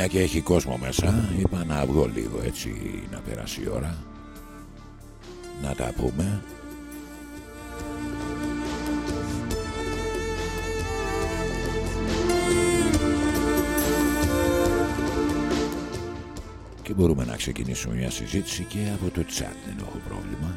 Λοιπόν, μια και έχει κόσμο μέσα, είπα να βγω λίγο έτσι να περάσει η ώρα. Να τα πούμε. Και μπορούμε να ξεκινήσουμε μια συζήτηση και από το chat, δεν έχω πρόβλημα.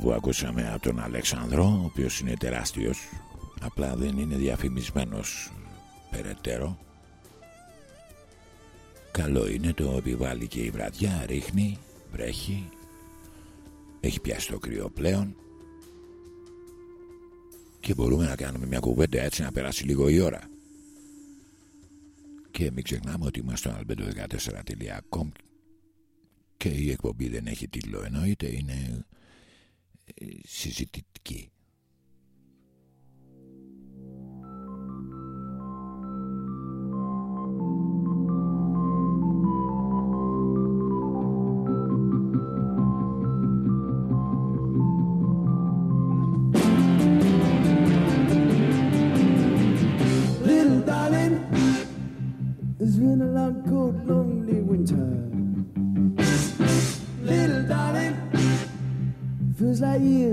Που ακούσαμε από τον Αλεξανδρό ο οποίος είναι τεράστιος απλά δεν είναι διαφημισμένος περαιτέρω. Καλό είναι το επιβάλλει και η βραδιά ρίχνει, βρέχει έχει πιάσει το κρύο πλέον. Και μπορούμε να κάνουμε μια κουβέντα έτσι να περάσει λίγο η ώρα. Και μην ξεχνάμε ότι είμαστε στο albedo14.com και η εκπομπή δεν έχει τίτλο εννοείται είναι συζητητική.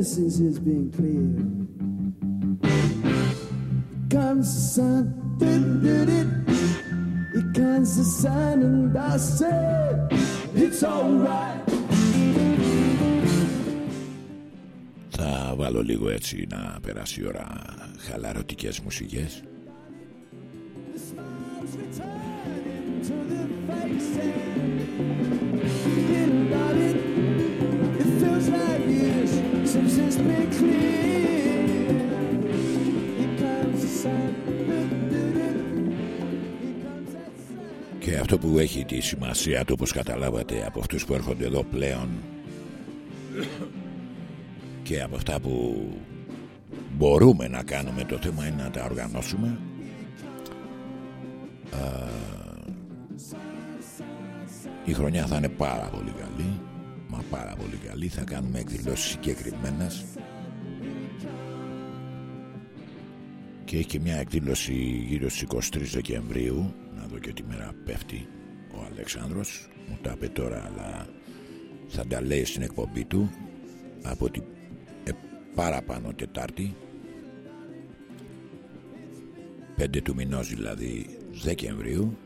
Since it's been clear. Comes the sun, did, did it. It comes the sun, and I say it's alright. Θα βάλω λίγο έτσι να περάσει η ώρα χαλαρωτικές μουσικές Και αυτό που έχει τη σημασία του όπως καταλάβατε από αυτούς που έρχονται εδώ πλέον και από αυτά που μπορούμε να κάνουμε το θέμα είναι να τα οργανώσουμε. Η χρονιά θα είναι πάρα πολύ καλή. μα πάρα πολύ καλή. Θα κάνουμε εκδηλώσεις συγκεκριμένες. και έχει και μια εκδήλωση γύρω στις 23 Δεκεμβρίου. Να δω και τι μέρα πέφτει ο Αλεξάνδρος μου τα είπε τώρα αλλά θα τα λέει στην εκπομπή του από την ε, παραπάνω Τετάρτη. 5 του μηνός δηλαδή Δεκεμβρίου.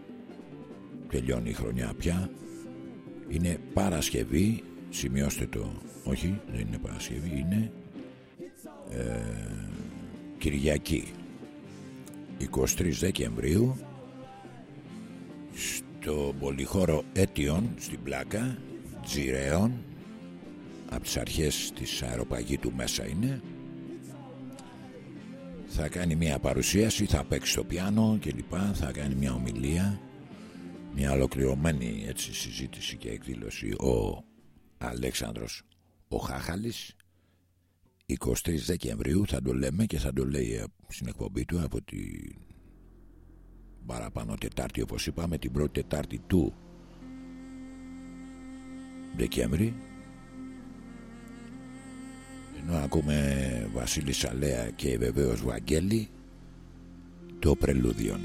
Τελειώνει η χρονιά πια. Είναι Παρασκευή σημειώστε το. Όχι δεν είναι Παρασκευή είναι ε, Κυριακή. 23 Δεκεμβρίου στο πολυχώρο Έτιον στην Πλάκα Τζιρέων από τις αρχές της αεροπαγήτου μέσα είναι. Θα κάνει μια παρουσίαση θα παίξει το πιάνο και λοιπά θα κάνει μια ομιλία μια ολοκληρωμένη έτσι, συζήτηση και εκδήλωση ο Αλέξανδρος ο Χάχαλης. 23 Δεκεμβρίου θα το λέμε και θα το λέει στην εκπομπή του από την παραπάνω Τετάρτη όπως είπαμε την πρώτη Τετάρτη του Δεκέμβρη. Ενώ ακούμε Βασίλη Σαλέα και βεβαίως Βαγγέλη το πρελούδιον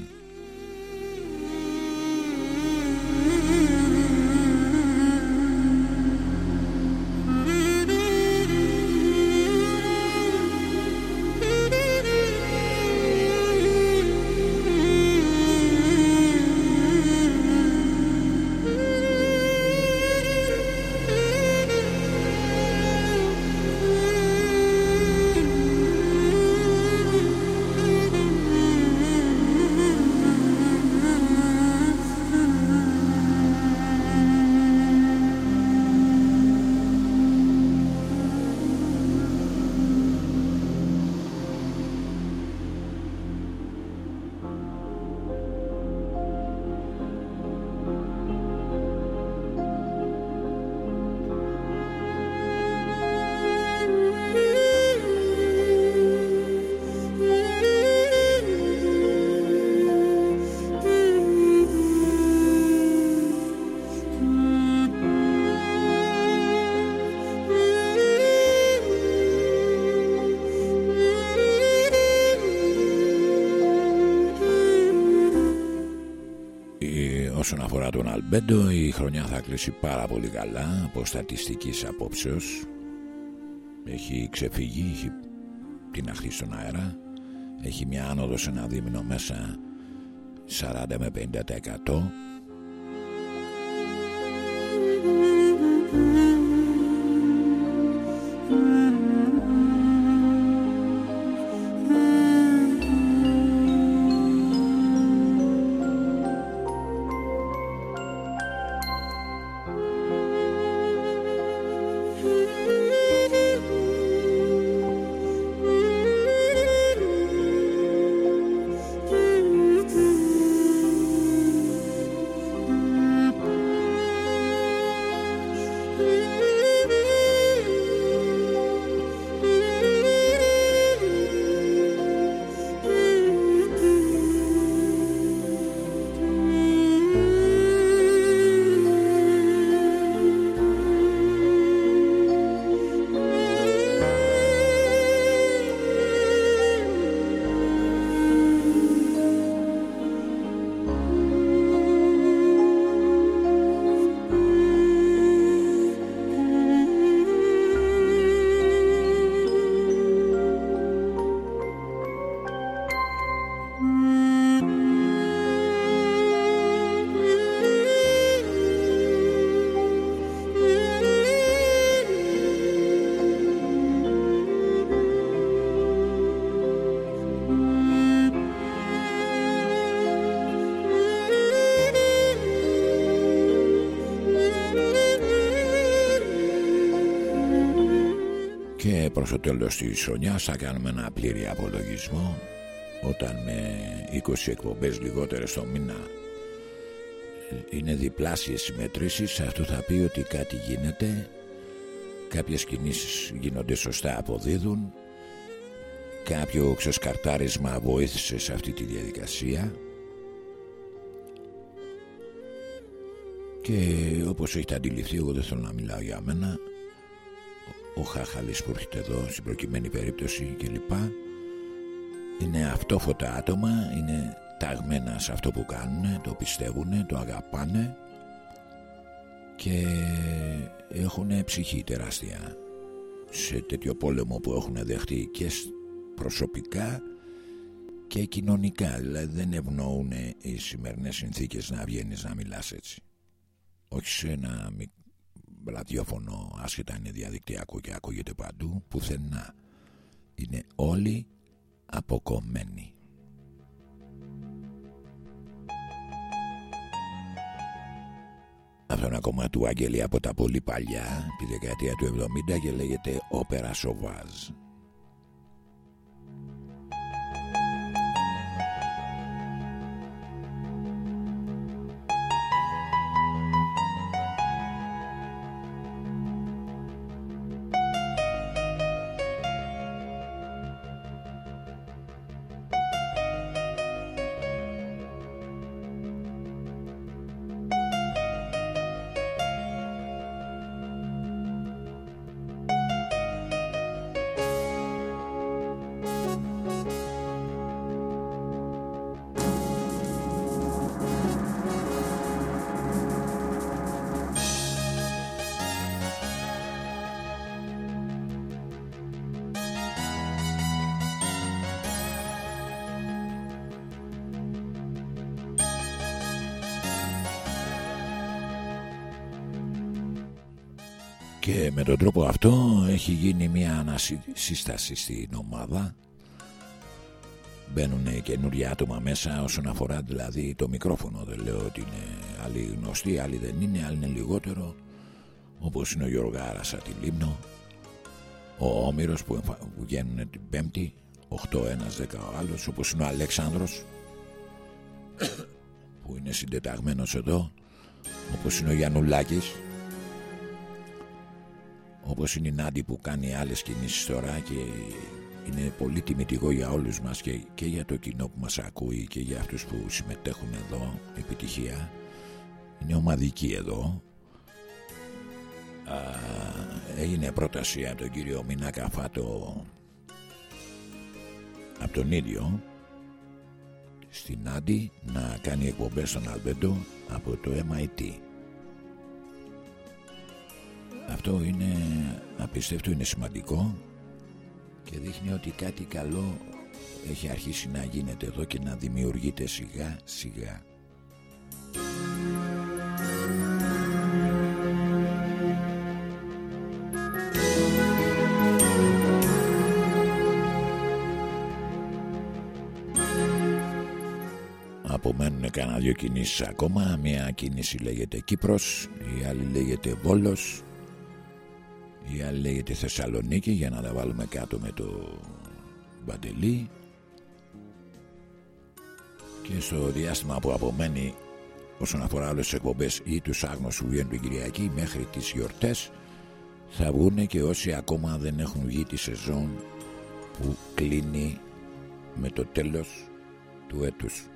Μπέντο η χρονιά θα κλείσει πάρα πολύ καλά από στατιστικής απόψεως. Έχει ξεφύγει έχει την αχτή στον αέρα. Έχει μια άνοδος σε ένα δίμηνο μέσα 40 με 50% στο τέλος της χρονιάς θα κάνουμε ένα πλήρη απολογισμό όταν με 20 εκπομπές λιγότερες το μήνα είναι διπλάσιες συμμετρήσεις αυτό θα πει ότι κάτι γίνεται κάποιες κινήσεις γίνονται σωστά αποδίδουν κάποιο ξεσκαρτάρισμα βοήθησε σε αυτή τη διαδικασία και όπως έχετε αντιληφθεί εγώ δεν θέλω να μιλάω για μένα ο Χάχαλης που έρχεται εδώ στην προκειμένη περίπτωση κλπ είναι αυτόφωτα άτομα είναι ταγμένα σε αυτό που κάνουν το πιστεύουν, το αγαπάνε και έχουν ψυχή τεράστια σε τέτοιο πόλεμο που έχουν δεχτεί και προσωπικά και κοινωνικά. Δηλαδή δεν ευνοούν οι σημερινές συνθήκες να βγαίνεις να μιλάς έτσι. Όχι σε ένα ραδιόφωνο άσχετα είναι διαδικτυακό και ακούγεται παντού πουθενά. Είναι όλοι αποκομμένοι. Αυτό είναι ακόμα του Άγγελη από τα πολύ παλιά τη δεκαετία του 70 και λέγεται Όπερα Σοβάζ τον τρόπο αυτό έχει γίνει μια ανασύσταση στην ομάδα. Μπαίνουν καινούργια άτομα μέσα όσον αφορά δηλαδή το μικρόφωνο. Δεν λέω ότι είναι άλλοι γνωστοί άλλοι δεν είναι, άλλοι είναι λιγότερο όπως είναι ο Γιώργαρας από τη Λίμνο. Ο Όμηρος που, που βγαίνουν την Πέμπτη 8 ένας 10 ο άλλος όπως είναι ο Αλέξανδρος που είναι συντεταγμένος εδώ όπως είναι ο Γιαννουλάκης όπως είναι η Νάντι που κάνει άλλες κινήσεις τώρα και είναι πολύ τιμητικό για όλους μας και, και για το κοινό που μας ακούει και για αυτούς που συμμετέχουν εδώ επιτυχία. Είναι ομαδική εδώ. Α, έγινε πρόταση από τον κύριο Μινάκα Φάτο από τον ίδιο στην Άντι να κάνει εκπομπές στον Αλμπέντο από το MIT αυτό είναι απίστευτο, είναι σημαντικό και δείχνει ότι κάτι καλό έχει αρχίσει να γίνεται εδώ και να δημιουργείται σιγά σιγά. Απομένουν κανένα δυο κινήσεις ακόμα. Μια κίνηση λέγεται Κύπρος Η άλλη λέγεται Βόλος Η άλλη λέγεται Θεσσαλονίκη Για να τα βάλουμε κάτω με το Μπαντελή Και στο διάστημα που απομένει Όσον αφορά άλλες εκπομπές Ή τους άγνωσους που βγαίνουν την Κυριακή Μέχρι τις γιορτές Θα βγουν και όσοι ακόμα δεν έχουν βγει τη σεζόν Που κλείνει με το τέλος του έτους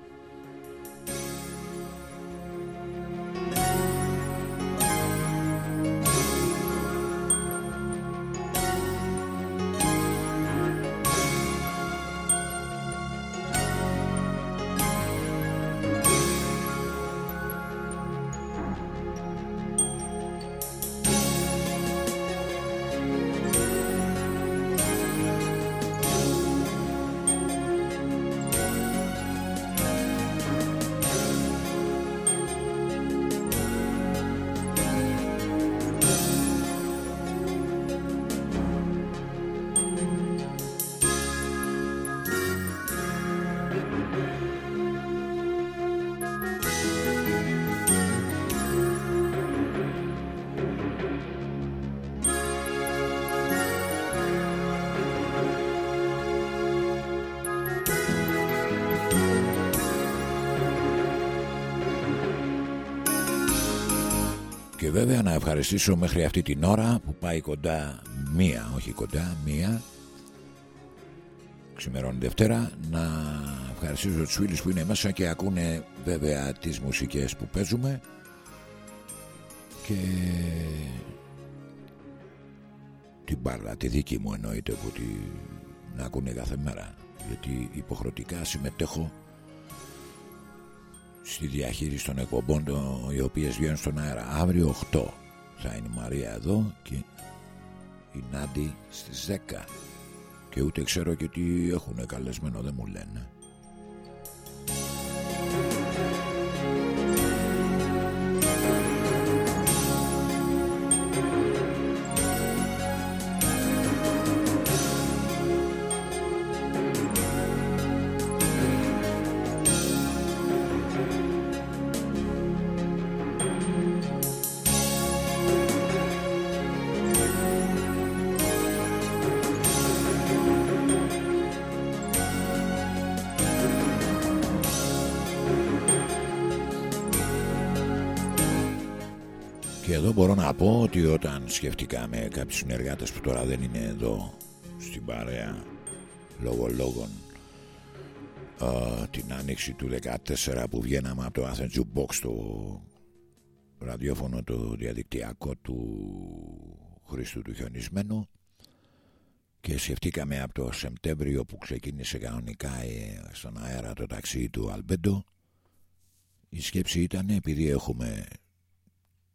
ευχαριστήσω μέχρι αυτή την ώρα που πάει κοντά μία, όχι κοντά, μία. Ξημερώνει Δευτέρα. Να ευχαριστήσω τους φίλους που είναι μέσα και ακούνε βέβαια τις μουσικές που παίζουμε. Και την μπάρδα τη δική μου εννοείται που τη... να ακούνε κάθε μέρα. Γιατί υποχρεωτικά συμμετέχω στη διαχείριση των εκπομπών οι οποίες βγαίνουν στον αέρα. Αύριο 8 θα είναι η Μαρία εδώ και η Νάντι στις 10 και ούτε ξέρω και τι έχουν καλεσμένο δεν μου λένε πω ότι όταν σκεφτήκαμε κάποιους συνεργάτες που τώρα δεν είναι εδώ στην παρέα λόγω λόγων την άνοιξη του 14 που βγαίναμε από το Athens Jukebox το ραδιόφωνο το διαδικτυακό του Χρήστου του Χιονισμένου και σκεφτήκαμε από το Σεπτέμβριο που ξεκίνησε κανονικά ε, στον αέρα το ταξίδι του Αλμπέντο η σκέψη ήταν επειδή έχουμε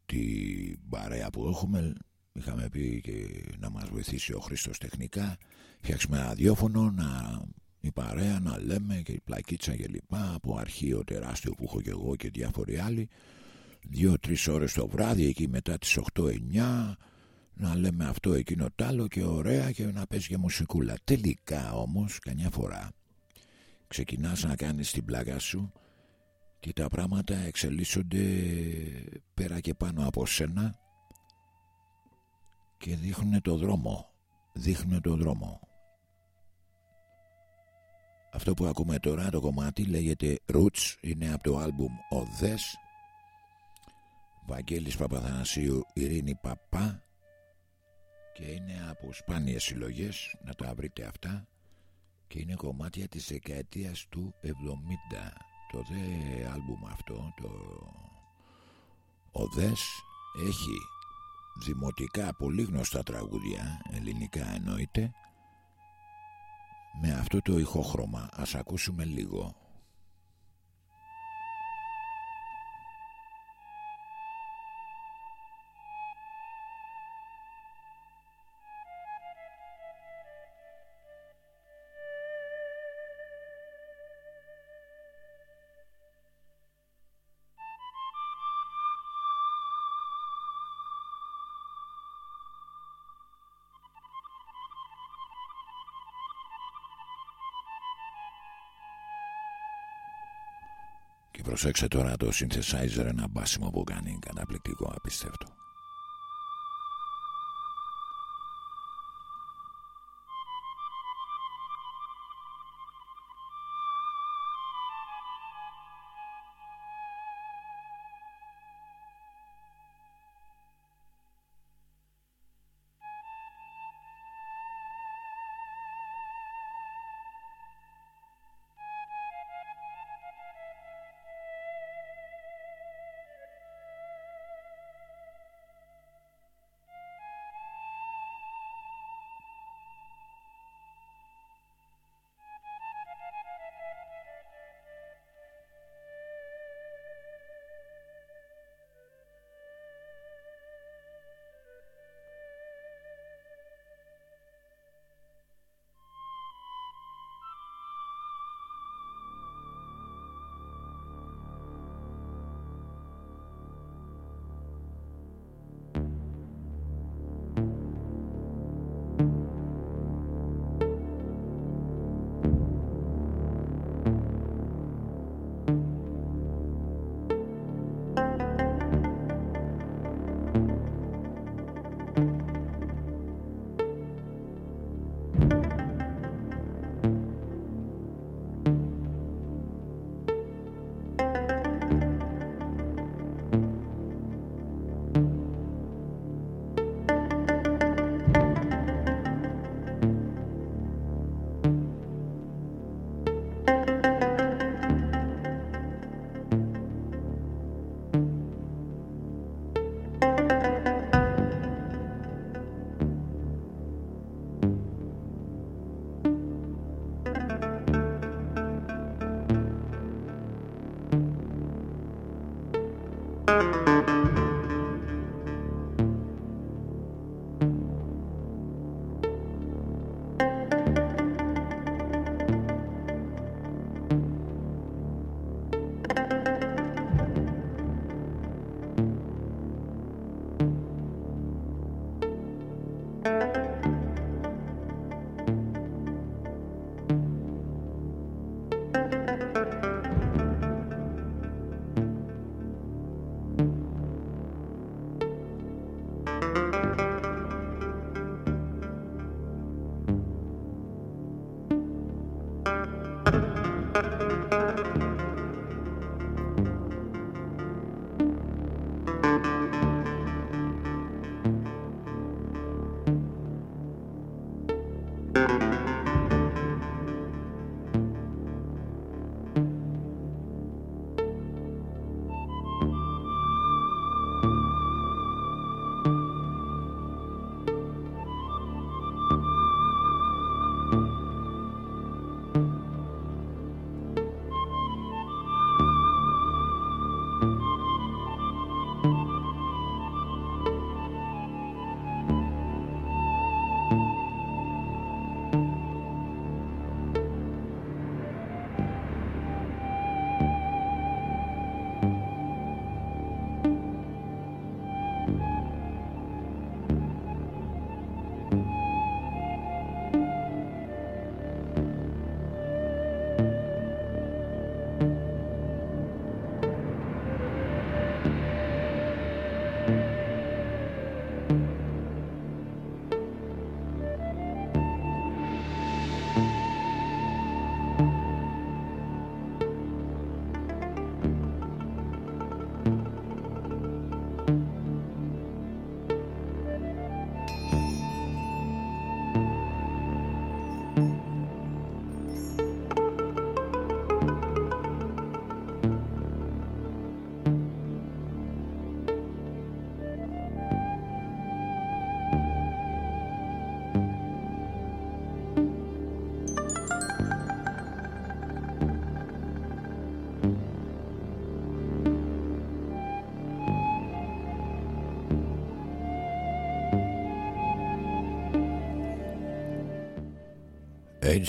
την παρέα που έχουμε. Είχαμε πει και να μας βοηθήσει ο Χρήστος τεχνικά. Φτιάξουμε ένα ραδιόφωνο να η παρέα να λέμε και η πλακίτσα και λοιπά από αρχείο τεράστιο που έχω και εγώ και διάφοροι άλλοι. Δύο-τρεις ώρες το βράδυ εκεί μετά τις 8-9 να λέμε αυτό εκείνο τ' άλλο και ωραία και να παίζει και μουσικούλα. Τελικά όμως καμιά φορά ξεκινάς να κάνεις την πλάκα σου και τα πράγματα εξελίσσονται πέρα και πάνω από σένα και δείχνουν το δρόμο. Δείχνουν το δρόμο. Αυτό που ακούμε τώρα το κομμάτι λέγεται Roots Είναι από το άλμπουμ Οδές Βαγγέλης Παπαθανασίου Ειρήνη Παπά Και είναι από σπάνιες συλλογές Να τα βρείτε αυτά Και είναι κομμάτια της δεκαετίας του 70 Το δε άλμπουμ αυτό Το Οδές Έχει δημοτικά πολύ γνωστά τραγούδια Ελληνικά εννοείται. Με αυτό το ηχόχρωμα ας ακούσουμε λίγο Προσέξτε τώρα το synthesizer ένα μπάσιμο που κάνει καταπληκτικό απίστευτο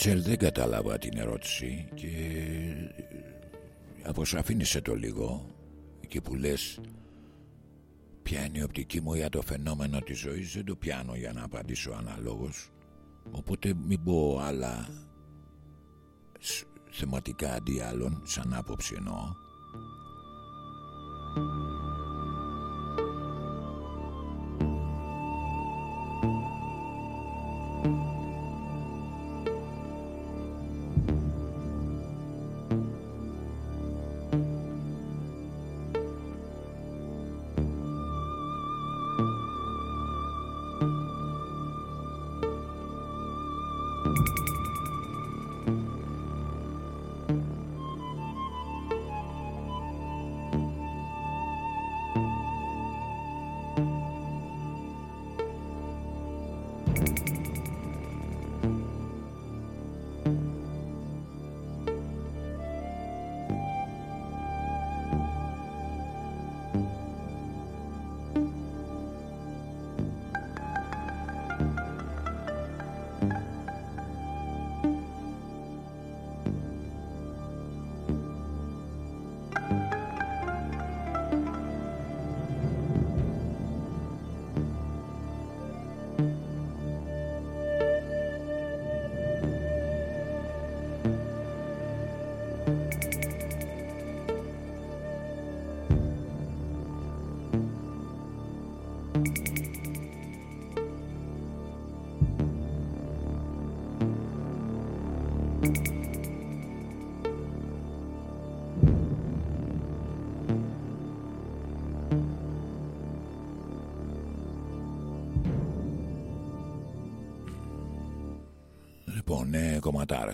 Έιντζελ δεν κατάλαβα την ερώτηση και αποσαφήνισε το λίγο εκεί που λες ποια είναι η οπτική μου για το φαινόμενο της ζωής δεν το πιάνω για να απαντήσω αναλόγως οπότε μην πω άλλα θεματικά αντί άλλων σαν άποψη εννοώ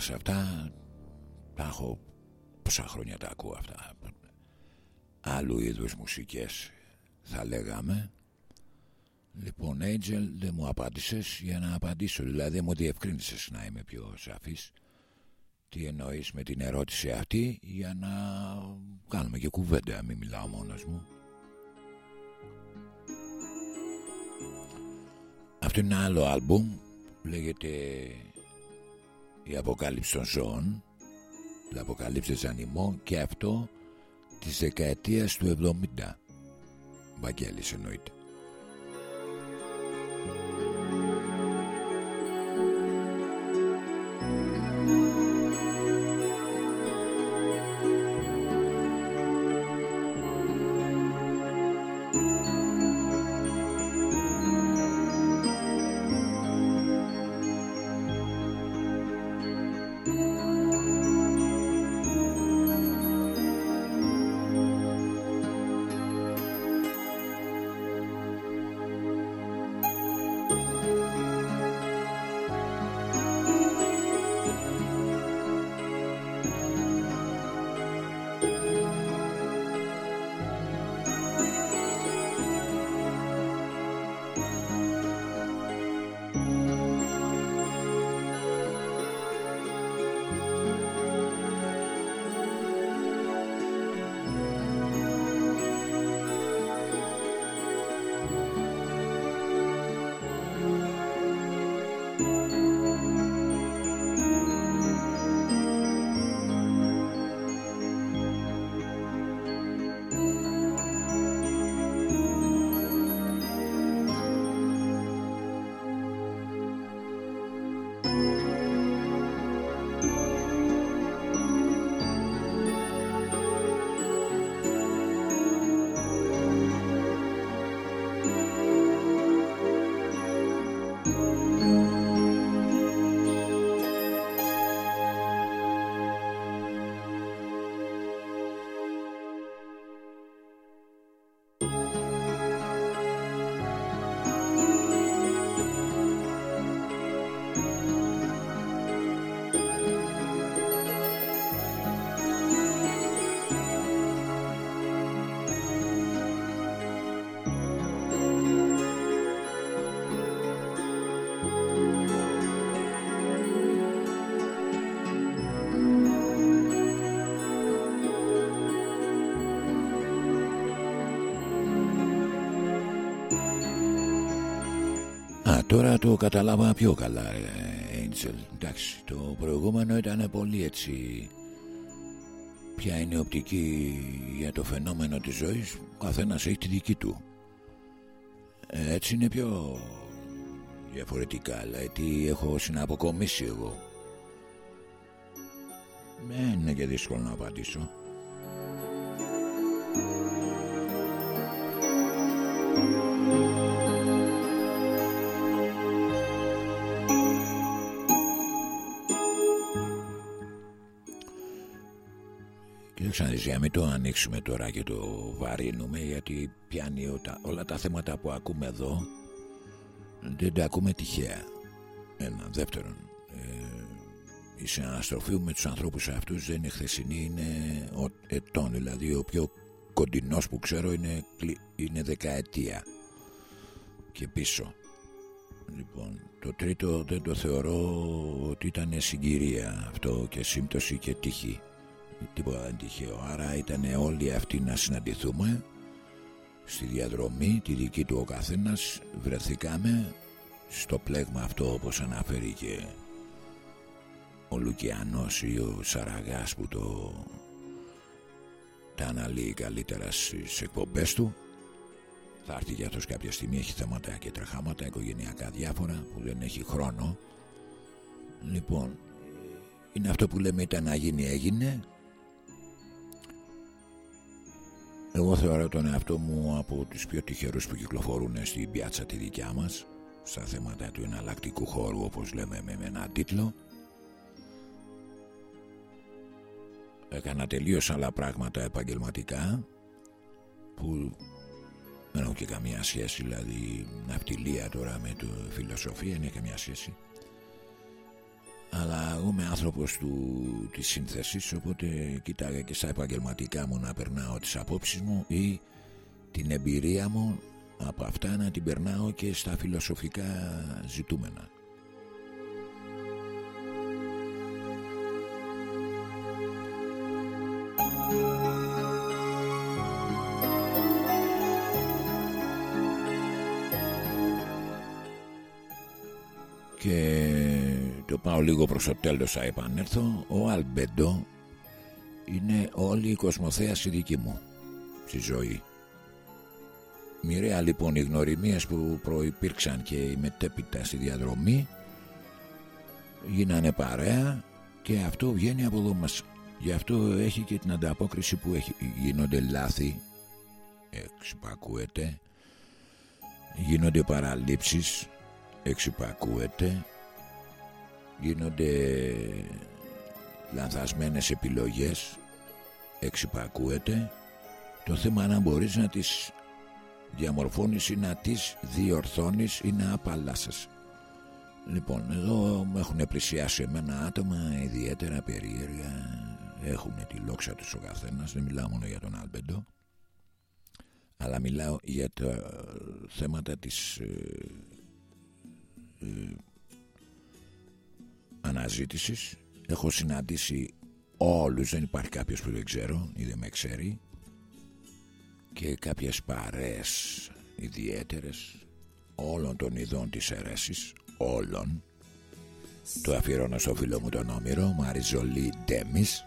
σε αυτά. Τα έχω πόσα χρόνια τα ακούω αυτά. Άλλου είδους μουσικές θα λέγαμε. Λοιπόν, Angel, δεν μου απάντησες για να απαντήσω. Δηλαδή, μου διευκρίνησες να είμαι πιο σαφής. Τι εννοείς με την ερώτηση αυτή για να κάνουμε και κουβέντα, μην μιλάω μόνος μου. Αυτό είναι ένα άλλο άλμπουμ λέγεται η αποκάλυψη των ζώων η αποκάλυψη της και αυτό της δεκαετίας του 70 Βαγγέλης εννοείται το καταλάβα πιο καλά, ε, Angel. Εντάξει, το προηγούμενο ήταν πολύ έτσι. Ποια είναι η οπτική για το φαινόμενο της ζωής, ο καθένας έχει τη δική του. Ε, έτσι είναι πιο διαφορετικά, αλλά τι έχω συναποκομίσει εγώ. Δεν ναι, είναι και δύσκολο να απαντήσω. Κοίταξε για μην το ανοίξουμε τώρα και το βαρύνουμε γιατί πιάνει όλα τα θέματα που ακούμε εδώ δεν τα ακούμε τυχαία. Ένα. Δεύτερον, ε, η συναναστροφή με τους ανθρώπους αυτούς δεν είναι χθεσινή, είναι ετών. Δηλαδή ο πιο κοντινός που ξέρω είναι, είναι δεκαετία και πίσω. Λοιπόν, το τρίτο δεν το θεωρώ ότι ήταν συγκυρία αυτό και σύμπτωση και τύχη τίποτα δεν τυχαίο. Άρα ήταν όλοι αυτοί να συναντηθούμε. Στη διαδρομή τη δική του ο καθένας βρεθήκαμε στο πλέγμα αυτό όπως αναφέρει και ο Λουκιανός ή ο Σαραγάς που το τα αναλύει καλύτερα στις εκπομπές του. Θα έρθει για αυτός κάποια στιγμή έχει θέματα και τρεχάματα οικογενειακά διάφορα που δεν έχει χρόνο. Λοιπόν είναι αυτό που λέμε ήταν να γίνει έγινε Εγώ θεωρώ τον εαυτό μου από τους πιο τυχερούς που κυκλοφορούν στην πιάτσα τη δικιά μας στα θέματα του εναλλακτικού χώρου όπως λέμε με έναν τίτλο. Έκανα τελείως άλλα πράγματα επαγγελματικά που δεν έχω και καμία σχέση δηλαδή ναυτιλία τώρα με το φιλοσοφία δεν έχει καμία σχέση αλλά εγώ είμαι άνθρωπος του, της σύνθεσης οπότε κοίταγα και στα επαγγελματικά μου να περνάω τις απόψεις μου ή την εμπειρία μου από αυτά να την περνάω και στα φιλοσοφικά ζητούμενα. Και το πάω λίγο προς το τέλος θα επανέλθω. Ο Αλμπέντο είναι όλη η κοσμοθέαση δική μου στη ζωή. Μοιραία λοιπόν οι γνωριμίες που προϋπήρξαν και η μετέπειτα στη διαδρομή γίνανε παρέα και αυτό βγαίνει από εδώ μας. Γι' αυτό έχει και την ανταπόκριση που έχει. Γίνονται λάθη εξυπακούεται. Γίνονται παραλήψεις εξυπακούεται γίνονται λανθασμένες επιλογές. Εξυπακούεται. Το θέμα να μπορείς να τις διαμορφώνεις ή να τις διορθώνεις ή να απαλλάσσεσαι λοιπόν εδώ με έχουν πλησιάσει εμένα άτομα ιδιαίτερα περίεργα. Έχουν τη λόξα τους ο καθένας. Δεν μιλάω μόνο για τον Άλμπεντο αλλά μιλάω για τα θέματα της ε, ε, αναζήτησης. Έχω συναντήσει όλους δεν υπάρχει κάποιος που δεν ξέρω ή δεν με ξέρει. Και κάποιες παρέες ιδιαίτερες όλων των ειδών της αιρέσης όλων. Το αφιερώνω στο φίλο μου τον Όμηρο Μαριζολή Ντέμις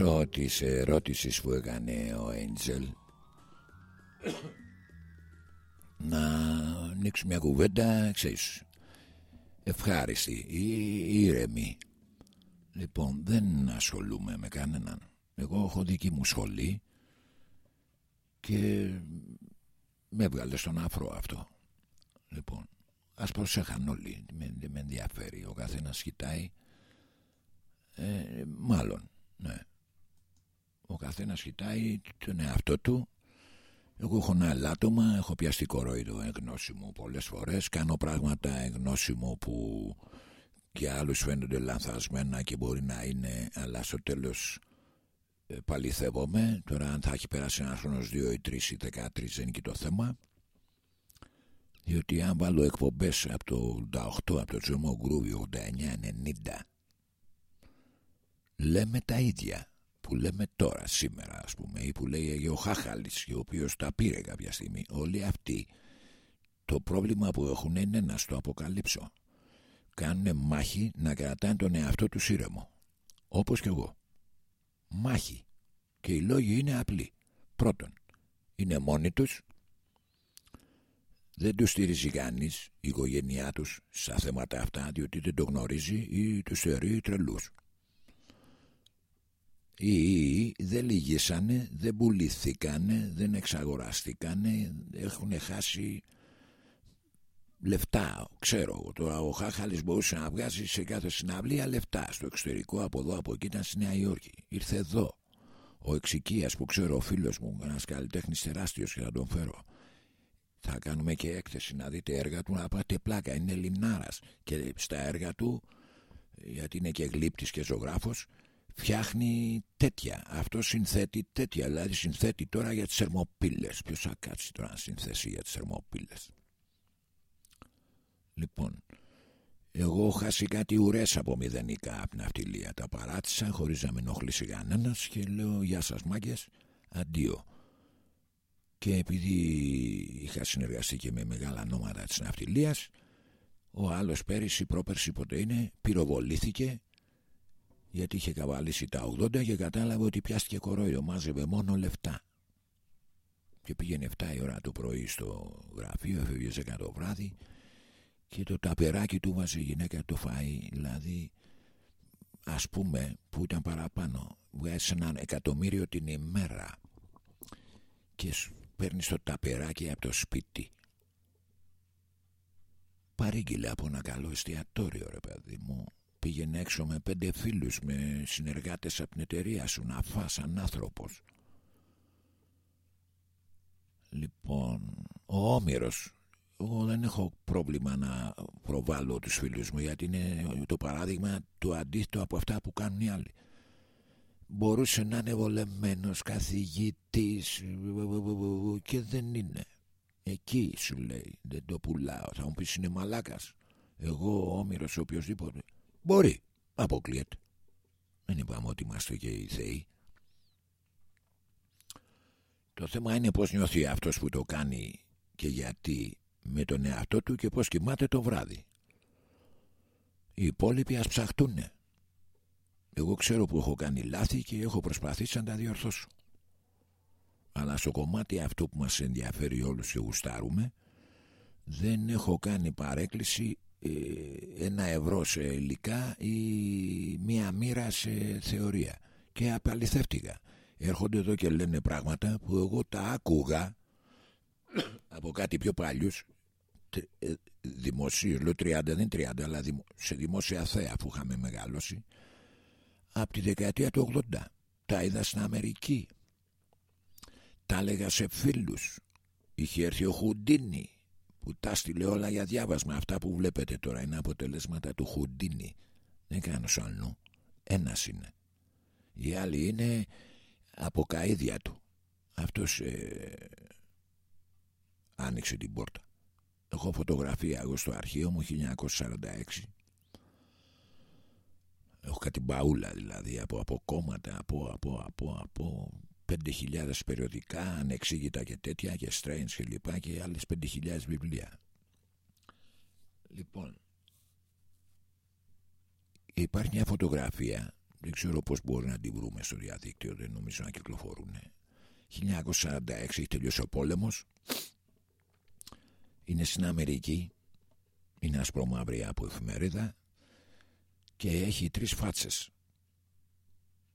μέσω της ερώτησης που έκανε ο Έντζελ. Να ανοίξουμε μια κουβέντα ξέρεις ευχάριστη ή ήρεμη. Λοιπόν δεν ασχολούμαι με κανέναν. Εγώ έχω δική μου σχολή και με έβγαλε στον αφρό αυτό. Λοιπόν ας προσέχαν όλοι δεν με ενδιαφέρει. Ο καθένας κοιτάει. Ε, μάλλον ναι ο καθένας κοιτάει τον εαυτό του. Εγώ έχω ένα ελάττωμα, έχω πιαστεί κορόιδο εγνώση μου πολλές φορές. Κάνω πράγματα εγνώση μου που και άλλους φαίνονται λανθασμένα και μπορεί να είναι αλλά στο τέλος ε, παληθεύομαι τώρα αν θα έχει περάσει ένας χρόνος 2 ή 3 ή 13 δεν είναι και το θέμα. Διότι αν βάλω εκπομπές από το 88 από το Τζερμό Γκρούβι 89-90 λέμε τα ίδια που λέμε τώρα, σήμερα ας πούμε ή που λέει ο Χάχαλης ο οποίος τα πήρε κάποια στιγμή όλοι αυτοί το πρόβλημα που έχουν είναι να στο αποκαλύψω. Κάνουν μάχη να κρατάνε τον εαυτό τους ήρεμο. Όπως και εγώ. Μάχη. Και οι λόγοι είναι απλοί. Πρώτον είναι μόνοι τους. Δεν τους στηρίζει κανείς η οικογένειά τους στα θέματα αυτά διότι δεν το γνωρίζει ή τους θεωρεί τρελούς οι δεν λυγίσανε, δεν πουληθήκανε, δεν εξαγοραστήκανε, έχουν χάσει λεφτά. Ξέρω τώρα ο Χάχαλης μπορούσε να βγάζει σε κάθε συναυλία λεφτά στο εξωτερικό από εδώ από εκεί ήταν στη Νέα Υόρκη. Ήρθε εδώ. Ο Εξικίας που ξέρω ο φίλος μου, ένας καλλιτέχνης τεράστιος και θα τον φέρω. Θα κάνουμε και έκθεση να δείτε έργα του να πάτε πλάκα. Είναι λιμνάρας και στα έργα του γιατί είναι και γλύπτης και ζωγράφος φτιάχνει τέτοια. Αυτό συνθέτει τέτοια. Δηλαδή συνθέτει τώρα για τις θερμοπύλες. Ποιος θα κάτσει τώρα να συνθέσει για τις θερμοπύλες; Λοιπόν, εγώ χάσει κάτι ουρές από μηδενικά από την αυτιλία. Τα παράτησα χωρίς να με ενοχλήσει κανένας και λέω γεια σας μάγκες, αντίο. Και επειδή είχα συνεργαστεί και με μεγάλα νόματα της ναυτιλίας, ο άλλος πέρυσι, πρόπερσι ποτέ είναι, πυροβολήθηκε γιατί είχε καβαλήσει τα 80 και κατάλαβε ότι πιάστηκε κορόιδο μάζευε μόνο λεφτά. Και πήγαινε 7 η ώρα το πρωί στο γραφείο έφευγε 10 το βράδυ και το ταπεράκι του βάζει η γυναίκα το φάει. Δηλαδή ας πούμε που ήταν παραπάνω βγάζει έναν εκατομμύριο την ημέρα και παίρνεις το ταπεράκι από το σπίτι. Παρήγγειλε από ένα καλό εστιατόριο ρε παιδί μου πήγαινε έξω με πέντε φίλους με συνεργάτες από την εταιρεία σου να φας σαν άνθρωπος λοιπόν ο Όμηρος εγώ δεν έχω πρόβλημα να προβάλλω τους φίλους μου γιατί είναι το παράδειγμα του αντίθετο από αυτά που κάνουν οι άλλοι. Μπορούσε να είναι βολεμένος καθηγητής και δεν είναι. Εκεί σου λέει δεν το πουλάω. Θα μου πεις είναι μαλάκας εγώ ο Όμηρος οποιοδήποτε Μπορεί. Αποκλείεται. Δεν είπαμε ότι είμαστε και οι θεοί. Το θέμα είναι πώς νιώθει αυτός που το κάνει και γιατί με τον εαυτό του και πώς κοιμάται το βράδυ. Οι υπόλοιποι ας ψαχτούνε. Εγώ ξέρω που έχω κάνει λάθη και έχω προσπαθήσει να τα διορθώσω. Αλλά στο κομμάτι αυτό που μας ενδιαφέρει όλους και γουστάρουμε δεν έχω κάνει παρέκκληση ε, ένα ευρώ σε υλικά ή μία μοίρα σε θεωρία. Και απαληθεύτηκα έρχονται εδώ και λένε πράγματα που εγώ τα άκουγα από κάτι πιο παλιούς. Ε, δημοσίου, λέω 30 δεν 30 αλλά σε δημόσια θέα που είχαμε μεγαλώσει. Από τη δεκαετία του 80 τα είδα στην Αμερική. Τα έλεγα σε φίλους. Είχε έρθει ο Χουντίνι που τα στείλε όλα για διάβασμα. Αυτά που βλέπετε τώρα είναι αποτελέσματα του Χουντίνι δεν κάνω άλλο ένας είναι. Οι άλλοι είναι από καίδια του. Αυτός ε, άνοιξε την πόρτα. Έχω φωτογραφία. Εγώ στο αρχείο μου 1946 έχω κάτι μπαούλα δηλαδή από, από κόμματα από, από, από, από 5.000 περιοδικά ανεξήγητα και τέτοια και strange και λοιπά και άλλες 5.000 βιβλία. Λοιπόν υπάρχει μια φωτογραφία δεν ξέρω πώς μπορεί να τη βρούμε στο διαδίκτυο δεν νομίζω να κυκλοφορούν 1946 έχει τελειώσει ο πόλεμος. Είναι στην Αμερική είναι ασπρομαύρη από εφημερίδα και έχει τρεις φάτσες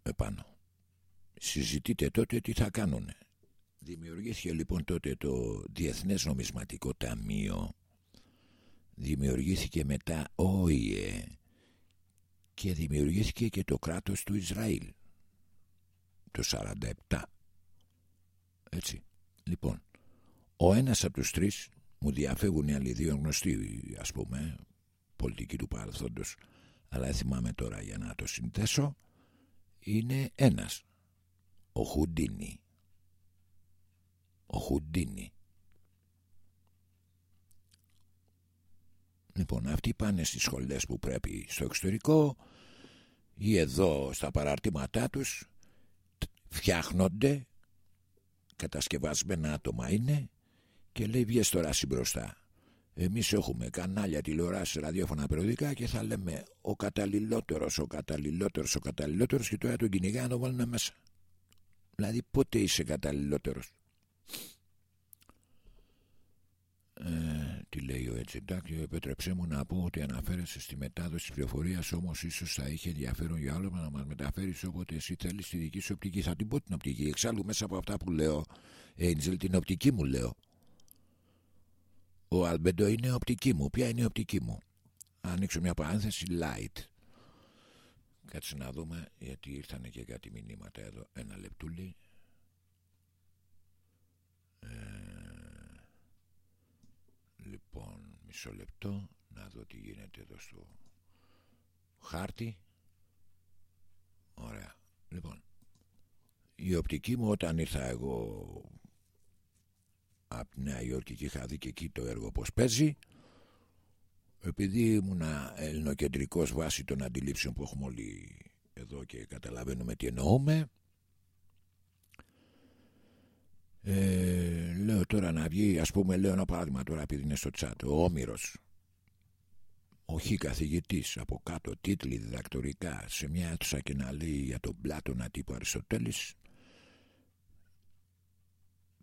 επάνω συζητείτε τότε τι θα κάνουν δημιουργήθηκε λοιπόν τότε το Διεθνές Νομισματικό Ταμείο. Δημιουργήθηκε μετά ΟΗΕ και δημιουργήθηκε και το κράτος του Ισραήλ. Το 47 έτσι. Λοιπόν ο ένας από τους τρεις μου διαφεύγουν οι άλλοι δύο γνωστοί ας πούμε πολιτικοί του παρελθόντος. Αλλά θυμάμαι τώρα για να το συνθέσω είναι ένας ο Χουντίνι ο Χουντίνι λοιπόν αυτοί πάνε στις σχολές που πρέπει στο εξωτερικό ή εδώ στα παραρτήματά τους φτιάχνονται κατασκευασμένα άτομα είναι και λέει βγες τώρα μπροστά εμείς έχουμε κανάλια τηλεοράσεις ραδιόφωνα περιοδικά και θα λέμε ο καταλληλότερος, ο καταλληλότερος, ο καταλληλότερος και τώρα τον κυνηγά να το βάλουμε μέσα δηλαδή πότε είσαι καταλληλότερος; Ε, τι λέει ο έτσι εντάξει επέτρεψέ μου να πω ότι αναφέρεσαι στη μετάδοση της πληροφορίας όμως ίσως θα είχε ενδιαφέρον για άλλο να μας μεταφέρεις όποτε εσύ θέλεις τη δική σου οπτική θα την πω την οπτική εξάλλου μέσα από αυτά που λέω Angel την οπτική μου λέω. Ο Αλμπεντό είναι οπτική μου. Ποια είναι η οπτική μου; Ανοίξω μια παρένθεση light κάτσε να δούμε γιατί ήρθαν και κάτι μηνύματα εδώ ένα λεπτούλι ε, Λοιπόν, μισό λεπτό να δω τι γίνεται εδώ στο χάρτη. Ωραία. Λοιπόν, η οπτική μου όταν ήρθα εγώ από τη Νέα Υόρκη και είχα δει και εκεί το έργο πως παίζει επειδή ήμουν ελληνοκεντρικός βάσει των αντιλήψεων που έχουμε όλοι εδώ και καταλαβαίνουμε τι εννοούμε ε, λέω τώρα να βγει, ας πούμε, λέω ένα παράδειγμα τώρα επειδή είναι στο τσάτ. Ο Όμηρος, όχι καθηγητής, από κάτω τίτλοι διδακτορικά σε μια αίθουσα και να λέει για τον Πλάτωνα τύπου Αριστοτέλης.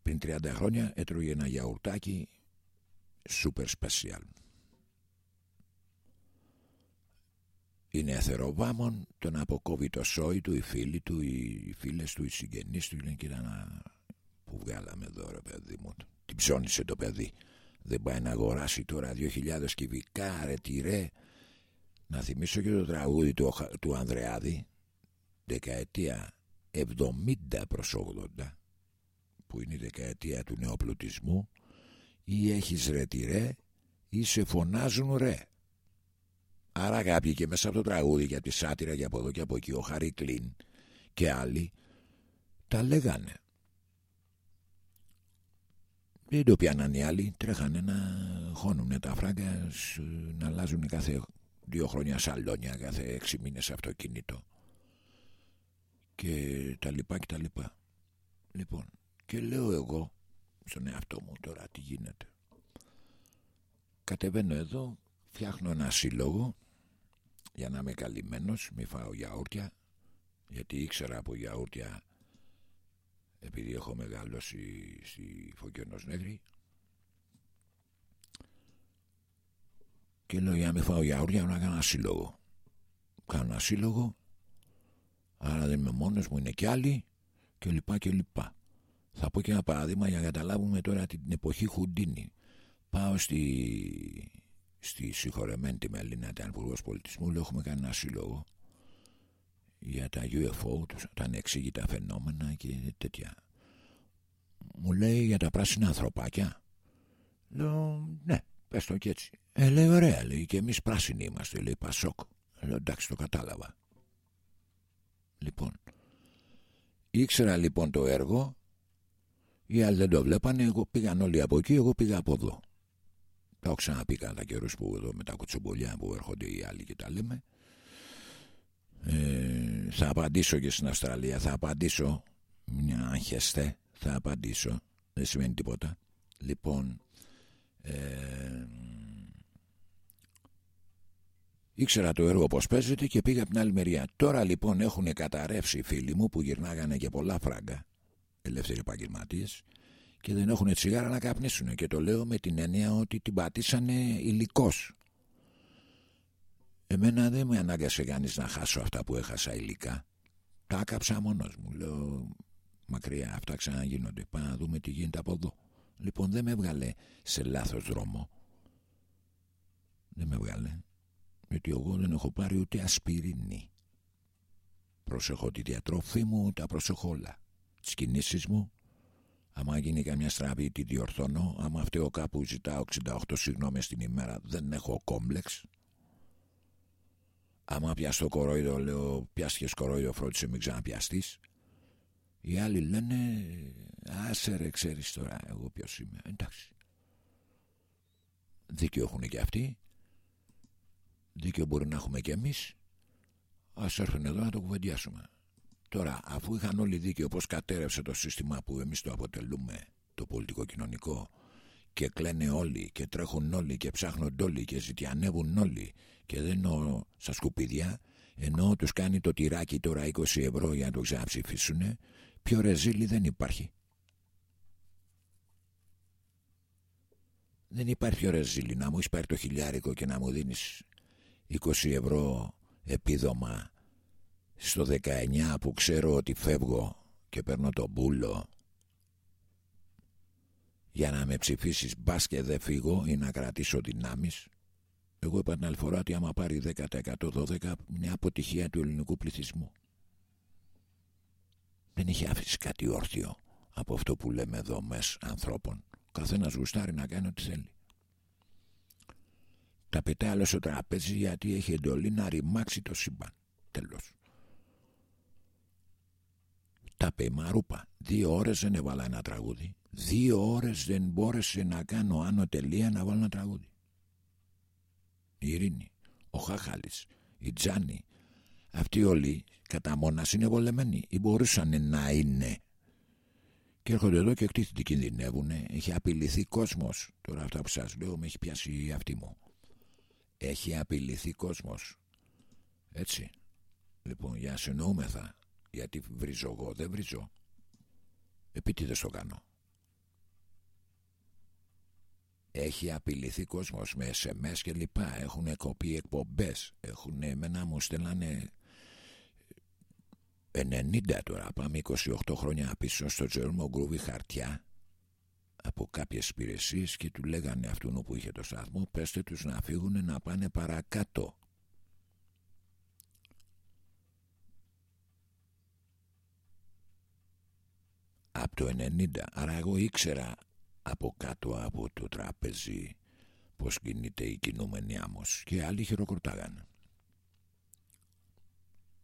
Πριν 30 χρόνια έτρωγε ένα γιαουρτάκι super special. Είναι εθεροβάμων, τον αποκόβει το σόι του, οι φίλοι του, οι φίλες του, οι συγγενείς του, λένε κοίτα να που βγάλαμε εδώ ρε παιδί μου την ψώνισε το παιδί δεν πάει να αγοράσει τώρα 2.000 κυβικά ρε τι ρε να θυμίσω και το τραγούδι του, του Ανδρεάδη δεκαετία 70 προς 80 που είναι η δεκαετία του νεοπλουτισμού ή έχεις ρε τι ρε ή σε φωνάζουν ρε άρα κάποιοι και μέσα από το τραγούδι για τη σάτυρα και από εδώ και από εκεί ο Χαρή Κλίν και άλλοι τα λέγανε δεν το πιάναν οι άλλοι, τρέχανε να χώνουν τα φράγκα, να αλλάζουν κάθε δύο χρόνια σαλόνια, κάθε έξι μήνες αυτοκίνητο και τα λοιπά και τα λοιπά. Λοιπόν, Και λέω εγώ στον εαυτό μου τώρα τι γίνεται. Κατεβαίνω εδώ, φτιάχνω ένα σύλλογο για να είμαι καλυμμένος, μη φάω γιαούρτια, γιατί ήξερα από γιαούρτια επειδή έχω μεγαλώσει στη Φωκιονός Νέγρη και λέω για να μην φάω γιαούρτια να κάνω ένα σύλλογο. Κάνω ένα σύλλογο, άρα δεν είμαι μόνος μου, είναι κι άλλοι και λοιπά και λοιπά. Θα πω και ένα παράδειγμα για να καταλάβουμε τώρα την εποχή Χουντίνη. Πάω στη, στη συγχωρεμένη τη Μελίνα, την Υπουργός Πολιτισμού, λέω έχουμε κάνει ένα σύλλογο για τα UFO, τα ανεξήγητα φαινόμενα και τέτοια. Μου λέει για τα πράσινα ανθρωπάκια. Λέω ναι, πες το και έτσι. Ε, λέει ωραία, λέει και εμείς πράσινοι είμαστε, λέει Πασόκ. Λέω εντάξει το κατάλαβα. Λοιπόν, ήξερα λοιπόν το έργο οι άλλοι δεν το βλέπανε, εγώ πήγαν όλοι από εκεί, εγώ πήγα από εδώ. Τα έχω ξαναπεί κατά καιρούς που εδώ με τα κουτσομπολιά που έρχονται οι άλλοι και τα λέμε. Ε, θα απαντήσω και στην Αυστραλία, θα απαντήσω. Μια αγχεστέ, θα απαντήσω. Δεν σημαίνει τίποτα. Λοιπόν, ε, ήξερα το έργο πως παίζεται και πήγα από την άλλη μεριά. Τώρα λοιπόν έχουν καταρρεύσει φίλοι μου που γυρνάγανε και πολλά φράγκα ελεύθεροι επαγγελματίες και δεν έχουν τσιγάρα να καπνίσουν. Και το λέω με την έννοια ότι την πατήσανε υλικός. Εμένα δεν με ανάγκασε κανείς να χάσω αυτά που έχασα υλικά. Τα άκαψα μόνος μου. Λέω μακριά, αυτά ξαναγίνονται. Πάμε να δούμε τι γίνεται από εδώ. Λοιπόν, δεν με έβγαλε σε λάθος δρόμο. Δεν με έβγαλε. Γιατί εγώ δεν έχω πάρει ούτε ασπιρίνη. Προσεχώ τη διατροφή μου, τα προσεχώ όλα τις κινήσεις μου άμα γίνει καμιά στραβή τη διορθώνω; Άμα φταίω κάπου ζητάω 68 συγγνώμη την ημέρα δεν έχω κόμπλεξ. Άμα πιάσω κορόιδο λέω πιάστηκες κορόιδο φρόντισε μην ξαναπιαστείς οι άλλοι λένε άσε ρε ξέρεις τώρα εγώ ποιος είμαι εντάξει. Δίκιο έχουν και αυτοί. Δίκιο μπορεί να έχουμε και εμείς. Ας έρθουν εδώ να το κουβεντιάσουμε Τώρα, αφού είχαν όλοι δίκιο πως κατέρευσε το σύστημα που εμείς το αποτελούμε, το πολιτικό-κοινωνικό, και κλαίνε όλοι και τρέχουν όλοι και ψάχνουν όλοι και ζητιανεύουν όλοι και δεν εννοώ στα σκουπίδια, ενώ τους κάνει το τυράκι τώρα 20 ευρώ για να το ξαναψηφίσουν, πιο ρεζίλι δεν υπάρχει. Δεν υπάρχει πιο ρεζίλι να μου εισπάρει το χιλιάρικο και να μου δίνεις 20 ευρώ επίδομα στο 19 που ξέρω ότι φεύγω και παίρνω τον μπούλο για να με ψηφίσεις μπας και δεν φύγω ή να κρατήσω δυνάμεις εγώ είπα την άλλη φορά ότι άμα πάρει 10% 12 μια αποτυχία του ελληνικού πληθυσμού. Δεν έχει άφησει κάτι όρθιο από αυτό που λέμε δομές ανθρώπων. Καθένας γουστάρει να κάνει ό,τι θέλει. Τα πετάει άλλο στο τραπέζι γιατί έχει εντολή να ρημάξει το σύμπαν. Τέλος τα πεμαρούπα. Δύο ώρες δεν έβαλα ένα τραγούδι. Δύο ώρες δεν μπόρεσε να κάνω άνω τελεία να βάλω ένα τραγούδι. Η Ειρήνη, ο Χάχαλης, η Τζάνη, αυτοί όλοι κατά μόνας είναι βολεμένοι ή μπορούσαν να είναι. Και έρχονται εδώ και τι κινδυνεύουν. Έχει απειληθεί κόσμος. Τώρα αυτά που σας λέω με έχει πιάσει αυτή μου. Έχει απειληθεί κόσμος. Έτσι. Λοιπόν, για συνοούμεθα γιατί βρίζω εγώ, δεν βρίζω. Επίτηδες το κάνω. Έχει απειληθεί κόσμος με SMS και λοιπά. Έχουν κοπεί εκπομπές. Έχουν εμένα μου στέλνανε 90 τώρα. Πάμε 28 χρόνια πίσω στο Τζέρμο Γκρούβι χαρτιά από κάποιες υπηρεσίες και του λέγανε αυτόν που είχε το σταθμό πέστε τους να φύγουν να πάνε παρακάτω από το 90 άρα εγώ ήξερα από κάτω από το τράπεζι πως κινείται η κινούμενη άμμος. Και άλλοι χειροκροτάγανε.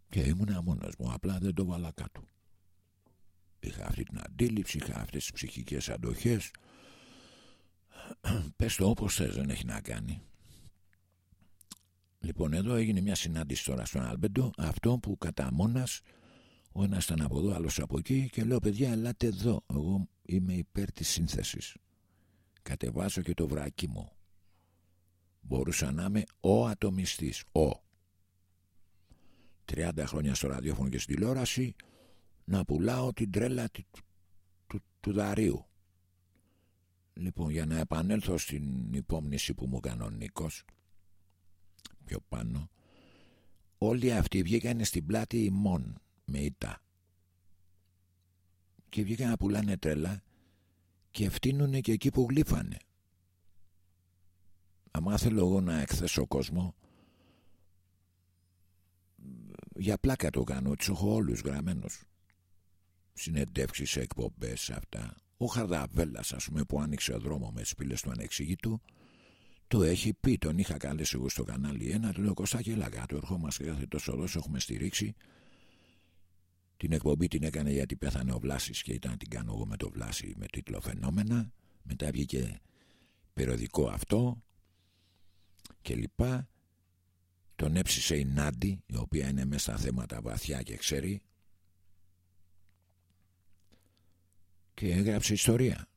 Και ήμουν μόνος μου. Απλά δεν το βάλα κάτω. Είχα αυτή την αντίληψη είχα αυτές τις ψυχικές αντοχές. Πες το όπως θες δεν έχει να κάνει. Λοιπόν εδώ έγινε μια συνάντηση τώρα στον Άλμπεντο. Αυτό που κατά μόνας Ο ένας ήταν από εδώ, άλλος από εκεί και λέω παιδιά ελάτε εδώ. Εγώ είμαι υπέρ της σύνθεσης. Κατεβάζω και το βράκι μου. Μπορούσα να είμαι ο ατομιστής. Ο. 30 χρόνια στο ραδιόφωνο και στην τηλεόραση να πουλάω την τρέλα του, του, του δαρίου. Λοιπόν, για να επανέλθω στην υπόμνηση που μου έκανε ο Νίκος, πιο πάνω, όλοι αυτοί βγήκαν στην πλάτη ημών με ητά. Και βγήκαν να πουλάνε τρέλα και φτύνουνε και εκεί που γλύφανε. Αν θέλω εγώ να εκθέσω κόσμο, για πλάκα το κάνω, τους έχω όλους γραμμένους. Συνεντεύξεις, εκπομπές, αυτά. Ο Χαρδαβέλλας, ας πούμε, που άνοιξε ο δρόμο με τις πύλες του ανεξηγήτου, το έχει πει, τον είχα καλέσει εγώ στο κανάλι ένα, του λέω Κωστάκη έλα το ερχόμαστε κάθε τόσο δόσο έχουμε στηρίξει. Την εκπομπή την έκανε γιατί πέθανε ο Βλάσης και ήταν την κάνω εγώ με το Βλάση με τίτλο Φαινόμενα. Μετά βγήκε περιοδικό αυτό και λοιπά. Τον έψησε η Νάντι, η οποία είναι μέσα στα θέματα βαθιά και ξέρει. Και έγραψε ιστορία.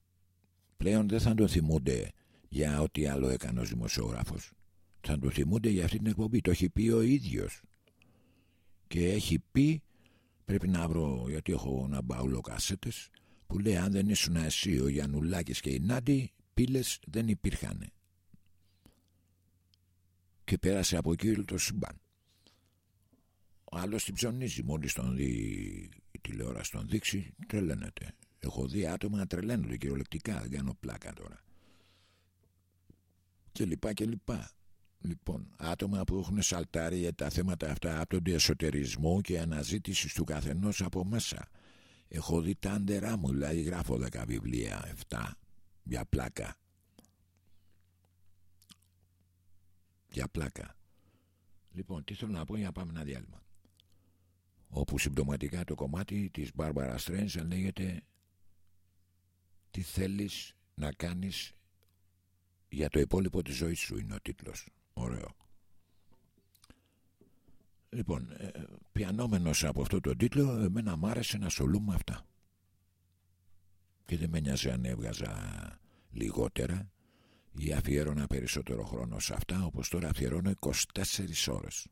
Πλέον δεν θα τον θυμούνται για ό,τι άλλο έκανε ο δημοσιογράφος. Θα το θυμούνται για αυτή την εκπομπή. Το έχει πει ο ίδιος. Και έχει πει, πρέπει να βρω, γιατί έχω ένα μπαούλο κασέτες, που λέει αν δεν ήσουν εσύ ο Γιαννουλάκης και η Νάντι, πύλες δεν υπήρχαν. Και πέρασε από εκεί το σύμπαν. Ο άλλος την ψωνίζει, μόλις τον δει η τηλεόραση τον δείξει, τρελαίνεται. Έχω δει άτομα να τρελαίνονται κυριολεκτικά, δεν κάνω πλάκα τώρα και λοιπά και λοιπά. Λοιπόν, άτομα που έχουν σαλτάρει για τα θέματα αυτά από τον εσωτερισμό και αναζήτησης του καθενός από μέσα. Έχω δει τα άντερά μου, δηλαδή γράφω 10 βιβλία, 7, για πλάκα. Για πλάκα. Λοιπόν, τι θέλω να πω για να πάμε ένα διάλειμμα. Όπου συμπτωματικά το κομμάτι της Μπάρμπαρα Στρέντζ λέγεται «Τι θέλεις να κάνεις για το υπόλοιπο της ζωής σου είναι ο τίτλος ωραίο. Λοιπόν ε, πιανόμενος από αυτό το τίτλο εμένα μ' άρεσε να ασχολούμαι αυτά. Και δεν με νοιάζει αν έβγαζα λιγότερα ή αφιέρωνα περισσότερο χρόνο σε αυτά όπως τώρα αφιερώνω 24 ώρες.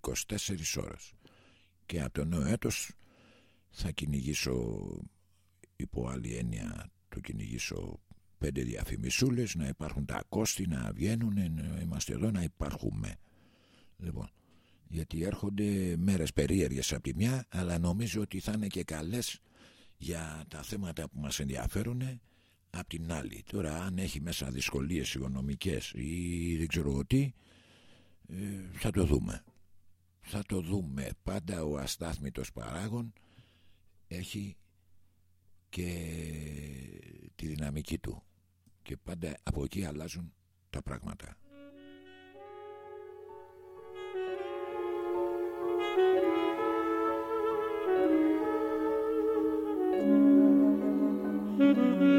24 ώρες. Και από το νέο έτος θα κυνηγήσω υπό άλλη έννοια το κυνηγήσω πέντε διαφημισούλες να υπάρχουν τα κόστη να βγαίνουν να είμαστε εδώ να υπάρχουμε. Λοιπόν γιατί έρχονται μέρες περίεργες από τη μια αλλά νομίζω ότι θα είναι και καλές για τα θέματα που μας ενδιαφέρουν από την άλλη. Τώρα αν έχει μέσα δυσκολίες οικονομικές ή δεν ξέρω τι ε, θα το δούμε. Θα το δούμε. Πάντα ο αστάθμητος παράγων έχει και τη δυναμική του και πάντα από εκεί αλλάζουν τα πράγματα. spend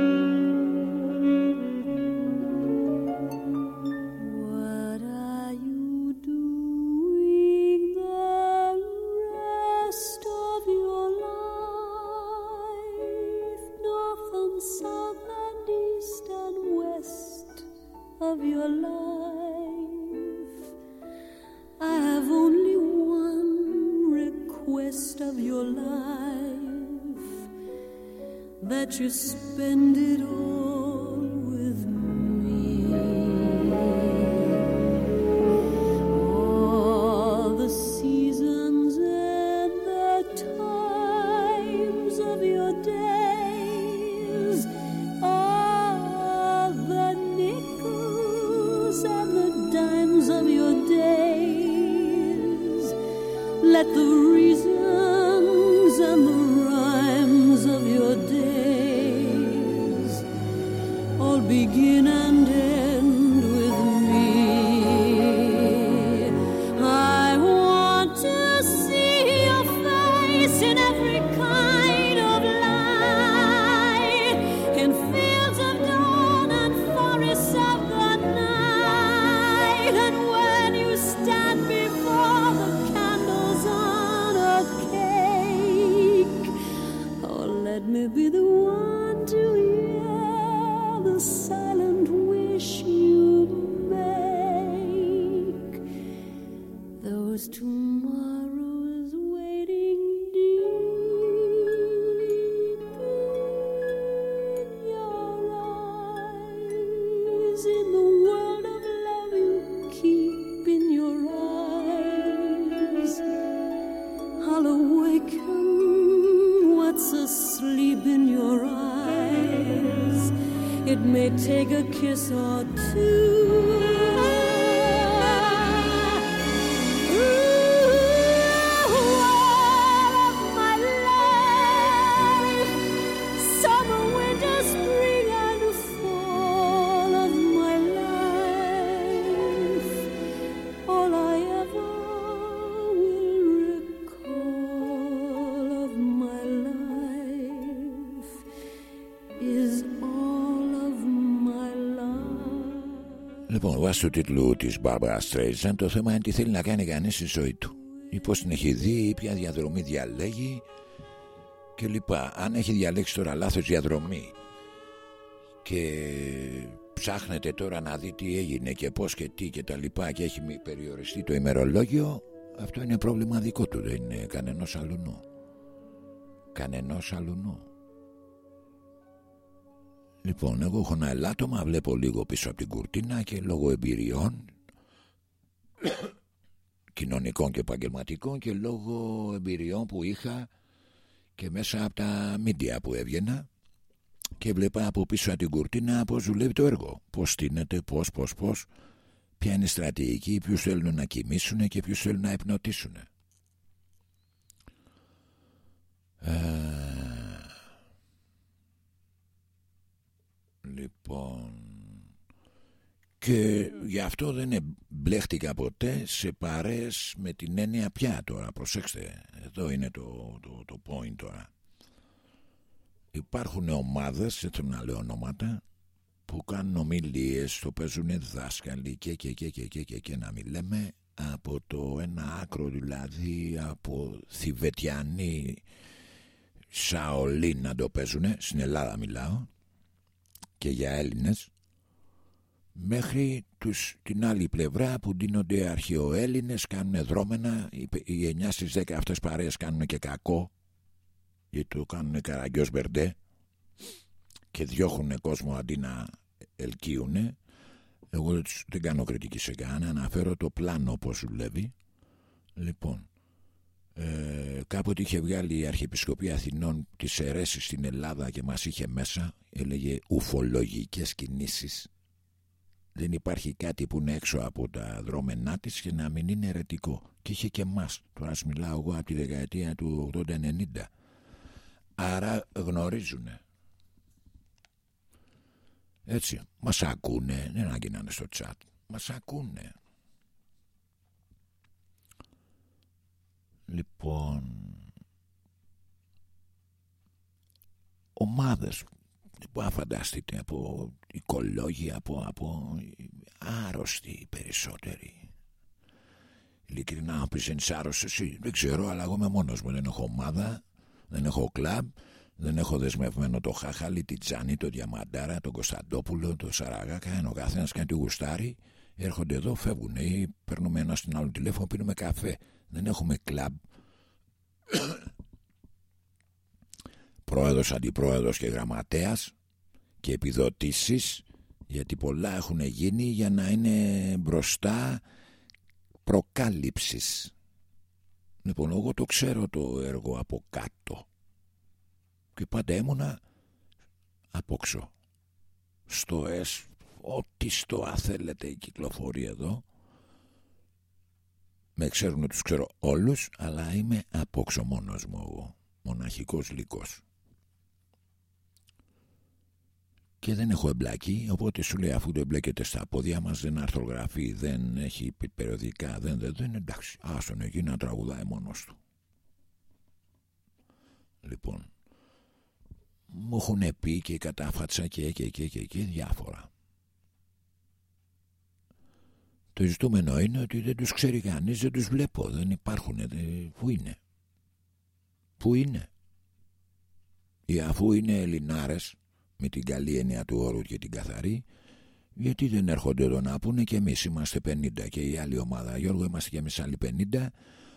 του τίτλου της Barbara Streisand, το θέμα είναι τι θέλει να κάνει κανείς στη ζωή του. Ή πώς την έχει δει, ή ποια διαδρομή διαλέγει κλπ. Αν έχει διαλέξει τώρα λάθος διαδρομή και ψάχνετε τώρα να δει τι έγινε και πώς και τι και τα λοιπά και έχει περιοριστεί το ημερολόγιο, αυτό είναι πρόβλημα δικό του, δεν είναι κανενός αλουνού. Κανενός αλουνού. Λοιπόν, εγώ έχω ένα ελάττωμα, βλέπω λίγο πίσω από την κουρτίνα και λόγω εμπειριών κοινωνικών και επαγγελματικών και λόγω εμπειριών που είχα και μέσα από τα μίντια που έβγαινα και βλέπα από πίσω από την κουρτίνα πώς δουλεύει το έργο. Πώς στείνεται, πώς, πώς, πώς, ποια είναι η στρατηγική, ποιους θέλουν να κοιμήσουν και ποιους θέλουν να υπνοτήσουν. Ε, Λοιπόν και γι' αυτό δεν μπλέχτηκα ποτέ σε παρέες με την έννοια πια τώρα. Προσέξτε εδώ είναι το, το, το point τώρα. Υπάρχουν ομάδες δεν θέλω να λέω ονόματα που κάνουν ομιλίες το παίζουν δάσκαλοι και και και και και και, και να μην λέμε από το ένα άκρο δηλαδή από Θιβετιανή Σαολίν να το παίζουν στην Ελλάδα μιλάω και για Έλληνες μέχρι τους, την άλλη πλευρά που δίνονται αρχαιοέλληνες κάνουν δρόμενα οι 9 στις 10 αυτές παρέες κάνουν και κακό γιατί το κάνουν καραγκιός μπερντέ και διώχουν κόσμο αντί να ελκύουν εγώ δεν κάνω κριτική σε κανένα αναφέρω το πλάνο πως δουλεύει. Λοιπόν ε, κάποτε είχε βγάλει η Αρχιεπισκοπή Αθηνών τις αιρέσεις στην Ελλάδα και μας είχε μέσα έλεγε ουφολογικές κινήσεις δεν υπάρχει κάτι που είναι έξω από τα δρόμενά της και να μην είναι ερετικό και είχε και μας τώρα μιλάω εγώ από τη δεκαετία του 80-90 άρα γνωρίζουν έτσι μας ακούνε. Δεν ανάγκη να είναι στο τσάτ μας ακούνε Λοιπόν, ομάδες που φανταστείτε από οικολόγοι, από, από άρρωστοι περισσότεροι. Ειλικρινά, πεις είσαι άρρωστος εσύ, δεν ξέρω, αλλά εγώ είμαι μόνος μου, δεν έχω ομάδα, δεν έχω κλαμπ, δεν έχω δεσμευμένο το Χάχαλη, τη Τζάνι, το Διαμαντάρα, τον Κωνσταντόπουλο, το Σαραγάκα, ενώ ο καθένας κάνει τη γουστάρι, έρχονται εδώ, φεύγουν ή παίρνουμε ένα στην άλλο τηλέφωνο, πίνουμε καφέ δεν έχουμε κλαμπ. Πρόεδρος, αντιπρόεδρος και γραμματέας και επιδοτήσεις γιατί πολλά έχουν γίνει για να είναι μπροστά προκάλυψης. Λοιπόν εγώ το ξέρω το έργο από κάτω. Και πάντα ήμουνα απόξω. Στο ΕΣ ό,τι στο θέλετε η κυκλοφορία εδώ με ξέρουν τους ξέρω όλους αλλά είμαι απόξω μόνος μου εγώ μοναχικός λύκος. Και δεν έχω εμπλακεί οπότε σου λέει αφού δεν εμπλέκεται στα πόδια μας δεν αρθρογραφεί δεν έχει περιοδικά δεν, δεν, δεν εντάξει άστον εκεί να τραγουδάει μόνος του. Λοιπόν μου έχουν πει και κατάφατσα και και και και, και διάφορα το ζητούμενο είναι ότι δεν τους ξέρει κανείς, δεν τους βλέπω, δεν υπάρχουν. Πού είναι; Πού είναι; Ή αφού είναι Ελληνάρες, με την καλή έννοια του όρου και την καθαρή, γιατί δεν έρχονται εδώ να πούνε και εμείς είμαστε 50 και η άλλη ομάδα. Γιώργο είμαστε και εμείς άλλοι 50,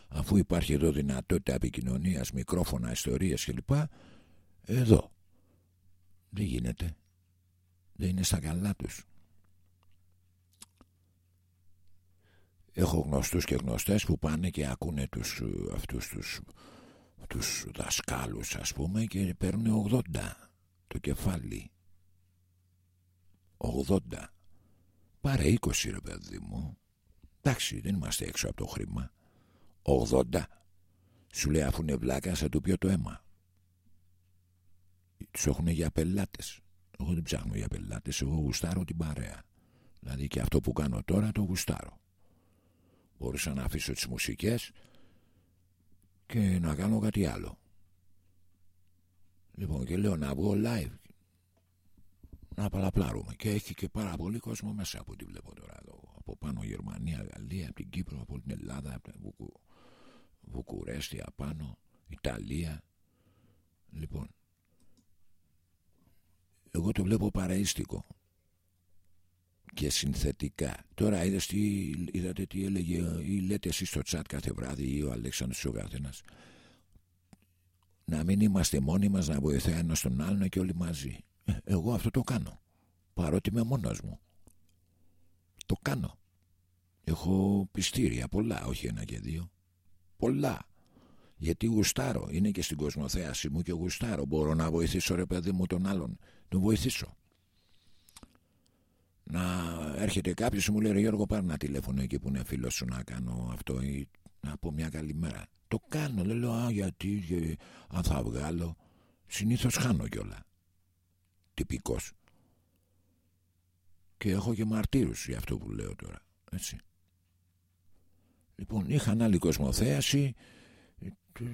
αφού υπάρχει εδώ δυνατότητα επικοινωνίας, μικρόφωνα, ιστορίες κλπ. Εδώ. Δεν γίνεται. Δεν είναι στα καλά τους. Έχω γνωστούς και γνωστές που πάνε και ακούνε τους, ε, αυτούς τους, τους δασκάλους ας πούμε και παίρνουν 80 το κεφάλι. 80 πάρε 20 ρε παιδί μου. Εντάξει δεν είμαστε έξω από το χρήμα. 80 σου λέει αφού είναι βλάκα θα του πιω το αίμα τους έχουν για πελάτες. Εγώ δεν ψάχνω για πελάτες εγώ γουστάρω την παρέα. Δηλαδή και αυτό που κάνω τώρα το γουστάρω μπορούσα να αφήσω τις μουσικές και να κάνω κάτι άλλο. Λοιπόν και λέω να βγω live να παραπλάρουμε και έχει και πάρα πολύ κόσμο μέσα από ό,τι βλέπω τώρα εδώ. Από πάνω Γερμανία, Γαλλία, από την Κύπρο, από την Ελλάδα από την Βουκου... Βουκουρέστη απάνω Ιταλία. Λοιπόν εγώ το βλέπω παραίστικο και συνθετικά. Τώρα είδες τι, είδατε τι έλεγε ή λέτε εσείς στο τσάτ κάθε βράδυ ή ο Αλέξανδρος ο καθένας. Να μην είμαστε μόνοι μας να βοηθάει ένας τον άλλον και όλοι μαζί. Ε, εγώ αυτό το κάνω. Παρότι είμαι μόνος μου. Το κάνω. Έχω πιστήρια πολλά, όχι ένα και δύο. Πολλά. Γιατί γουστάρω. Είναι και στην κοσμοθέαση μου και γουστάρω. Μπορώ να βοηθήσω ρε παιδί μου τον άλλον. Τον βοηθήσω να έρχεται κάποιος και μου λέει: Γιώργο, πάρε ένα τηλέφωνο εκεί που είναι φίλος σου να κάνω αυτό ή να πω μια καλημέρα. Το κάνω, δεν λέω Α, γιατί, και, αν θα βγάλω. Συνήθως χάνω κιόλα. Τυπικός. Και έχω και μαρτύρους για αυτό που λέω τώρα. Έτσι. Λοιπόν, είχαν άλλη κοσμοθέαση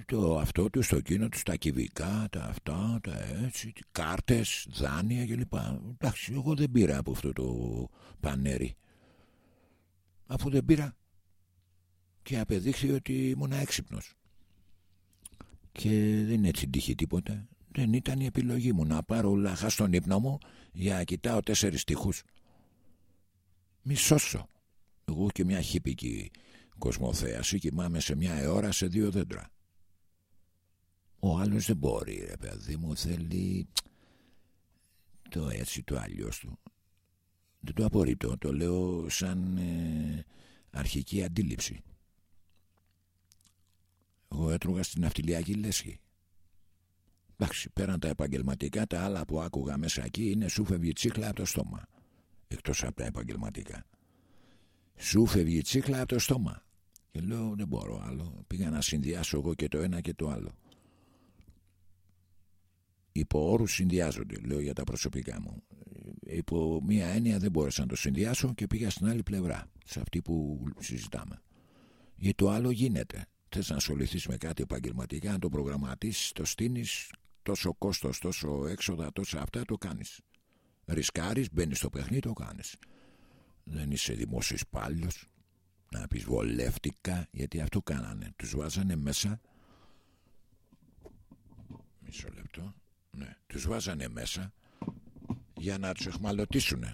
το αυτό του, στο κίνο του, τα κυβικά, τα αυτά, τα έτσι, κάρτες, δάνεια κλπ. Εντάξει, εγώ δεν πήρα από αυτό το πανέρι. Αφού δεν πήρα και απεδείχθη ότι ήμουν έξυπνος. Και δεν είναι έτσι τύχη τίποτα. Δεν ήταν η επιλογή μου να πάρω λαχά στον ύπνο μου για να κοιτάω τέσσερις τείχους. Μη σώσω. Εγώ και μια χύπικη κοσμοθέαση κοιμάμαι σε μια αιώρα σε δύο δέντρα. Ο άλλος δεν μπορεί ρε παιδί μου θέλει το έτσι το αλλιώς του. Δεν το απορρίτω, το λέω σαν ε, αρχική αντίληψη. Εγώ έτρωγα στην ναυτιλιακή λέσχη. Εντάξει, πέραν τα επαγγελματικά, τα άλλα που άκουγα μέσα εκεί είναι σου φεύγει τσίχλα από το στόμα. Εκτός από τα επαγγελματικά. Σου φεύγει τσίχλα από το στόμα. Και λέω δεν μπορώ άλλο. Πήγα να συνδυάσω εγώ και το ένα και το άλλο υπό όρους συνδυάζονται λέω για τα προσωπικά μου. Υπό μία έννοια δεν μπόρεσα να το συνδυάσω και πήγα στην άλλη πλευρά σε αυτή που συζητάμε. Γιατί το άλλο γίνεται. Θες να ασχοληθείς με κάτι επαγγελματικά να το προγραμματίσεις το στείνεις τόσο κόστος, τόσο έξοδα τόσα αυτά το κάνεις. Ρισκάρεις, μπαίνεις στο παιχνίδι το κάνεις. Δεν είσαι δημόσιος πάλιος να πεις βολεύτηκα γιατί αυτό κάνανε. Τους βάζανε μέσα. Μισό λεπτό ναι, τους βάζανε μέσα για να τους εχμαλωτήσουν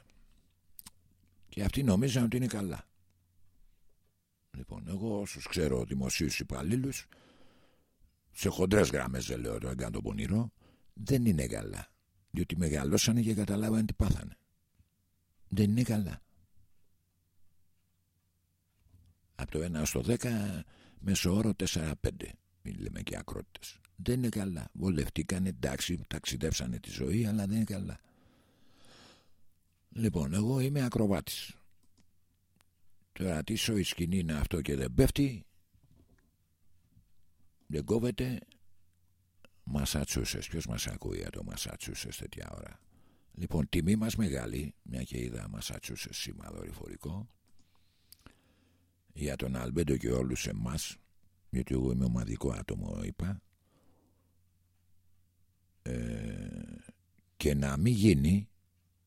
και αυτοί νομίζαν ότι είναι καλά. Λοιπόν εγώ όσους ξέρω δημοσίους υπαλλήλους, σε χοντρές γραμμές δεν λέω το έγκαν τον πονηρό δεν είναι καλά. Διότι μεγαλώσανε και καταλάβανε τι πάθανε. Δεν είναι καλά. Από το 1 στο 10 μέσω όρο 4-5 μην λέμε και ακρότητες δεν είναι καλά. Βολευτήκαν, εντάξει, ταξιδέψανε τη ζωή, αλλά δεν είναι καλά. Λοιπόν, εγώ είμαι ακροβάτης. Τώρα τι η σκηνή είναι αυτό και δεν πέφτει. Δεν κόβεται. Μασάτσουσες. Ποιος μας ακούει για το Μασάτσουσες τέτοια ώρα; Λοιπόν, τιμή μας μεγάλη, μια και είδα Μασάτσουσες σήμα δορυφορικό, για τον Αλμπέντο και όλους εμάς, γιατί εγώ είμαι ομαδικό άτομο, είπα, ε, και να μην γίνει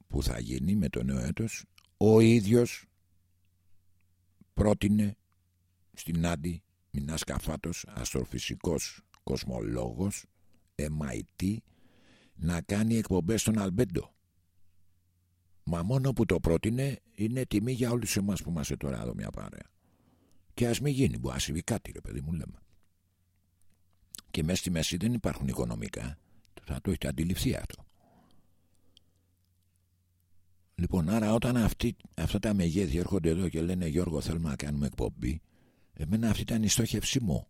που θα γίνει με το νέο έτος ο ίδιος πρότεινε στην Άντι Μινάς Καφάτος αστροφυσικός κοσμολόγος MIT να κάνει εκπομπές στον Αλμπέντο. Μα μόνο που το πρότεινε είναι τιμή για όλους εμάς που είμαστε τώρα εδώ μια παρέα. Και ας μην γίνει, μπορεί να συμβεί κάτι ρε παιδί μου λέμε. Και μέσα στη μέση δεν υπάρχουν οικονομικά θα το έχετε αντιληφθεί αυτό. Λοιπόν, άρα όταν αυτοί, αυτά τα μεγέθη έρχονται εδώ και λένε Γιώργο θέλουμε να κάνουμε εκπομπή, εμένα αυτή ήταν η στόχευσή μου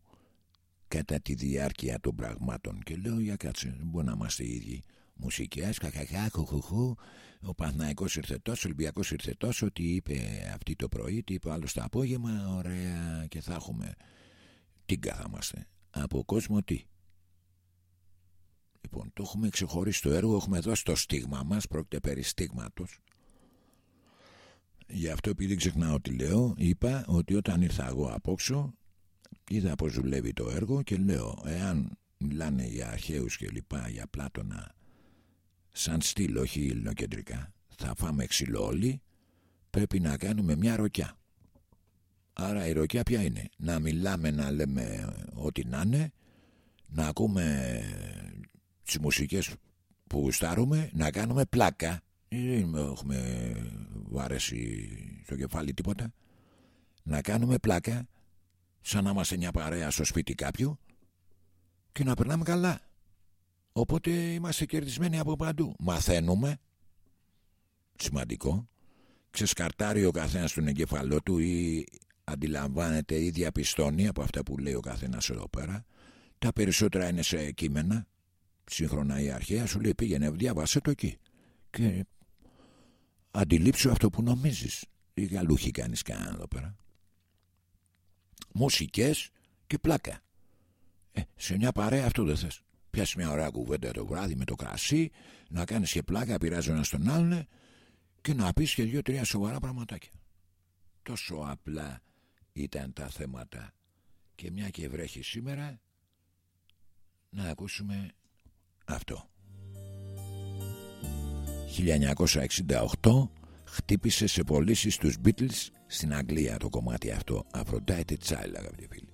κατά τη διάρκεια των πραγμάτων και λέω για κάτσε, δεν μπορεί να είμαστε οι ίδιοι. μουσικές, κακακά, κουκουχού. Ο Παναθηναϊκός ήρθε τόσο, ο Ολυμπιακός ήρθε τόσο, ότι είπε αυτή το πρωί, τι είπε άλλος το απόγευμα, ωραία και θα έχουμε. Τι καθάμαστε. Από κόσμο τι. Λοιπόν, το έχουμε ξεχωρίσει το έργο, έχουμε δώσει το στίγμα μας, πρόκειται περί στίγματος. Γι' αυτό επειδή ξεχνάω τι λέω, είπα ότι όταν ήρθα εγώ απόξω, είδα πως δουλεύει το έργο και λέω, εάν μιλάνε για αρχαίους και λοιπά, για Πλάτωνα, σαν στυλ, όχι ελληνοκεντρικά, θα φάμε ξυλό όλοι, πρέπει να κάνουμε μια ροκιά. Άρα η ροκιά ποια είναι, να μιλάμε, να λέμε ό,τι να είναι, να ακούμε τις μουσικές που γουστάρουμε, να κάνουμε πλάκα. Δεν έχουμε βαρέσει στο κεφάλι τίποτα. Να κάνουμε πλάκα, σαν να είμαστε μια παρέα στο σπίτι κάποιου και να περνάμε καλά. Οπότε είμαστε κερδισμένοι από παντού. Μαθαίνουμε. Σημαντικό. Ξεσκαρτάρει ο καθένας τον εγκεφαλό του ή αντιλαμβάνεται ή διαπιστώνει από αυτά που λέει ο καθένας εδώ πέρα. Τα περισσότερα είναι σε κείμενα. Σύγχρονα η αρχαία σου λέει πήγαινε διάβασε το εκεί. Και αντιλήψου αυτό που νομίζεις. Ή γαλούχη κάνεις κανένα εδώ πέρα. Μουσικές και πλάκα. Ε, σε μια παρέα αυτό δεν θες. Πιάσεις μια ωραία κουβέντα το βράδυ με το κρασί, να κάνεις και πλάκα, πειράζει ένας τον άλλον και να πεις και δύο-τρία σοβαρά πραγματάκια. Τόσο απλά ήταν τα θέματα και μια και βρέχεις σήμερα να ακούσουμε αυτό. 1968 χτύπησε σε πωλήσεις τους Beatles στην Αγγλία το κομμάτι αυτό Aphrodite Child αγαπητοί φίλοι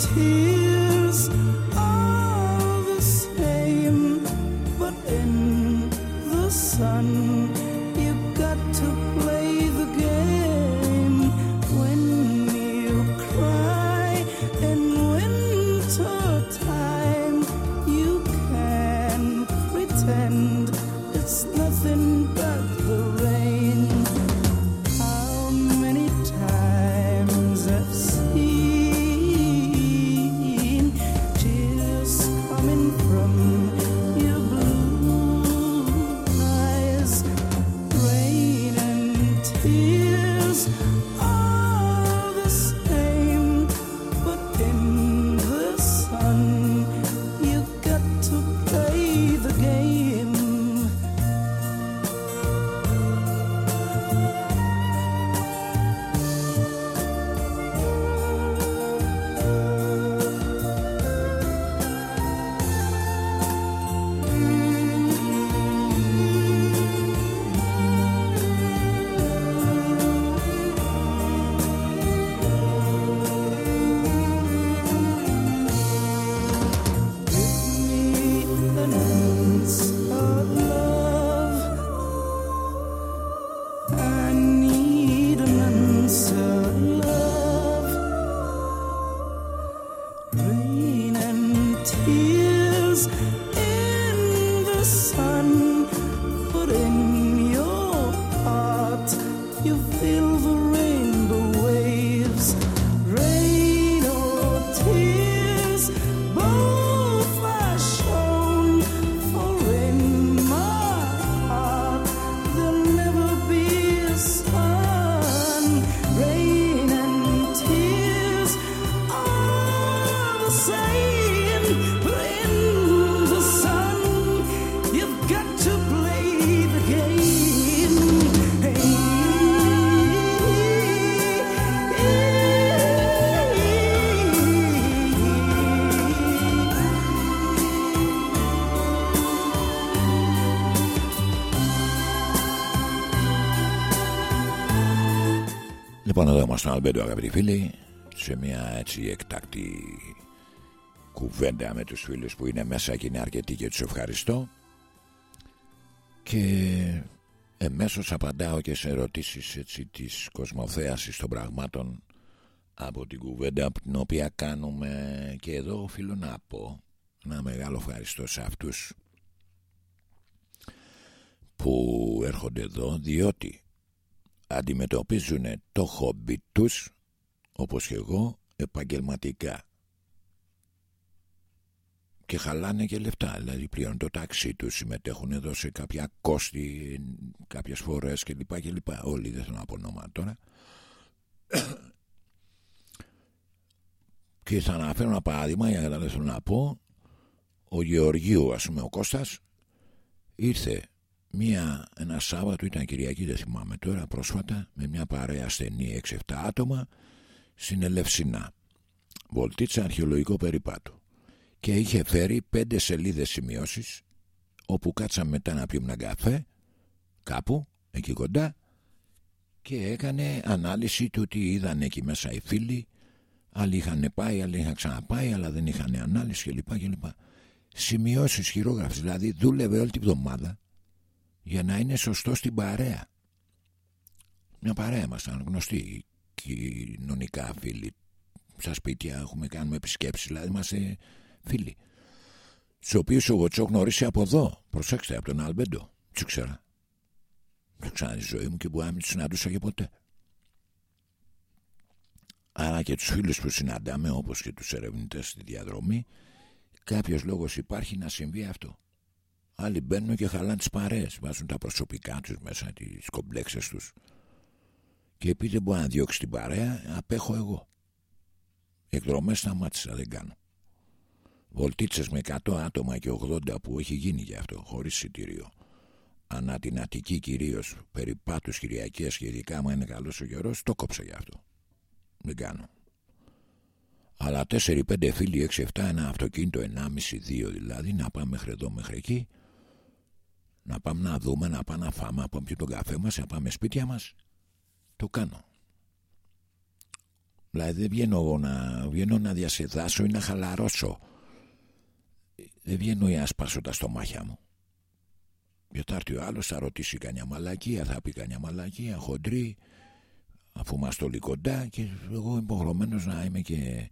στον Αλμπέντο αγαπητοί φίλοι σε μια έτσι εκτάκτη κουβέντα με τους φίλους που είναι μέσα και είναι αρκετοί και τους ευχαριστώ. Και εμέσως απαντάω και σε ερωτήσεις έτσι της κοσμοθέασης των πραγμάτων από την κουβέντα την οποία κάνουμε. Και εδώ οφείλω να πω ένα μεγάλο ευχαριστώ σε αυτούς που έρχονται εδώ διότι αντιμετωπίζουν το χόμπι τους όπως και εγώ επαγγελματικά. Και χαλάνε και λεφτά δηλαδή πλέον το ταξί τους συμμετέχουν εδώ σε κάποια κόστη κάποιες φορές και λοιπά και λοιπά όλοι δεν θέλω να πω όνομα τώρα. Και θα αναφέρω ένα παράδειγμα για να δεν θέλω να πω. Ο Γεωργίου ας πούμε ο Κώστας ήρθε μία, ένα Σάββατο ήταν Κυριακή δεν θυμάμαι τώρα πρόσφατα με μια παρέα στενή 6-7 άτομα στην Ελευσινά Βολτίτσα αρχαιολογικό περιπάτο και είχε φέρει πέντε σελίδες σημειώσεις όπου κάτσαμε μετά να πιούμε ένα καφέ κάπου εκεί κοντά και έκανε ανάλυση του τι είδαν εκεί μέσα οι φίλοι άλλοι είχαν πάει, άλλοι είχαν ξαναπάει αλλά δεν είχαν ανάλυση κλπ. κλπ. Σημειώσεις χειρόγραφες δηλαδή δούλευε όλη την εβδομάδα για να είναι σωστό στην παρέα. Μια παρέα ήμασταν γνωστοί κοινωνικά φίλοι. Στα σπίτια έχουμε κάνουμε επισκέψεις δηλαδή είμαστε φίλοι. Του οποίους ο Γοτσό γνώρισε από εδώ. Προσέξτε από τον Αλμπέντο τους ξέρα δεν ξανά τη ζωή μου και που άμυνα τους συναντούσα και ποτέ. Άρα και τους φίλους που συναντάμε όπως και τους ερευνητές στη διαδρομή κάποιος λόγος υπάρχει να συμβεί αυτό άλλοι μπαίνουν και χαλάνε τις παρέες βάζουν τα προσωπικά τους μέσα τις κομπλέξες τους. Και επειδή δεν μπορεί να διώξει την παρέα απέχω εγώ. Εκδρομές σταμάτησα δεν κάνω. Βολτίτσες με 100 άτομα και 80 που έχει γίνει για αυτό χωρίς εισιτήριο. Ανά την Αττική κυρίως περιπάτους Κυριακές και ειδικά μου είναι καλός ο καιρός το κόψα για αυτό. Δεν κάνω. Αλλά 4-5 φίλοι 6-7 ένα αυτοκίνητο 1,5-2 δηλαδή να πάμε μέχρι εδώ μέχρι εκεί να πάμε να δούμε να πάμε να φάμε να πάμε και τον καφέ μας να πάμε σπίτια μας το κάνω δηλαδή δεν βγαίνω εγώ να, βγαίνω να διασεδάσω ή να χαλαρώσω δεν βγαίνω για να σπάσω τα στομάχια μου. Γιατί θα έρθει ο άλλο, θα ρωτήσει κανένα μαλακία, θα πει κανένα μαλακία, χοντρή, αφού είμαστε όλοι κοντά και εγώ είμαι υποχρεωμένος να είμαι και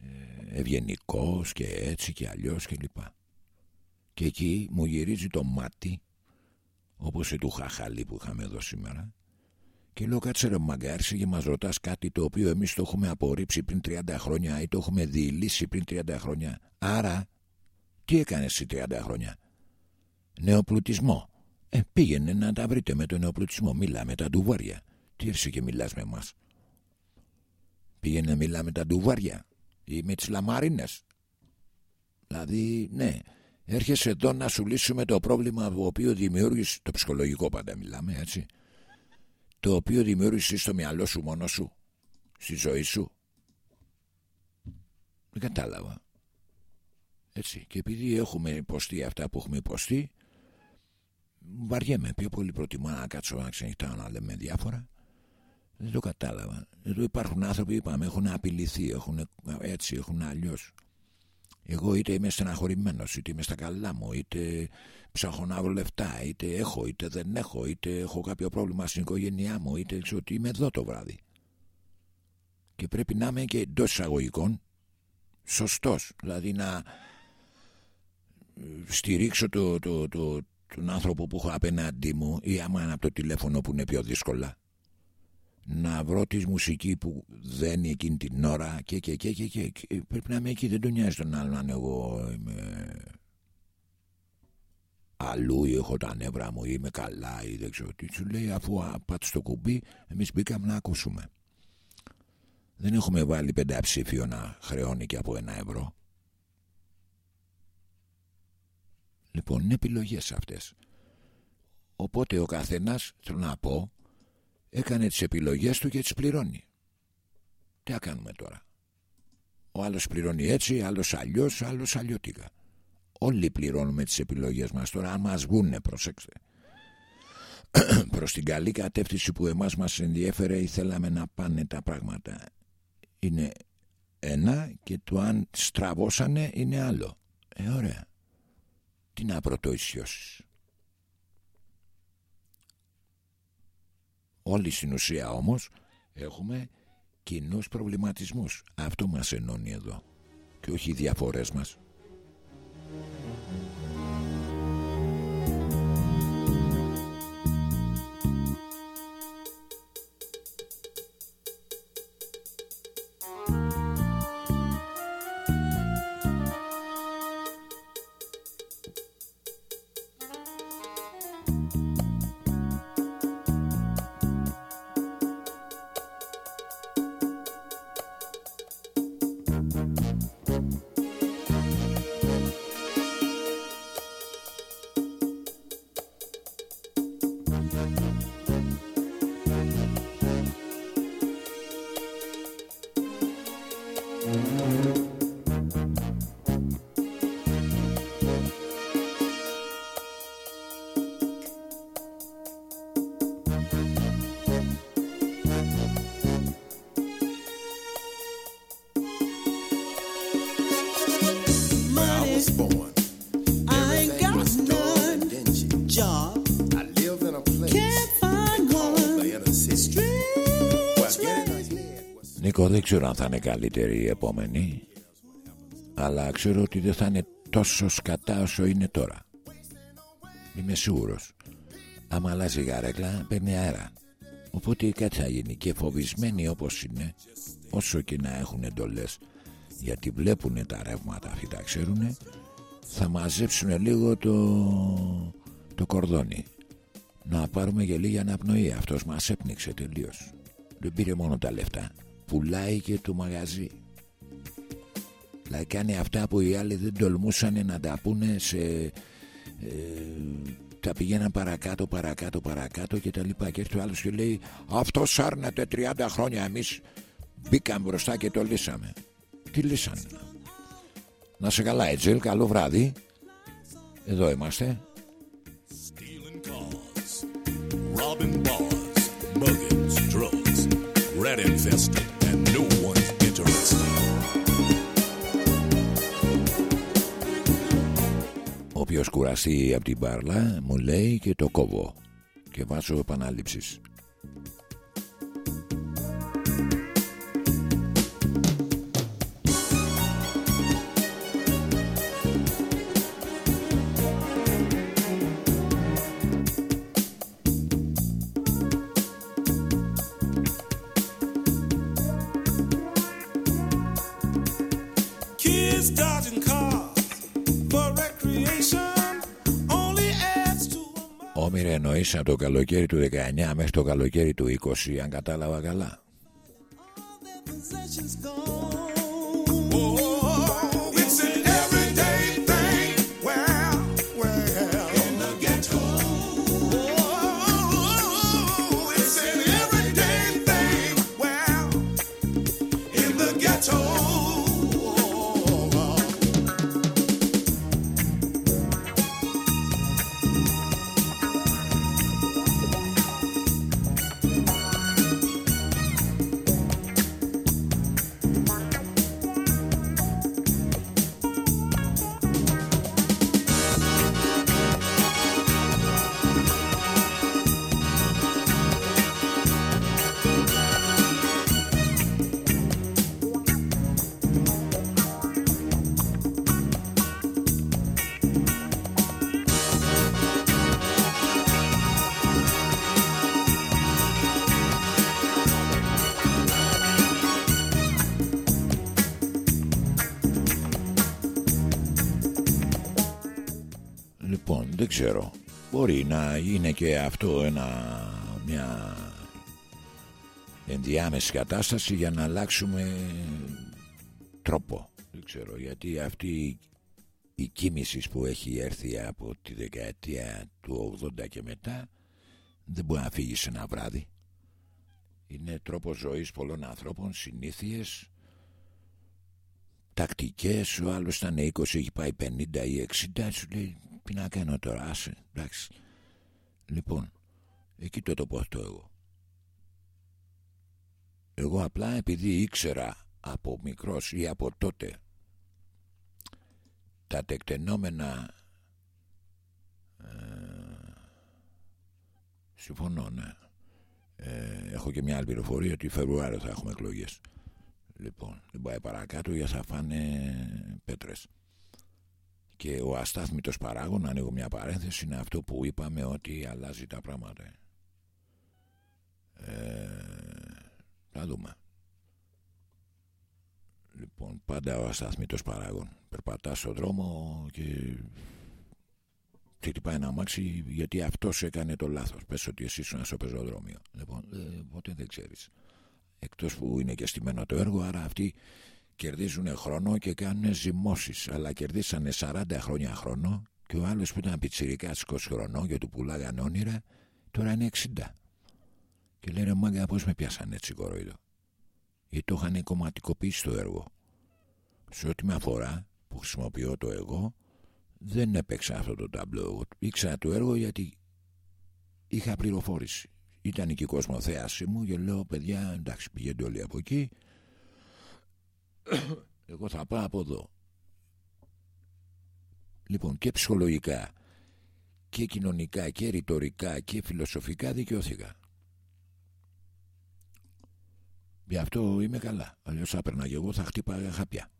ε, ευγενικός και έτσι και αλλιώς και λοιπά. Και εκεί μου γυρίζει το μάτι, όπως η του Χαχαλή που είχαμε εδώ σήμερα, και λέω κάτσε ρε μαγκάρση και μας ρωτάς κάτι το οποίο εμείς το έχουμε απορρίψει πριν 30 χρόνια ή το έχουμε διηλύσει πριν 30 χρόνια. Άρα τι έκανες εσύ 30 χρόνια; Νεοπλουτισμό. Ε, πήγαινε να τα βρείτε με τον νεοπλουτισμό. Μιλά με τα ντουβάρια. Τι έρθει και μιλάς με εμάς; Πήγαινε μιλά με τα ντουβάρια ή με τις λαμαρίνες. Δηλαδή, ναι, έρχεσαι εδώ να σου λύσουμε το πρόβλημα το οποίο δημιούργησε, το ψυχολογικό πάντα μιλάμε, έτσι, το οποίο δημιούργησε στο μυαλό σου μόνο σου, στη ζωή σου. Δεν κατάλαβα. Έτσι. Και επειδή έχουμε υποστεί αυτά που έχουμε υποστεί, βαριέμαι. Πιο πολύ προτιμώ να κάτσω να ξενυχτάω να λέμε διάφορα. Δεν το κατάλαβα. Εδώ υπάρχουν άνθρωποι, είπαμε, έχουν απειληθεί, έχουν έτσι, έχουν αλλιώς. Εγώ είτε είμαι στεναχωρημένος, είτε είμαι στα καλά μου, είτε ψάχνω να βρω λεφτά, είτε έχω, είτε δεν έχω, είτε έχω κάποιο πρόβλημα στην οικογένειά μου, είτε ξέρω ότι είμαι εδώ το βράδυ. Και πρέπει να είμαι και εντός εισαγωγικών σωστός. Δηλαδή να στηρίξω το, το, το, τον άνθρωπο που έχω απέναντί μου ή άμα είναι από το τηλέφωνο που είναι πιο δύσκολα να βρω τη μουσική που δένει εκείνη την ώρα και, και, και, και, και, πρέπει να είμαι εκεί δεν τον νοιάζει τον άλλο αν εγώ είμαι αλλού ή έχω τα νεύρα μου ή είμαι καλά ή δεν ξέρω τι. Σου λέει αφού πάτησε το κουμπί εμείς μπήκαμε να ακούσουμε. Δεν έχουμε βάλει πενταψήφιο να χρεώνει και από ένα ευρώ. Λοιπόν, είναι επιλογές αυτές. Οπότε ο καθένας, θέλω να πω, έκανε τις επιλογές του και τις πληρώνει. Τι θα κάνουμε τώρα; Ο άλλος πληρώνει έτσι, άλλος αλλιώς, άλλος αλλιώτικα. Όλοι πληρώνουμε τις επιλογές μας τώρα, αν μας βγούνε, προσέξτε. Προς την καλή κατεύθυνση που εμάς μας ενδιέφερε ή θέλαμε να πάνε τα πράγματα. Είναι ένα και το αν στραβώσανε είναι άλλο. Ε, ωραία τι να πρωτοισιώσεις. Όλοι στην ουσία όμως έχουμε κοινούς προβληματισμούς. Αυτό μας ενώνει εδώ και όχι οι διαφορές μας. Ξέρω αν θα είναι καλύτερη η επόμενη Αλλά ξέρω ότι δεν θα είναι τόσο σκατά όσο είναι τώρα. Είμαι σίγουρος. Άμα αλλάζει η γαρέκλα παίρνει αέρα. Οπότε κάτι θα γίνει και φοβισμένοι όπως είναι Όσο και να έχουν εντολές. Γιατί βλέπουν τα ρεύματα αυτοί τα ξέρουν Θα μαζέψουν λίγο το, το κορδόνι. Να πάρουμε και λίγη αναπνοή. Αυτός μας έπνιξε τελείως. Δεν πήρε μόνο τα λεφτά Πουλάει και το μαγαζί Δηλαδή κάνει αυτά που οι άλλοι δεν τολμούσαν να τα πούνε σε... Ε, τα πηγαίναν παρακάτω, παρακάτω, παρακάτω και τα λοιπά. Και έρθει ο άλλος και λέει αυτό σάρνατε 30 χρόνια εμείς μπήκαμε μπροστά και το λύσαμε. Τι λύσανε; Να σε καλά Έτζελ, καλό βράδυ. Εδώ είμαστε. Stealing cars, robbing bars, muggings, drugs, rat infested, Όποιος κουραστεί από την μπάρλα μου λέει και το κόβω και βάζω επανάληψεις. Όμοιρε εννοείς από το καλοκαίρι του 19 μέχρι το καλοκαίρι του 20 αν κατάλαβα καλά. Μπορεί να είναι και αυτό ένα, μια ενδιάμεση κατάσταση για να αλλάξουμε τρόπο. Δεν ξέρω, γιατί αυτή η κίνηση που έχει έρθει από τη δεκαετία του 80 και μετά δεν μπορεί να φύγει σε ένα βράδυ. Είναι τρόπος ζωής πολλών ανθρώπων, συνήθειες, τακτικές, ο άλλος ήταν 20, έχει πάει 50 ή 60, σου λέει τι να κάνω τώρα, άσε, εντάξει. Λοιπόν, εκεί το τοποθετώ εγώ. Εγώ απλά επειδή ήξερα από μικρός ή από τότε τα τεκτενόμενα ε, συμφωνώ ναι ε, έχω και μια άλλη πληροφορία ότι Φεβρουάριο θα έχουμε εκλογές λοιπόν δεν πάει παρακάτω για θα φάνε πέτρες και ο αστάθμητος παράγων ανοίγω μια παρένθεση είναι αυτό που είπαμε ότι αλλάζει τα πράγματα ε, θα δούμε Λοιπόν, πάντα ο ασταθμητός παράγων. Περπατάς στον δρόμο και χτυπάει ένα αμάξι γιατί αυτός έκανε το λάθος. Πες ότι εσύ ήσουν στο πεζοδρόμιο. Λοιπόν, ε, ποτέ δεν ξέρεις. Εκτός που είναι και στημένο το έργο, άρα αυτοί κερδίζουν χρόνο και κάνουν ζυμώσεις. Αλλά κερδίσανε 40 χρόνια χρόνο και ο άλλος που ήταν πιτσιρικάς 20 χρονών και του πουλάγαν όνειρα, τώρα είναι 60. Και λένε μάγκα πώς με πιάσανε έτσι κοροϊδό γιατί το είχαν κομματικοποιήσει το έργο. Σε ό,τι με αφορά που χρησιμοποιώ το εγώ, δεν έπαιξα αυτό το ταμπλό. Εγώ ήξερα το έργο γιατί είχα πληροφόρηση. Ήταν και η κοσμοθέαση μου και λέω παιδιά εντάξει πηγαίνετε όλοι από εκεί. Εγώ θα πάω από εδώ. Λοιπόν και ψυχολογικά και κοινωνικά και ρητορικά και φιλοσοφικά δικαιώθηκα. Γι' αυτό είμαι καλά. Αλλιώς θα έπαιρνα και εγώ, θα χτύπαγα χαπιά.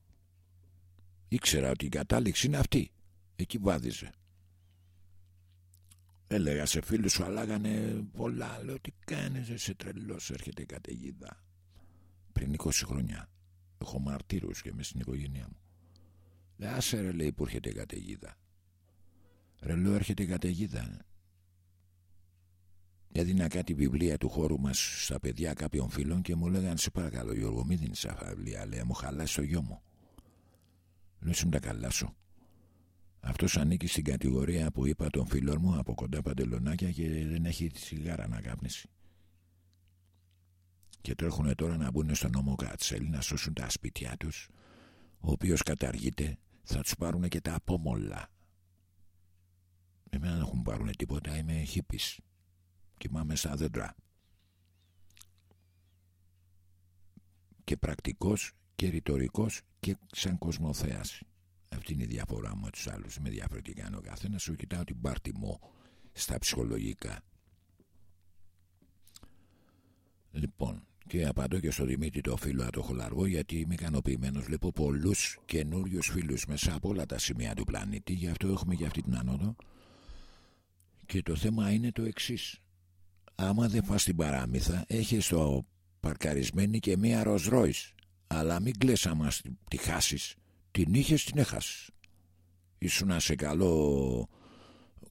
Ήξερα ότι η κατάληξη είναι αυτή. Εκεί βάδιζε. Έλεγα σε φίλους σου, αλλάγανε πολλά. Λέω τι κάνεις, σε τρελός, έρχεται η καταιγίδα. Πριν 20 χρόνια. Έχω μαρτύρους και μες στην οικογένειά μου. Λέει, άσε ρε λέει που έρχεται η καταιγίδα. Ρε λέω έρχεται η καταιγίδα. Έδινα κάτι βιβλία του χώρου μας στα παιδιά κάποιων φίλων και μου λέγανε σε παρακαλώ Γιώργο μην δίνεις αυτά τα βιβλία. Λέει μου χαλάσει το γιο μου. Λέω σου τα καλά σου. Αυτός ανήκει στην κατηγορία που είπα των φίλων μου από κοντά παντελονάκια και δεν έχει τη σιγάρα να κάπνισει. Και τρέχουν τώρα να μπουν στον νόμο Κατσέλ να σώσουν τα σπίτια τους ο οποίος καταργείται θα τους πάρουν και τα απόμολα. Εμένα δεν έχουν πάρουν τίποτα, είμαι χίπης. Κοιμάμαι στα δέντρα. Και πρακτικός και ρητορικός και σαν κοσμοθέας. Αυτή είναι η διαφορά μου με τους άλλους. Είμαι διαφορετικά είναι ο καθένας. Σου κοιτάω την πάρτη μου στα ψυχολογικά. Λοιπόν, και απαντώ και στο Δημήτρη το φίλο από το Χολαργό γιατί είμαι ικανοποιημένος. Βλέπω πολλούς καινούριους φίλους μέσα από όλα τα σημεία του πλανήτη. Γι' αυτό έχουμε και αυτή την ανόδο. Και το θέμα είναι το εξής. Άμα δεν φας την παράμυθα, έχεις το παρκαρισμένη και μία Rolls Αλλά μην κλαις άμα τη χάσεις. Την είχες, την έχασες. Ήσουν σε καλό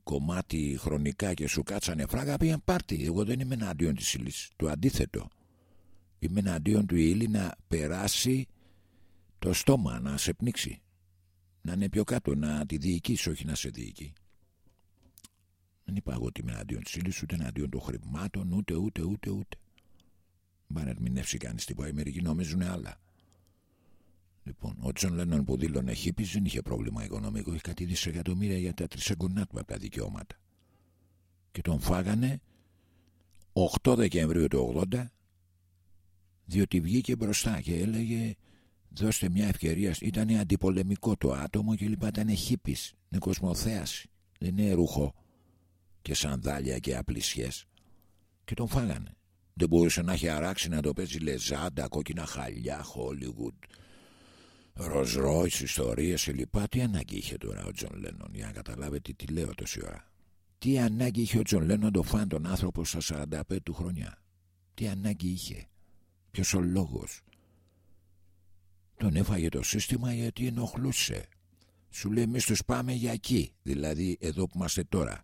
κομμάτι χρονικά και σου κάτσανε φράγα πήγαν πάρτι. Εγώ δεν είμαι εναντίον της ύλης. Το αντίθετο. Είμαι εναντίον του η ύλη να περάσει το στόμα, να σε πνίξει. Να είναι πιο κάτω, να τη διοικήσει, όχι να σε διοικεί. Δεν είπα εγώ ότι είμαι εναντίον της ύλης, ούτε εναντίον των χρημάτων, ούτε, ούτε, ούτε, ούτε. Μπα να ερμηνεύσει κανείς τίποτα. Οι μερικοί νομίζουν άλλα. Λοιπόν, ο John Lennon που δήλωνε χίπη δεν είχε πρόβλημα οικονομικό. Είχε κάτι δισεκατομμύρια για τα τρισεγγονά του από τα δικαιώματα. Και τον φάγανε 8 Δεκεμβρίου του 80 διότι βγήκε μπροστά και έλεγε δώστε μια ευκαιρία ήταν αντιπολεμικό το άτομο και λοιπά ήταν χίπης είναι κοσμοθέαση. Δεν είναι ρούχο και σανδάλια και απλυσιές. Και τον φάγανε. Δεν μπορούσε να έχει αράξει να το παίζει λεζάντα, κόκκινα χαλιά, Hollywood Rolls Royce, ιστορίες και λοιπά τι ανάγκη είχε τώρα ο John Lennon για να καταλάβετε τι λέω τόση ώρα τι ανάγκη είχε ο John Lennon το φαν τον άνθρωπο στα 45 του χρονιά τι ανάγκη είχε Ποιος ο λόγος. Τον έφαγε το σύστημα γιατί ενοχλούσε. Σου λέει εμείς τους πάμε για εκεί. Δηλαδή εδώ που είμαστε τώρα.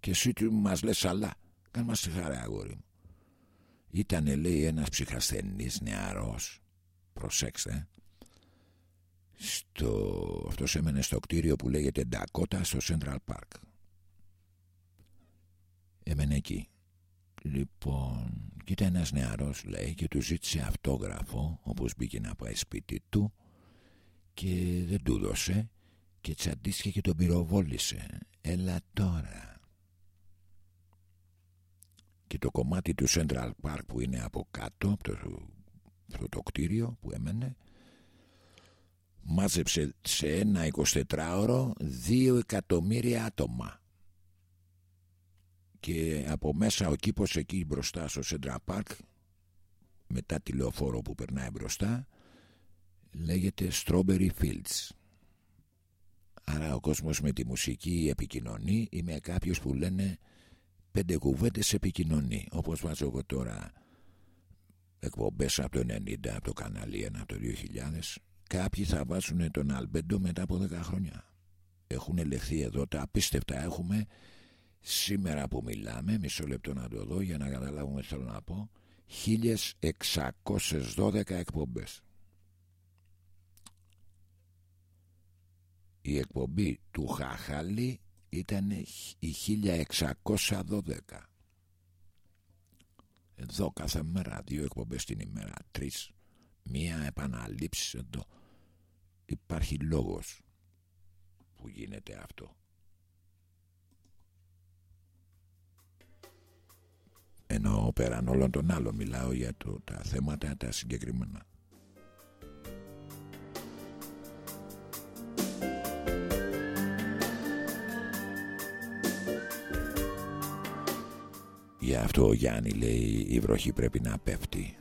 Και εσύ του μας λες αλλά. Κάν μας τη χαρά αγόρι μου. Ήτανε λέει ένας ψυχασθενής νεαρός. Προσέξτε. Στο... Αυτός έμενε στο κτίριο που λέγεται Ντακότα στο Central Park. Έμενε εκεί. Λοιπόν, κοίτα ένας νεαρός λέει και του ζήτησε αυτόγραφο όπως μπήκε να πάει σπίτι του και δεν του δώσε και τσαντίστηκε και τον πυροβόλησε. Έλα τώρα. Και το κομμάτι του Central Park που είναι από κάτω από το, το κτίριο που έμενε μάζεψε σε ένα 24ωρο δύο εκατομμύρια άτομα. Και από μέσα ο κήπος εκεί μπροστά στο Central Park μετά τη λεωφόρο που περνάει μπροστά λέγεται Strawberry Fields. Άρα ο κόσμος με τη μουσική επικοινωνεί ή με κάποιος που λένε πέντε κουβέντες επικοινωνεί όπως βάζω εγώ τώρα εκπομπές από το 90 από το κανάλι 1 από το 2000 κάποιοι θα βάζουν τον Αλμπέντο μετά από 10 χρόνια έχουν ελεγχθεί εδώ τα απίστευτα έχουμε Σήμερα που μιλάμε, μισό λεπτό να το δω για να καταλάβουμε τι θέλω να πω, 1612 εκπομπές. Η εκπομπή του Χαχάλη ήταν η 1612. Εδώ κάθε μέρα δύο εκπομπές την ημέρα, τρεις. Μία επαναλήψη εδώ. Υπάρχει λόγος που γίνεται αυτό. ενώ πέραν όλων των άλλων μιλάω για το, τα θέματα τα συγκεκριμένα Γι' αυτό ο Γιάννη λέει η βροχή πρέπει να πέφτει.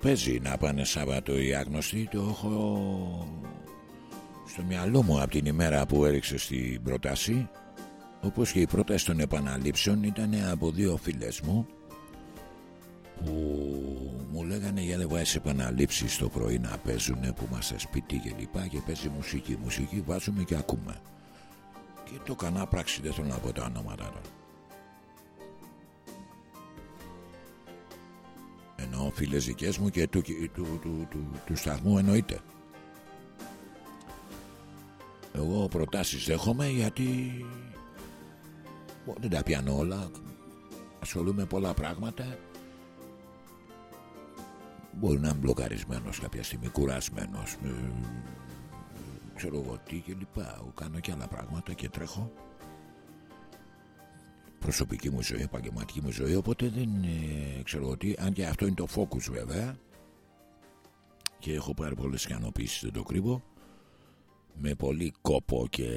Παίζει να πάνε Σάββατο οι άγνωστοι Το έχω στο μυαλό μου από την ημέρα που έριξε στην πρόταση Όπως και η πρόταση των επαναλήψεων ήταν από δύο φίλες μου Που μου λέγανε για δεν βάζεις επαναλήψεις το πρωί να παίζουν που είμαστε σπίτι και λοιπά Και παίζει μουσική, μουσική βάζουμε και ακούμε. Και το κανά πράξη δεν θέλω να πω τα ονόματα τώρα φίλες δικές μου και του, του, του, του, του, του σταθμού εννοείται. Εγώ προτάσεις δέχομαι γιατί δεν τα πιάνω όλα. Ασχολούμαι πολλά πράγματα. Μπορεί να είμαι μπλοκαρισμένος κάποια στιγμή Κουρασμένος ε, Ξέρω εγώ τι και λοιπά. Κάνω και άλλα πράγματα και τρέχω προσωπική μου ζωή, επαγγελματική μου ζωή οπότε δεν ε, ξέρω ότι αν και αυτό είναι το focus βέβαια. Και έχω πάρει πολλές ικανοποίησεις δεν το κρύβω. Με πολύ κόπο και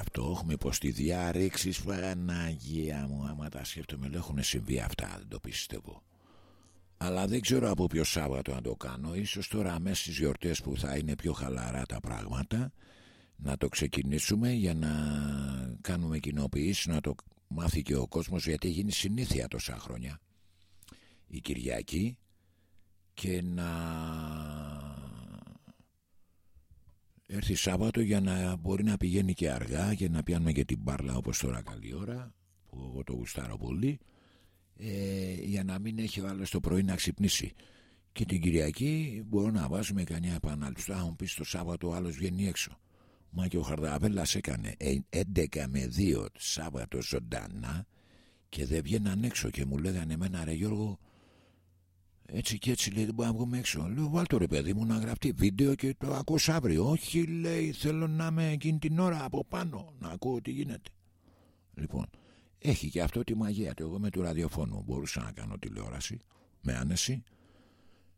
αυτό έχουμε υποστεί διάρρηξης Παναγία μου άμα τα σκέφτομαι λέω έχουν συμβεί αυτά δεν το πιστεύω. Αλλά δεν ξέρω από ποιο Σάββατο να το κάνω. Ίσως τώρα μέσα στις γιορτές που θα είναι πιο χαλαρά τα πράγματα να το ξεκινήσουμε για να κάνουμε κοινοποιήσεις να το μάθει και ο κόσμος γιατί έχει γίνει συνήθεια τόσα χρόνια. Η Κυριακή και να έρθει Σάββατο για να μπορεί να πηγαίνει και αργά και να πιάνουμε και την μπάρλα όπως τώρα καλή ώρα που εγώ το γουστάρω πολύ ε, για να μην έχει ο άλλος το πρωί να ξυπνήσει. Και την Κυριακή μπορούμε να βάζουμε κανένα επανάληψη. Θα μου πεις το Σάββατο ο άλλος βγαίνει έξω Μα και ο Χαρδαβέλλας έκανε 11 με 2 Σάββατο ζωντανά και δεν βγαίναν έξω και μου λέγανε εμένα ρε Γιώργο έτσι και έτσι λέει δεν μπορούμε να βγούμε έξω Λέω βάλτε ρε παιδί μου να γραφτεί βίντεο και το ακούς αύριο Όχι λέει θέλω να είμαι εκείνη την ώρα από πάνω να ακούω τι γίνεται Λοιπόν έχει και αυτό τη μαγεία του. Εγώ με του ραδιοφώνου μπορούσα να κάνω τηλεόραση με άνεση.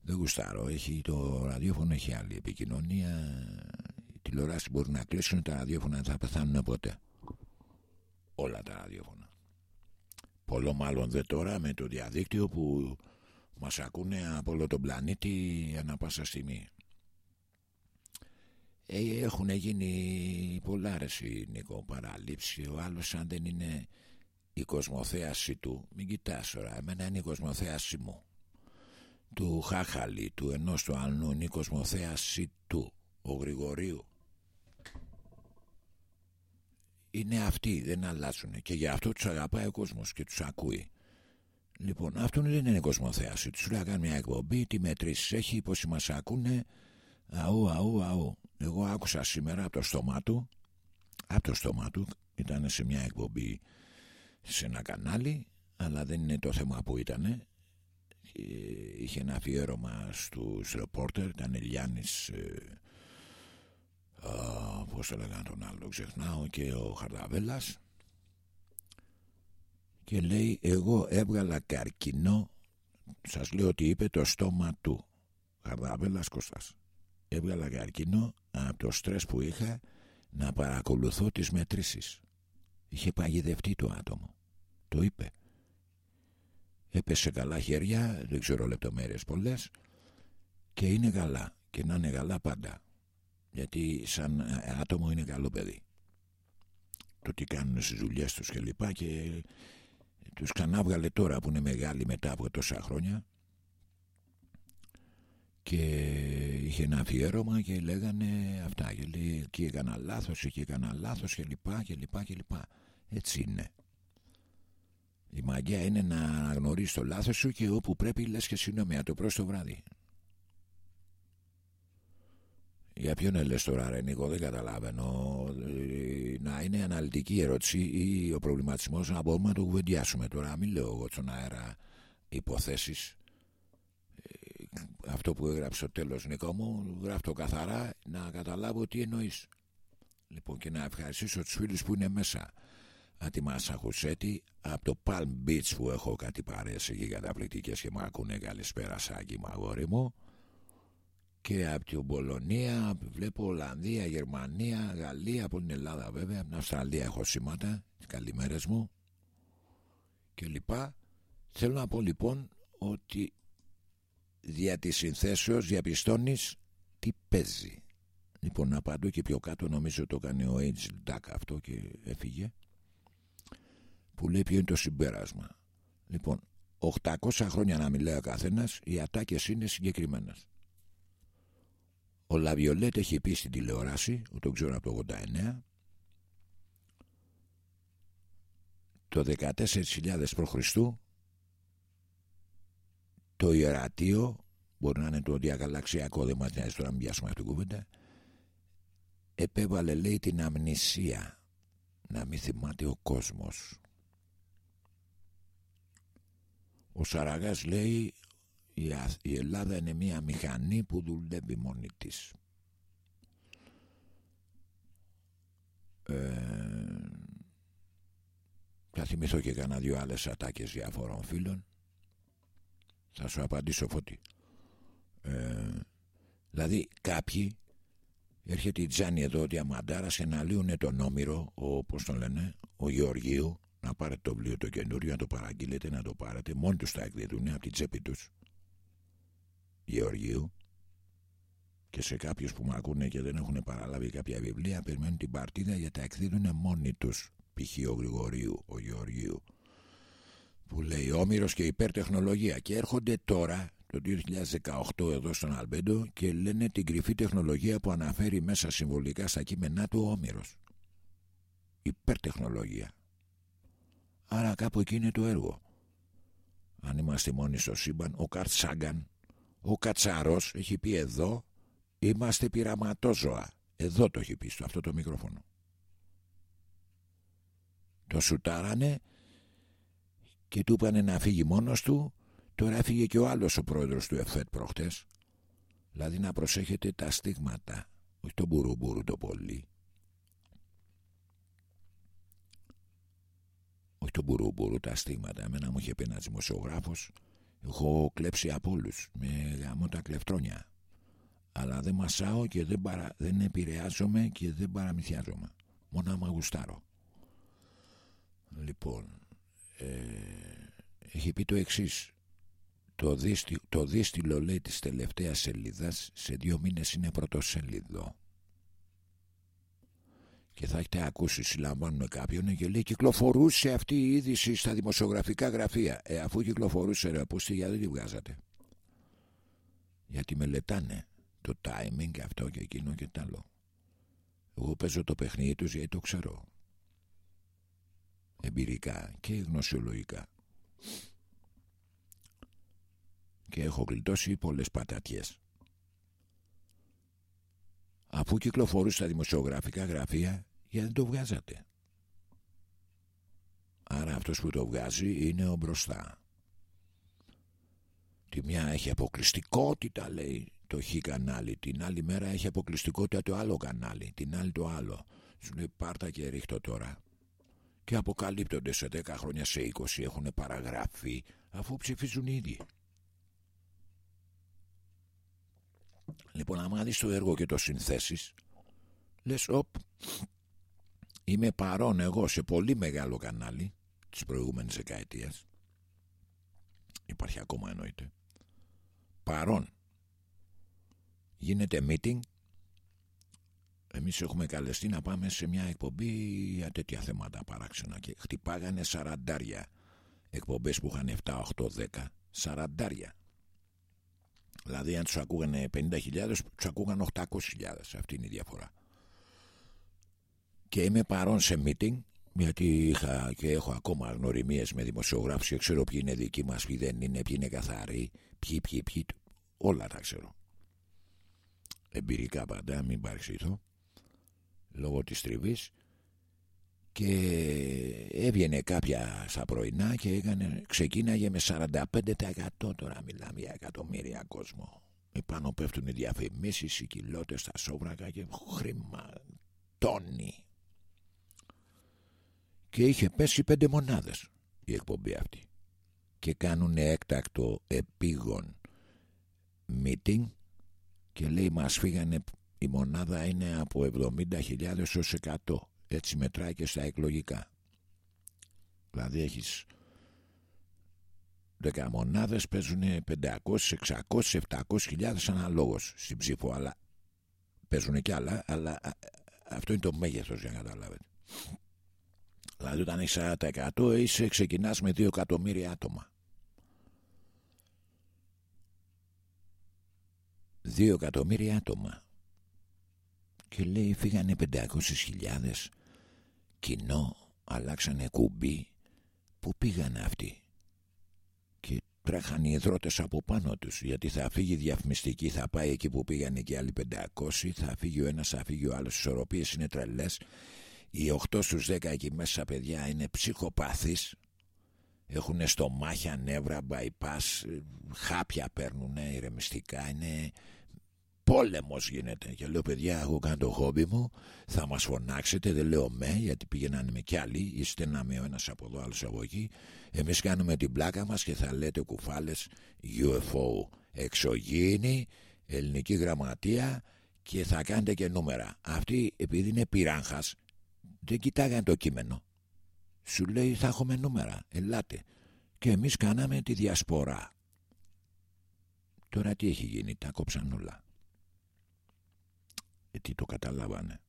Δεν γουστάρω. Έχει το ραδιόφωνο έχει άλλη επικοινωνία. Οι τηλεοράσει μπορούν να κλείσουν, τα ραδιόφωνα δεν θα πεθάνουν ποτέ. Όλα τα ραδιόφωνα. Πολλό μάλλον δεν τώρα με το διαδίκτυο που μας ακούνε από όλο τον πλανήτη ανά πάσα στιγμή. Ε, έχουν γίνει πολλά ρε Νίκο παραλήψη ο άλλος αν δεν είναι η κοσμοθέαση του μην κοιτάς τώρα εμένα είναι η κοσμοθέαση μου του Χάχαλη του ενός του άλλου είναι η κοσμοθέαση του ο Γρηγορίου είναι αυτοί δεν αλλάζουν. Και γι' αυτό τους αγαπάει ο κόσμος και τους ακούει. Λοιπόν αυτό δεν είναι κοσμοθέαση. Τους λέει κάνει μια εκπομπή τι μετρήσεις έχει πως μας ακούνε αού αού αού. Εγώ άκουσα σήμερα από το στόμα του από το στόμα του ήταν σε μια εκπομπή σε ένα κανάλι αλλά δεν είναι το θέμα που ήταν είχε ένα αφιέρωμα στους ρεπόρτερ ήταν Ελιάνης ε, πώς το λέγανε τον άλλο ξεχνάω και ο Χαρδαβέλας. Και λέει εγώ έβγαλα καρκινό σας λέω ότι είπε το στόμα του Χαρδαβέλας Κώστας. Έβγαλα καρκίνο από το στρες που είχα να παρακολουθώ τις μετρήσεις είχε παγιδευτεί το άτομο. Το είπε. Έπεσε καλά χέρια δεν ξέρω λεπτομέρειες πολλές και είναι καλά και να είναι καλά πάντα γιατί σαν άτομο είναι καλό παιδί. Το τι κάνουν στις δουλειές τους και λοιπά και τους ξανάβγαλε τώρα που είναι μεγάλοι μετά από τόσα χρόνια. Και είχε ένα αφιέρωμα και λέγανε αυτά και λέει εκεί έκανα λάθος, εκεί έκανα λάθος και λοιπά και λοιπά και λοιπά. Έτσι είναι. Η μαγεία είναι να αναγνωρίσεις το λάθος σου και όπου πρέπει λες και συγγνώμη το προς το βράδυ για ποιον λες τώρα ρε Νίκο δεν καταλαβαίνω να είναι αναλυτική ερώτηση ή ο προβληματισμός. Να μπορούμε να το κουβεντιάσουμε τώρα μην λέω εγώ στον αέρα υποθέσεις. Αυτό που έγραψε στο τέλος Νίκο μου γράφω καθαρά να καταλάβω τι εννοείς. Λοιπόν και να ευχαριστήσω τους φίλους που είναι μέσα. Από τη Μάσα Χουσέτη από το Palm Beach που έχω κάτι παρέσει εκεί καταπληκτικές και μου ακούνε καλησπέρα Σάκη μου αγόρι μου και από την Πολωνία βλέπω Ολλανδία, Γερμανία, Γαλλία από την Ελλάδα βέβαια από την Αυστραλία έχω σήματα καλημέρες μου και λοιπά θέλω να πω λοιπόν ότι δια της συνθέσεως διαπιστώνεις τι παίζει. Λοιπόν, απαντώ και πιο κάτω νομίζω το κάνει ο Age Duck αυτό και έφυγε που λέει ποιο είναι το συμπέρασμα. Λοιπόν, 800 χρόνια να μιλάει ο καθένας οι ατάκες είναι συγκεκριμένες. Ο Λαβιολέτ έχει πει στην τηλεόραση, το ξέρω από το 89, το 14.000 π.Χ το ιερατείο μπορεί να είναι το διακαλαξιακό δεν μας νοιάζει τώρα να πιάσουμε αυτήν την κουβέντα επέβαλε λέει την αμνησία. Να μην θυμάται ο κόσμος. Ο Σαραγάς λέει η Ελλάδα είναι μια μηχανή που δουλεύει μόνη της ε, θα θυμηθώ και κανένα δυο άλλες ατάκες διαφόρων φίλων θα σου απαντήσω φώτη. Ε, δηλαδή κάποιοι έρχεται η Τζάνι εδώ ο Διαμαντάρας και να λύουν τον Όμηρο, ο, πώς τον λένε, ο Γεωργίου, να πάρετε το βιβλίο το καινούριο, να το παραγγείλετε, να το πάρετε. Μόνοι τους τα εκδίδουν από την τσέπη τους. Γεωργίου. Και σε κάποιους που με ακούνε και δεν έχουν παραλάβει κάποια βιβλία, περιμένουν την παρτίδα γιατί τα εκδίδουν μόνοι τους. Π.χ. ο Γρηγορίου, ο Γεωργίου που λέει Όμηρος και υπερτεχνολογία και έρχονται τώρα το 2018 εδώ στον Αλμπέντο και λένε την κρυφή τεχνολογία που αναφέρει μέσα συμβολικά στα κείμενά του ο Όμηρος υπερτεχνολογία άρα κάπου εκεί είναι το έργο αν είμαστε μόνοι στο σύμπαν ο Καρτ Σάγκαν ο Κατσάρος έχει πει εδώ είμαστε πειραματόζωα εδώ το έχει πει στο αυτό το μικρόφωνο το σουτάρανε και του είπανε να φύγει μόνος του τώρα έφυγε και ο άλλος ο πρόεδρος του ΕΦΕΤ προχτές δηλαδή να προσέχετε τα στίγματα όχι το μπουρουμπουρου το πολύ όχι το μπουρούμπουρου, τα στίγματα. Εμένα μου είχε πει ένας δημοσιογράφος. Έχω κλέψει από όλους με γάμο τα κλεφτρόνια. Αλλά δεν μασάω και δεν, παρα... δεν επηρεάζομαι και δεν παραμυθιάζομαι. Μόνο άμα γουστάρω. Λοιπόν, ε, έχει πει το εξής. Το, δίστι, το δίστηλο λέει της τελευταίας σελίδας σε δύο μήνες είναι πρωτοσέλιδο και θα έχετε ακούσει συλλαμβάνουν κάποιον και λέει κυκλοφορούσε αυτή η είδηση στα δημοσιογραφικά γραφεία ε, αφού κυκλοφορούσε ρε απούστη γιατί δεν τη βγάζατε; Γιατί μελετάνε το timing και αυτό και εκείνο και τ' άλλο. Εγώ παίζω το παιχνίδι τους γιατί το ξέρω. Εμπειρικά και γνωσιολογικά. Και έχω γλιτώσει πολλές πατατιές αφού κυκλοφορούσε στα δημοσιογραφικά γραφεία γιατί δεν το βγάζατε; Άρα αυτός που το βγάζει είναι ο μπροστά. Τη μια έχει αποκλειστικότητα λέει το χ κανάλι. Την άλλη μέρα έχει αποκλειστικότητα το άλλο κανάλι. Την άλλη το άλλο. Σου λέει πάρτα και ρίχτω τώρα. Και αποκαλύπτονται σε 10 χρόνια σε 20 έχουν παραγραφεί αφού ψηφίζουν ήδη Λοιπόν, άμα δεις το έργο και το συνθέσεις, λες, οπ, είμαι παρόν εγώ σε πολύ μεγάλο κανάλι της προηγούμενης δεκαετίας. Υπάρχει ακόμα εννοείται. Παρόν. Γίνεται meeting. Εμείς έχουμε καλεστεί να πάμε σε μια εκπομπή για τέτοια θέματα παράξενα και χτυπάγανε σαραντάρια εκπομπές που είχαν 7, 8, 10. Σαραντάρια. Δηλαδή αν τους ακούγανε 50.000 τους ακούγαν 800.000 αυτή είναι η διαφορά. Και είμαι παρόν σε meeting γιατί είχα και έχω ακόμα γνωριμίες με δημοσιογράφους. Και ξέρω ποιοι είναι δικοί μας ποιοι δεν είναι, ποιοι είναι καθαροί ποιοι, ποιοι, ποιοι. Όλα τα ξέρω. Εμπειρικά πάντα μην παρεξήθω λόγω της τριβής και έβγαινε κάποια στα πρωινά και έκανε, ξεκίναγε με 45% τώρα μιλάμε για εκατομμύρια κόσμο. Επάνω πέφτουν οι διαφημίσεις οι κοιλώτες στα σόβρακα και χρήμα τόνι και είχε πέσει πέντε μονάδες η εκπομπή αυτή. Και κάνουν έκτακτο επίγον meeting και λέει μας φύγανε η μονάδα είναι από 70.000 ως 100 έτσι μετράει και στα εκλογικά. Δηλαδή έχεις 10 μονάδες παίζουν 500, 600, 700 χιλιάδες αναλόγως στην ψήφο αλλά παίζουν και άλλα αλλά αυτό είναι το μέγεθος για να καταλάβετε. Δηλαδή όταν έχεις 40% είσαι, ξεκινάς με 2 εκατομμύρια άτομα. 2 εκατομμύρια άτομα. Και λέει φύγανε 500.000 κοινό αλλάξανε κουμπί που πήγανε αυτοί. Και τρέχανε οι εδρότες από πάνω τους γιατί θα φύγει διαφημιστική θα πάει εκεί που πήγανε και άλλοι 500 θα φύγει ο ένας θα φύγει ο άλλος. Οι ισορροπίες είναι τρελές. Οι 8 στους 10 εκεί μέσα παιδιά είναι ψυχοπαθείς. Έχουν στομάχια, νεύρα, bypass, χάπια παίρνουν ηρεμιστικά, είναι πόλεμος γίνεται. Και λέω παιδιά εγώ κάνω το χόμπι μου. Θα μας φωνάξετε. Δεν λέω με γιατί πήγαιναν με κι άλλοι. Είστε να με ο ένας από εδώ άλλος από εκεί. Εμείς κάνουμε την πλάκα μας και θα λέτε κουφάλες UFO εξωγήινη ελληνική γραμματεία και θα κάνετε και νούμερα αυτοί επειδή είναι πυράγχας δεν κοιτάγαν το κείμενο. Σου λέει θα έχουμε νούμερα. Ελάτε και εμείς κάναμε τη διασπορά. Τώρα τι έχει γίνει τα κόψαν όλα γιατί το καταλάβανε.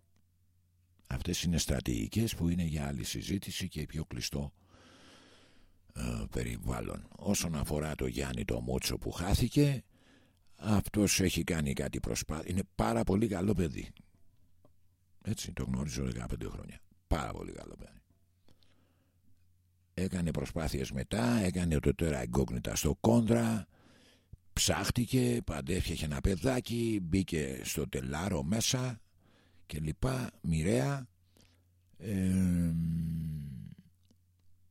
Αυτές είναι στρατηγικές που είναι για άλλη συζήτηση και πιο κλειστό ε, περιβάλλον. Όσον αφορά το Γιάννη το Μούτσο που χάθηκε, αυτός έχει κάνει κάτι προσπάθεια. Είναι πάρα πολύ καλό παιδί. Έτσι, το γνώριζω 15 χρόνια. Πάρα πολύ καλό παιδί. Έκανε προσπάθειες μετά, έκανε το τώρα εγκόγνητα στο κόντρα, ψάχτηκε, παντέφτιαχε ένα παιδάκι, μπήκε στο τελάρο μέσα και λοιπά, μοιραία.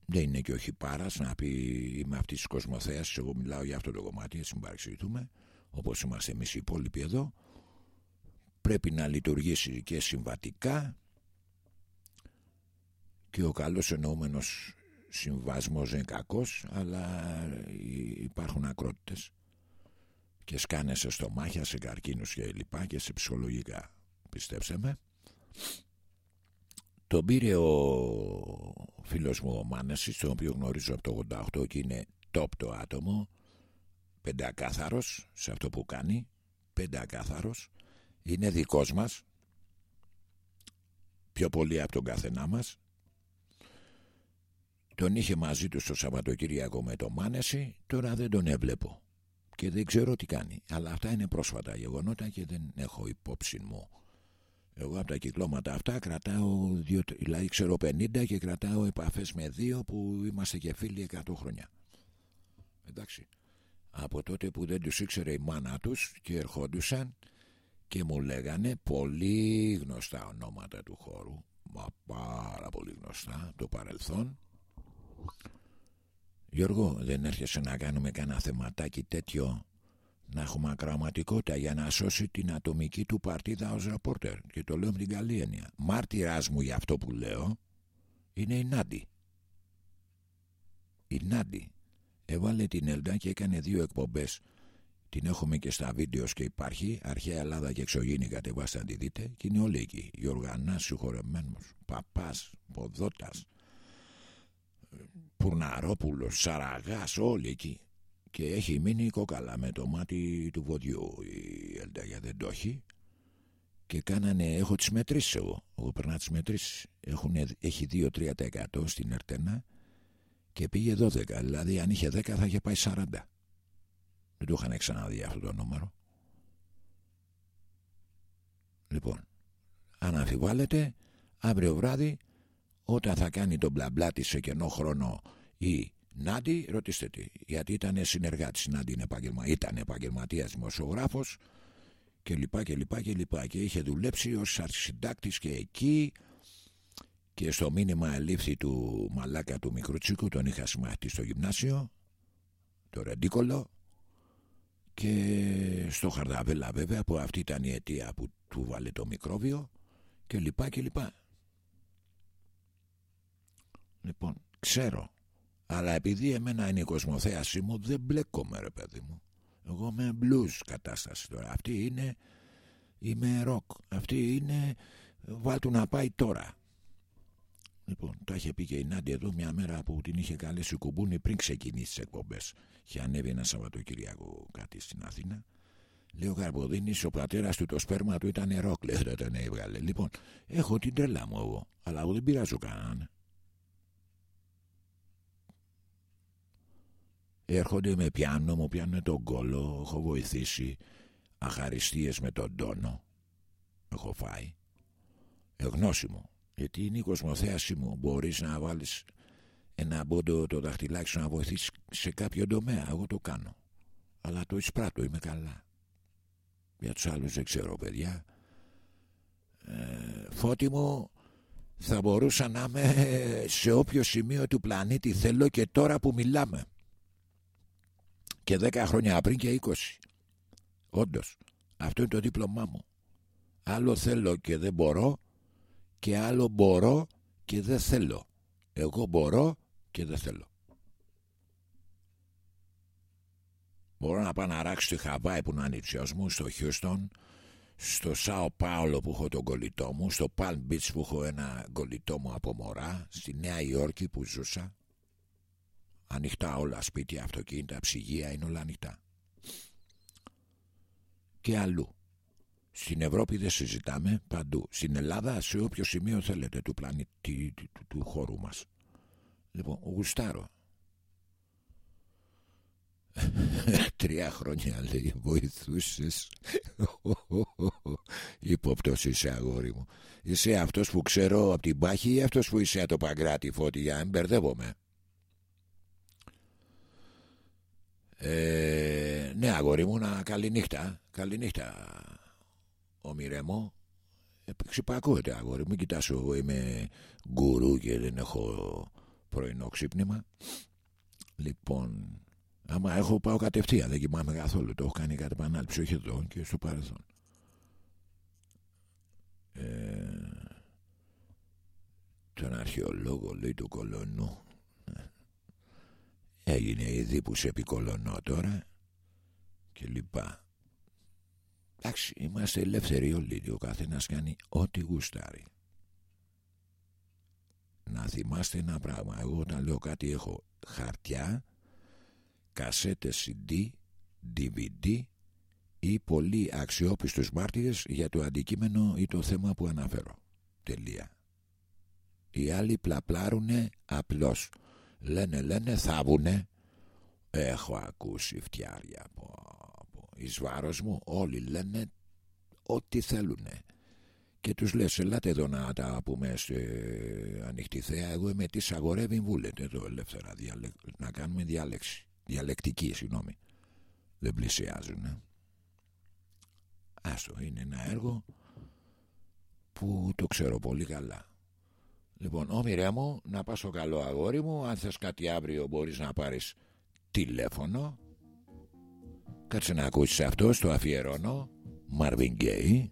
δεν είναι και όχι πάρας να πει είμαι αυτής της κοσμοθέας εγώ μιλάω για αυτό το κομμάτι έτσι παρεξηγηθούμε όπως είμαστε εμείς οι υπόλοιποι εδώ πρέπει να λειτουργήσει και συμβατικά και ο καλός εννοούμενος συμβασμός είναι κακός αλλά υπάρχουν ακρότητες και σκάνεσαι στο μάχια σε καρκίνους και λοιπά και σε ψυχολογικά. Πιστέψτε με τον πήρε ο φίλος μου ο Μάνεσης τον οποίο γνωρίζω από το 88 και είναι top το άτομο. Πεντακάθαρος σε αυτό που κάνει. Πεντακάθαρος. Είναι δικός μας. Πιο πολύ από τον καθενά μας. Τον είχε μαζί του στο Σαββατοκύριακο με το Μάνεση. Τώρα δεν τον έβλεπω και δεν ξέρω τι κάνει. Αλλά αυτά είναι πρόσφατα γεγονότα και δεν έχω υπόψη μου. Εγώ από τα κυκλώματα αυτά κρατάω δύο, δηλαδή ξέρω 50 και κρατάω επαφές με δύο που είμαστε και φίλοι 100 χρόνια. Εντάξει. Από τότε που δεν τους ήξερε η μάνα τους και ερχόντουσαν και μου λέγανε πολύ γνωστά ονόματα του χώρου. Μα πάρα πολύ γνωστά το παρελθόν Γιώργο δεν έρχεσαι να κάνουμε κανένα θεματάκι τέτοιο; Να έχουμε ακραματικότητα για να σώσει την ατομική του παρτίδα ως ραπόρτερ. Και το λέω με την καλή έννοια. Μάρτυράς μου για αυτό που λέω είναι η Νάντι. Η Νάντι έβαλε την Έλντα και έκανε δύο εκπομπές. Την έχουμε και στα βίντεος και υπάρχει. Αρχαία Ελλάδα και εξωγήινη κατεβάστε να τη δείτε. Και είναι όλοι εκεί. Γιωργανάς, συγχωρεμένος, παπάς, ποδότας Πουρναρόπουλος, Σαραγάς όλοι εκεί. Και έχει μείνει κόκαλα με το μάτι του βοδιού. Η Έλντα για δεν το έχει. Και κάνανε, έχω τις μετρήσεις εγώ. Εγώ περνά τις μετρήσεις. Έχουνε, έχει 2-3% στην Ερτένα. Και πήγε 12 δηλαδή αν είχε 10 θα είχε πάει 40 δεν το είχαν ξαναδεί αυτό το νούμερο. Λοιπόν αν αμφιβάλλετε αύριο βράδυ όταν θα κάνει τον μπλα της σε κενό χρόνο η Νάντι ρωτήστε τι γιατί ήταν συνεργάτης. Νάντι είναι επαγγελμα, ήταν επαγγελματίας δημοσιογράφος και λοιπά και λοιπά και λοιπά. Και είχε δουλέψει ως αρχισυντάκτης και εκεί και στο μήνυμα ελήφθη του μαλάκα του Μικρουτσίκου τον είχα συμμαχτεί στο γυμνάσιο το Ρεντίκολο και στο Χαρδαβέλα βέβαια που αυτή ήταν η αιτία που του βάλε το μικρόβιο και λοιπά και λοιπά λοιπόν ξέρω αλλά επειδή εμένα είναι η κοσμοθέασή μου δεν μπλέκομαι ρε παιδί μου εγώ είμαι blues κατάσταση τώρα αυτή είναι είμαι ροκ αυτή είναι βάλτου να πάει τώρα Λοιπόν, το είχε πει και η Νάντι εδώ μια μέρα που την είχε καλέσει κουμπούνι πριν ξεκινήσει τις εκπομπές. Είχε ανέβει ένα Σαββατοκύριακο κάτι στην Αθήνα. Λέει ο Καρποδίνη, ο πατέρας του το σπέρμα του ήταν ροκ, λέει δεν τον έβγαλε. Λοιπόν, έχω την τρέλα μου εγώ, αλλά εγώ δεν πειράζω κανέναν. Έρχονται με πιάνο, μου πιάνουν τον κόλο, έχω βοηθήσει αχαριστίες με τον τόνο. Έχω φάει. Εγνώση μου. Γιατί είναι η κοσμοθέαση μου. Μπορείς να βάλεις ένα μπόντο το δαχτυλάκι σου να βοηθήσεις σε κάποιο τομέα. Εγώ το κάνω. Αλλά το εισπράττω, είμαι καλά. Για τους άλλους δεν ξέρω παιδιά. Ε, φώτη μου θα μπορούσα να είμαι σε όποιο σημείο του πλανήτη θέλω και τώρα που μιλάμε. Και 10 χρόνια πριν και 20. Όντως. Αυτό είναι το δίπλωμά μου. Άλλο θέλω και δεν μπορώ και άλλο μπορώ και δεν θέλω. Εγώ μπορώ και δεν θέλω. Μπορώ να πάω να ράξω στη Χαβάη που είναι ανιψιός μου, στο Χιούστον, στο Σάο Πάολο που έχω τον κολλητό μου, στο Palm Beach που έχω ένα κολλητό μου από μωρά, στη Νέα Υόρκη που ζούσα. Ανοιχτά όλα, σπίτια, αυτοκίνητα, ψυγεία, είναι όλα ανοιχτά. Και αλλού. Στην Ευρώπη δεν συζητάμε παντού. Στην Ελλάδα σε όποιο σημείο θέλετε του πλανήτη του, του, του χώρου μας. Λοιπόν, γουστάρω. Τρία χρόνια λέει βοηθούσες Υπόπτωση είσαι αγόρι μου Είσαι αυτός που ξέρω από την πάχη ή αυτός που είσαι από το Παγκράτη φώτη για να μπερδεύομαι ε, Ναι αγόρι μου να καληνύχτα. Καληνύχτα ομοιρεμό ξυπακούεται αγόρι μην κοιτάς εγώ είμαι γκουρού και δεν έχω πρωινό ξύπνημα. Λοιπόν άμα έχω πάω κατευθείαν. Δεν κοιμάμαι καθόλου. Το έχω κάνει κάτι επανάληψη όχι εδώ και στο παρελθόν. Ε, τον αρχαιολόγο λέει του κολονού έγινε η που σε επικολωνώ τώρα και λοιπά. Εντάξει, είμαστε ελεύθεροι όλοι, ο καθένας κάνει ό,τι γουστάρει. Να θυμάστε ένα πράγμα, εγώ όταν λέω κάτι έχω χαρτιά, κασέτες CD, DVD ή πολύ αξιόπιστους μάρτυρες για το αντικείμενο ή το θέμα που αναφέρω. Τελεία. Οι άλλοι πλαπλάρουνε απλώς. Λένε, λένε, θάβουνε. Έχω ακούσει φτιάρια από, από εις βάρος μου. Όλοι λένε ό,τι θέλουνε. Και τους λες, ελάτε εδώ να τα πούμε σε ανοιχτή θέα. Εγώ είμαι τι αγορεύει βούλετε εδώ ελεύθερα. Να κάνουμε διάλεξη. Διαλεκτική, συγγνώμη. Δεν πλησιάζουν. Ε. Άστο, είναι ένα έργο που το ξέρω πολύ καλά. Λοιπόν, όμοιρε μου, να πας στο καλό αγόρι μου. Αν θες κάτι αύριο μπορείς να πάρεις τηλέφωνο. Κάτσε να ακούσεις αυτός, στο αφιερώνω. Marvin Gaye.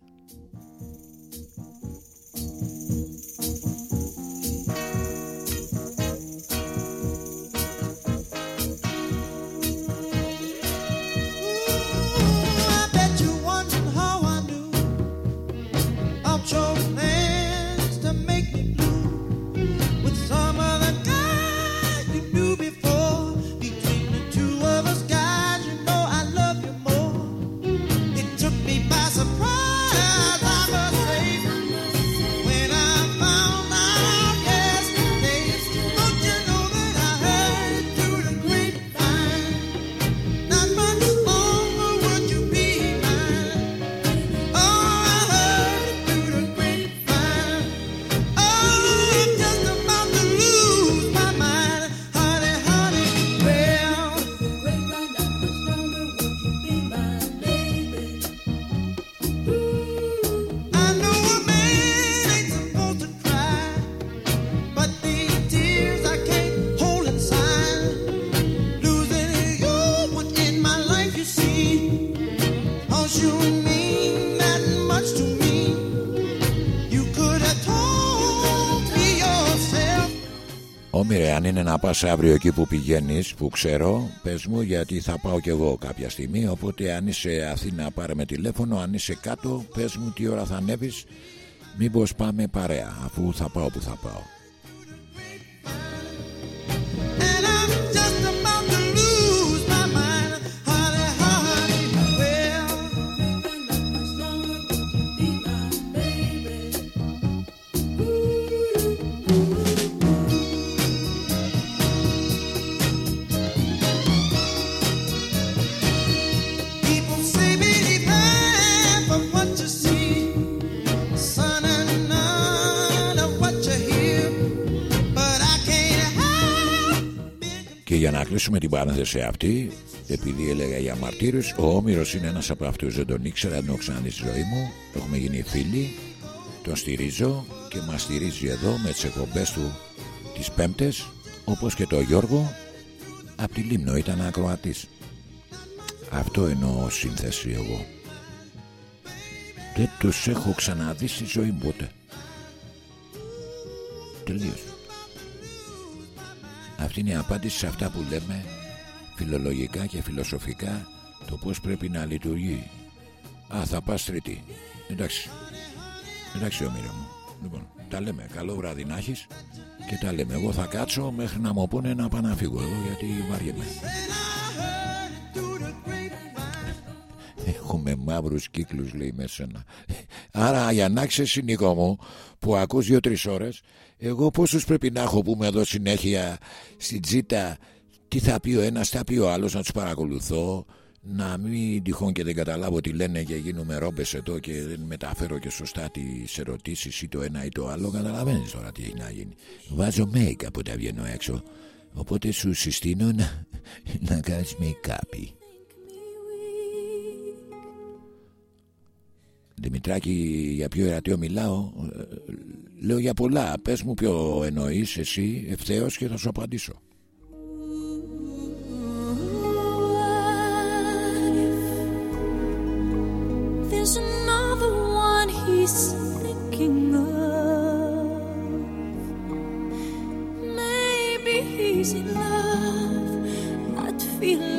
Αν είναι να πας αύριο εκεί που πηγαίνεις που ξέρω πες μου γιατί θα πάω κι εγώ κάποια στιγμή. Οπότε αν είσαι Αθήνα πάρε με τηλέφωνο. Αν είσαι κάτω πες μου τι ώρα θα ανέβεις. Μήπως πάμε παρέα αφού θα πάω που θα πάω κλείσουμε την παρένθεση αυτή, επειδή έλεγα για μαρτύρους, ο Όμηρος είναι ένας από αυτούς. Δεν τον ήξερα, δεν τον ξαναδεί στη ζωή μου. Έχουμε γίνει φίλοι, τον στηρίζω και μας στηρίζει εδώ με τις εκπομπές του τις Πέμπτες, όπως και το Γιώργο, από τη Λίμνο ήταν ακροατής. Αυτό εννοώ σύνθεση εγώ. Δεν τους έχω ξαναδεί στη ζωή μου ποτέ. Τελείως. Αυτή είναι η απάντηση σε αυτά που λέμε φιλολογικά και φιλοσοφικά το πώς πρέπει να λειτουργεί. Α, θα πας τρίτη. Εντάξει. Εντάξει, όμοιρο μου. Λοιπόν, τα λέμε. Καλό βράδυ να έχεις και τα λέμε. Εγώ θα κάτσω μέχρι να μου πούνε να πάω να φύγω εδώ γιατί βαριέμαι. Έχουμε μαύρους κύκλους λέει μέσα Άρα για να ξέρεις Νίκο μου που ακούς δύο-τρεις ώρες εγώ πόσους πρέπει να έχω που με εδώ συνέχεια στην τζίτα τι θα πει ο ένας, θα πει ο άλλος να τους παρακολουθώ να μην τυχόν και δεν καταλάβω τι λένε και γίνουμε ρόμπες εδώ και δεν μεταφέρω και σωστά τις ερωτήσεις ή το ένα ή το άλλο. Καταλαβαίνεις τώρα τι έχει να γίνει. Βάζω make από τα βγαίνω έξω. Οπότε σου συστήνω να, να κάνεις make-up Δημητράκη για ποιο ερατείο μιλάω Λέω για πολλά. Πες μου ποιο εννοείς εσύ ευθέως και θα σου απαντήσω. There's another one he's thinking of. Maybe he's in love.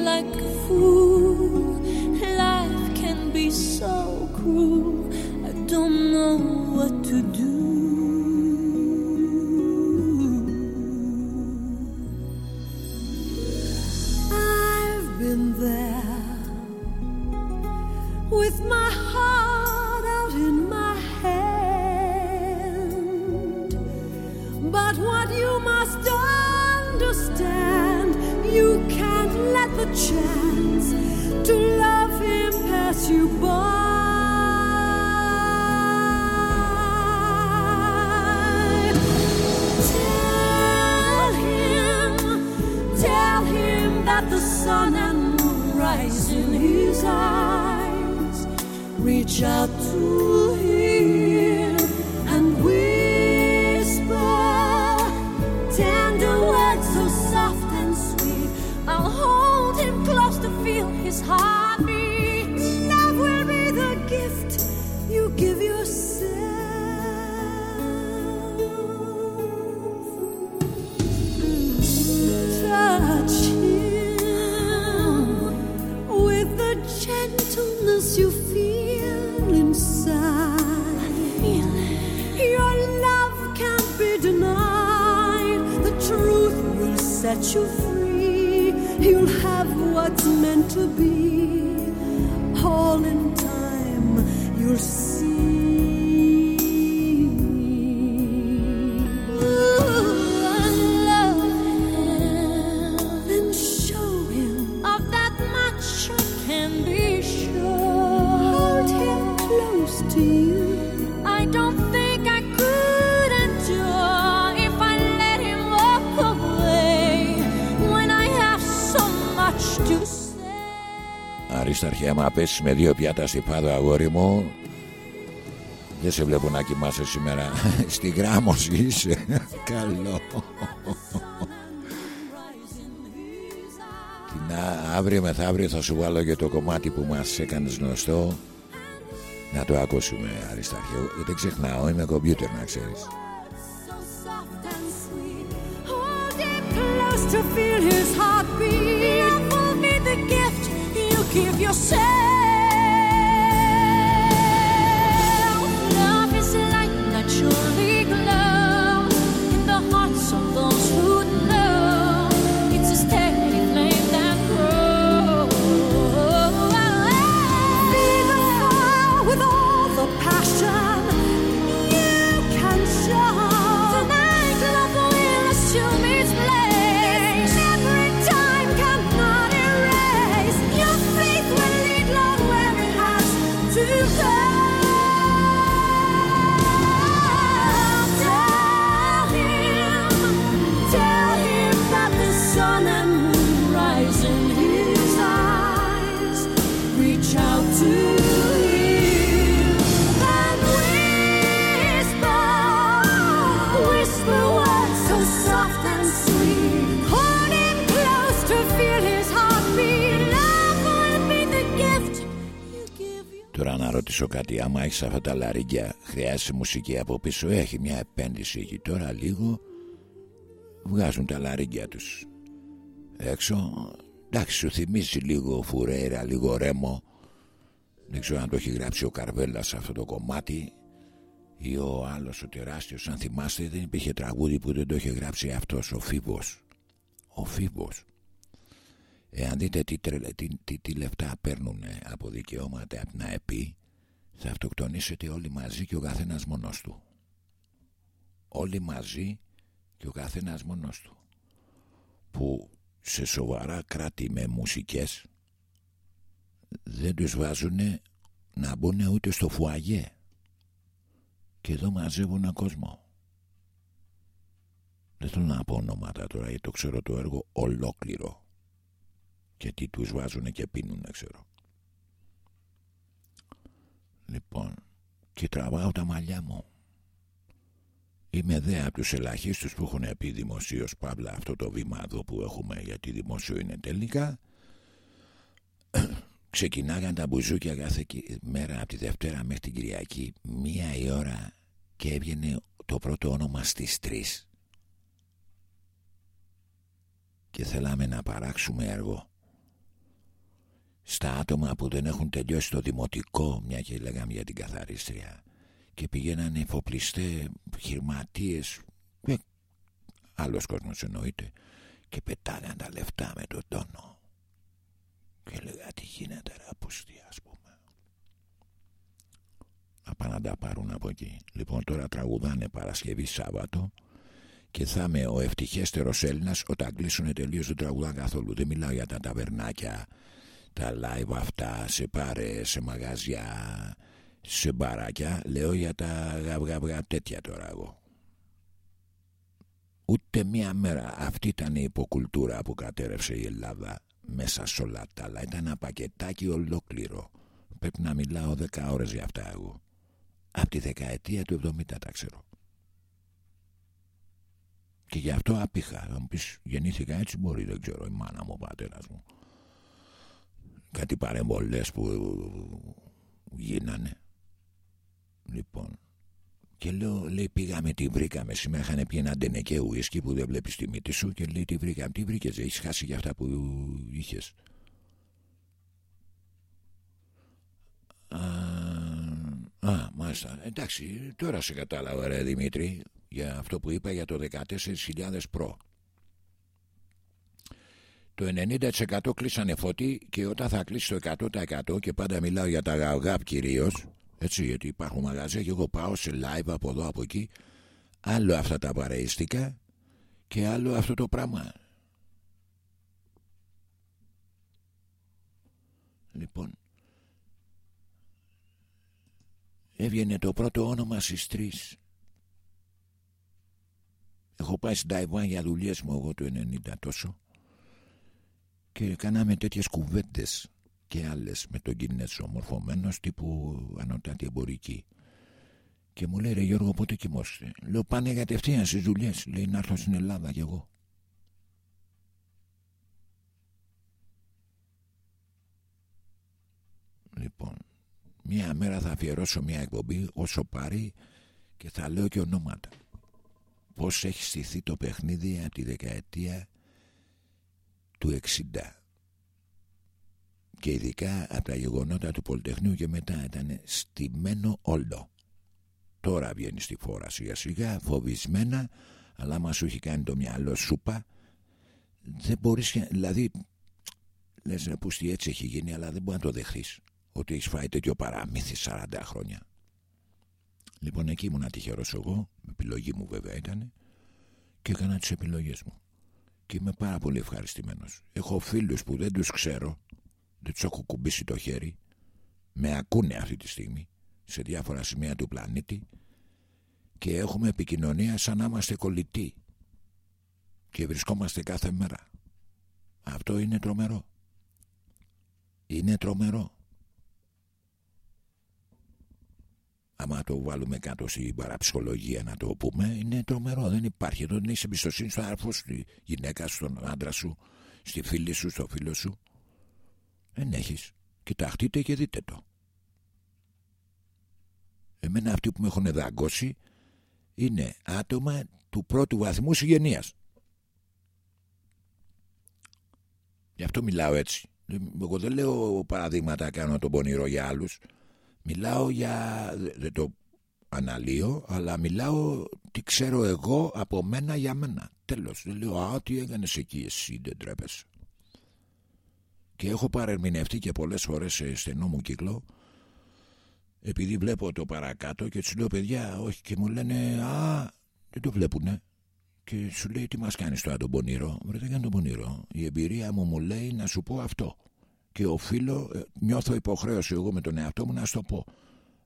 Like a fool. Be so cruel. I don't know what to do. I've been there with my heart out in my hand. But what you must understand, you can't let the chance to love him pass you by. Tell him, tell him that the sun and moon rise in his eyes. Reach out to him set you free. You'll have what's meant to be. Αρίσταρχε, άμα πέσεις με δύο πιάτα στη φάδο αγόρι μου. Δεν σε βλέπω να κοιμάσαι σήμερα. Στη γράμμωση είσαι. Καλό. Την α- αύριο μεθαύριο θα σου βάλω και το κομμάτι που μας έκανες γνωστό. Να το ακούσουμε Αριστάρχε Δεν ξεχνάω είμαι κομπιούτερ να ξέρεις. So soft and sweet. Hold him close to feel his heartbeat. Give yourself. Ρωτήσω κάτι, άμα έχεις αυτά τα λαρίγκια, χρειάζεσαι μουσική από πίσω, έχει μια επένδυση εκεί. Τώρα λίγο βγάζουν τα λαρίγκια τους έξω. Εντάξει, σου θυμίζει λίγο φουρέρα, λίγο ρέμο. Δεν ξέρω αν το έχει γράψει ο Καρβέλας αυτό το κομμάτι ή ο άλλος ο τεράστιος. Αν θυμάστε δεν υπήρχε τραγούδι που δεν το είχε γράψει αυτός, ο Φίβος. Ο Φίβος. Εάν δείτε τι, τρελε- τι, τι, τι λεφτά παίρνουν από δικαιώματα από την ΑΕΠ, θα αυτοκτονήσετε όλοι μαζί και ο καθένας μόνος του. Όλοι μαζί και ο καθένας μόνος του. Που σε σοβαρά κράτη με μουσικές δεν τους βάζουν να μπουν ούτε στο φουαγέ. Και εδώ μαζεύουν κόσμο. Δεν θέλω να πω ονόματα τώρα γιατί το ξέρω το έργο ολόκληρο και τι τους βάζουν και πίνουν ξέρω λοιπόν και τραβάω τα μαλλιά μου. Είμαι δε από τους ελαχίστους που έχουν πει δημοσίως παύλα αυτό το βήμα εδώ που έχουμε γιατί δημόσιο είναι τελικά. Ξεκινάγαν τα μπουζούκια κάθε κι- μέρα από τη Δευτέρα μέχρι την Κυριακή. Μία η ώρα και έβγαινε το πρώτο όνομα στις τρεις. Και θέλαμε να παράξουμε έργο αυτά άτομα που δεν έχουν τελειώσει το δημοτικό μια και λέγαμε για την καθαρίστρια και πηγαίνανε εφοπλιστέ χειρματίες και άλλος κόσμος εννοείται και πετάγαν τα λεφτά με τον τόνο. Και έλεγα τι γίνεται ρε απουστή ας πούμε να πάνε να τα πάρουν από εκεί. Λοιπόν τώρα τραγουδάνε Παρασκευή Σάββατο και θα είμαι ο ευτυχέστερος Έλληνας όταν κλείσουν τελείως δεν τραγουδάνε καθόλου. Δεν μιλάω για τα ταβερνάκια τα live αυτά σε πάρε, σε μαγαζιά σε μπαράκια λέω για τα γαυγαυγα τέτοια τώρα εγώ. Ούτε μία μέρα. Αυτή ήταν η υποκουλτούρα που κατέρευσε η Ελλάδα μέσα σε όλα τα άλλα. Ήταν ένα πακετάκι ολόκληρο. Πρέπει να μιλάω 10 ώρες για αυτά εγώ. Από τη δεκαετία του 70 τα ξέρω. Και γι' αυτό άπηχα. Να μου πεις γεννήθηκα έτσι μπορεί δεν ξέρω η μάνα μου ο πατέρας μου κάτι παρεμβολές που γίνανε λοιπόν και λέω, λέει, πήγαμε, τη βρήκαμε. Σήμερα είχαν πει ένα ντενεκέ ουίσκι που δεν βλέπεις τη μύτη σου και λέει, τη βρήκαμε. Τι βρήκες, έχεις χάσει για αυτά που είχες. Α, μάλιστα. Εντάξει, τώρα σε κατάλαβα, ρε Δημήτρη, για αυτό που είπα για το 14.000 προ. Το 90% κλείσανε φώτι και όταν θα κλείσει το 100% και πάντα μιλάω για τα γαυγάπ κυρίως, έτσι, γιατί υπάρχουν μαγαζιά και εγώ πάω σε live από εδώ από εκεί. Άλλο αυτά τα παρεϊστικά και άλλο αυτό το πράγμα. Λοιπόν, έβγαινε το πρώτο όνομα στις τρεις. Έχω πάει στην Ταϊβάν για δουλειές μου εγώ το 90 τόσο και κάναμε τέτοιες κουβέντες και άλλες με τον Κινέζο μορφωμένος τύπου ανώτατη εμπορική. Και μου λέει ρε Γιώργο πότε κοιμώστε λέω πάνε κατευθείαν στις δουλειές λέει να έρθω στην Ελλάδα κι εγώ λοιπόν μία μέρα θα αφιερώσω μια εκπομπή όσο πάρει και θα λέω και ονόματα. Πως έχει στηθεί το παιχνίδι από τη δεκαετία του 60 και ειδικά από τα γεγονότα του Πολυτεχνείου και μετά ήταν στημένο όλο. Τώρα βγαίνει στη φόρα σιγά σιγά, φοβισμένα, αλλά μα σου έχει κάνει το μυαλό σούπα. Δεν μπορείς, δηλαδή, λες να πούστη έτσι έχει γίνει, αλλά δεν μπορεί να το δεχθείς ότι έχεις φάει τέτοιο παραμύθι 40 χρόνια. Λοιπόν, εκεί ήμουν τυχερός εγώ, επιλογή μου βέβαια ήταν, και έκανα τις επιλογές μου. Και είμαι πάρα πολύ ευχαριστημένος. Έχω φίλους που δεν τους ξέρω, δεν τους έχω κουμπίσει το χέρι. Με ακούνε αυτή τη στιγμή σε διάφορα σημεία του πλανήτη. Και έχουμε επικοινωνία σαν να είμαστε κολλητοί. Και βρισκόμαστε κάθε μέρα. Αυτό είναι τρομερό. Είναι τρομερό άμα το βάλουμε κάτω στην παραψυχολογία να το πούμε είναι τρομερό δεν υπάρχει εδώ δεν έχει εμπιστοσύνη στον άρφο στη γυναίκα στον άντρα σου στη φίλη σου στο φίλο σου δεν έχεις. Κοιταχτείτε και δείτε το. Εμένα αυτοί που με έχουν δαγκώσει είναι άτομα του πρώτου βαθμού συγγενείας. Γι' αυτό μιλάω έτσι. Εγώ δεν λέω παραδείγματα κάνω τον πονηρό για άλλους. Μιλάω για... Δεν το αναλύω, αλλά μιλάω τι ξέρω εγώ από μένα για μένα. Τέλος. Δεν λέω, α, τι έκανες εκεί εσύ, δεν τρέπεσαι και έχω παρερμηνευτεί και πολλές φορές σε στενό μου κύκλο επειδή βλέπω το παρακάτω και τους λέω παιδιά όχι και μου λένε α δεν το βλέπουνε και σου λέει τι μας κάνεις τώρα τον πονηρό βρε δεν κάνει τον πονηρό. Η εμπειρία μου μου λέει να σου πω αυτό και οφείλω ε, νιώθω υποχρέωση εγώ με τον εαυτό μου να σου το πω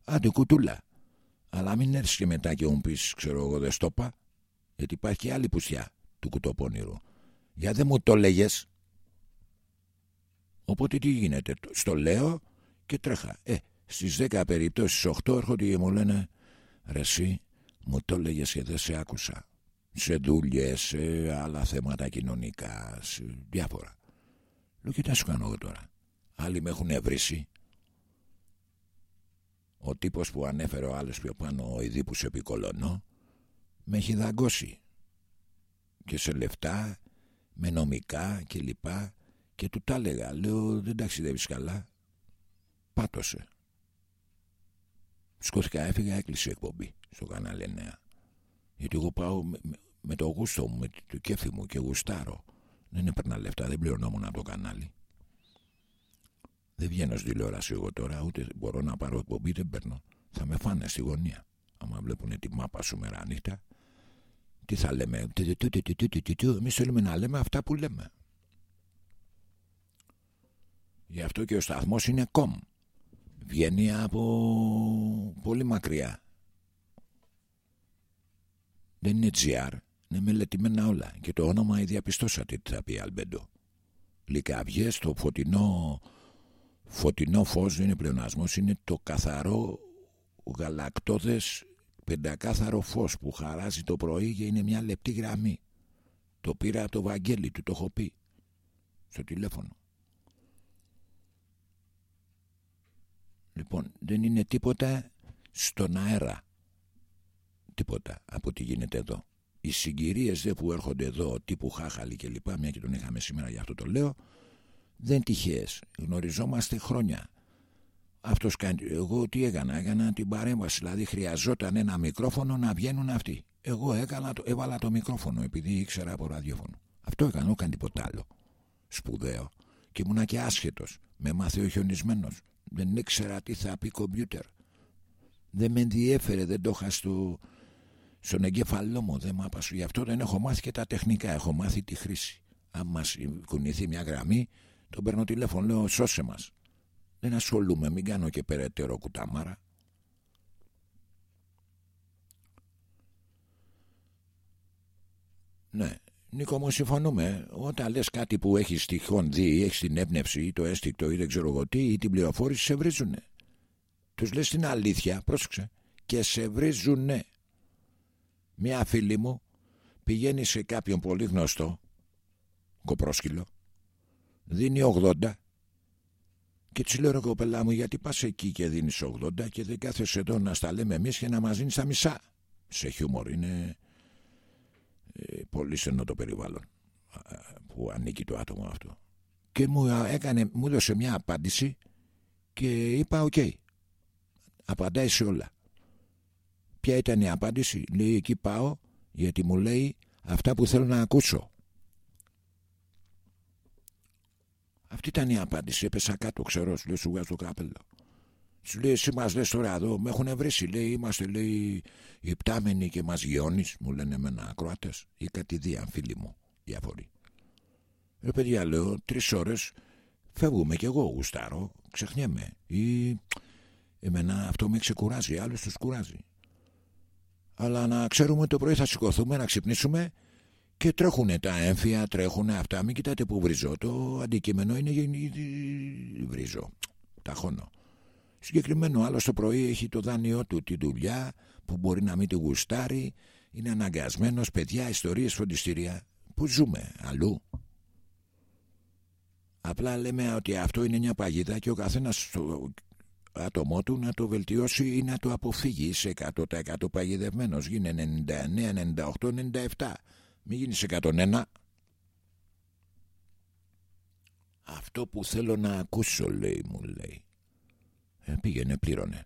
άντε κουτούλα αλλά μην έρθεις και μετά και μου πεις ξέρω εγώ δεν στο πά γιατί υπάρχει και άλλη πουσιά του κουτοπονηρού για δεν μου το λέγες Οπότε τι γίνεται, στο λέω και τρέχα. Ε, στις 10 περιπτώσεις 8 έρχονται και μου λένε ρε εσύ μου το έλεγε και δεν σε άκουσα. Σε δουλειές, σε άλλα θέματα κοινωνικά, σε διάφορα. Λέω και τι σου κάνω εγώ τώρα. Άλλοι με έχουν βρήσει. Ο τύπος που ανέφερε ο άλλος πιο πάνω, ο Ιδίπους επικολωνό, με έχει δαγκώσει. Και σε λεφτά, με νομικά κλπ Και του τα έλεγα, λέω δεν ταξιδεύεις καλά. Πάτωσε. Σκόθηκα, έφυγα, έκλεισε η εκπομπή στο κανάλι 9. Γιατί εγώ πάω με, με- με το γούστο μου, με το κέφι μου και γουστάρω. Δεν έπαιρνα λεφτά, δεν πληρωνόμουν από το κανάλι. Δεν βγαίνω στην τηλεόραση εγώ τώρα, ούτε μπορώ να πάρω εκπομπή, δεν παίρνω. Θα με φάνε στη γωνία. Άμα βλέπουν τη μάπα σου μέρα νύχτα, τι θα λέμε; Εμείς θέλουμε να λέμε αυτά που λέμε. Γι' αυτό και ο σταθμός είναι κομ. Βγαίνει από πολύ μακριά. Δεν είναι GR, είναι μελετημένα όλα. Και το όνομα διαπιστώσατε τι θα πει Αλμπέντο. Λυκαβιές, το φωτεινό, φωτεινό φως δεν είναι πλεονασμός, είναι το καθαρό γαλακτώδες πεντακάθαρο φως που χαράζει το πρωί και είναι μια λεπτή γραμμή. Το πήρα από το Βαγγέλη του, το έχω πει στο τηλέφωνο. Λοιπόν, δεν είναι τίποτα στον αέρα. Τίποτα από τι γίνεται εδώ. Οι συγκυρίες δε που έρχονται εδώ, τύπου χάχαλη και λοιπά, μια και τον είχαμε σήμερα, γι' αυτό το λέω, δεν τυχαίες. Γνωριζόμαστε χρόνια. Αυτός κάνει, εγώ τι έκανα, έκανα την παρέμβαση. Δηλαδή χρειαζόταν ένα μικρόφωνο να βγαίνουν αυτοί. Εγώ έκανα, το- έβαλα το μικρόφωνο επειδή ήξερα από ραδιόφωνο. Αυτό έκανα, δεν έκανα τίποτα άλλο. Σπουδαίο. Και ήμουνα και άσχετος. Με μάθε ο χιονισμένος. Δεν ήξερα τι θα πει κομπιούτερ. Δεν με ενδιέφερε, δεν το είχα στο, στον εγκέφαλό μου. Δεν μ' άπασου. Γι' αυτό δεν έχω μάθει και τα τεχνικά. Έχω μάθει τη χρήση. Αν μας κουνηθεί μια γραμμή, τον παίρνω τηλέφωνο, λέω σώσε μας. Δεν ασχολούμαι, μην κάνω και περαιτέρω κουταμάρα. Ναι, Νίκο μου συμφωνούμε. Όταν λες κάτι που έχεις τυχόν δει ή έχεις την έμπνευση ή το αίσθηκτο ή δεν ξέρω εγώ τι ή την πληροφόρηση σε βρίζουνε. Τους λες την αλήθεια, πρόσεξε, και σε βρίζουνε. Μια φίλη μου πηγαίνει σε κάποιον πολύ γνωστό κοπρόσκυλο δίνει 80 και της λέω ρε κοπελά μου γιατί πας εκεί και δίνεις 80 και δεν κάθεσαι εδώ να στα λέμε εμείς και να μας δίνεις τα μισά σε χιούμορ είναι ε, πολύ στενό το περιβάλλον α, που ανήκει το άτομο αυτό. Και μου, α, έκανε, μου έδωσε μια απάντηση και είπα οκ απαντάει σε όλα. Ποια ήταν η απάντηση; Λέει εκεί πάω γιατί μου λέει αυτά που θέλω να ακούσω Αυτή ήταν η απάντηση. Έπεσα κάτω, ξέρω, σου λέει, σου βγάζω το κάπελο. Σου λέει, εσύ μας λες τώρα εδώ, με έχουν βρει. Λέει, είμαστε, λέει, οι πτάμενοι και μας γιώνεις, μου λένε εμένα ακροάτες ή κατηδίαν φίλοι μου, διάφοροι. Ρε παιδιά, λέω, τρεις ώρες φεύγουμε κι εγώ γουστάρω, ξεχνιέμαι. Ή εμένα αυτό με ξεκουράζει, άλλους τους κουράζει. Αλλά να ξέρουμε ότι το πρωί θα σηκωθούμε, να ξυπνήσουμε και τρέχουν τα έμφυα, τρέχουν αυτά. Μην κοιτάτε που βρίζω. Το αντικείμενο είναι γενι- βρίζω. Ταχώνω. Συγκεκριμένο άλλο το πρωί έχει το δάνειό του τη δουλειά που μπορεί να μην τη γουστάρει. Είναι αναγκασμένος, παιδιά, ιστορίες, φροντιστήρια. Πού ζούμε, αλλού. Απλά λέμε ότι αυτό είναι μια παγίδα και ο καθένας στο άτομό του να το βελτιώσει ή να το αποφύγει. Είσαι 100% παγιδευμένος. Γίνε 99, 98, 97. Μην γίνεις 101. Αυτό που θέλω να ακούσω λέει μου λέει. Ε, πήγαινε πλήρωνε.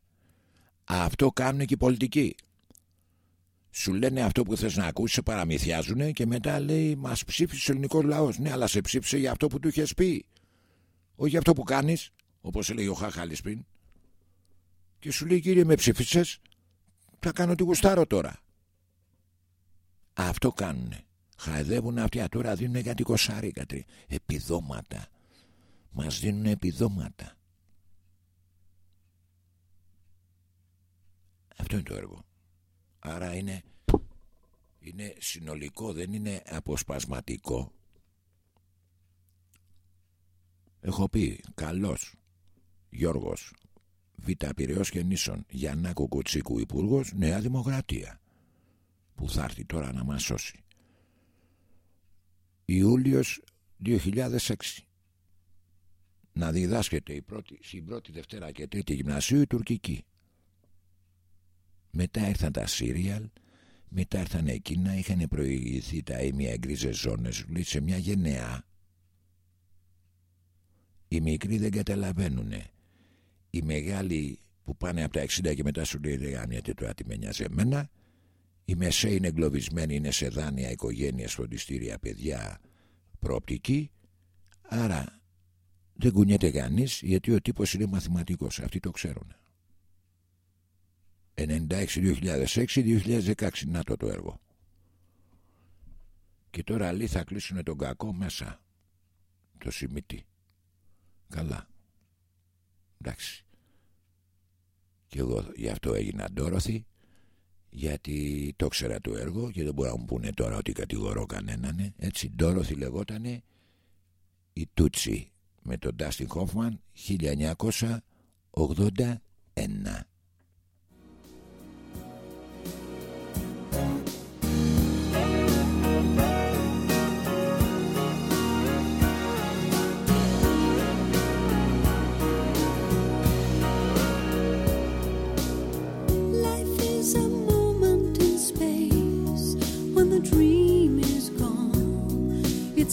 Αυτό κάνουν και οι πολιτικοί. Σου λένε αυτό που θες να ακούσεις, σε παραμυθιάζουν και μετά λέει μας ψήφισε ο ελληνικός λαός. Ναι, αλλά σε ψήφισε για αυτό που του είχες πει. Όχι για αυτό που κάνεις, όπως έλεγε ο Χάχαλης πριν. Και σου λέει κύριε με ψήφισες, θα κάνω τι γουστάρω τώρα. Αυτό κάνουνε. Χαϊδεύουν αυτοί τώρα δίνουν κάτι κοσάρικα. τρι- Επιδόματα. Μας δίνουν επιδόματα. Αυτό είναι το έργο. Άρα είναι, είναι συνολικό, δεν είναι αποσπασματικό. Έχω πει, καλός, Γιώργος, Β' Πυραιός και Νήσων, Γιαννάκο Κουτσίκου Υπουργός, Νέα Δημοκρατία, που θα έρθει τώρα να μας σώσει. Ιούλιος 2006 να διδάσκεται η πρώτη, στην πρώτη, Δευτέρα και Τρίτη Γυμνασίου η τουρκική. Μετά ήρθαν τα σύριαλ, μετά ήρθαν εκείνα, είχαν προηγηθεί τα ήμια γκρίζες ζώνες, λέει, σε μια γενεά Οι μικροί δεν καταλαβαίνουν. Οι μεγάλοι που πάνε από τα 60 και μετά σου λέει δεν γάμιατε τώρα τι με νοιάζει εμένα. Οι μεσαίοι είναι εγκλωβισμένοι, είναι σε δάνεια, οικογένεια, φροντιστήρια, παιδιά, προοπτική. Άρα δεν κουνιέται κανείς γιατί ο τύπος είναι μαθηματικός. Αυτοί το ξέρουν. 96-2006-2016 να το το έργο. Και τώρα άλλοι θα κλείσουν τον κακό μέσα. Το σημείτι. Καλά. Εντάξει. Και εγώ γι' αυτό έγινα ντόροθι γιατί το ξέρα το έργο και δεν μπορώ να μου πούνε τώρα ότι κατηγορώ κανέναν έτσι ντόροθι λεγότανε η Τούτσι με τον Ντάστιν Χόφμαν 1981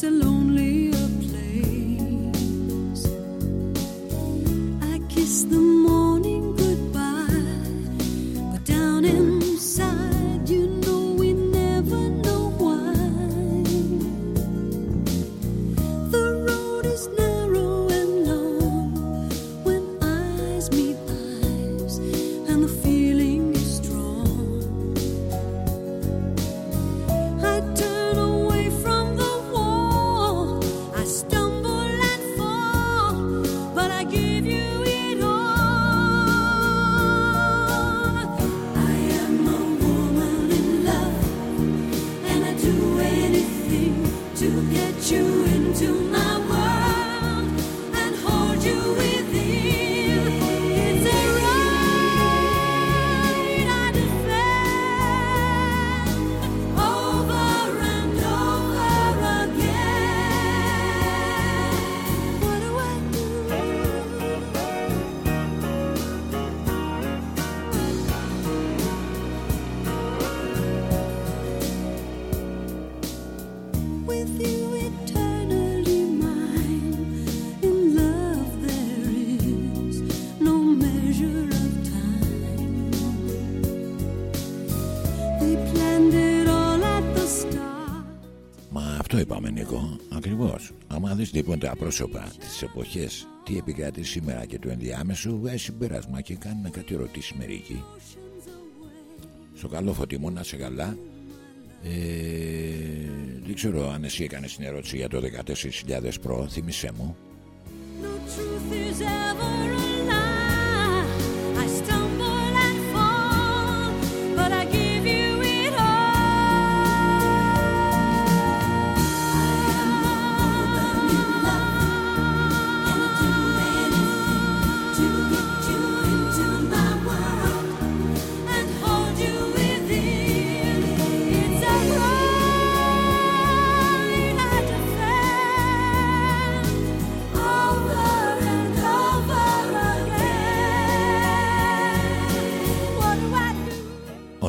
alone tonight. Δεις λοιπόν τα πρόσωπα Τις εποχές Τι επικρατεί σήμερα και του ενδιάμεσου Βγάζει συμπέρασμα και κάνουν κάτι ερωτήσεις μερικοί. Στο καλό φωτί μου να σε καλά. Ε, Δεν ξέρω αν εσύ έκανες την ερώτηση για το 14.000 προ Θύμησέ μου. No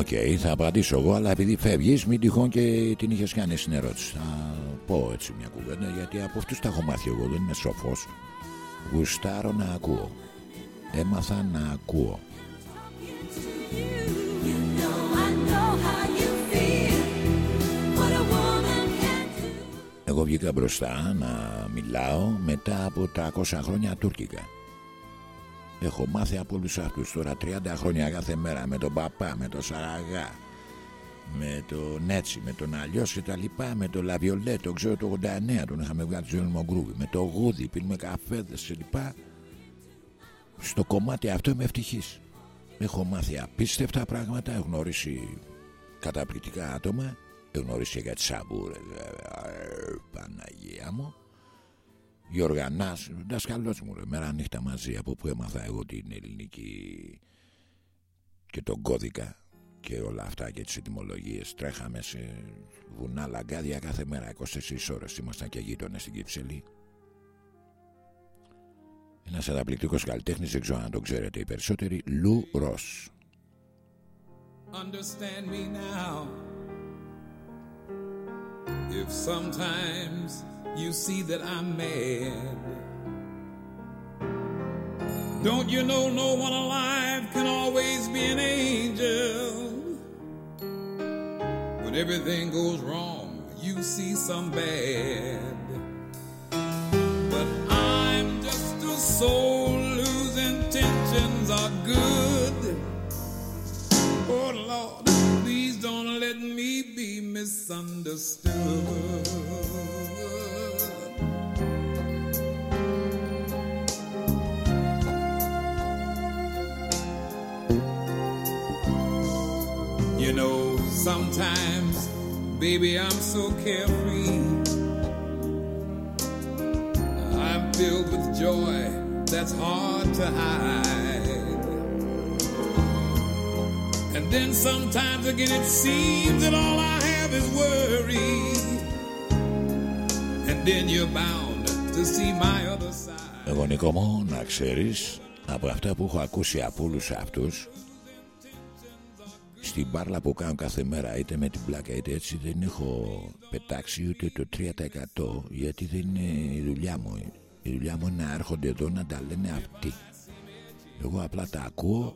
Οκ, θα απαντήσω εγώ, αλλά επειδή φεύγεις, μην τυχόν και την είχες κάνει στην ερώτηση. Θα πω έτσι μια κουβέντα, γιατί από αυτούς τα έχω μάθει εγώ, δεν είμαι σοφός. Γουστάρω να ακούω. Έμαθα να ακούω. Εγώ βγήκα μπροστά να μιλάω μετά από 300 χρόνια τουρκικά. Έχω μάθει από όλους αυτούς τώρα 30 χρόνια κάθε μέρα με τον παπά, με τον Σαραγά, με τον έτσι, με τον αλλιώς και τα λοιπά, με τον Λαβιολέ, τον ξέρω το 89, τον είχαμε βγάλει του Ζώνη Μογκρούβι, με το Γούδι, πίνουμε καφέδες και λοιπά. Στο κομμάτι αυτό είμαι ευτυχής. Έχω μάθει απίστευτα πράγματα, έχω γνωρίσει καταπληκτικά άτομα, έχω γνωρίσει για τις σαμπούρες, Παναγία μου. Γιωργανάς, δασκαλός μου, ρε, μέρα νύχτα μαζί, από που έμαθα εγώ την ελληνική και τον κώδικα και όλα αυτά και τις ετοιμολογίες. Τρέχαμε σε βουνά λαγκάδια κάθε μέρα, 24 ώρες, ήμασταν και γείτονες στην Κυψελή. Ένας καταπληκτικός καλλιτέχνης, δεν ξέρω αν τον ξέρετε οι περισσότεροι, Λου Ρος. Understand me now. If sometimes you see that I'm mad, Don't you know no one alive can always be an angel? When everything goes wrong, you see some bad. But I'm just a soul whose intentions are good. Oh Lord, please don't let me be misunderstood. You know, sometimes, baby, I'm so carefree. I'm filled with joy that's hard to hide. And then sometimes again it seems that all I have is worry. And then you're bound to see my other side. Εγώ Νίκο μου να ξέρεις από αυτά που έχω ακούσει από όλους αυτούς στην μπάρλα που κάνω κάθε μέρα είτε με την πλάκα είτε έτσι δεν έχω πετάξει ούτε το 3% γιατί δεν είναι η δουλειά μου. Η δουλειά μου είναι να έρχονται εδώ να τα λένε αυτοί. Εγώ απλά τα ακούω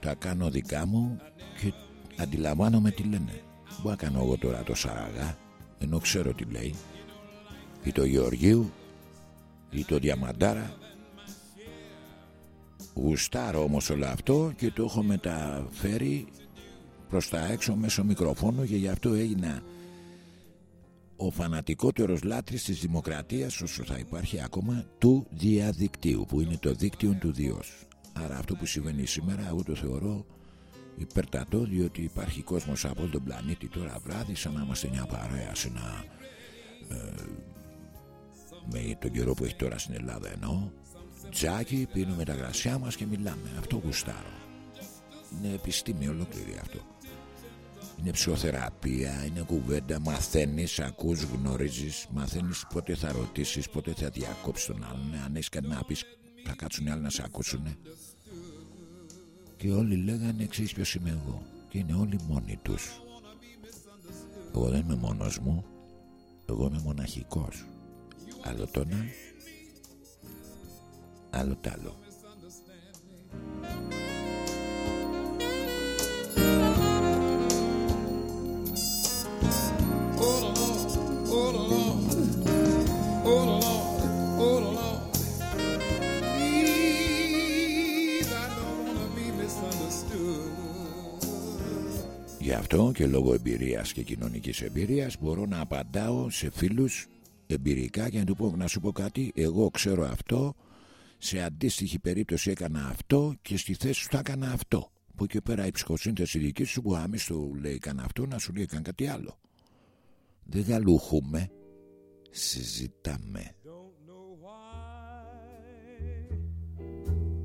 τα κάνω δικά μου και αντιλαμβάνομαι τι λένε. Μπορώ να κάνω εγώ τώρα το Σαραγά ενώ ξέρω τι λέει. Ή το Γεωργίου ή το Διαμαντάρα Γουστάρω όμως όλο αυτό και το έχω μεταφέρει προς τα έξω μέσω μικροφόνου και γι' αυτό έγινα ο φανατικότερος λάτρης της δημοκρατίας όσο θα υπάρχει ακόμα του διαδικτύου που είναι το δίκτυο του Διός. Άρα αυτό που συμβαίνει σήμερα εγώ το θεωρώ υπερτατό διότι υπάρχει κόσμος από όλο τον πλανήτη τώρα βράδυ σαν να είμαστε μια παρέα σε ένα ε, με τον καιρό που έχει τώρα στην Ελλάδα εννοώ τζάκι, πίνουμε τα γρασιά μας και μιλάμε. Αυτό γουστάρω. Είναι επιστήμη ολόκληρη αυτό. Είναι ψυχοθεραπεία, είναι κουβέντα, μαθαίνεις, ακούς, γνωρίζεις, μαθαίνεις πότε θα ρωτήσεις, πότε θα διακόψεις τον άλλον, αν έχεις κάτι να πεις θα κάτσουν οι άλλοι να σε ακούσουν. Και όλοι λέγανε ξέρεις ποιος είμαι εγώ; Και είναι όλοι μόνοι τους. Εγώ δεν είμαι μόνος μου, εγώ είμαι μοναχικός. Άλλο το wanna be misunderstood. Γι' αυτό και λόγω εμπειρίας και κοινωνικής εμπειρίας μπορώ να απαντάω σε φίλους εμπειρικά και να του πω να σου πω κάτι εγώ ξέρω αυτό σε αντίστοιχη περίπτωση έκανα αυτό και στη θέση σου θα έκανα αυτό που και πέρα η ψυχοσύνθεση δική σου που άμεις του λέει έκανα αυτό να σου λέει έκανε κάτι άλλο δεν γαλούχουμε συζητάμε Don't know why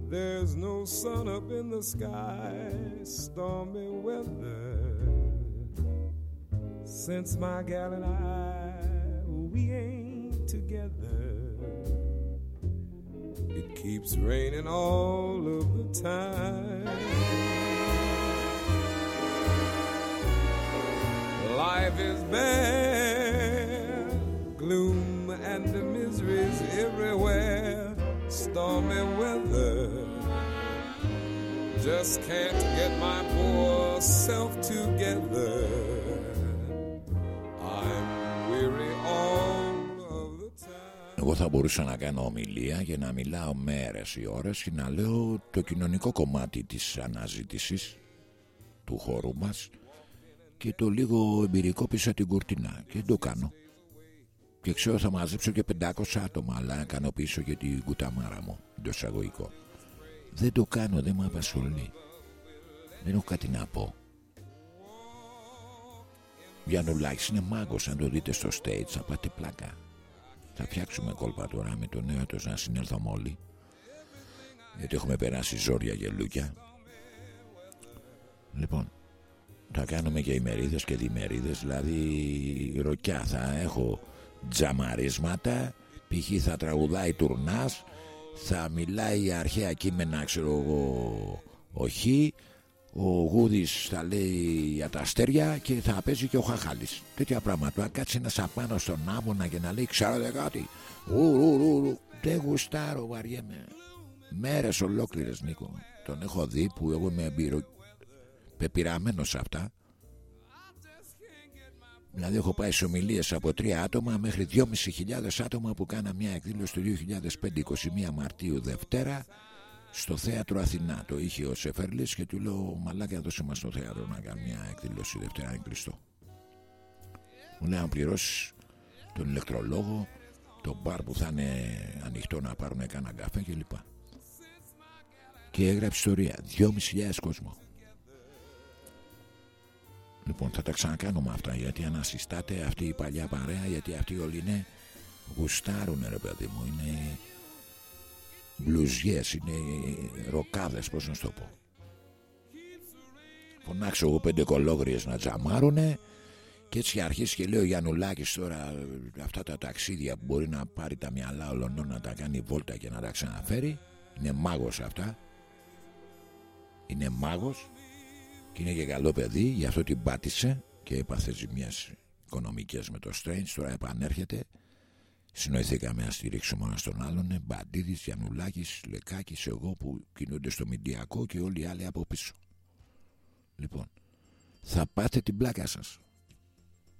there's no sun up in the sky, stormy weather. Since my gal and I, we ain't together. It keeps raining all of the time. Life is bare, gloom and miseries everywhere, stormy weather. Just can't get my poor self together. Εγώ θα μπορούσα να κάνω ομιλία και να μιλάω μέρες ή ώρες και να λέω το κοινωνικό κομμάτι της αναζήτησης του χώρου μας και το λίγο εμπειρικό πίσω από την κουρτινά και δεν το κάνω. Και ξέρω θα μαζέψω και 500 άτομα αλλά να ικανοποιήσω και την κουταμάρα μου το εισαγωγικό δεν το κάνω δεν με απασχολεί. Δεν έχω κάτι να πω. Γιάννουλάκης είναι μάγκος αν το δείτε στο stage θα πάτε πλάκα θα φτιάξουμε κόλπα τώρα με τον νέο να συνέλθουμε όλοι γιατί έχουμε περάσει ζόρια γελούκια λοιπόν θα κάνουμε και ημερίδες και διμερίδες δηλαδή ροκιά θα έχω τζαμαρίσματα π.χ. θα τραγουδάει τουρνάς θα μιλάει αρχαία κείμενα ξέρω εγώ όχι ο Γούδης θα λέει για τα αστέρια και θα παίζει και ο Χαχάλης. Τέτοια πράγματα. Αν κάτσει ένας απάνω στον άμμονα και να λέει ξέρετε κάτι; Ου, ου, ου, ου. δεν γουστάρω βαριέμαι μέρες ολόκληρες Νίκο. Τον έχω δει που εγώ είμαι εμπειρο... πεπειραμένος σε αυτά. Δηλαδή έχω πάει σε ομιλίες από τρία άτομα μέχρι 2.500 άτομα που κάνα μια εκδήλωση το 2005 21 Μαρτίου Δευτέρα στο θέατρο Αθηνά το είχε ο Σεφέρλης και του λέω μαλάκα δώσε μας στο θέατρο να κάνει μια εκδήλωση Δευτέρα είναι κλειστό μου λέει αν πληρώσεις τον ηλεκτρολόγο το μπαρ που θα είναι ανοιχτό να πάρουν κανένα καφέ κλπ. Και έγραψε ιστορία. 2.500 κόσμο. Λοιπόν, θα τα ξανακάνουμε αυτά γιατί ανασυστάται αυτή η παλιά παρέα. Γιατί αυτοί όλοι είναι γουστάρουν, ρε παιδί μου. Είναι μπλουζιές, είναι ροκάδες, πώς να σου το πω. Φωνάξω εγώ πέντε κολόγριες να τζαμάρουνε και έτσι αρχίσει και λέει ο Γιαννουλάκης τώρα αυτά τα ταξίδια που μπορεί να πάρει τα μυαλά όλων να τα κάνει βόλτα και να τα ξαναφέρει. Είναι μάγος αυτά. Είναι μάγος και είναι και καλό παιδί, γι' αυτό την πάτησε και έπαθε ζημιές οικονομικές με το Strange. Τώρα επανέρχεται. Συνοηθήκαμε να στηρίξουμε ένας τον άλλον. Μπαντίδης, Γιαννουλάκης, Λεκάκης, εγώ που κινούνται στο Μηντιακό και όλοι οι άλλοι από πίσω. Λοιπόν, θα πάτε την πλάκα σας.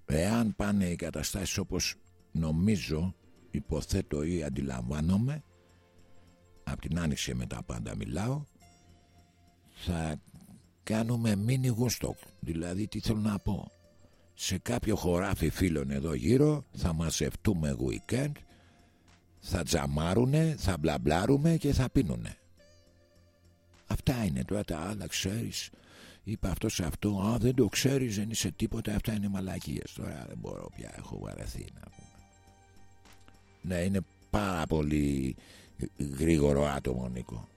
Εάν πάνε οι καταστάσεις όπως νομίζω, υποθέτω ή αντιλαμβάνομαι, από την άνοιξη με τα πάντα μιλάω, θα κάνουμε μίνι γούστοκ. Δηλαδή τι θέλω να πω; Σε κάποιο χωράφι φίλων εδώ γύρω θα μαζευτούμε weekend, θα τζαμάρουνε, θα μπλαμπλάρουμε και θα πίνουνε. Αυτά είναι τώρα τα άλλα ξέρεις Είπε αυτό σε αυτό, Α, δεν το ξέρεις, δεν είσαι τίποτα. Αυτά είναι μαλακίες. Τώρα δεν μπορώ πια, έχω βαρεθεί να πούμε. Ναι, είναι πάρα πολύ γρήγορο άτομο, Νίκο.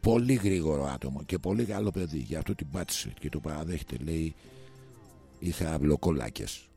Πολύ γρήγορο άτομο και πολύ καλό παιδί. Γι' αυτό την πάτησε και το παραδέχεται. Λέει, είχα αυλοκολάκες.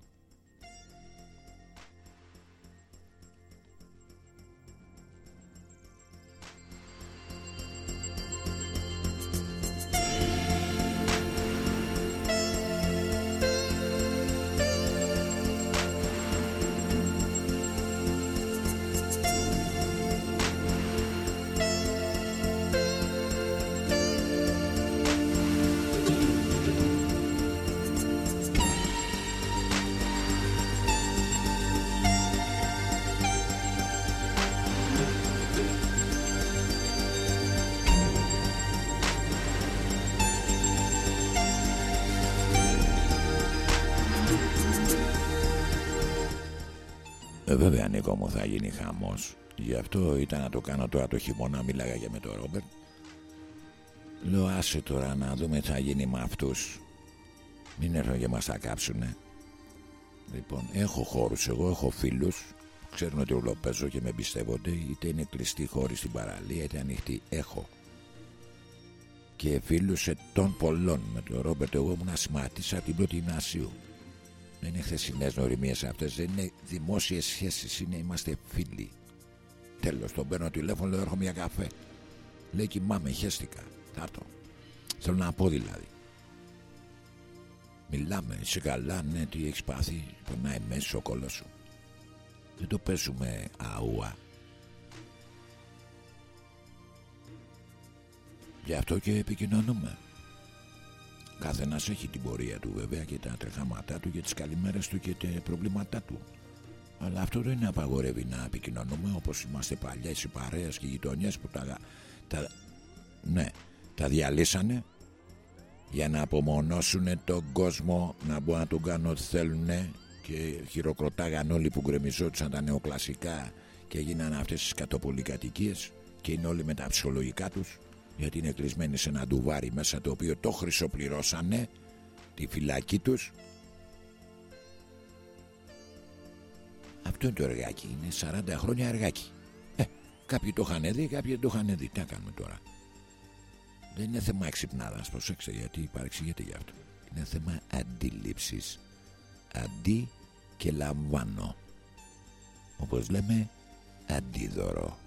Βέβαια Νίκο μου θα γίνει χαμός. Γι' αυτό ήταν να το κάνω τώρα το χειμώνα Μίλαγα και με τον Ρόμπερτ. Λέω άσε τώρα να δούμε τι θα γίνει με αυτούς. Μην έρθουν και μας τα κάψουνε Λοιπόν έχω χώρους Εγώ έχω φίλους. Ξέρουν ότι ολοπαίζω και με εμπιστεύονται. Είτε είναι κλειστή χώρη στην παραλία Είτε ανοιχτή έχω. Και φίλους των πολλών. Με τον Ρόμπερτ εγώ ήμουν ασημάτησα την πρώτη γυμνασίου δεν είναι χθεσινέ νοημίε αυτές, δεν είναι δημόσιες σχέσεις. Είναι είμαστε φίλοι. Τέλος, τον παίρνω τηλέφωνο, λέω: Έρχομαι για καφέ. Λέει: Κοιμάμαι, χέστηκα. Θα το. Θέλω να πω δηλαδή. Μιλάμε, είσαι καλά, ναι, τι έχεις πάθει. Περνάει μέσα ο κόλος σου. Δεν το παίζουμε αούα. Γι' αυτό και επικοινωνούμε. Καθένας έχει την πορεία του βέβαια και τα τρεχάματά του και τις καλημέρες του και τα προβλήματά του. Αλλά αυτό δεν είναι απαγορεύει να επικοινωνούμε όπως είμαστε παλιές οι παρέες και οι γειτονιές που τα, τα, ναι, τα διαλύσανε για να απομονώσουν τον κόσμο να μπορούν να τον κάνουν ό,τι θέλουν και χειροκροτάγαν όλοι που γκρεμιζόντουσαν τα νεοκλασικά και έγιναν αυτές τις κατοπολικατοικίες και είναι όλοι με τα ψυχολογικά τους γιατί είναι κλεισμένοι σε ένα ντουβάρι μέσα το οποίο το χρυσοπληρώσανε τη φυλακή τους. Αυτό είναι το εργάκι. Είναι 40 χρόνια εργάκι. Ε, κάποιοι το είχαν δει κάποιοι δεν το είχαν δει. Τι να κάνουμε τώρα; Δεν είναι θέμα εξυπνάδας. Προσέξτε γιατί παρεξηγείται γι' αυτό. Είναι θέμα αντίληψης. Αντί και λαμβάνω. Όπως λέμε αντίδωρο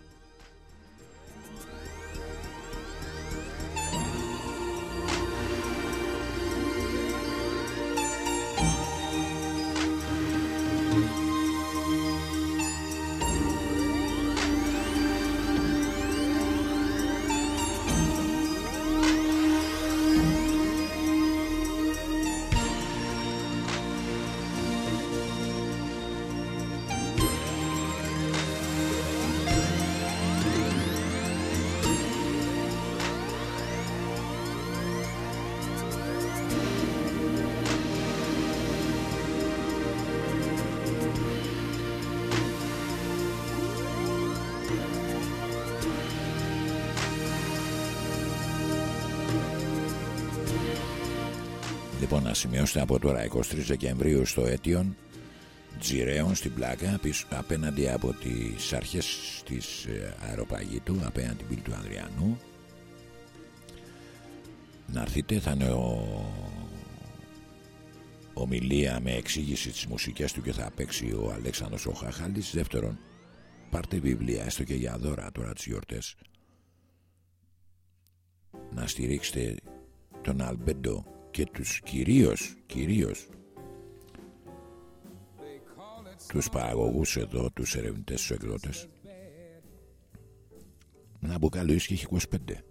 να σημειώσετε από τώρα 23 Δεκεμβρίου στο Αίτιον Τζιρέων στην πλάκα πίσω, απέναντι από τις αρχές της ε, αεροπαγήτου απέναντι την πύλη του Ανδριανού. Να έρθετε θα είναι ο... ομιλία με εξήγηση της μουσικές του και θα παίξει ο Αλέξανδρος ο Χάχαλης δεύτερον πάρτε βιβλία έστω και για δώρα τώρα τις γιορτές. Να στηρίξετε τον Αλμπέντο και τους κυρίως, κυρίως τους παραγωγούς εδώ, τους ερευνητές, τους εκδότες. Ένα μπουκάλι ίσκι έχει 25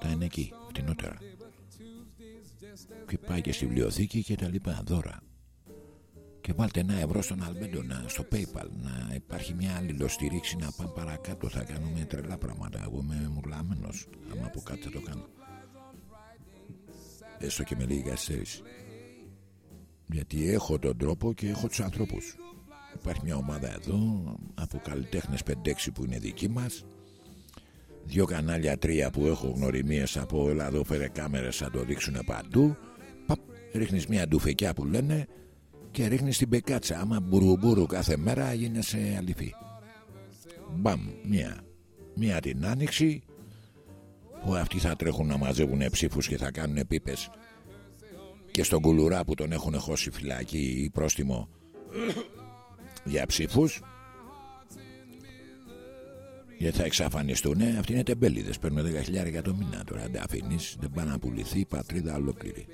τα είναι εκεί, φτηνότερα. Και πάει και στη βιβλιοθήκη και τα λοιπά, δώρα. Και βάλτε ένα ευρώ στον Αλμπέντο να, στο PayPal να υπάρχει μια αλληλοστηρίξη να πάμε παρακάτω. Θα κάνουμε τρελά πράγματα. Εγώ είμαι μουρλάμενος άμα από κάτι θα το κάνω έστω και με λίγη καθυστέρηση γιατί έχω τον τρόπο και έχω τους ανθρώπους. Υπάρχει μια ομάδα εδώ από καλλιτέχνες 5-6 που είναι δικοί μας. Δύο κανάλια τρία που έχω γνωριμίες από εδώ φέρε κάμερες θα το δείξουν παντού. Παπ, ρίχνεις μια ντουφεκιά που λένε και ρίχνεις την πεκάτσα. Άμα μπουρουμπουρου κάθε μέρα γίνεσαι αληθή. Μπαμ μια. Μια την άνοιξη που αυτοί θα τρέχουν να μαζεύουν ψήφους και θα κάνουν πίπες. Και στον κουλουρά που τον έχουν χώσει φυλακή ή πρόστιμο για ψήφους γιατί θα εξαφανιστούν αυτοί είναι τεμπέληδες παίρνουν 10.000 το μήνα τώρα. Αν τα αφήνεις δεν πάνε να πουληθεί η πατρίδα ολόκληρη.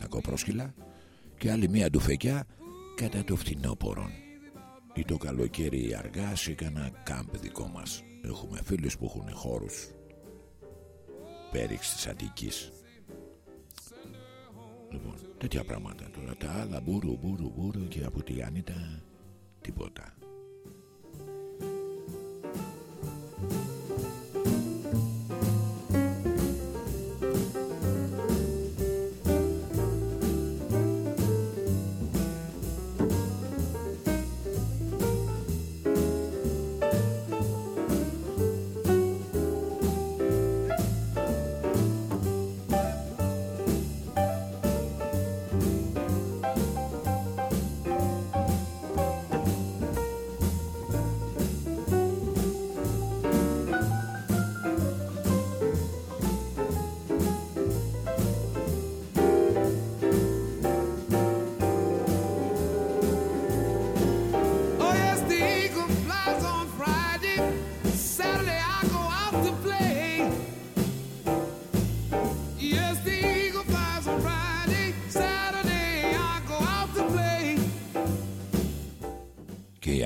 Τα κοπρόσκυλα και άλλη μία ντουφεκιά κατά το φθινόπωρο ή το καλοκαίρι αργά σε κανένα κάμπ δικό μας. Έχουμε φίλους που έχουν χώρους πέριξ της Αττικής. Λοιπόν τέτοια πράγματα τώρα. Τα άλλα μπούρου μπούρου μπούρου και από τη Γιάννητα τίποτα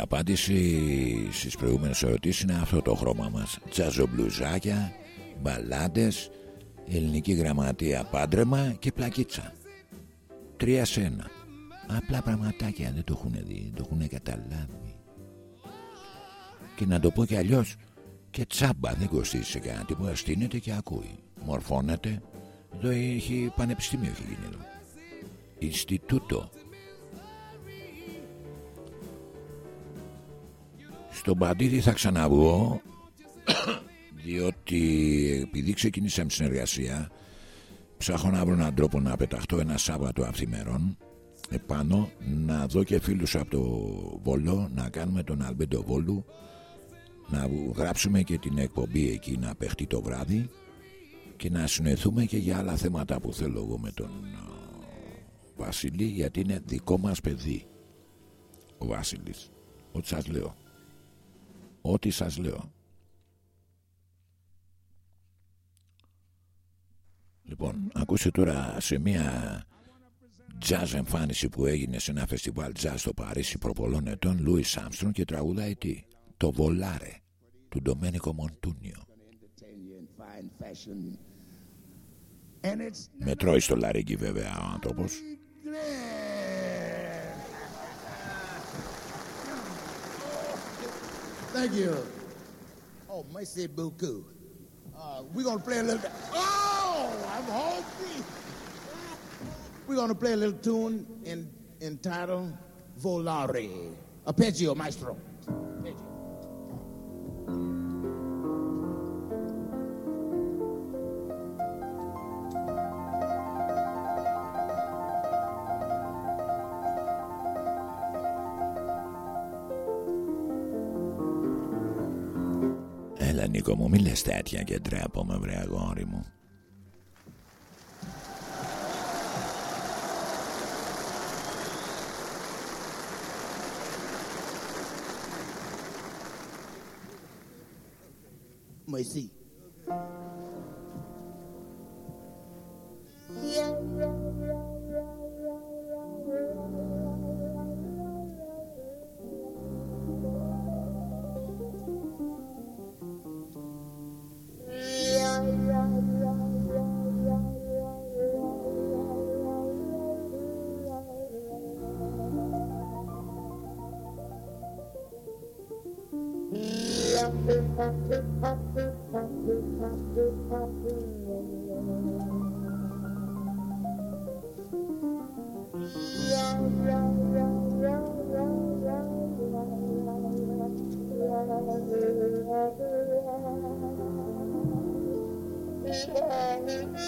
απάντηση στις προηγούμενες ερωτήσεις είναι αυτό το χρώμα μας. Τζαζομπλουζάκια, μπαλάντες, ελληνική γραμματεία πάντρεμα και πλακίτσα. Τρία σε ένα. Απλά πραγματάκια δεν το έχουν δει, δεν το έχουν καταλάβει. Και να το πω και αλλιώς και τσάμπα δεν κοστίζει σε κανένα τίποτα Στείνεται και ακούει. Μορφώνεται. Εδώ έχει πανεπιστήμιο έχει γίνει εδώ. Ινστιτούτο Στον Παντίδη θα ξαναβγώ διότι επειδή ξεκινήσαμε συνεργασία ψάχνω να βρω έναν τρόπο να πεταχτώ ένα Σάββατο αυθημερών επάνω να δω και φίλους από το Βόλο να κάνουμε τον Αλμπέντο Βόλου να γράψουμε και την εκπομπή εκεί να παιχτεί το βράδυ και να συνοηθούμε και για άλλα θέματα που θέλω εγώ με τον ε, Βασίλη γιατί είναι δικό μας παιδί ο Βασίλης. Ό,τι σας λέω ό,τι σας λέω. Λοιπόν, ακούστε τώρα σε μια jazz εμφάνιση που έγινε σε ένα φεστιβάλ jazz στο Παρίσι προπολών ετών Λούις Άμστρον και τραγουδάει τι το Βολάρε του Ντομένικο Μοντούνιο fine fashion. And it's με τρώει στο λαρίκι βέβαια ο άνθρωπος Thank you. Oh, merci beaucoup. Uh, we're gonna play a little. Oh, I'm free. We're gonna play a little tune in, entitled Volare. Arpeggio, maestro. Arpeggio. Νίκο μου, μη λες τέτοια και ντρέπομαι βρε αγόρι μου.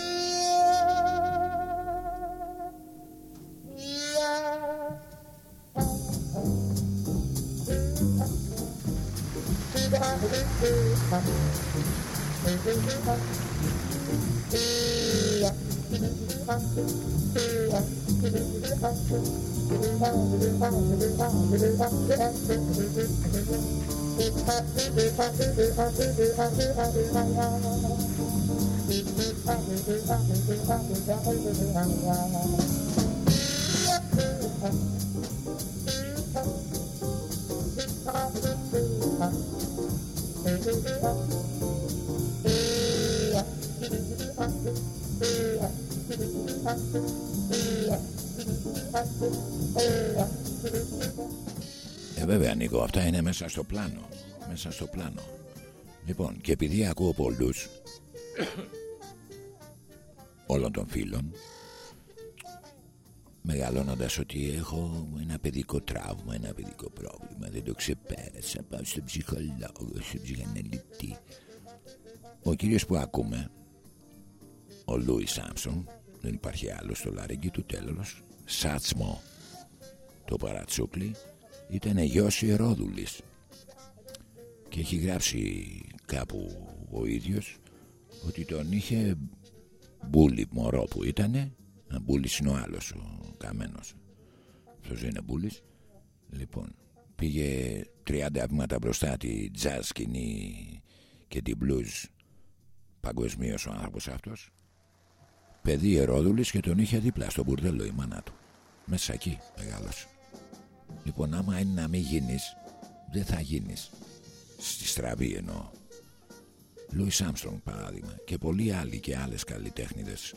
Let me see. Ε, βέβαια, Νίκο, αυτά είναι μέσα στο πλάνο. Μέσα στο πλάνο. Λοιπόν, και επειδή ακούω πολλούς όλων των φίλων, μεγαλώνοντας ότι έχω ένα παιδικό τραύμα, ένα παιδικό πρόβλημα, δεν το ξεπέρασα, πάω στον ψυχολόγο, στον ψυχαναλυτή. Ο κύριος που ακούμε, ο Λούις Σάμψον, δεν υπάρχει άλλος στο λαρίκι του τέλος, Σάτσμο, το παρατσούκλι, ήταν γιος Ιερόδουλης και έχει γράψει κάπου ο ίδιος ότι τον είχε μπούλι μωρό που ήτανε ένα μπούλης είναι ο άλλος ο καμένος. Αυτός είναι μπούλης. Λοιπόν πήγε 30 βήματα μπροστά τη jazz σκηνή και την blues. Παγκοσμίως ο άνθρωπος αυτός. Παιδί Ιερόδουλης και τον είχε δίπλα στο μπουρδέλο η μάνα του. Μέσα εκεί μεγάλος. Λοιπόν, άμα είναι να μην γίνεις, δεν θα γίνεις. Στη στραβή εννοώ. Λούις Άμστρονγκ παράδειγμα και πολλοί άλλοι και άλλες καλλιτέχνηδες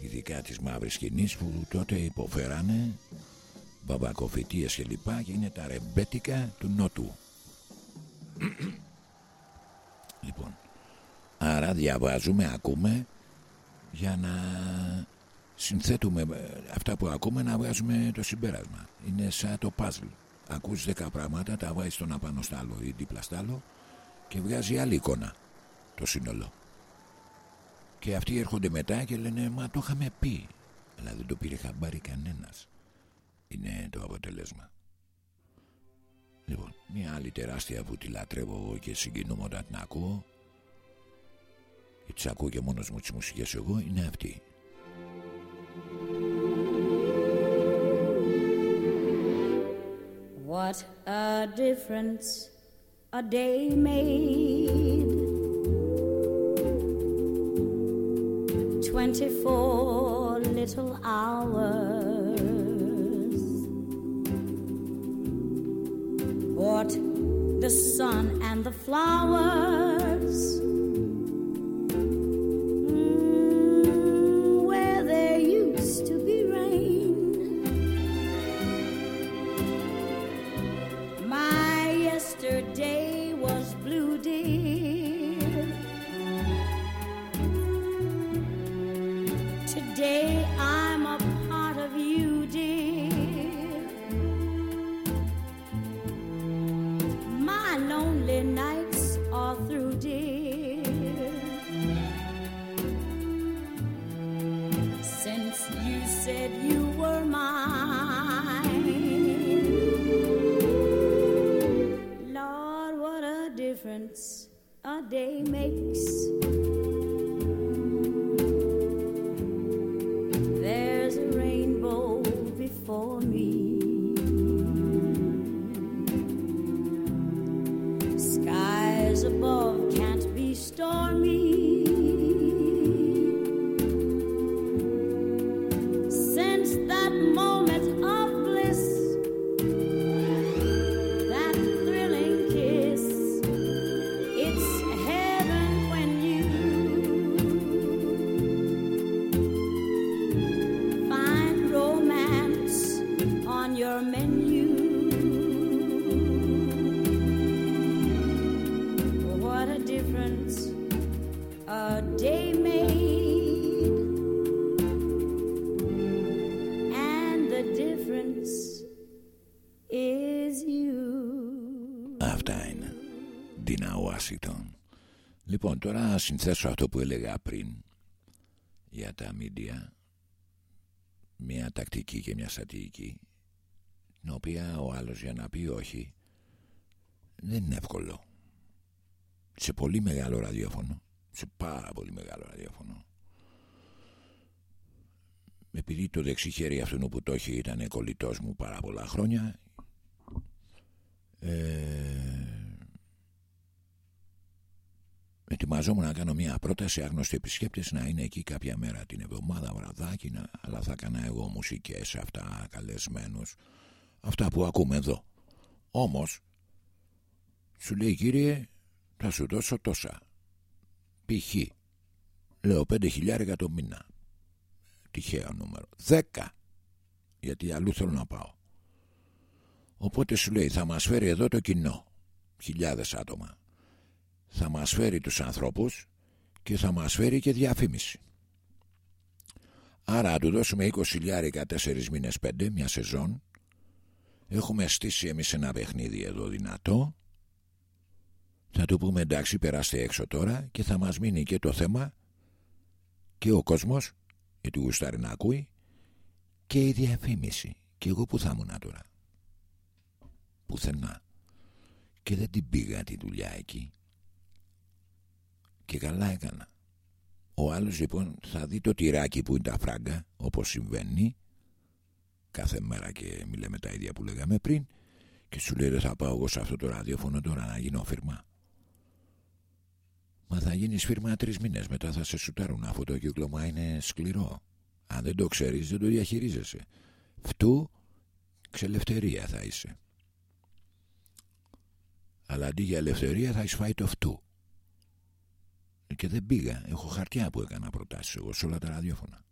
ειδικά της μαύρης σκηνής που τότε υποφέρανε μπαμπακοφυτίες και λοιπά και είναι τα ρεμπέτικα του νότου. λοιπόν, άρα διαβάζουμε, ακούμε για να συνθέτουμε ε, αυτά που ακούμε να βγάζουμε το συμπέρασμα. Είναι σαν το puzzle. Ακούς 10 πράγματα, τα βάζεις το ένα πάνω στο άλλο ή δίπλα στο άλλο και βγάζει άλλη εικόνα το σύνολο. Και αυτοί έρχονται μετά και λένε Μα το είχαμε πει. Αλλά δεν το πήρε χαμπάρι κανένας. Είναι το αποτέλεσμα. Λοιπόν, μια άλλη τεράστια που τη λατρεύω εγώ και συγκινούμαι όταν την ακούω και τις ακούω και μόνος μου τις μουσικές εγώ είναι αυτή. What a difference a day made. Twenty-four little hours. What the sun and the flowers. Συνθέσω αυτό που έλεγα πριν για τα μίντια. Μια τακτική και μια στατική την οποία ο άλλος για να πει όχι δεν είναι εύκολο. Σε πολύ μεγάλο ραδιόφωνο, σε πάρα πολύ μεγάλο ραδιόφωνο, επειδή το δεξί χέρι αυτού που το έχει ήταν κολλητός μου πάρα πολλά χρόνια, ε, ετοιμαζόμουν να κάνω μια πρόταση άγνωστοι επισκέπτες να είναι εκεί κάποια μέρα την εβδομάδα βραδάκι να, αλλά θα έκανα εγώ μουσικές αυτά καλεσμένους. Αυτά που ακούμε εδώ. Όμως σου λέει κύριε θα σου δώσω τόσα. Π.χ. λέω πέντε χιλιάρικα το μήνα τυχαίο νούμερο. Δέκα. Γιατί αλλού θέλω να πάω. Οπότε σου λέει θα μας φέρει εδώ το κοινό. Χιλιάδες άτομα θα μας φέρει τους ανθρώπους και θα μας φέρει και διαφήμιση. Άρα αν του δώσουμε 20 χιλιάρικα 4 μήνες 5 μια σεζόν έχουμε στήσει εμείς ένα παιχνίδι εδώ δυνατό. Θα του πούμε εντάξει περάστε έξω τώρα και θα μας μείνει και το θέμα και ο κόσμος γιατί γουστάρει να ακούει και η διαφήμιση. Και εγώ που θα ήμουν τώρα. Πουθενά. Και δεν την πήγα τη δουλειά εκεί και καλά έκανα ο άλλος λοιπόν θα δει το τυράκι που είναι τα φράγκα όπως συμβαίνει κάθε μέρα και μιλάμε τα ίδια που λέγαμε πριν και σου λέει δεν θα πάω εγώ σε αυτό το ραδιόφωνο τώρα να γίνω φίρμα Μα θα γίνεις φίρμα τρεις μήνες. Μετά θα σε σουτάρουν. Αυτό το κύκλωμα είναι σκληρό. Αν δεν το ξέρεις, δεν το διαχειρίζεσαι. Φτού ξελευθερία θα είσαι. Αλλά αντί για ελευθερία θα έχεις φάει το φτού. Και δεν πήγα. Έχω χαρτιά που έκανα προτάσεις εγώ σε όλα τα ραδιόφωνα.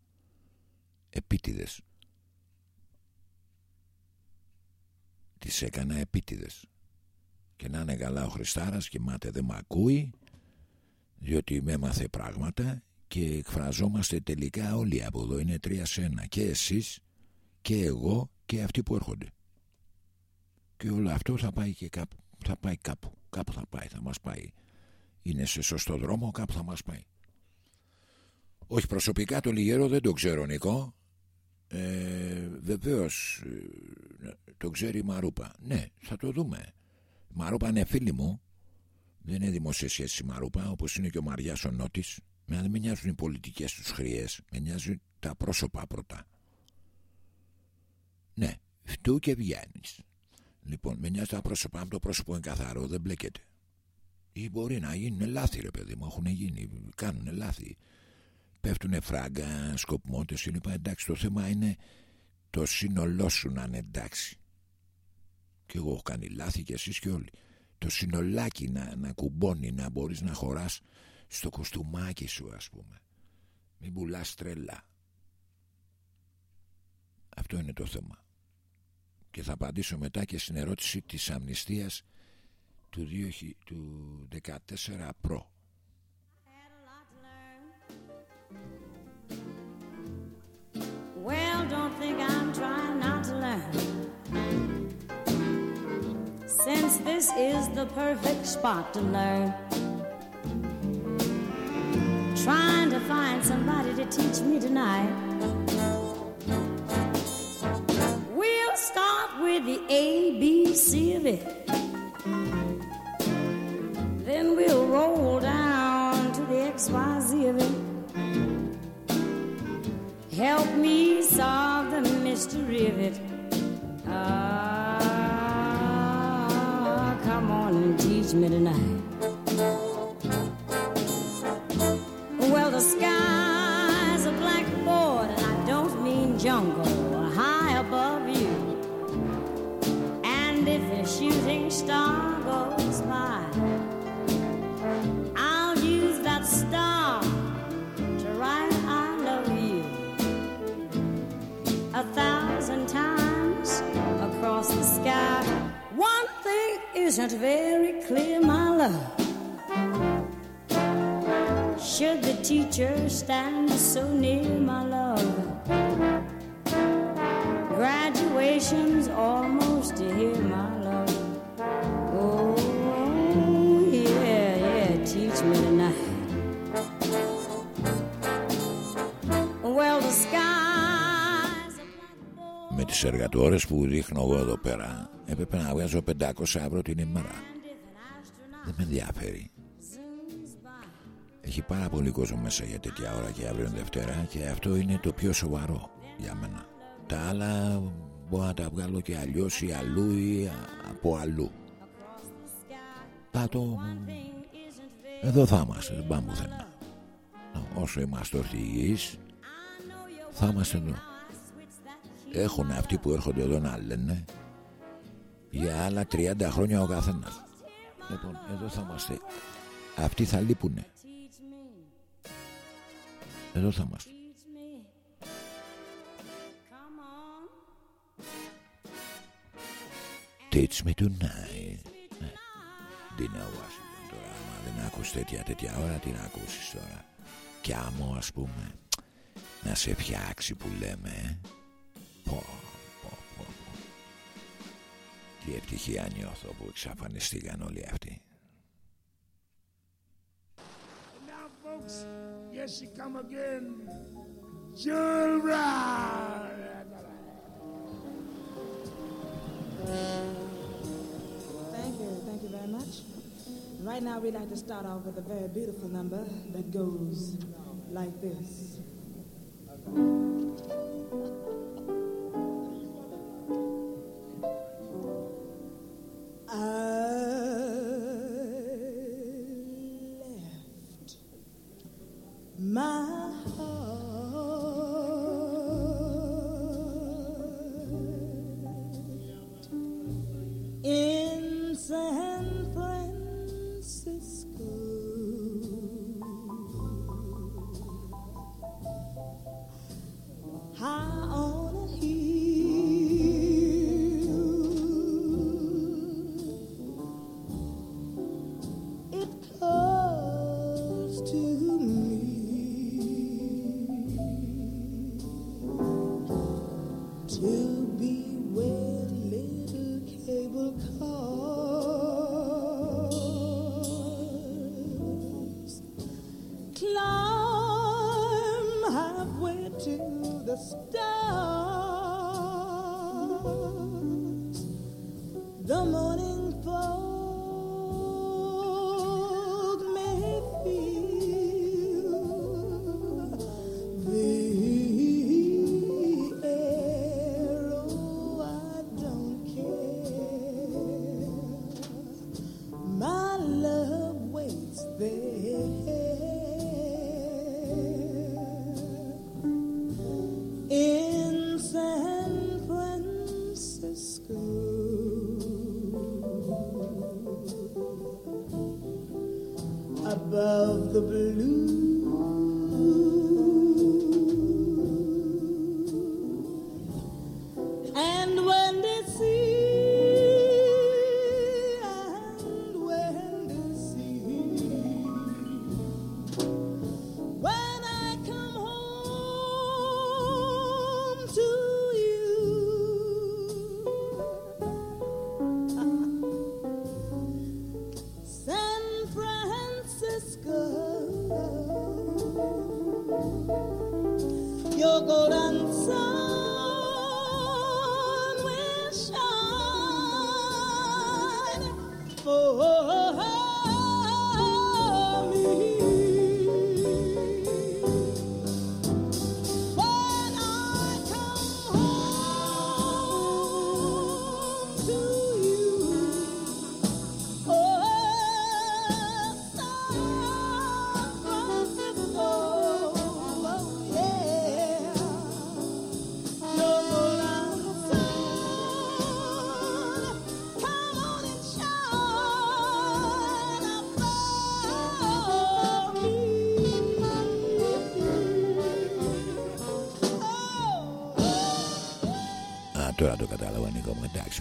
Επίτηδες. Τις έκανα επίτηδες. Και να είναι καλά ο Χριστάρας και μάτε δεν μ' ακούει διότι με έμαθε πράγματα και εκφραζόμαστε τελικά όλοι από εδώ είναι τρία σε ένα και εσείς και εγώ και αυτοί που έρχονται και όλο αυτό θα πάει και κάπου θα πάει κάπου, κάπου θα πάει, θα μας πάει είναι σε σωστό δρόμο κάπου θα μας πάει όχι προσωπικά το Λιγέρο δεν το ξέρω Νικό ε, βεβαίως ε, το ξέρει η Μαρούπα ναι θα το δούμε η Μαρούπα είναι φίλη μου δεν είναι δημόσια σχέση η Μαρούπα, όπως είναι και ο Μαριάς ο Νότης. Με δεν με νοιάζουν οι πολιτικές τους χρειές, με νοιάζουν τα πρόσωπα πρώτα. Ναι, φτού και βγαίνεις. Λοιπόν, με νοιάζει τα πρόσωπα. Αν το πρόσωπο είναι καθαρό, δεν μπλέκεται. Ή μπορεί να γίνουν λάθη, ρε παιδί μου. Έχουν γίνει, κάνουν λάθη. Πέφτουν φράγκα, σκοπμότε κλπ. Εντάξει, το θέμα είναι το σύνολό σου να είναι εντάξει. Και εγώ έχω κάνει λάθη και εσείς και όλοι το συνολάκι να, να κουμπώνει να μπορείς να χωράς στο κοστούμάκι σου ας πούμε μην πουλάς τρέλα αυτό είναι το θέμα και θα απαντήσω μετά και στην ερώτηση της αμνηστίας του, 2000, του 14 προ Well, don't think I'm trying not to learn. Since this is the perfect spot to learn. Trying to find somebody to teach me tonight. We'll start with the ABC of it. Then we'll roll down to the XYZ of it. Help me solve the mystery of it. Ah, come on and teach me tonight. Well, the sky's a blackboard, and I don't mean jungle, high above you. And if a shooting star isn't very clear, my love. Should the teacher stand so near my love? Graduation's almost here, my love. Oh, yeah, yeah, teach me tonight. Well, the skies are black Με τις εργατόρες που δείχνω εγώ εδώ πέρα έπρεπε να βγάζω 500 ευρώ την ημέρα. Δεν με ενδιαφέρει. Έχει πάρα πολύ κόσμο μέσα για τέτοια ώρα και αύριο είναι Δευτέρα και αυτό είναι το πιο σοβαρό για μένα. Τα άλλα μπορώ να τα βγάλω και αλλιώς ή αλλού ή α- από αλλού. Θα το... Εδώ θα είμαστε, δεν πάμε πουθενά. Όσο είμαστε ορθιγείς θα είμαστε εδώ. Έχουν αυτοί που έρχονται εδώ να λένε για άλλα 30 χρόνια ο καθένας. Λοιπόν, εδώ θα είμαστε. Αυτοί θα λείπουνε. Εδώ θα είμαστε. Teach me tonight. Ναι. Dina Washington τώρα. Άμα δεν άκουσες τέτοια τέτοια ώρα, τι να ακούσεις τώρα. Κι άμμο ας πούμε να σε φτιάξει που λέμε. ε. Πω, πω, πω, πω. Τι ευτυχία νιώθω που εξαφανιστήκαν όλοι αυτοί. Now, folks, here she come again. Jewel Brown. Thank you, thank you very much. Right now, we'd like to start off with a very beautiful number that goes like this. I left my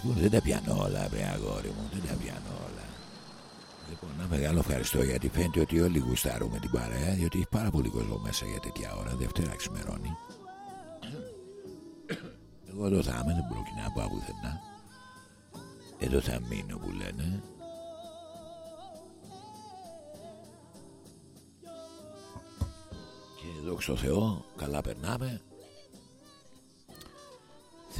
κατάλαβα Νίκο μου. Εντάξει, που δεν τα πιάνω όλα, βρε αγόρι μου. Δεν τα πιάνω όλα. Λοιπόν, να μεγάλο ευχαριστώ γιατί φαίνεται ότι όλοι γουστάρουμε την παρέα διότι έχει πάρα πολύ κόσμο μέσα για τέτοια ώρα Δευτέρα ξημερώνει Εγώ εδώ θα είμαι δεν πρόκειται να πάω πουθενά Εδώ θα μείνω που λένε Και δόξα τω Θεώ καλά περνάμε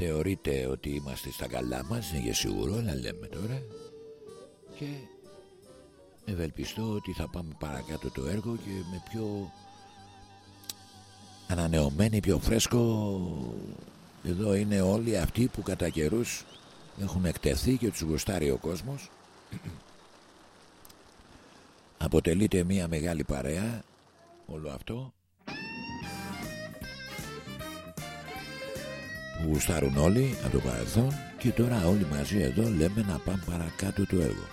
Θεωρείτε ότι είμαστε στα καλά μας Είναι για σίγουρο να λέμε τώρα. Και ευελπιστώ ότι θα πάμε παρακάτω το έργο και με πιο ανανεωμένη, πιο φρέσκο. Εδώ είναι όλοι αυτοί που κατά καιρούς έχουν εκτεθεί και τους γουστάρει ο κόσμος. Αποτελείται μια μεγάλη παρέα όλο αυτό γουστάρουν όλοι από το παρελθόν και τώρα όλοι μαζί εδώ λέμε να πάμε παρακάτω το έργο.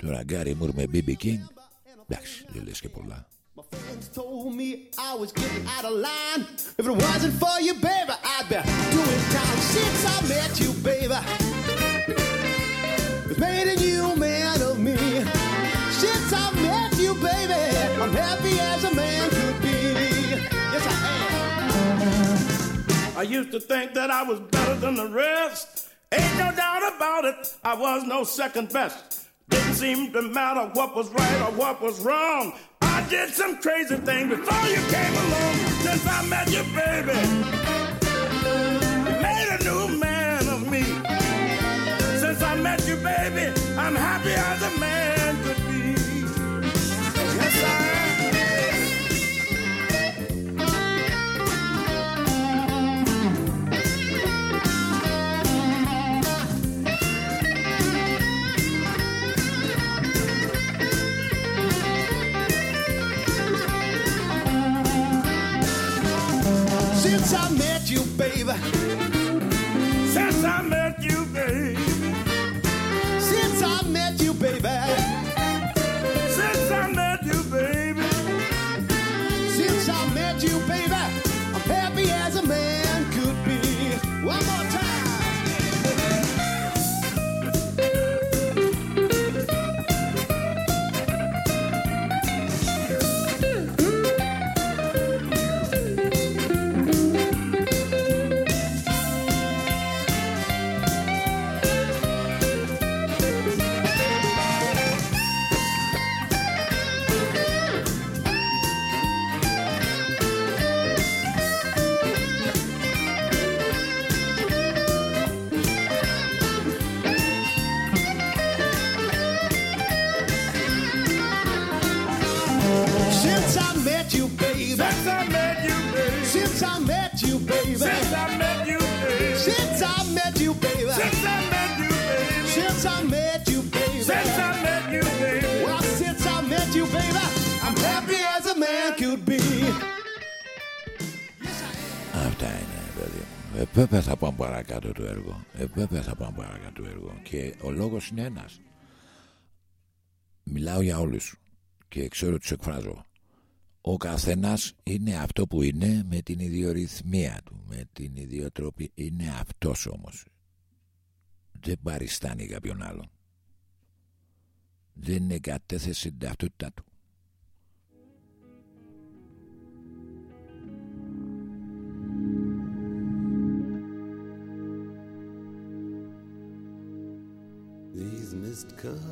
Το ραγκάρι μου με BB King. Εντάξει, δεν λες και πολλά. Made a new man of me. Since I met you, baby, I'm happy as a man could be. Yes, I am. I used to think that I was better than the rest. Ain't no doubt about it, I was no second best. Didn't seem to matter what was right or what was wrong. I did some crazy thing before you came along. Since I met you, baby, you made a new man of me. Since I met you, baby, I'm happy as a man baby. Since I met you, baby. Since I met you, baby. Since I met you, baby. Since I met you, baby. Since I met you, baby. Well, since I met you, baby, I'm happy as a man could be. Αυτά είναι παιδί μου ε, Βέβαια θα πάμε παρακάτω το έργο ε, Βέβαια θα πάμε παρακάτω το έργο Και ο λόγος είναι ένας Μιλάω για όλους Και ξέρω τους εκφράζω Ο καθένας είναι αυτό που είναι Με την ιδιορυθμία του Με την ιδιοτροπή Είναι αυτός όμως. Δεν παριστάνει κάποιον άλλο Δεν είναι κατέθεση την ταυτότητά του. These mist covered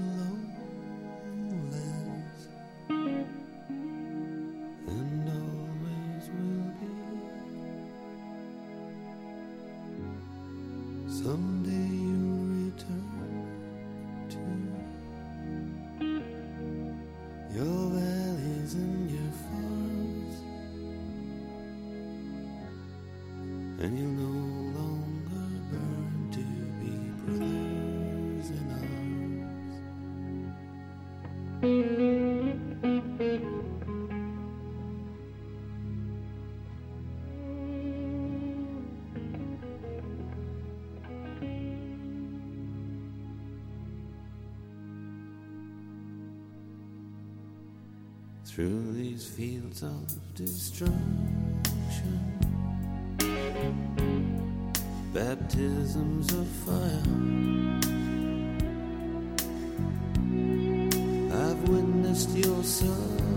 these fields of destruction. Baptisms of fire. I've witnessed your suffering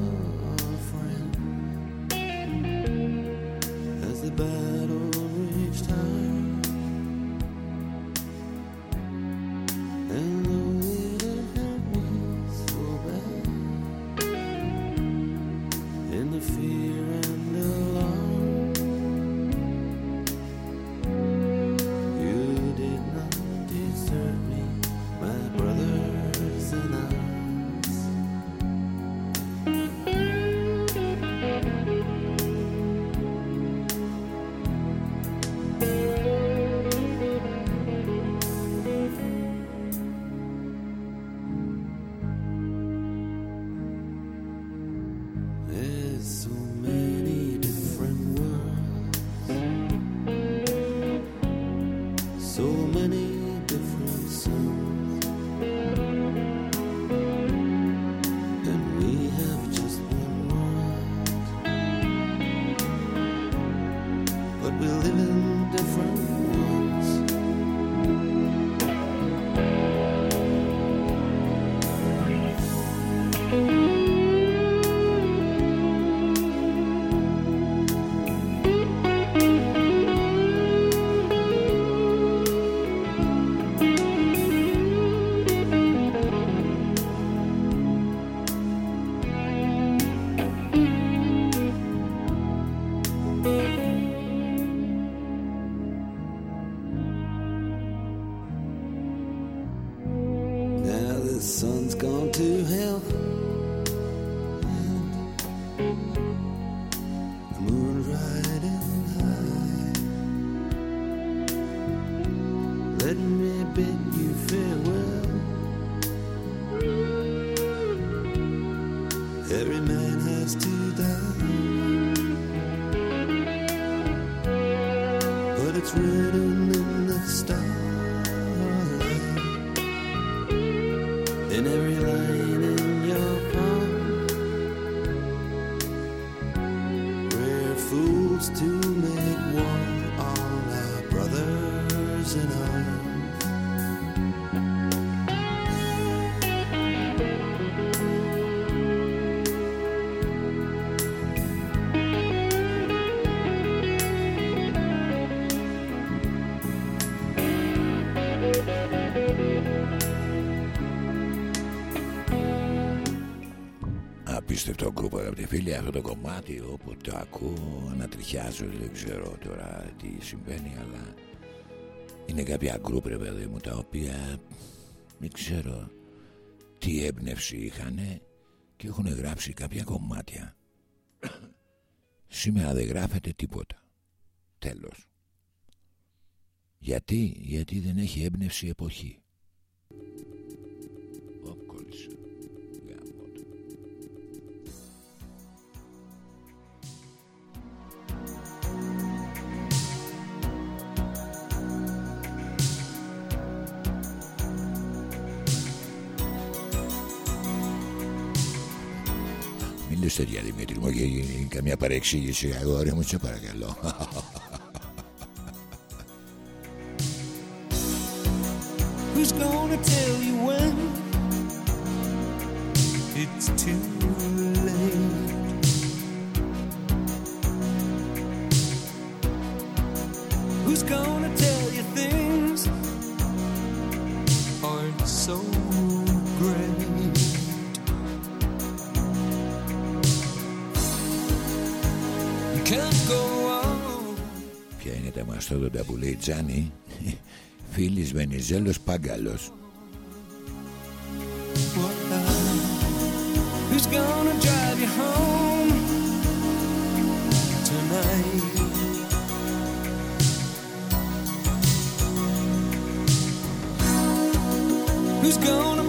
bid you farewell. Every man has to die. But it's written Απίστευτο γκρουπ αγαπητοί φίλοι Αυτό το κομμάτι όπου το ακούω Ανατριχιάζω δεν ξέρω τώρα τι συμβαίνει Αλλά είναι κάποια γκρουπ ρε παιδί μου Τα οποία δεν ξέρω Τι έμπνευση είχαν Και έχουν γράψει κάποια κομμάτια. Σήμερα δεν γράφεται τίποτα. Τέλος. Γιατί, γιατί δεν έχει έμπνευση εποχή እንደስተኛ ሜትር ከሚያፓሬክሽ ሽጋሪሞች ያፓረጋለሁ Who's gonna tell you when it's too late? Who's gonna tell you things aren't so late? Ποια είναι τα μαστόδοντα που λέει Τζάνι. Φίλης Βενιζέλος Πάγκαλος. Who's gonna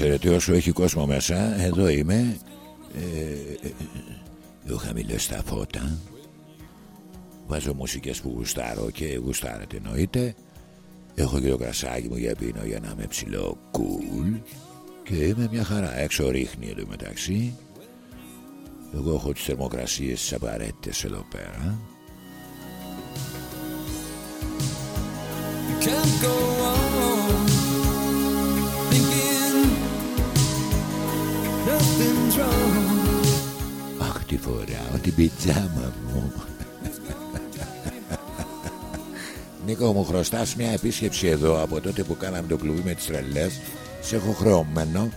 ξέρετε όσο έχει κόσμο μέσα Εδώ είμαι. Ε, ε, Εδώ χαμηλές στα φώτα. Βάζω μουσικές που γουστάρω Και γουστάρετε εννοείται. Έχω και το κρασάκι μου για πίνω Για να είμαι ψηλό cool. Και είμαι μια χαρά Έξω ρίχνει εδώ μεταξύ. Εγώ έχω τις θερμοκρασίες τις απαραίτητες εδώ πέρα. You can't go on Αχ τι φοράω την πιτζάμα μου. Νίκο μου χρωστάς μια επίσκεψη εδώ Από τότε που κάναμε το κλουβί με τις τρελές. Σε έχω χρεωμένο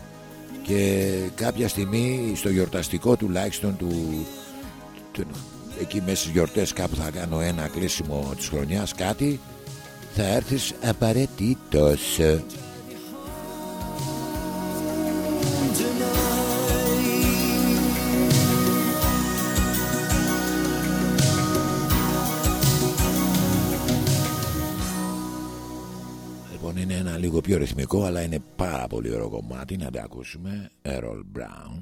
Και κάποια στιγμή Στο γιορταστικό τουλάχιστον του, του Εκεί μέσα στις γιορτές κάπου θα κάνω ένα κλείσιμο της χρονιάς Κάτι Θα έρθεις απαραίτητος λίγο πιο ρυθμικό Αλλά είναι πάρα πολύ ωραίο κομμάτι. Να τα ακούσουμε. Errol Brown.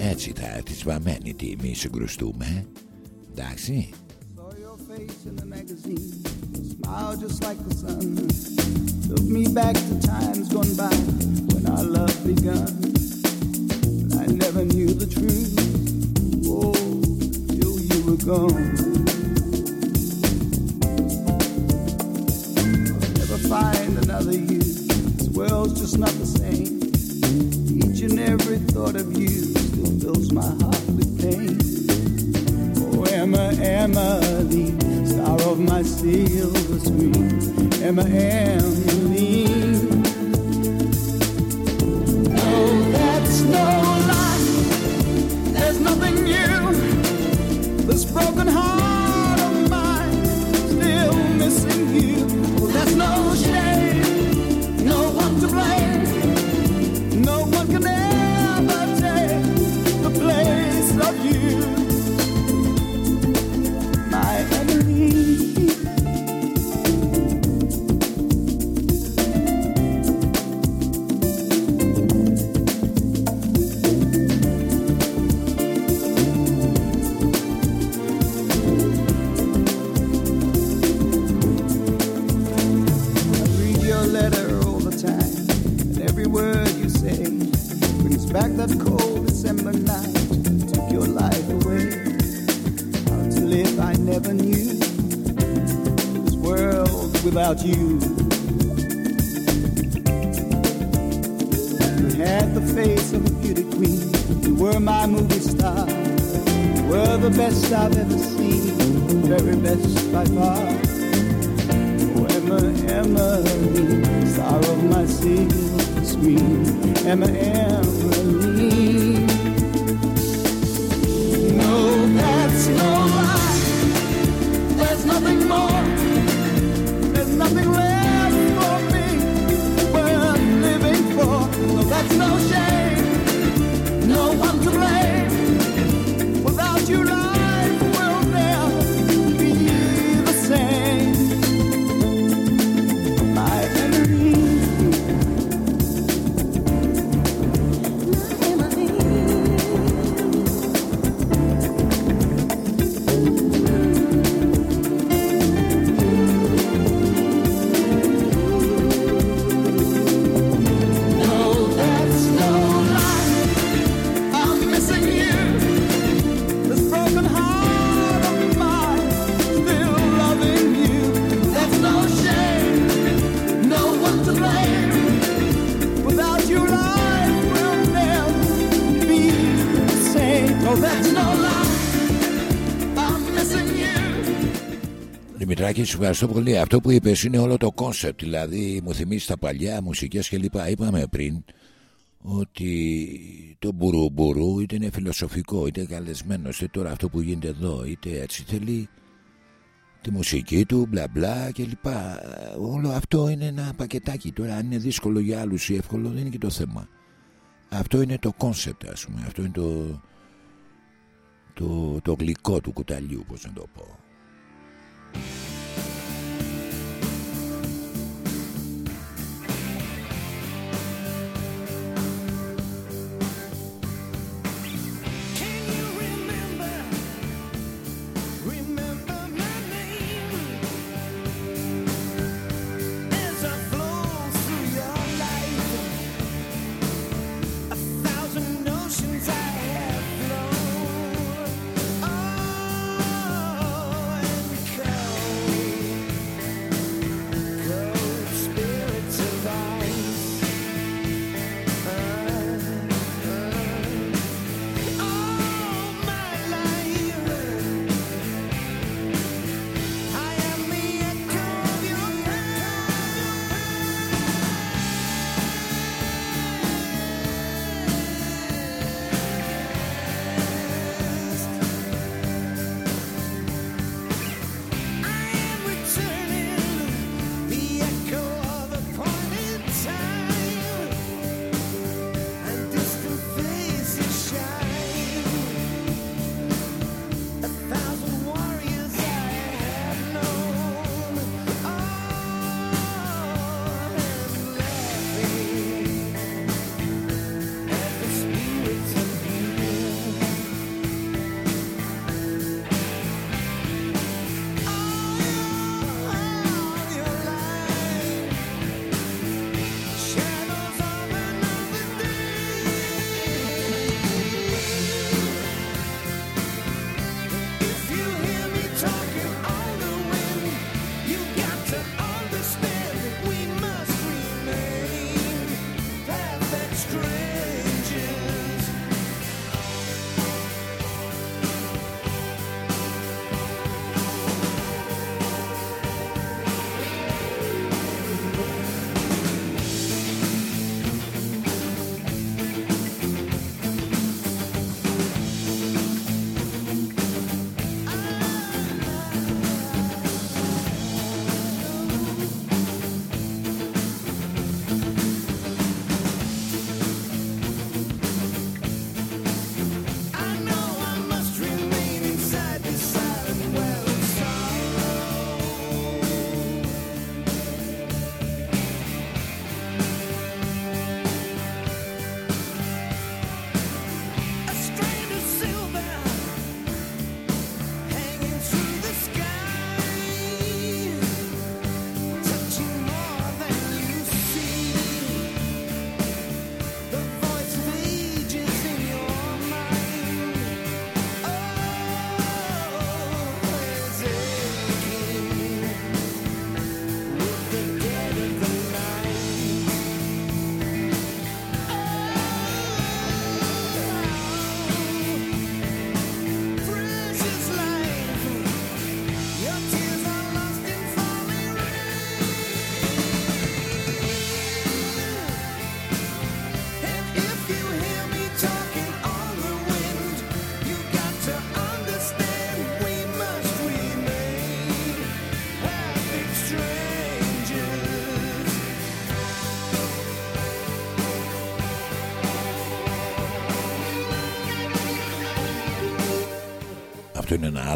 Ε, Έτσι θα έρθεις βαμμένη τι μη συγκρουστούμε. Εντάξει Smile just like the sun. Took me back to times gone by when our love begun. But I never knew the truth. Oh, till you were gone. I'll never find another you. This world's just not the same. Each and every thought of you still fills my heart with pain. Oh, Emma, Emily, star of my silver screen. Emma, Emily. No, that's no lie. There's nothing new. This broken heart of mine still missing you. Oh, there's no shame, no one to blame. Δημητράκη, σου ευχαριστώ πολύ. Αυτό που είπες είναι όλο το concept. Δηλαδή, μου θυμίζεις τα παλιά μουσικές κλπ. Είπαμε πριν ότι το μπουρου είτε είναι φιλοσοφικό, είτε καλεσμένος, είτε τώρα αυτό που γίνεται εδώ, είτε έτσι θέλει τη μουσική του, μπλα μπλα κλπ. Όλο αυτό είναι ένα πακετάκι. Τώρα, αν είναι δύσκολο για άλλους ή εύκολο, δεν είναι και το θέμα. Αυτό είναι το concept, ας πούμε. Αυτό είναι το, το, το γλυκό του κουταλιού, πώς να το πω.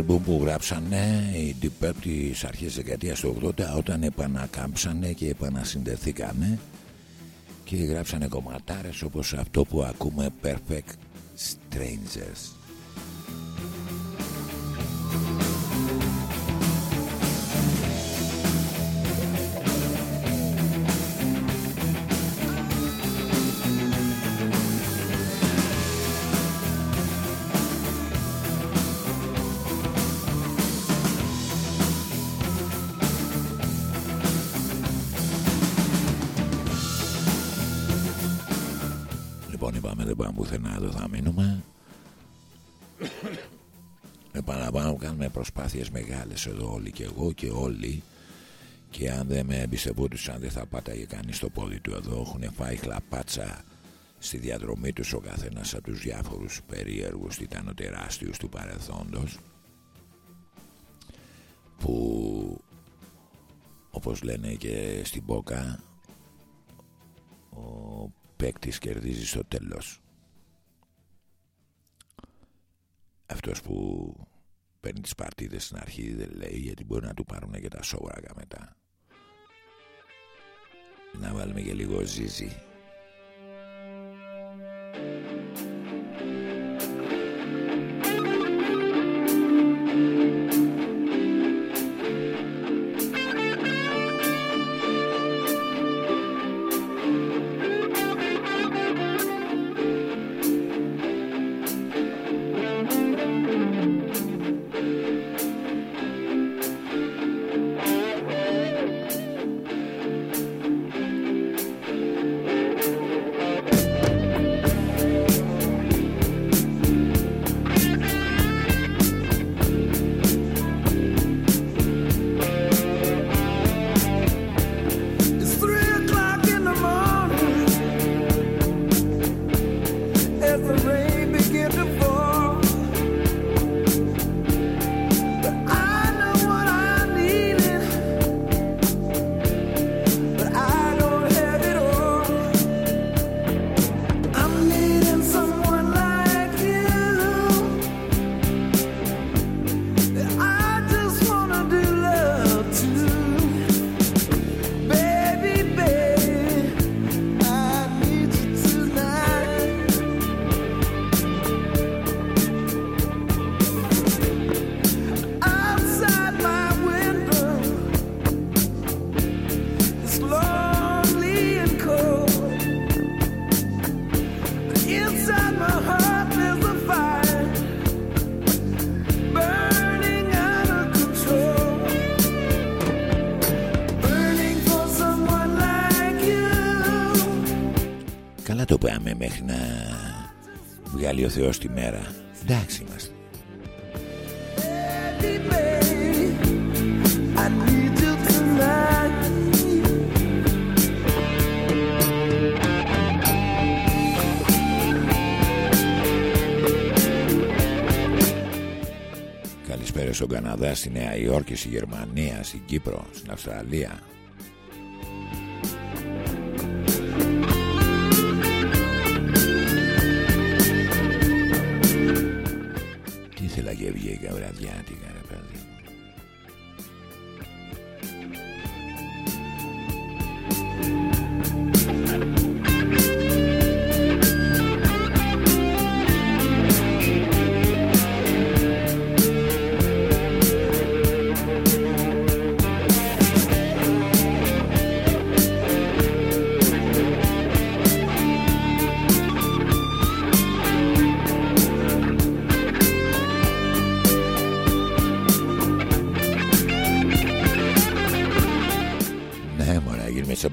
Άλμπουμ που γράψανε οι Deep Purple τις αρχές δεκαετίας του 80 όταν επανακάμψανε και επανασυνδεθήκανε και γράψανε κομματάρες όπως αυτό που ακούμε Perfect Strangers. Πουθενά εδώ θα μείνουμε. Επαναλαμβάνω κάνουμε προσπάθειες μεγάλες εδώ όλοι και εγώ και όλοι. Και αν δεν με εμπιστευόντουσαν δεν θα πάταγε κανείς το πόδι του εδώ. Έχουν φάει χλαπάτσα στη διαδρομή τους ο καθένας από τους διάφορους περίεργους τιτανοτεράστιους του παρελθόντος που όπως λένε και στην Πόκα ο παίκτης κερδίζει στο τέλος αυτός που παίρνει τις παρτίδες στην αρχή δεν λέει γιατί μπορεί να του πάρουν και τα σόβρακα μετά. Να βάλουμε και λίγο ζύζι βγάλει ο Θεός τη μέρα. Εντάξει είμαστε. Baby, baby, I need you tonight. Καλησπέρα στον Καναδά, στη Νέα Υόρκη, στη Γερμανία, στην Κύπρο, στην Αυστραλία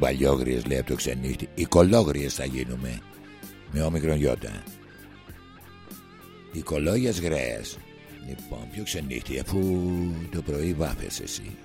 παλιόγριες λέει από το ξενύχτη. Οικολόγριες θα γίνουμε Με όμικρον γιώτα. Οικολόγιας γραίας Λοιπόν πιο ξενύχτη αφού το πρωί βάφεσαι εσύ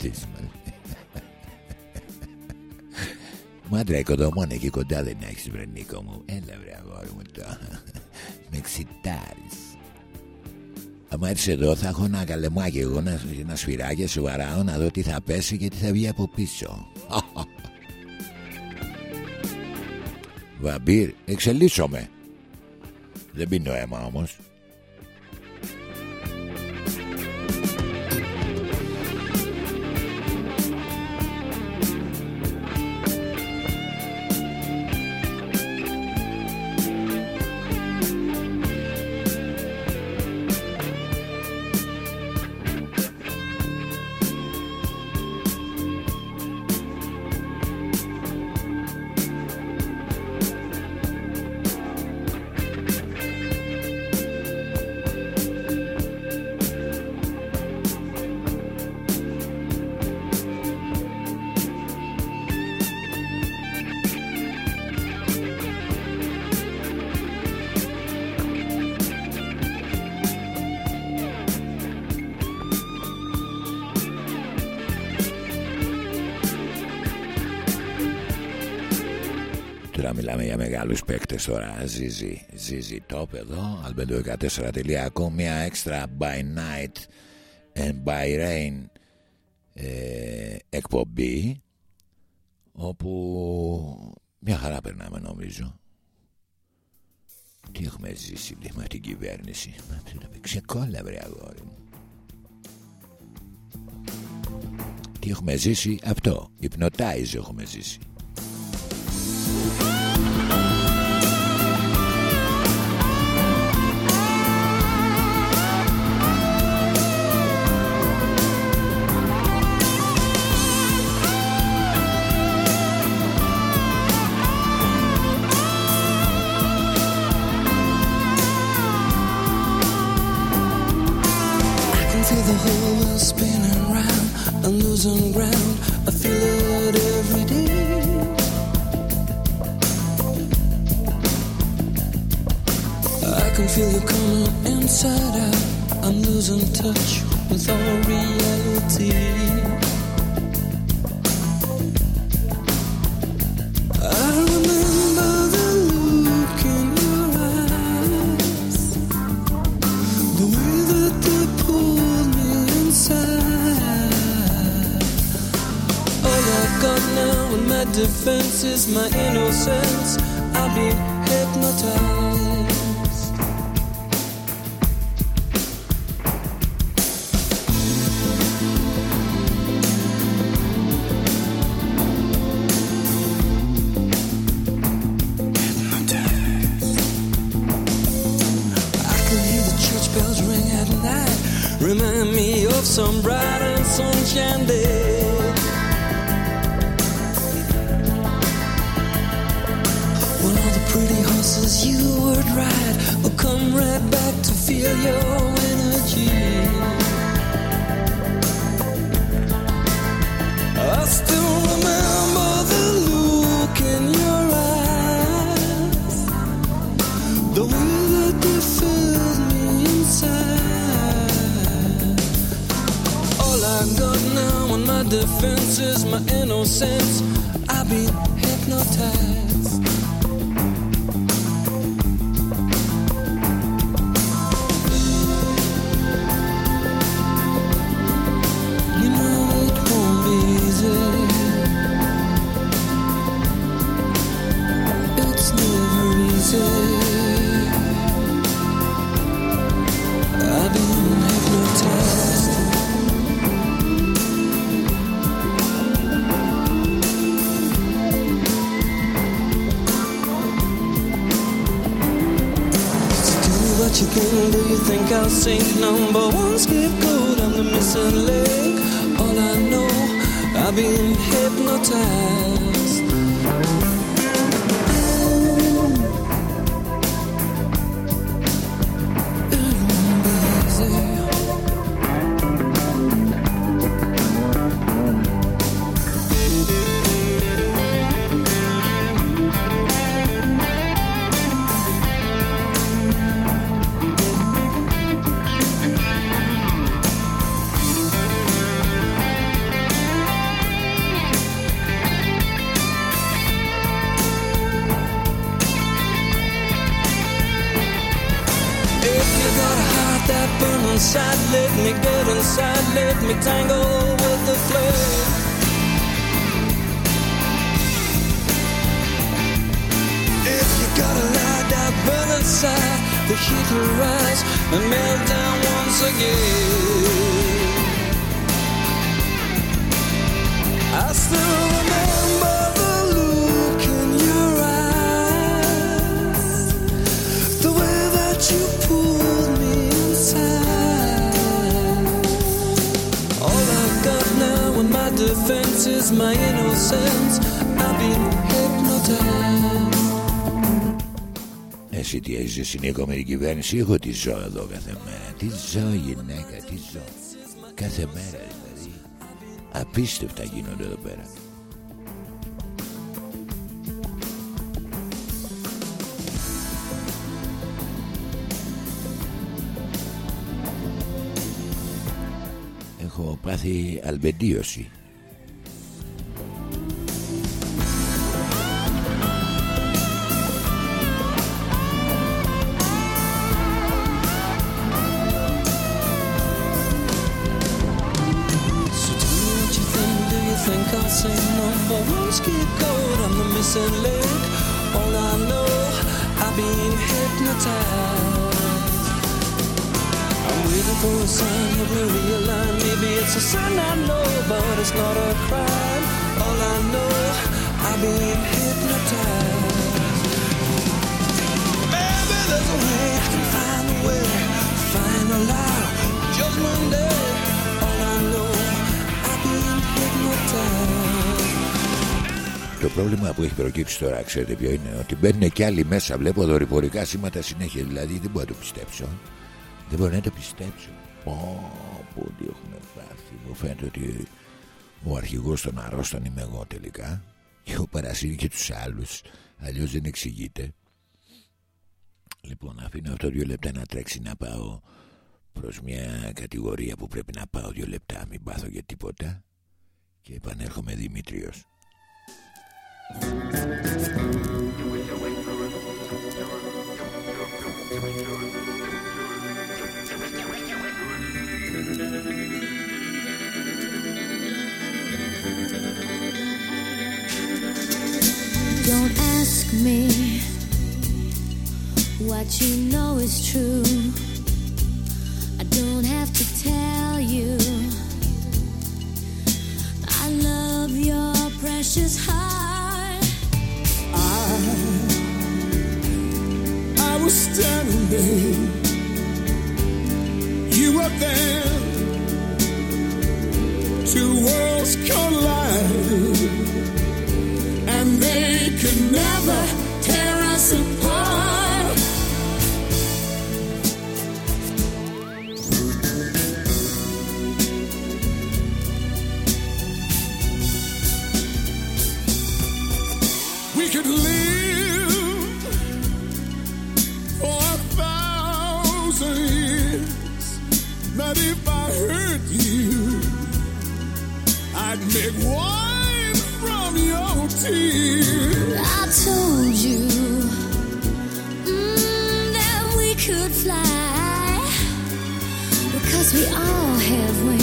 ο βάτισμας. Μάντρα οικοδομών εκεί κοντά δεν έχεις βρε Νίκο μου. Έλα βρε αγόρι μου το. Με ξητάρεις. Αν έρθεις εδώ θα έχω ένα καλεμάκι εγώ να, να σφυράκι σοβαρά να δω τι θα πέσει και τι θα βγει από πίσω. Βαμπύρ, εξελίσσομαι. Δεν πίνω αίμα όμως. Τώρα Ζίζι, Ζίζι Top εδώ Albedo14.com Μια έξτρα by night and by rain ε, εκπομπή όπου μια χαρά περνάμε νομίζω. Τι έχουμε ζήσει λέει, με την κυβέρνηση. Μα, ξεκόλλα βρε αγόρι μου. Τι έχουμε ζήσει αυτό Hypnotize έχουμε ζήσει I'm ground. I feel it every day. I can feel you coming inside out. I'm losing touch with all reality. Defense is my innocence. I've been hypnotized. hypnotized. I can hear the church bells ring at night. Remind me of some bright and sunshine day. Horses you would ride will come right back to feel your energy. I still remember the look in your eyes. The way that they filled me inside. All I got now on my defense is my innocence. I've been hypnotized. Number Εσύ τι έχεις συνήκω με την κυβέρνηση. Εγώ τι ζω εδώ κάθε μέρα. Τι ζω γυναίκα τι ζω Κάθε μέρα δηλαδή. Απίστευτα γίνονται εδώ πέρα. Έχω πάθει αλμπεντίωση πρόβλημα που έχει προκύψει τώρα, ξέρετε ποιο είναι, ότι μπαίνουν και άλλοι μέσα. Βλέπω δορυφορικά σήματα συνέχεια. Δηλαδή δεν μπορώ να το πιστέψω. Δεν μπορώ να το πιστέψω. Πω, πω, τι έχουμε πάθει. Μου φαίνεται ότι ο αρχηγός των αρρώστων είμαι εγώ τελικά. Και έχω παρασύρει και τους άλλους. Αλλιώς δεν εξηγείται. Λοιπόν, αφήνω αυτό δύο λεπτά να τρέξει να πάω προς μια κατηγορία που πρέπει να πάω δύο λεπτά. Μην πάθω για τίποτα. Και επανέρχομαι Δημήτριος. Don't ask me what you know is true. I don't have to tell you. I love your precious heart. You were there. Two worlds and they never tear us apart. We could live make wine from your tears. I told you mm, that we could fly because we all have wings.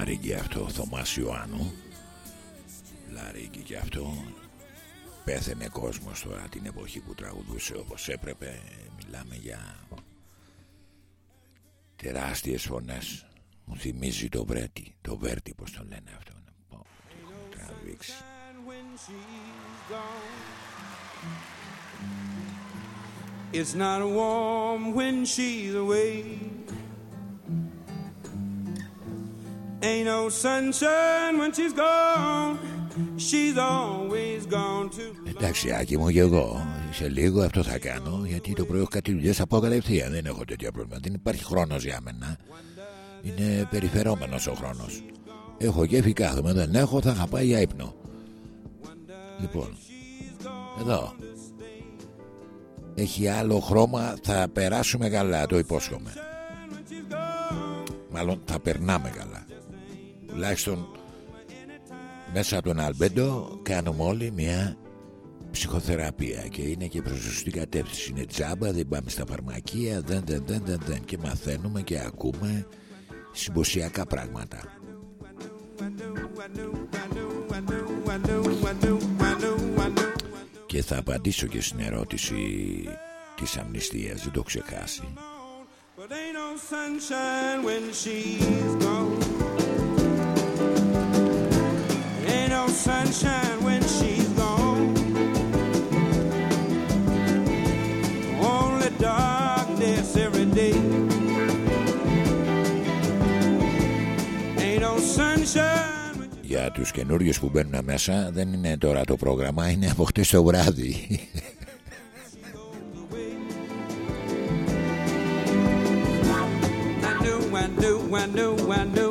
Λαρίγκι αυτό, Θωμάς Ιωάννου. Λαρίγκι και αυτό. Πέθαινε κόσμος τώρα την εποχή που τραγουδούσε όπως έπρεπε. Μιλάμε για τεράστιες φωνές. Μου θυμίζει το Βρέτη, το Βέρτη πως το λένε αυτό. Πω, τι έχω τραβήξει. It's not warm when she's away. Ain't no sunshine when she's gone. She's always gone too. Εντάξει, Άκη μου και εγώ σε λίγο αυτό θα κάνω γιατί το πρωί έχω κάτι δουλειές θα πω κατευθείαν. Δεν έχω τέτοια πρόβλημα. Δεν υπάρχει χρόνος για μένα. Είναι περιφερόμενος ο χρόνος. Έχω κέφι κάθομαι, δεν έχω, θα είχα πάει για ύπνο. Λοιπόν, εδώ. Έχει άλλο χρώμα, θα περάσουμε καλά, το υπόσχομαι. Μάλλον θα περνάμε καλά. Τουλάχιστον μέσα από τον Αλμπέντο κάνουμε όλοι μια ψυχοθεραπεία και είναι και προς σωστή κατεύθυνση. Είναι τζάμπα, δεν πάμε στα φαρμακεία, δεν, δεν, δεν, δεν, δεν. Και μαθαίνουμε και ακούμε συμποσιακά πράγματα. Και θα απαντήσω και στην ερώτηση της αμνηστίας, δεν το ξεχάσει. But ain't no sunshine when she's gone. Για τους καινούριους που μπαίνουν μέσα δεν είναι τώρα το πρόγραμμα, είναι από χτες το βράδυ. I knew, I knew, I knew, I knew, I knew,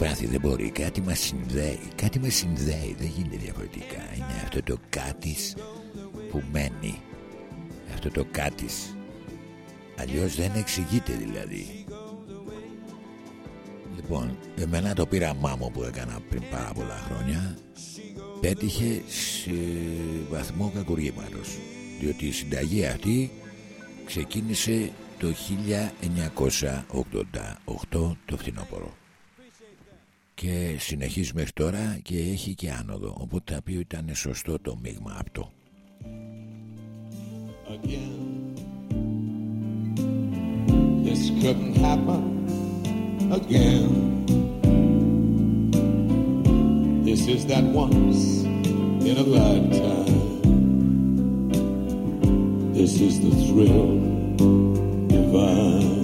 πάθει, δεν μπορεί. Κάτι μας συνδέει. Κάτι μας συνδέει. Δεν γίνεται διαφορετικά. Είναι αυτό το κάτις που μένει. Αυτό το κάτις. Αλλιώς δεν εξηγείται δηλαδή. Λοιπόν, εμένα το πείραμά μου που έκανα πριν πάρα πολλά χρόνια πέτυχε σε βαθμό κακουργήματος. Διότι η συνταγή αυτή ξεκίνησε το 1988 το φθινόπωρο και συνεχίζει μέχρι τώρα και έχει και άνοδο οπότε θα πει ότι ήταν σωστό το μείγμα αυτό This couldn't happen again. This is that once in a lifetime. This is the thrill divine.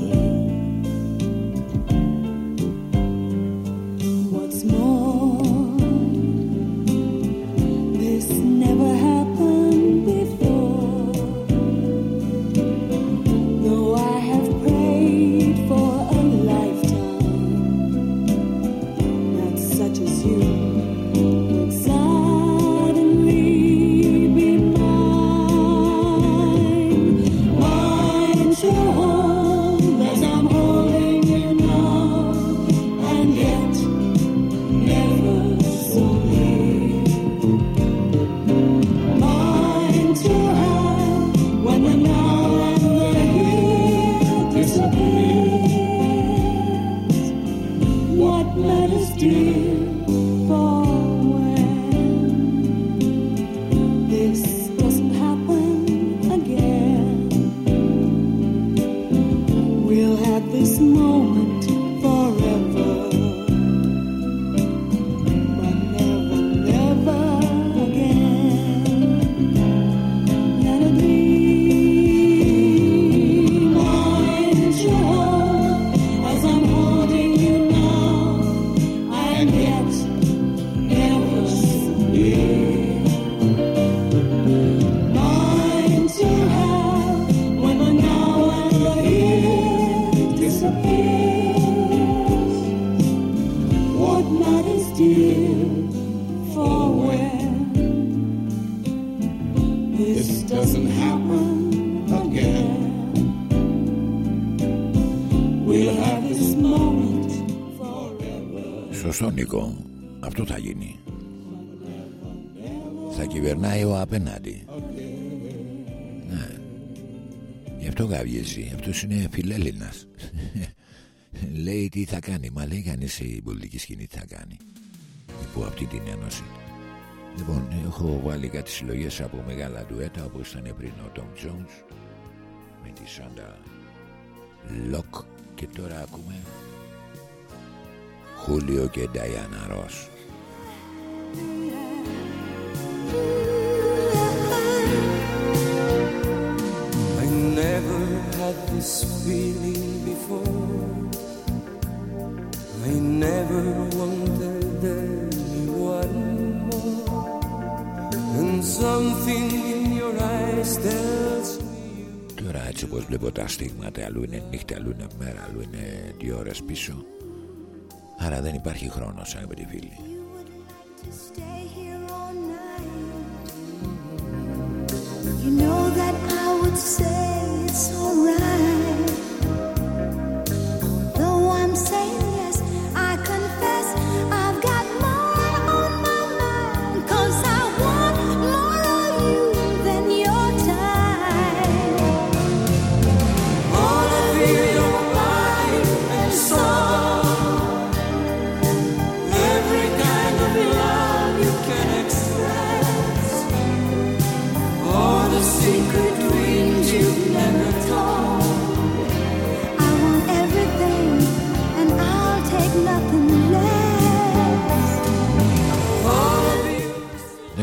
Αυτό γαβγίζει. Αυτός είναι φιλέλληνας. Λέει τι θα κάνει. Μα λέει κανείς η πολιτική σκηνή τι θα κάνει. Υπό αυτή την ένωση. Λοιπόν έχω βάλει κάτι συλλογές από μεγάλα ντουέτα Όπως ήταν πριν ο Tom Jones Με τη Σάντα Λοκ. Και τώρα ακούμε Julio και Diana Ross. I never had this feeling before. I never wanted anyone more. And something in your eyes tells me Τώρα έτσι όπως βλέπω τα στίγματα Αλλού είναι νύχτα, αλλού είναι μέρα Αλλού είναι δύο ώρες πίσω Άρα δεν υπάρχει χρόνος αγαπητοί φίλοι You know that I would say So.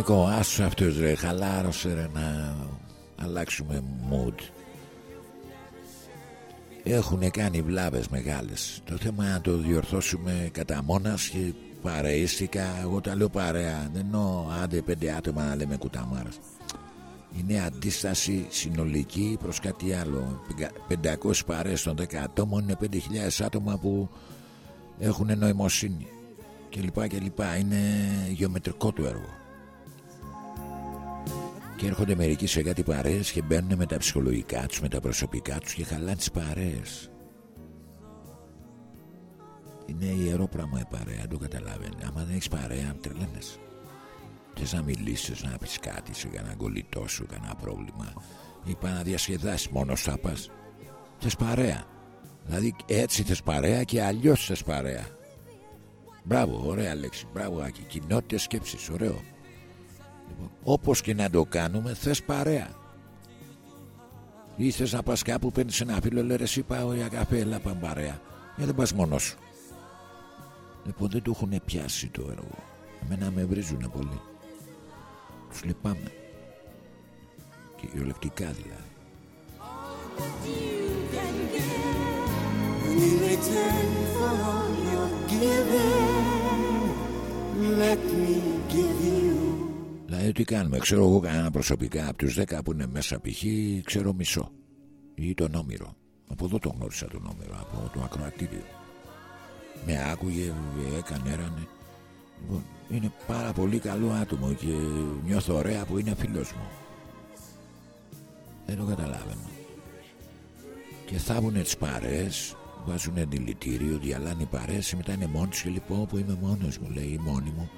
Νίκο άσου αυτούς ρε Χαλάρωσε ρε να αλλάξουμε mood. Έχουν κάνει βλάβες μεγάλες. Το θέμα είναι να το διορθώσουμε κατά μόνας και παρείστηκα. Εγώ τα λέω παρέα Δεν εννοώ άντε πέντε άτομα να λέμε κουταμάρας Είναι αντίσταση συνολική προς κάτι άλλο. 500 παρέες των 10 ατόμων είναι 5.000 άτομα που έχουν νοημοσύνη. Και λοιπά και λοιπά. Είναι γεωμετρικό του έργο και έρχονται μερικοί σε κάτι παρέες και μπαίνουν με τα ψυχολογικά τους, με τα προσωπικά τους και χαλάνε τις παρέες. Είναι ιερό πράγμα η παρέα, δεν το καταλαβαίνει. Άμα δεν έχεις παρέα, τρελαίνεσαι. Θες να μιλήσεις, να πεις κάτι σε κανένα κολλητό σου, κανένα πρόβλημα. Είπα να διασκεδάσεις μόνος θα πας. Θες παρέα. Δηλαδή έτσι θες παρέα και αλλιώς θες παρέα. Μπράβο, ωραία λέξη. Μπράβο, Άκη. Κοινότητες σκέψεις, ωραίο. Λοιπόν, όπως και να το κάνουμε θες παρέα. Ή θες να πας κάπου παίρνεις ένα φίλο λέει ρε εσύ πάω για καφέ έλα πάμε παρέα για δεν πας μόνος σου. Λοιπόν δεν το έχουν πιάσει το έργο. Εμένα με βρίζουνε πολύ. Τους λυπάμαι. Και κυριολεκτικά δηλαδή. And in return for all your giving, let me give you. Δηλαδή τι κάνουμε, ξέρω εγώ κανένα προσωπικά από τους 10 που είναι μέσα π.χ. ξέρω μισό ή τον Όμηρο. Από εδώ το γνώρισα τον Όμηρο, από το ακροατήριο. Με άκουγε, έκανε, έρανε. Λοιπόν, είναι πάρα πολύ καλό άτομο και νιώθω ωραία που είναι φίλος μου. Δεν το καταλαβαίνω. Και θάβουνε τις παρέες, βάζουν δηλητήριο, διαλάνε οι παρέες, μετά είναι μόνοι τους και λοιπόν που είμαι μόνος μου, λέει, ή μόνη μου.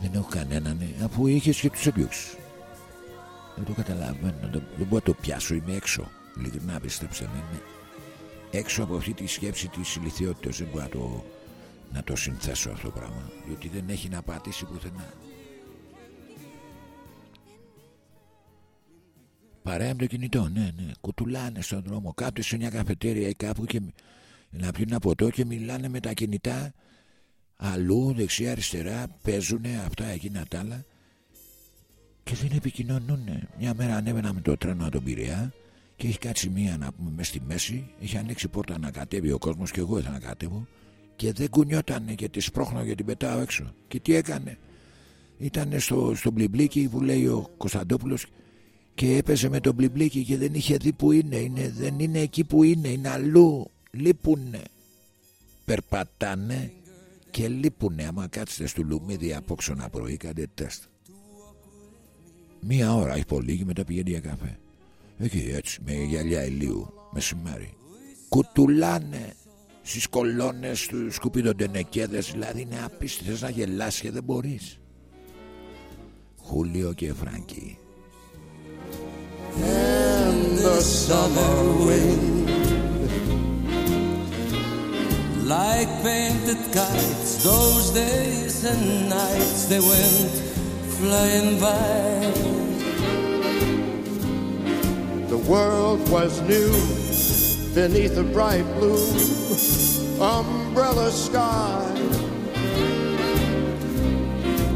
Δεν έχω κανέναν, ε, αφού είχες και τους έδιωξε. Δεν το καταλαβαίνω, δεν, δεν μπορώ να το πιάσω, είμαι έξω. Ειλικρινά πιστέψτε με, είμαι έξω από αυτή τη σκέψη της ηλικιότητας. Δεν μπορώ να το, να το συνθέσω αυτό το πράγμα. Διότι δεν έχει να πατήσει πουθενά. Παρέα με το κινητό, ναι, ναι. Κουτουλάνε στον δρόμο. Κάτω σε μια καφετέρια ή κάπου και να πιούν ένα ποτό και μιλάνε με τα κινητά αλλού δεξιά αριστερά παίζουν αυτά εκείνα τα άλλα. Και δεν επικοινωνούν μια μέρα ανέβαινα με το τρένο από τον Πειραιά και έχει κάτσει μία να πούμε μες στη μέση. Έχει ανοίξει πόρτα να κατέβει ο κόσμος και εγώ ήθελα να κατέβω. Και δεν κουνιότανε και τη σπρώχνω και την πετάω έξω. Και τι έκανε. Ήταν στο, στο μπλιμπλίκι που λέει ο Κωνσταντόπουλος και έπαιζε με τον μπλιμπλίκι και δεν είχε δει που είναι, είναι δεν είναι εκεί που είναι. Είναι αλλού. Λείπουνε. Περπατάνε Και λείπουνε άμα κάτσετε στο λουμίδι απόξω ένα πρωί κάντε τεστ. Μία ώρα έχει πολύ και μετά πηγαίνει για καφέ. Εκεί έτσι με γυαλιά ηλίου μεσημέρι. Κουτουλάνε στις κολόνες του σκουπιδοντενεκέδες δηλαδή είναι απίστευτες να γελάς και δεν μπορείς. Χούλιο και Φράγκη. and the summer wind. Like painted kites, those days and nights they went flying by. The world was new beneath a bright blue umbrella sky.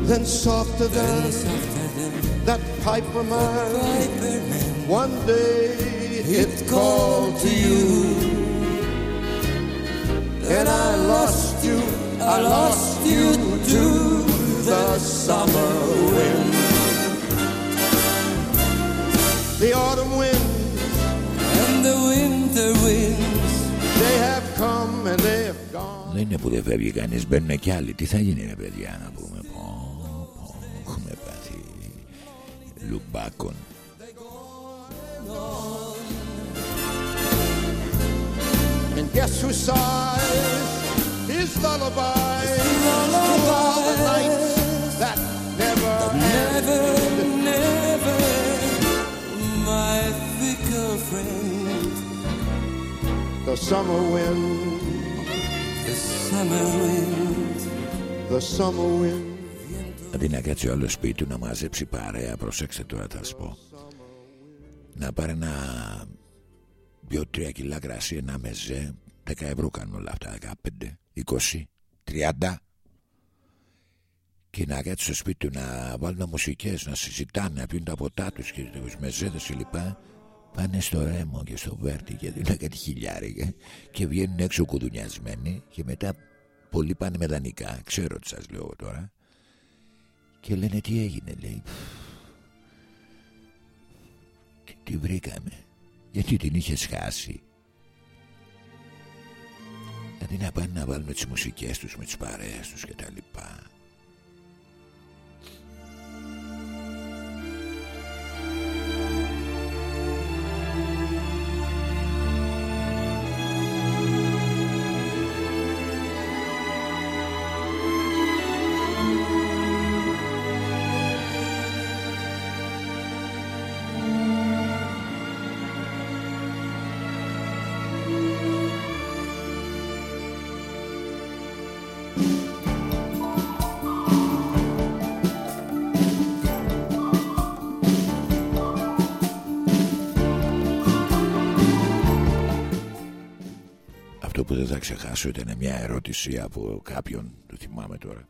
Then softer than that piper man, one day it called to you. And I lost you, I lost you to the summer wind. The autumn wind and the winter winds. They have come and they have gone. Δεν είναι που δεν φεύγει κανείς, μπαίνουν και άλλοι. Τι θα γίνει ρε παιδιά να πούμε. Πω, πω, έχουμε πάθει λουμπάκων. And Guess who sighs his lullaby through all the nights that never Never, never, my fickle friend. The summer wind, The summer wind. the summer wind. Αντί να κάτσει όλο σπίτι του να μαζέψει παρέα, προσέξτε τώρα θα σας πω. Να πάρει ένα δύο-τρία κιλά κρασί, ένα μεζέ, 10 ευρώ κάνουν όλα αυτά, 15, 20, 30 και να κάτσει στο σπίτι του να βάλουν μουσικές, να συζητάνε, να πίνουν τα ποτά τους και τους μεζέδες και λοιπά. Πάνε στο Ρέμο και στο Βέρτι και δίνουν κάτι χιλιάρικα και βγαίνουν έξω κουδουνιασμένοι και μετά πολλοί πάνε με δανεικά, ξέρω τι σας λέω τώρα. Και λένε τι έγινε λέει τι, τι βρήκαμε γιατί την είχες χάσει; Δηλαδή να πάνε να βάλουν τις μουσικές τους με τις παρέες τους και τα λοιπά δεν θα ξεχάσω ήταν μια ερώτηση από κάποιον, το θυμάμαι τώρα.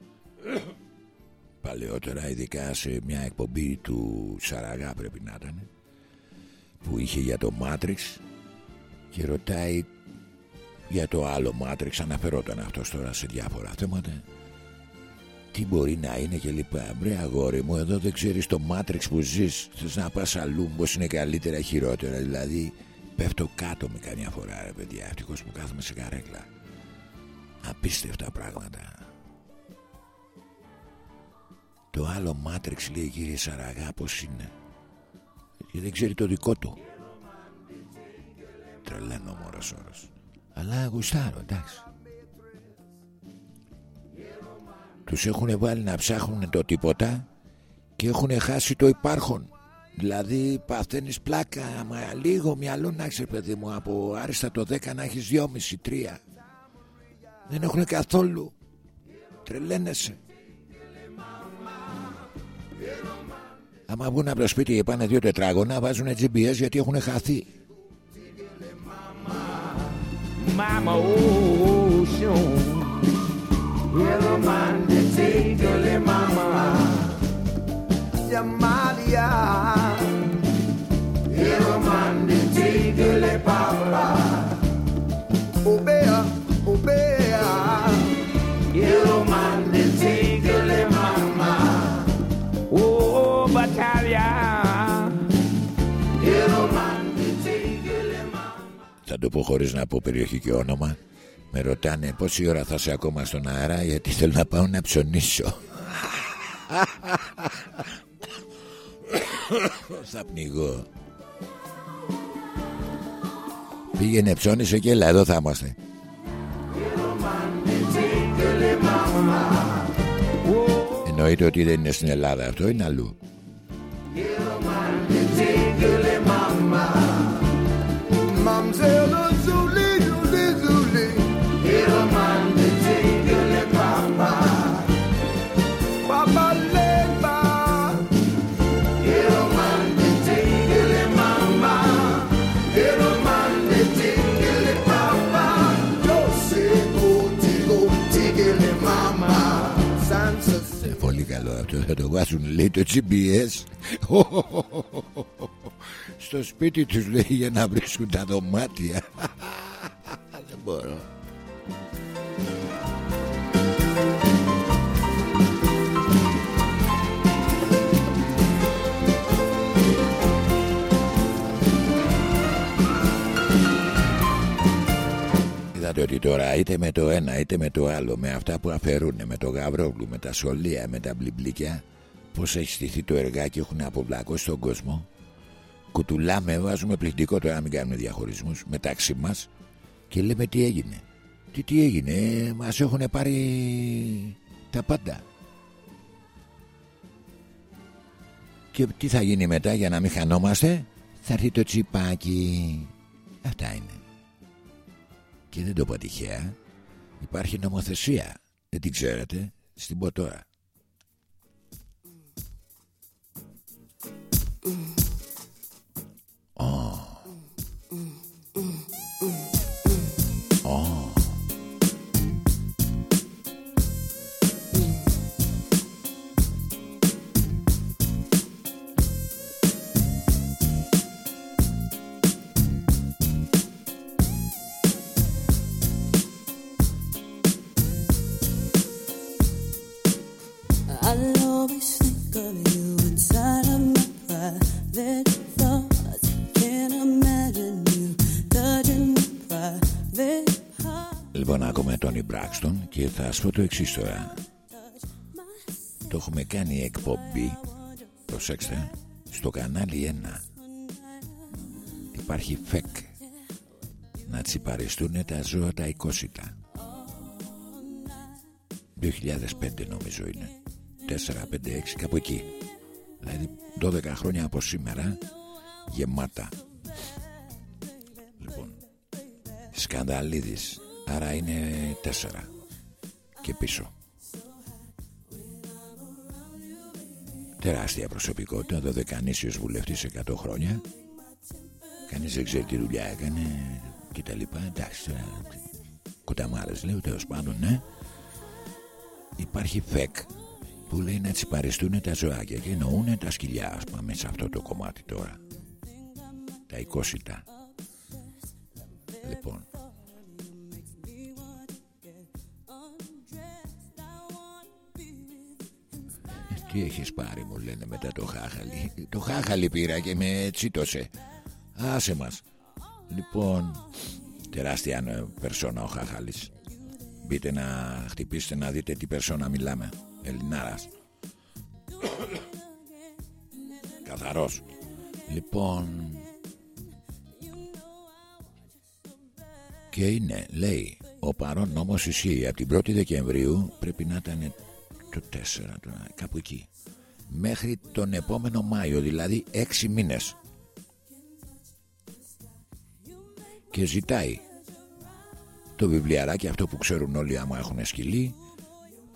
Παλαιότερα, ειδικά σε μια εκπομπή του Σαραγά πρέπει να ήταν, που είχε για το Matrix και ρωτάει για το άλλο Matrix, αναφερόταν αυτός τώρα σε διάφορα θέματα, τι μπορεί να είναι και λοιπά. Μπρε αγόρι μου, εδώ δεν ξέρεις το Matrix που ζεις, θες να πας αλλού, πως είναι καλύτερα χειρότερα, δηλαδή πέφτω κάτω με καμιά φορά ρε παιδιά. Ευτυχώς που κάθομαι σε καρέκλα. Απίστευτα πράγματα. Το άλλο Matrix λέει κύριε Σαραγά πως είναι; Και δεν ξέρει το δικό του. Τρελαίνω μωρός όρος. Αλλά γουστάρω εντάξει. Τους έχουν βάλει να ψάχνουν το τίποτα και έχουν χάσει το υπάρχον Δηλαδή παθαίνεις πλάκα Μα λίγο μυαλό να έχεις παιδί μου Από άριστα το 10 να έχεις 2,5-3 Δεν έχουν καθόλου. Τρελαίνεσαι. Άμα βγουν από το σπίτι και πάνε δύο τετράγωνα Βάζουν GPS γιατί έχουν χαθεί. Mama ocean Yellow man the tiggle mama Yamalia Θα το πω χωρίς να πω περιοχή και όνομα Με ρωτάνε πόση ώρα θα είσαι ακόμα στον αέρα γιατί θέλω να πάω να ψωνίσω. θα πνιγώ. Πήγαινε ψώνισε και έλα εδώ θα είμαστε. Εννοείται ότι δεν είναι στην Ελλάδα αυτό, είναι αλλού. Καλό αυτό. Θα το βάζουν λέει το GPS. Στο σπίτι τους λέει για να βρίσκουν τα δωμάτια. Δεν μπορώ. Είδατε ότι τώρα είτε με το ένα είτε με το άλλο με αυτά που αφαιρούν με το γαβρόγλου, με τα σχολεία, με τα μπλιμπλίκια πως έχει στηθεί το εργάκι έχουν αποβλακώσει τον κόσμο; Κουτουλάμε, βάζουμε πληκτικό τώρα να μην κάνουμε διαχωρισμούς μεταξύ μας. Και λέμε τι έγινε. Τι, τι έγινε, ε, μας έχουν πάρει τα πάντα. Και τι θα γίνει μετά για να μην χανόμαστε; Θα έρθει το τσιπάκι. Αυτά είναι. Και δεν το πω τυχαία. Υπάρχει νομοθεσία. Δεν την ξέρετε. Στην πω τώρα. Ω. Τόνι Μπράξτον και θα σου πω το εξής τώρα. Το έχουμε κάνει εκπομπή, προσέξτε, στο κανάλι 1. Υπάρχει φεκ να τσιπαριστούν τα ζώα τα οικόσιτα. 2005 νομίζω είναι. 4, 5, 6 κάπου εκεί. Δηλαδή 12 χρόνια από σήμερα γεμάτα. Λοιπόν, Σκανδαλίδης Άρα είναι τέσσερα. Και πίσω. Τεράστια προσωπικότητα Δωδεκανήσιος βουλευτής 100 χρόνια. Κανείς δεν ξέρει τι δουλειά έκανε Και τα λοιπά. Εντάξει τώρα, Κουταμάρες λέω τέλος πάντων ναι. Υπάρχει ΦΕΚ που λέει να τσιπαριστούν τα ζωάκια και εννοούν τα σκυλιά ας πούμε σε αυτό το κομμάτι τώρα. Τα οικόσιτα λοιπόν Τι έχεις πάρει μου λένε μετά το χάχαλι. Το χάχαλι πήρα και με τσίτωσε. Άσε μας. Λοιπόν Τεράστια ε, περσόνα ο χάχαλης. Μπείτε να χτυπήσετε να δείτε τι περσόνα μιλάμε. Ελληνάρας. Καθαρός. Λοιπόν Και είναι λέει Ο παρόν νόμος ισχύει. Από την 1η Δεκεμβρίου Πρέπει να ήταν το 4 τώρα, Κάπου εκεί Μέχρι τον επόμενο Μάιο Δηλαδή 6 μήνες Και ζητάει το βιβλιαράκι αυτό που ξέρουν όλοι άμα έχουν σκυλί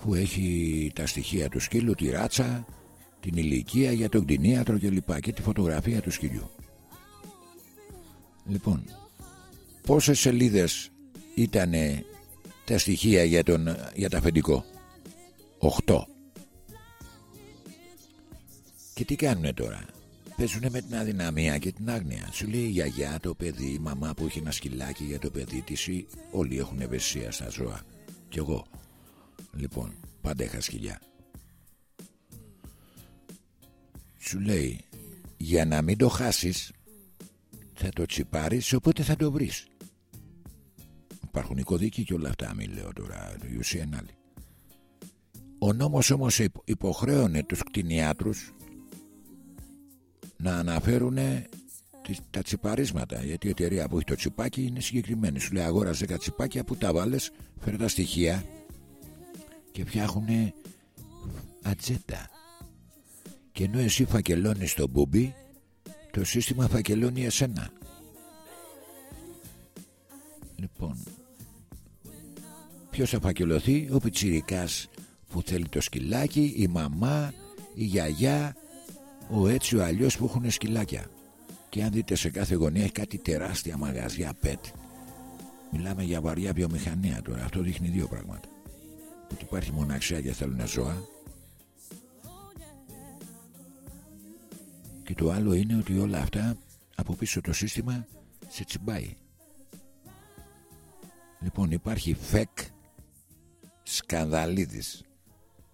που έχει τα στοιχεία του σκύλου, τη ράτσα, την ηλικία για τον κτηνίατρο και λοιπά και τη φωτογραφία του σκυλιού. Λοιπόν, πόσες σελίδες ήταν τα στοιχεία για, τον, για τα αφεντικό; 8. Και τι κάνουνε τώρα; Παίζουνε με την αδυναμία και την άγνοια. Σου λέει η γιαγιά, το παιδί, η μαμά που έχει ένα σκυλάκι για το παιδί της ή όλοι έχουν ευαισθησία στα ζώα. Κι εγώ. Λοιπόν, πάντα είχα σκυλιά. Σου λέει, για να μην το χάσεις, θα το τσιπάρεις, οπότε θα το βρεις. υπάρχουν οι κωδικοί και όλα αυτά μην λέω τώρα η ουσία είναι άλλη ο νόμος όμως υπο- υποχρέωνε τους κτηνιάτρους να αναφέρουν τις- τα τσιπαρίσματα γιατί η εταιρεία που έχει το τσιπάκι είναι συγκεκριμένη. Σου λέει αγόρασε 10 τσιπάκια που τα βάλες φέρε τα στοιχεία και φτιάχνουν ατζέντα. Και ενώ εσύ φακελώνεις το μπούμπι το σύστημα φακελώνει εσένα. Λοιπόν ποιος θα φακελωθεί; Ο πιτσιρικάς που θέλει το σκυλάκι η μαμά η γιαγιά ο έτσι ο αλλιώς που έχουν σκυλάκια. Και αν δείτε σε κάθε γωνία έχει κάτι τεράστια μαγαζιά pet μιλάμε για βαριά βιομηχανία τώρα. Αυτό δείχνει δύο πράγματα. Ότι υπάρχει μοναξιά και θέλουν ζώα. Και το άλλο είναι ότι όλα αυτά από πίσω το σύστημα σε τσιμπάει. Λοιπόν υπάρχει φεκ σκανδαλίδης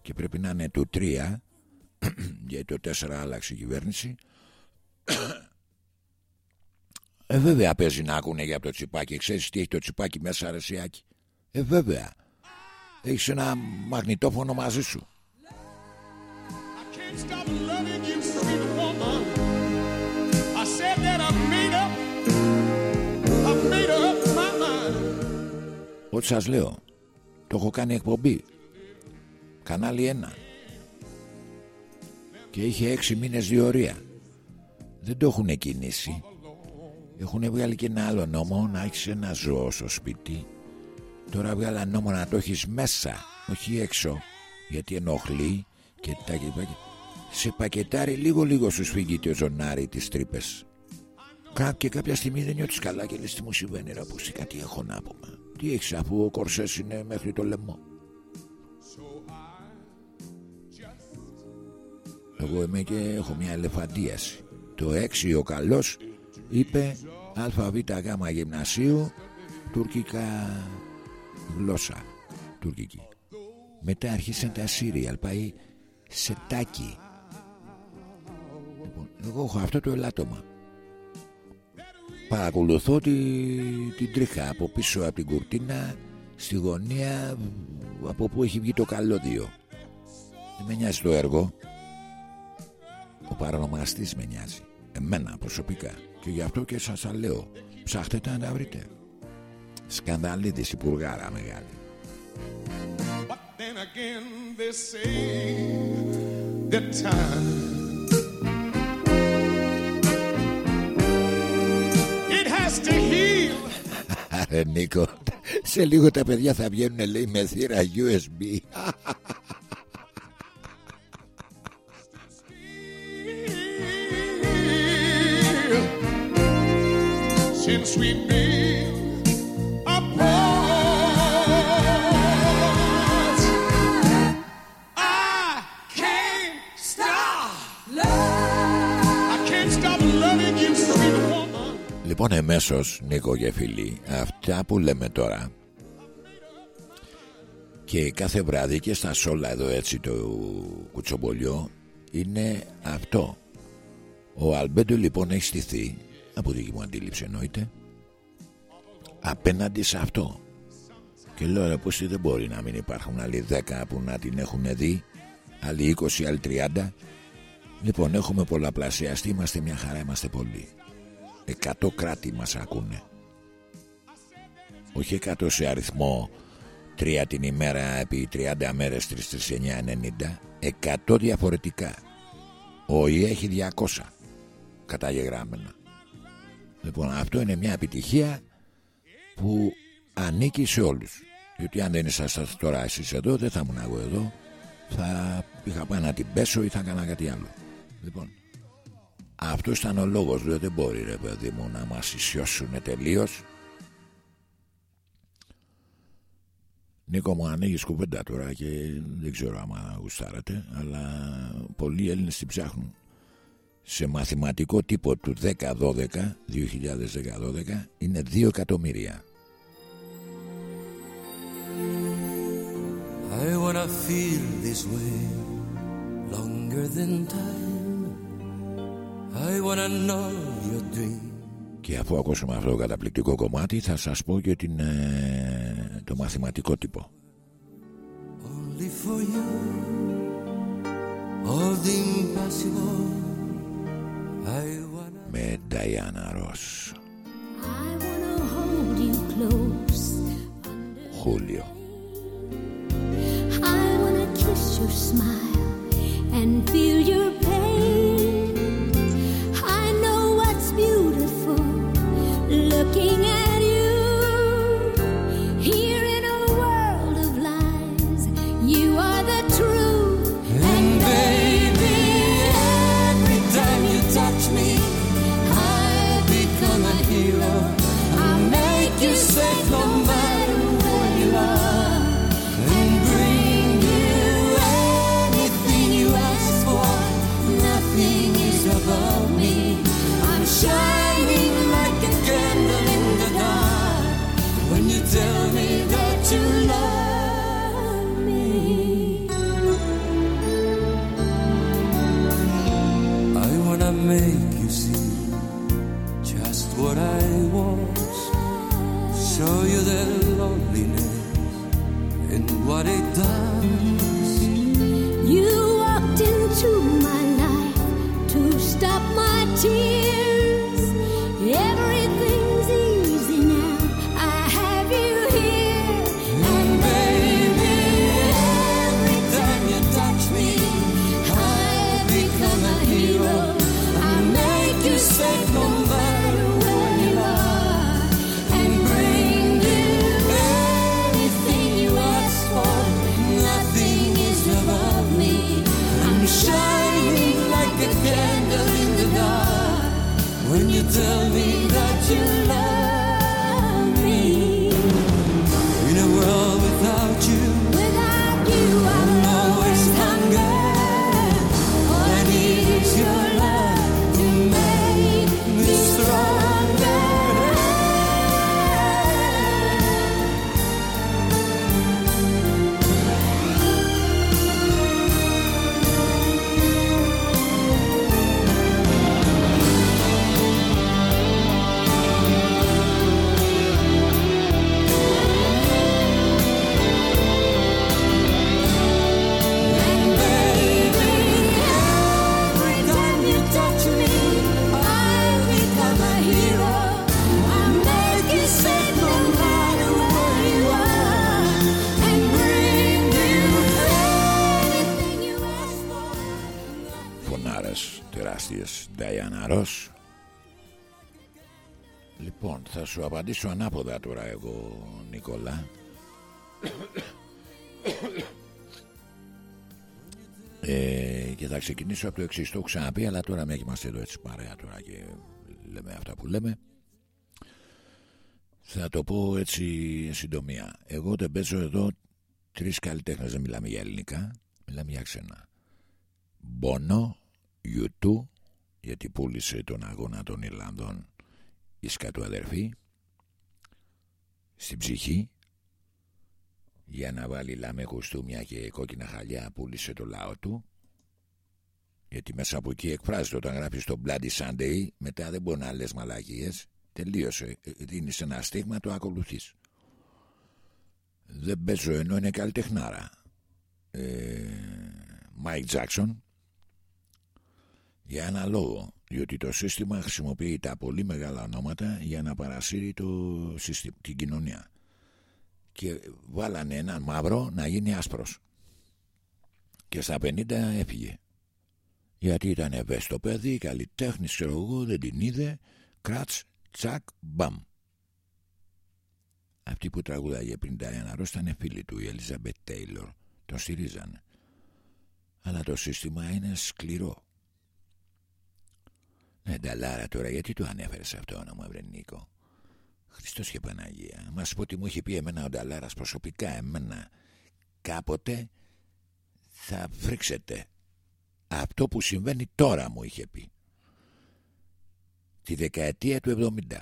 και πρέπει να είναι του 3 γιατί το 4 άλλαξε η κυβέρνηση. Ε βέβαια παίζει να ακούνε για το τσιπάκι. Ξέρεις τι έχει το τσιπάκι μέσα αρεσιάκι ε βέβαια. Έχεις ένα μαγνητόφωνο μαζί σου. Can't stop loving you, sweet woman. I said that I made up, I made up my mind. Ό,τι σας λέω Το έχω κάνει εκπομπή Κανάλι 1 Και είχε έξι μήνες διορία. Δεν το έχουν κινήσει. Έχουν βγάλει και ένα άλλο νόμο Να έχεις ένα ζώο στο σπίτι. Τώρα βγάλα νόμο να το έχεις μέσα Όχι έξω Γιατί ενοχλεί και τα λοιπά. Σε πακετάρει λίγο λίγο σου σφίγγει το ζωνάρι τις τρύπες. Κα- και κάποια στιγμή δεν νιώθεις καλά και λες τι μου συμβαίνει ρε πως κάτι έχω να πούμε Τι έχεις αφού ο κορσές είναι μέχρι το λαιμό Εγώ είμαι και έχω μια ελεφαντίαση. Το 6 ο καλός είπε ΑΒ γ γυμνασίου τουρκικά γλώσσα τουρκική. Μετά αρχίσαν τα σύριαλ πάει σε τάκι. Λοιπόν, εγώ έχω αυτό το ελάττωμα. Παρακολουθώ τη, την τρίχα από πίσω από την κουρτίνα στη γωνία από που έχει βγει το καλώδιο. Δεν με νοιάζει το έργο ο παρονομαστής με νοιάζει. Εμένα προσωπικά. Και γι' αυτό και σας τα λέω. Ψάχτε να τα βρείτε. Σκανδαλίδης υπουργάρα μεγάλη. Then again, they say that time it has to heal. Άρε Νίκο Σε λίγο τα παιδιά θα βγαίνουν λέει με θύρα USB Since we've been apart, I can't stop. I can't stop loving you, sweet woman. Λοιπόν εμέσως Νίκο και φίλοι Αυτά που λέμε τώρα Και κάθε βράδυ και στα σόλα εδώ έτσι το κουτσομπολιό Είναι αυτό Ο Αλμπέντο λοιπόν έχει στηθεί Από δική μου αντίληψη εννοείται. Απέναντι σε αυτό. Και λέω ρε πως δεν μπορεί να μην υπάρχουν άλλοι 10 που να την έχουν δει Άλλοι 20, άλλοι 30 Λοιπόν έχουμε πολλαπλασιαστεί Είμαστε μια χαρά, είμαστε πολλοί. Εκατό κράτη μας ακούνε. Όχι εκατό σε αριθμό Τρία την ημέρα επί 30 μέρες 3-3-9-90 Εκατό διαφορετικά. Ο ΙΕ έχει 200 Καταγεγράμμενα Λοιπόν αυτό είναι μια επιτυχία Που ανήκει σε όλους. Διότι αν δεν ήσασταν τώρα εσείς εδώ Δεν θα ήμουν εγώ εδώ. Θα είχα πάει να την πέσω ή θα έκανα κάτι άλλο. Λοιπόν αυτός ήταν ο λόγος δηλαδή δεν μπορεί ρε παιδί μου να μας ισιώσουν τελείως. Νίκο μου ανοίγεις κουβέντα τώρα και δεν ξέρω άμα γουστάρατε αλλά πολλοί Έλληνες την ψάχνουν σε μαθηματικό τύπο του 10-12 2010-12 είναι 2 εκατομμύρια I wanna feel this way longer than time. I wanna know your dream. Και αφού ακούσουμε αυτό το καταπληκτικό κομμάτι θα σας πω και την ε, το μαθηματικό τύπο Only for you, all the impossible. με Diana Ross. Julio. I wanna kiss your smile and feel your pain. I know what's beautiful looking at σου απαντήσω ανάποδα τώρα εγώ Νικόλα. Ε, Και θα ξεκινήσω από το εξής. Το έχω ξαναπεί αλλά τώρα με είμαστε εδώ έτσι παρέα τώρα Και λέμε αυτά που λέμε. Θα το πω έτσι εν συντομία. Εγώ δεν παίζω εδώ Τρεις καλλιτέχνες δεν μιλάμε για ελληνικά Μιλάμε για ξένα. Μπόνο U2 γιατί πούλησε τον αγώνα των Ιρλανδών η σκατού αδερφή στην ψυχή. Για να βάλει λάμε κουστούμια και κόκκινα χαλιά πούλησε το λαό του. Γιατί μέσα από εκεί εκφράζεται όταν γράφεις το Bloody Sunday μετά δεν μπορεί να λες μαλακίες. Τελείωσε. Ε, δίνεις ένα στίγμα το ακολουθείς. Δεν παίζω ενώ είναι καλλιτεχνάρα. Ε, Mike Jackson. Για ένα λόγο διότι το σύστημα χρησιμοποιεί τα πολύ μεγάλα ονόματα για να παρασύρει το, σύστημα, την κοινωνία. Και βάλανε έναν μαύρο να γίνει άσπρος. Και στα 50 έφυγε. Γιατί ήταν ευαίσθητο παιδί καλλιτέχνης ξέρω εγώ δεν την είδε. Κράτς τσακ μπαμ. Αυτή που τραγουδάγε πριν τα ένα Ρος ήταν φίλη του η Ελίζαμπετ Τέιλορ τον στηρίζανε. Αλλά το σύστημα είναι σκληρό ναι, Νταλάρα τώρα, γιατί το ανέφερες αυτό το όνομα, βρε Νίκο; Χριστός και Παναγία. Μα πω ότι μου είχε πει εμένα ο Νταλάρας προσωπικά, εμένα κάποτε θα φρίξετε. Αυτό που συμβαίνει τώρα μου είχε πει. Τη δεκαετία του 70.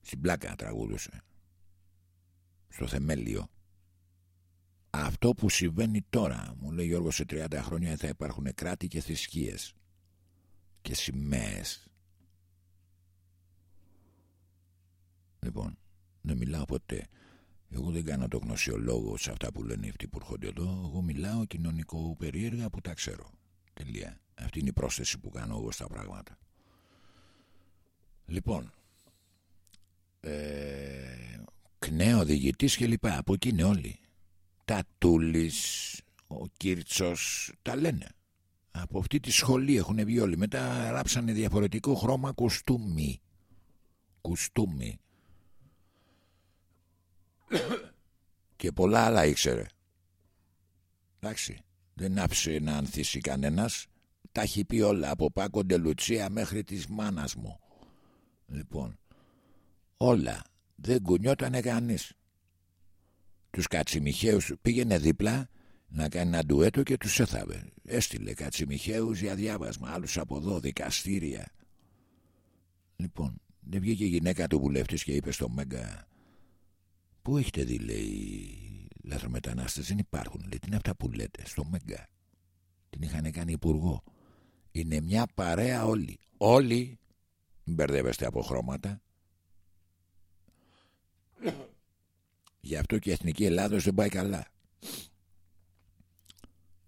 Στην πλάκα τραγούδουσε. Στο θεμέλιο. Αυτό που συμβαίνει τώρα, μου λέει Γιώργος, σε 30 χρόνια θα υπάρχουν κράτη και θρησκείες και σημαίες. Λοιπόν, Δεν μιλάω ποτέ. Εγώ δεν κάνω το γνωσιολόγο σε αυτά που λένε αυτοί που έρχονται εδώ. Εγώ μιλάω κοινωνικό περίεργα που τα ξέρω. Τελεία. Αυτή είναι η πρόσθεση που κάνω εγώ στα πράγματα. Λοιπόν, ε, ΚΝΕ οδηγητής και λοιπά. Από εκεί είναι όλοι. Τα Τούλης, ο Κίρτσος, τα λένε. Από αυτή τη σχολή έχουν βγει όλοι. Μετά γράψανε διαφορετικό χρώμα κουστούμι. Κουστούμι. και πολλά άλλα ήξερε. Εντάξει. Δεν άφησε να ανθίσει κανένας. Τα έχει πει όλα από Πάκο Ντελουτσία μέχρι της μάνας μου. Λοιπόν, όλα. Δεν κουνιότανε κανείς. Τους κατσιμιχαίους πήγαινε δίπλα να κάνει ένα ντουέτο και τους έθαβε. Έστειλε κατσιμιχαίους για διάβασμα, άλλους από εδώ, δικαστήρια. Λοιπόν, δεν βγήκε η γυναίκα του βουλευτής και είπε στο Μέγκα Πού έχετε δει, λέει, λαθρομετανάστες; Δεν υπάρχουν. Λέει, τι είναι αυτά που λέτε, στο Μέγκα; Την είχαν κάνει υπουργό. Είναι μια παρέα όλοι. Όλοι, μην μπερδεύεστε από χρώματα. Γι' αυτό και η Εθνική Ελλάδος δεν πάει καλά.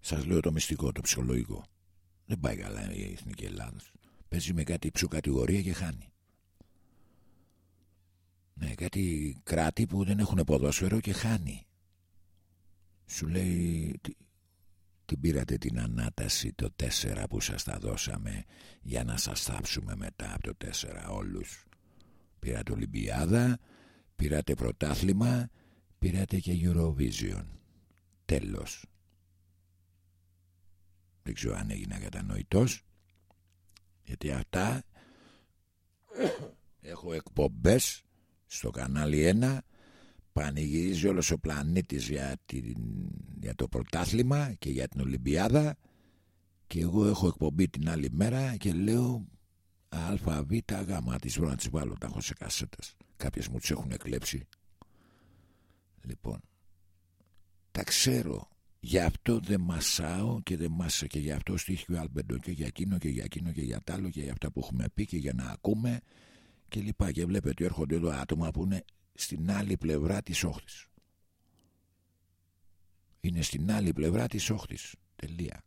Σας λέω το μυστικό, το ψυχολογικό. Δεν πάει καλά η Εθνική Ελλάδος. Παίζει με κάτι υψού κατηγορία και χάνει. Ναι, κάτι κράτη που δεν έχουν ποδόσφαιρο και χάνει. Σου λέει τι, την πήρατε την ανάταση το 4 που σας τα δώσαμε για να σας θάψουμε μετά από το 4 όλους. Πήρατε Ολυμπιάδα, πήρατε πρωτάθλημα, πήρατε και Eurovision. Τέλος. Δεν ξέρω αν έγινα κατανοητός γιατί αυτά έχω εκπομπές στο κανάλι 1 πανηγυρίζει όλος ο πλανήτης για, την, για το πρωτάθλημα και για την Ολυμπιάδα και εγώ έχω εκπομπή την άλλη μέρα και λέω α, β, γ, τις μπορώ να τις βάλω, τα έχω σε κασέτες. Κάποιες μου τις έχουν κλέψει λοιπόν τα ξέρω Γι' αυτό δεν μασάω και δεν μάσα και γι' αυτό στήχει ο Αλμπεντό και για εκείνο και για εκείνο και για τ' άλλο και για αυτά που έχουμε πει και για να ακούμε και λοιπά. Και βλέπετε ότι έρχονται εδώ άτομα που είναι στην άλλη πλευρά της όχθης. Είναι στην άλλη πλευρά της όχθης. Τελεία.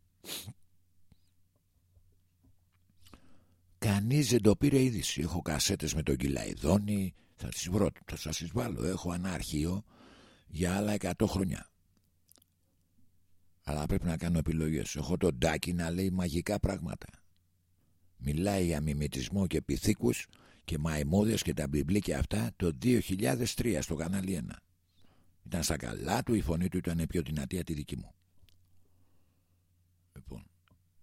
Κανείς δεν το πήρε είδηση. Έχω κασέτες με τον Κυλαϊδόνη. Θα τις βρω, θα σας τις βάλω. Έχω ένα αρχείο για άλλα 100 χρόνια. Αλλά πρέπει να κάνω επιλογές. Έχω τον Ντάκη να λέει μαγικά πράγματα. Μιλάει για μιμητισμό και πυθίκους και μαϊμούδες και τα βιβλία αυτά το 2003 στο κανάλι 1. Ήταν στα καλά του, η φωνή του ήταν πιο δυνατή από τη δική μου. Λοιπόν,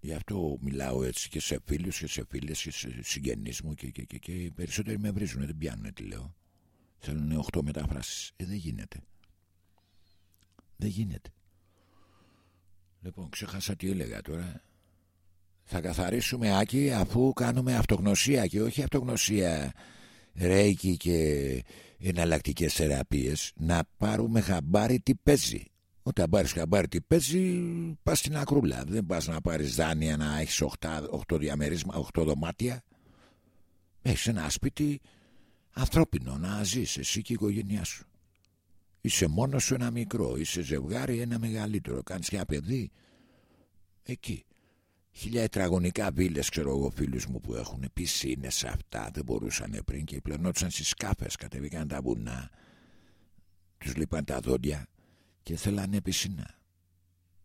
γι' αυτό μιλάω έτσι και σε φίλους και σε φίλες και σε συγγενείς μου και, και, και, και οι περισσότεροι με βρίζουν, δεν πιάνουν τι λέω. Θέλουν 8 μεταφράσεις. Ε, δεν γίνεται. Δεν γίνεται. Λοιπόν, ξέχασα τι έλεγα τώρα. Θα καθαρίσουμε Άκη αφού κάνουμε αυτογνωσία και όχι αυτογνωσία ρέικι και εναλλακτικές θεραπείες να πάρουμε χαμπάρι τι παίζει. Όταν πάρεις χαμπάρι τι παίζει, πας στην ακρούλα. Δεν πας να πάρεις δάνεια να έχεις 8, διαμερίσματα, 8 δωμάτια. Έχεις ένα σπίτι ανθρώπινο να ζεις εσύ και η οικογένειά σου. Είσαι μόνος σου ένα μικρό, είσαι ζευγάρι ένα μεγαλύτερο. Κάνεις και ένα παιδί. Εκεί. Χιλιά τετραγωνικά βίλες, ξέρω εγώ, φίλους μου που έχουν πισίνες αυτά. Δεν μπορούσαν πριν και πλενόντουσαν στις σκάφες. Κατεβήκαν τα βουνά. Τους λείπαν τα δόντια και θέλανε πισίνα.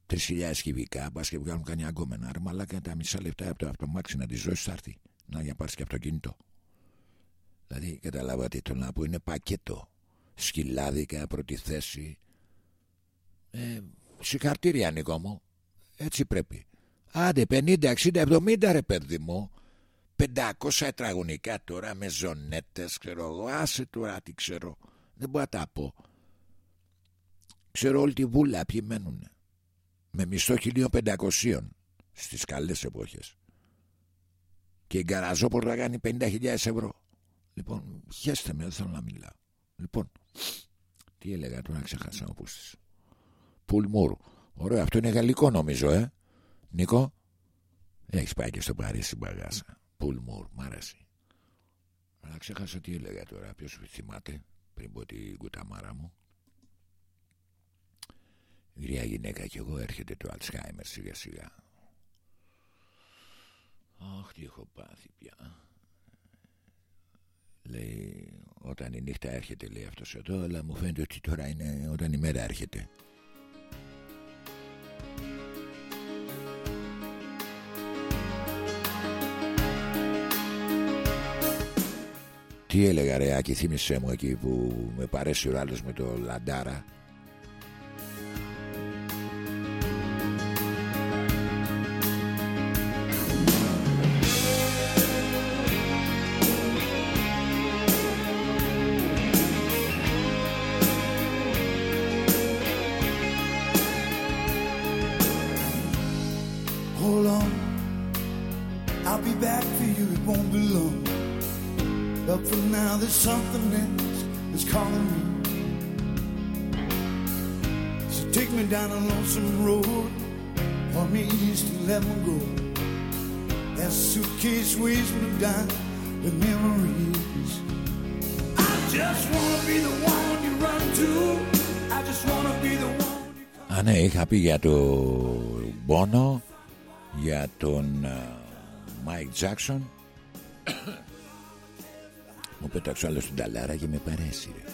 Τρεις χιλιάδες κυβικά, πα και βγάλουν κανένα αγκόμενα. Ρε μαλάκα τα μισά λεπτά από το αυτομάξι να τη ζώσει θα έρθει. Να για πάρεις και αυτοκίνητο. Δηλαδή, καταλάβατε το να πω είναι πακέτο σκυλάδικα πρώτη θέση. Ε, συγχαρτήρια Νίκο μου. Έτσι πρέπει. Άντε 50, 60, 70 ρε παιδί μου. 500 τετραγωνικά τώρα με ζωνέτες ξέρω εγώ. Άσε τώρα τι ξέρω. Δεν μπορώ να τα πω. Ξέρω όλη τη βούλα ποιοι μένουν με μισθό 1500 στις καλές εποχές. Και η γκαραζόπορτα κάνει 50.000 ευρώ. Λοιπόν χέστε με δεν θέλω να μιλάω. Λοιπόν τι έλεγα τώρα ξεχάσα όπως Πουλμούρ Ωραίο αυτό είναι γαλλικό νομίζω ε Νίκο Έχεις πάει και στο Παρίσι μπαγάσα Πουλμούρ μ' άρεσε Αλλά ξέχασα τι έλεγα τώρα Ποιος θυμάται πριν πω την κουταμάρα μου. Γριά γυναίκα κι εγώ έρχεται το Αλτσχάιμερ σιγά σιγά. Αχ, τι έχω πάθει πια. Λέει, όταν η νύχτα έρχεται, λέει αυτός εδώ, αλλά μου φαίνεται ότι τώρα είναι όταν η μέρα έρχεται. Τι έλεγα ρε Άκη, θύμισέ μου εκεί που με παρέσει ο άλλος με το Λαντάρα. Πει για το Bono, για τον Μάικ Τζάκσον. Μου πέταξε άλλος στην ταλάρα και με παρέσει. Ρε.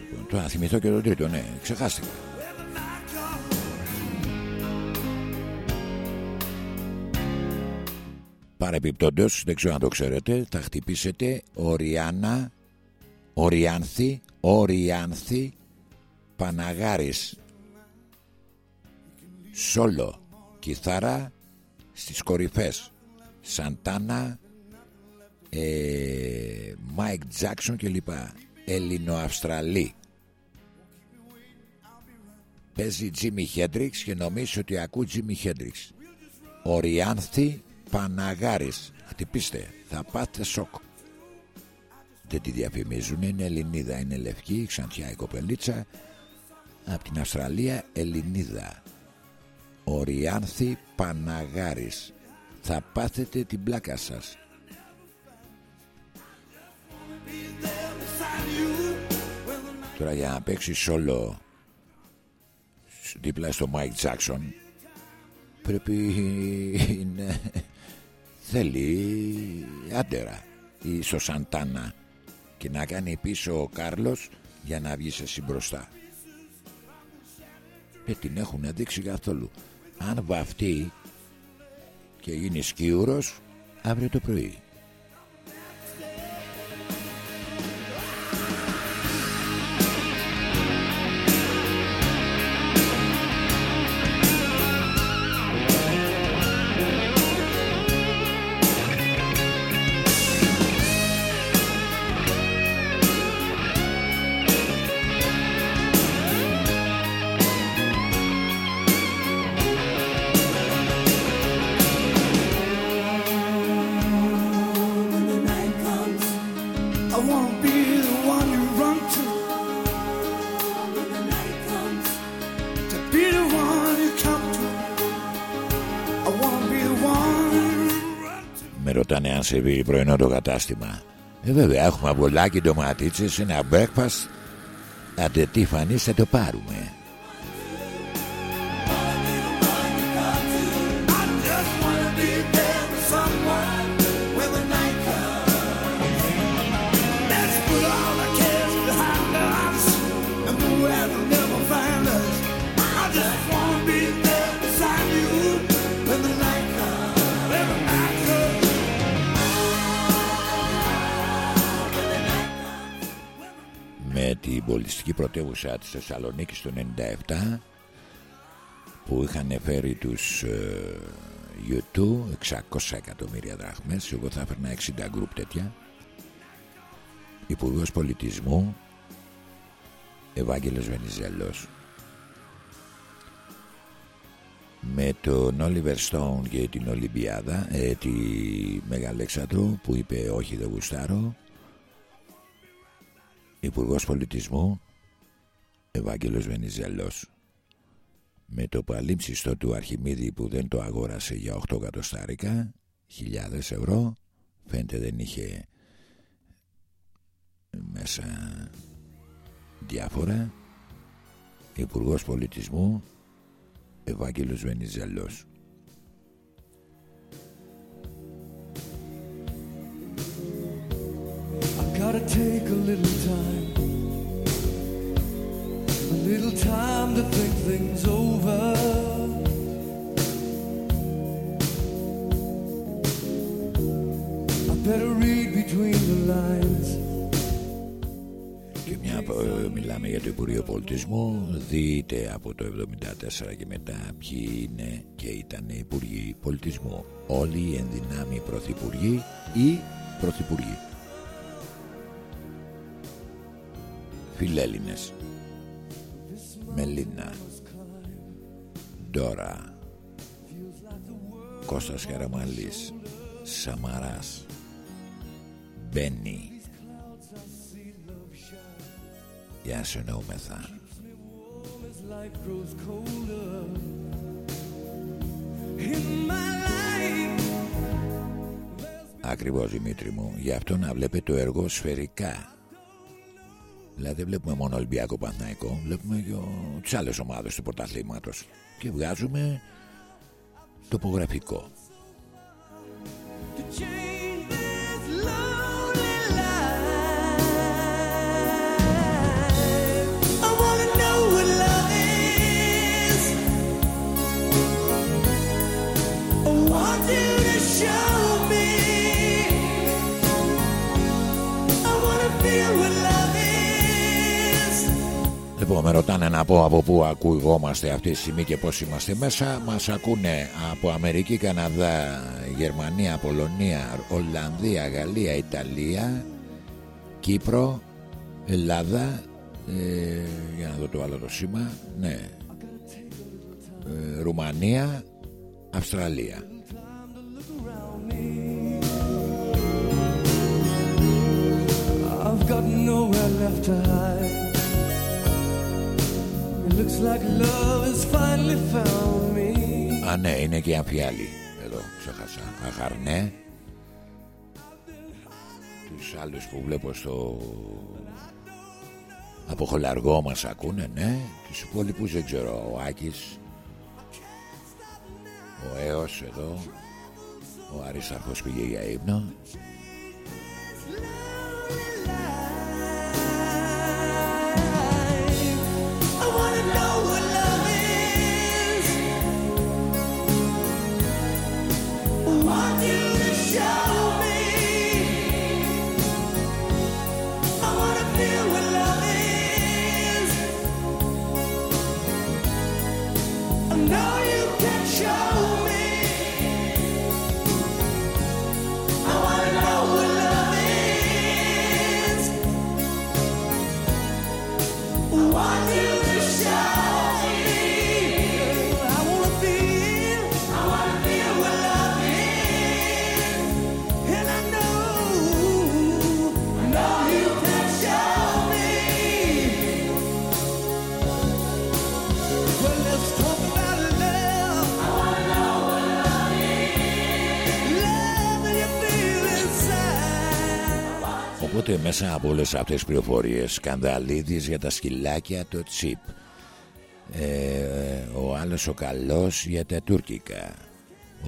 Λοιπόν, τώρα θυμηθώ και τον τρίτο, ναι, ξεχάστηκα. Παρεπιπτόντως, δεν ξέρω αν το ξέρετε, θα χτυπήσετε Οριάννα, Οριάνθη, Οριάνθη, Παναγάρης, σόλο, κιθάρα, στις κορυφές, Santana, ε, Μάικ Jackson κλπ. Ελληνοαυστραλή. Παίζει Jimi Hendrix και νομίζεις ότι ακούς Jimi Hendrix. Οριάνθη Παναγάρης. Χτυπήστε, θα πάτε σοκ. Δεν τη διαφημίζουν, είναι Ελληνίδα, είναι λευκή, ξαντιά η κοπελίτσα. Από την Αυστραλία, Ελληνίδα. Οριάνθη Παναγάρης. Θα πάθετε την πλάκα σας. Τώρα για να παίξει solo δίπλα στο Mike Jackson πρέπει να θέλει άντερα ή στο Σαντάνα και να κάνει πίσω ο Κάρλος για να βγει εσύ μπροστά. Δεν την έχουν δείξει καθόλου. Αν βαφτεί και γίνει σκιούρος αύριο το πρωί. One. Με ρωτάνε αν σερβίρει πρωινό το κατάστημα. Ε, βέβαια, έχουμε αμπολάκι, ντοματίτσες, ένα breakfast. Άντε τι φανείς θα το πάρουμε. Με την πολιτιστική πρωτεύουσα της Θεσσαλονίκης το 97 που είχαν φέρει τους ε, YouTube 600 εκατομμύρια δραχμές εγώ θα έφερνα 60 γκρουπ τέτοια. Υπουργός Πολιτισμού Ευάγγελος Βενιζέλος. Με τον Όλιβερ Στόουν και την Ολυμπιάδα ε, τη Μεγαλέξανδρο που είπε όχι δεν γουστάρω Υπουργός Πολιτισμού Ευάγγελος Βενιζέλος. Με το παλίμψιστο του Αρχιμίδη που δεν το αγόρασε για 8 εκατοστάρικα χιλιάδες ευρώ φαίνεται δεν είχε μέσα διάφορα. Υπουργός Πολιτισμού Ευάγγελος Βενιζέλος I gotta take a little time, a little time to think things over. I better read between the lines. Και μια που μιλάμε για το Υπουργείο Πολιτισμού. Δείτε από το 1974 και μετά Ποιοι είναι και ήταν οι Υπουργοί Πολιτισμού. Όλοι οι ενδυνάμοι πρωθυπουργοί Ή πρωθυπουργοί Φιλέλληνες. Μελίνα Ντόρα Κώστας Καραμαλής Σαμαράς Μπένι. Γεια σου εννοούμεθα. As life grows colder in my life. Ακριβώς Δημήτρη μου Γι' αυτό να βλέπετε το έργο σφαιρικά Δηλαδή δεν βλέπουμε μόνο Ολυμπιακό Παναθηναϊκό Βλέπουμε και ο- τις άλλες ομάδες του πρωταθλήματος. Και βγάζουμε τοπογραφικό Λοιπόν, με ρωτάνε να πω από πού ακουγόμαστε αυτή τη στιγμή και πώς είμαστε μέσα. Μας ακούνε από Αμερική, Καναδά, Γερμανία, Πολωνία, Ολλανδία, Γαλλία, Ιταλία, Κύπρο, Ελλάδα. Ε, για να δω το άλλο το σήμα. Ναι. Ε, Ρουμανία, Αυστραλία. I've got nowhere left to hide. It looks like love has finally found me. Α, ναι, είναι και η Αμφιάλη. Εδώ, ξέχασα. Αχαρνέ. Τους άλλους που βλέπω στο... Από χολαργό μας ακούνε, ναι. Τους υπόλοιπους δεν ξέρω. Ο Άκης. Ο Έος εδώ. Ο Αρισταρχός πήγε για ύπνο. 跳。Οπότε μέσα από όλες αυτές τις πληροφορίες Σκανδαλίδης για τα σκυλάκια το τσίπ ε, Ο άλλος ο καλός για τα τουρκικά.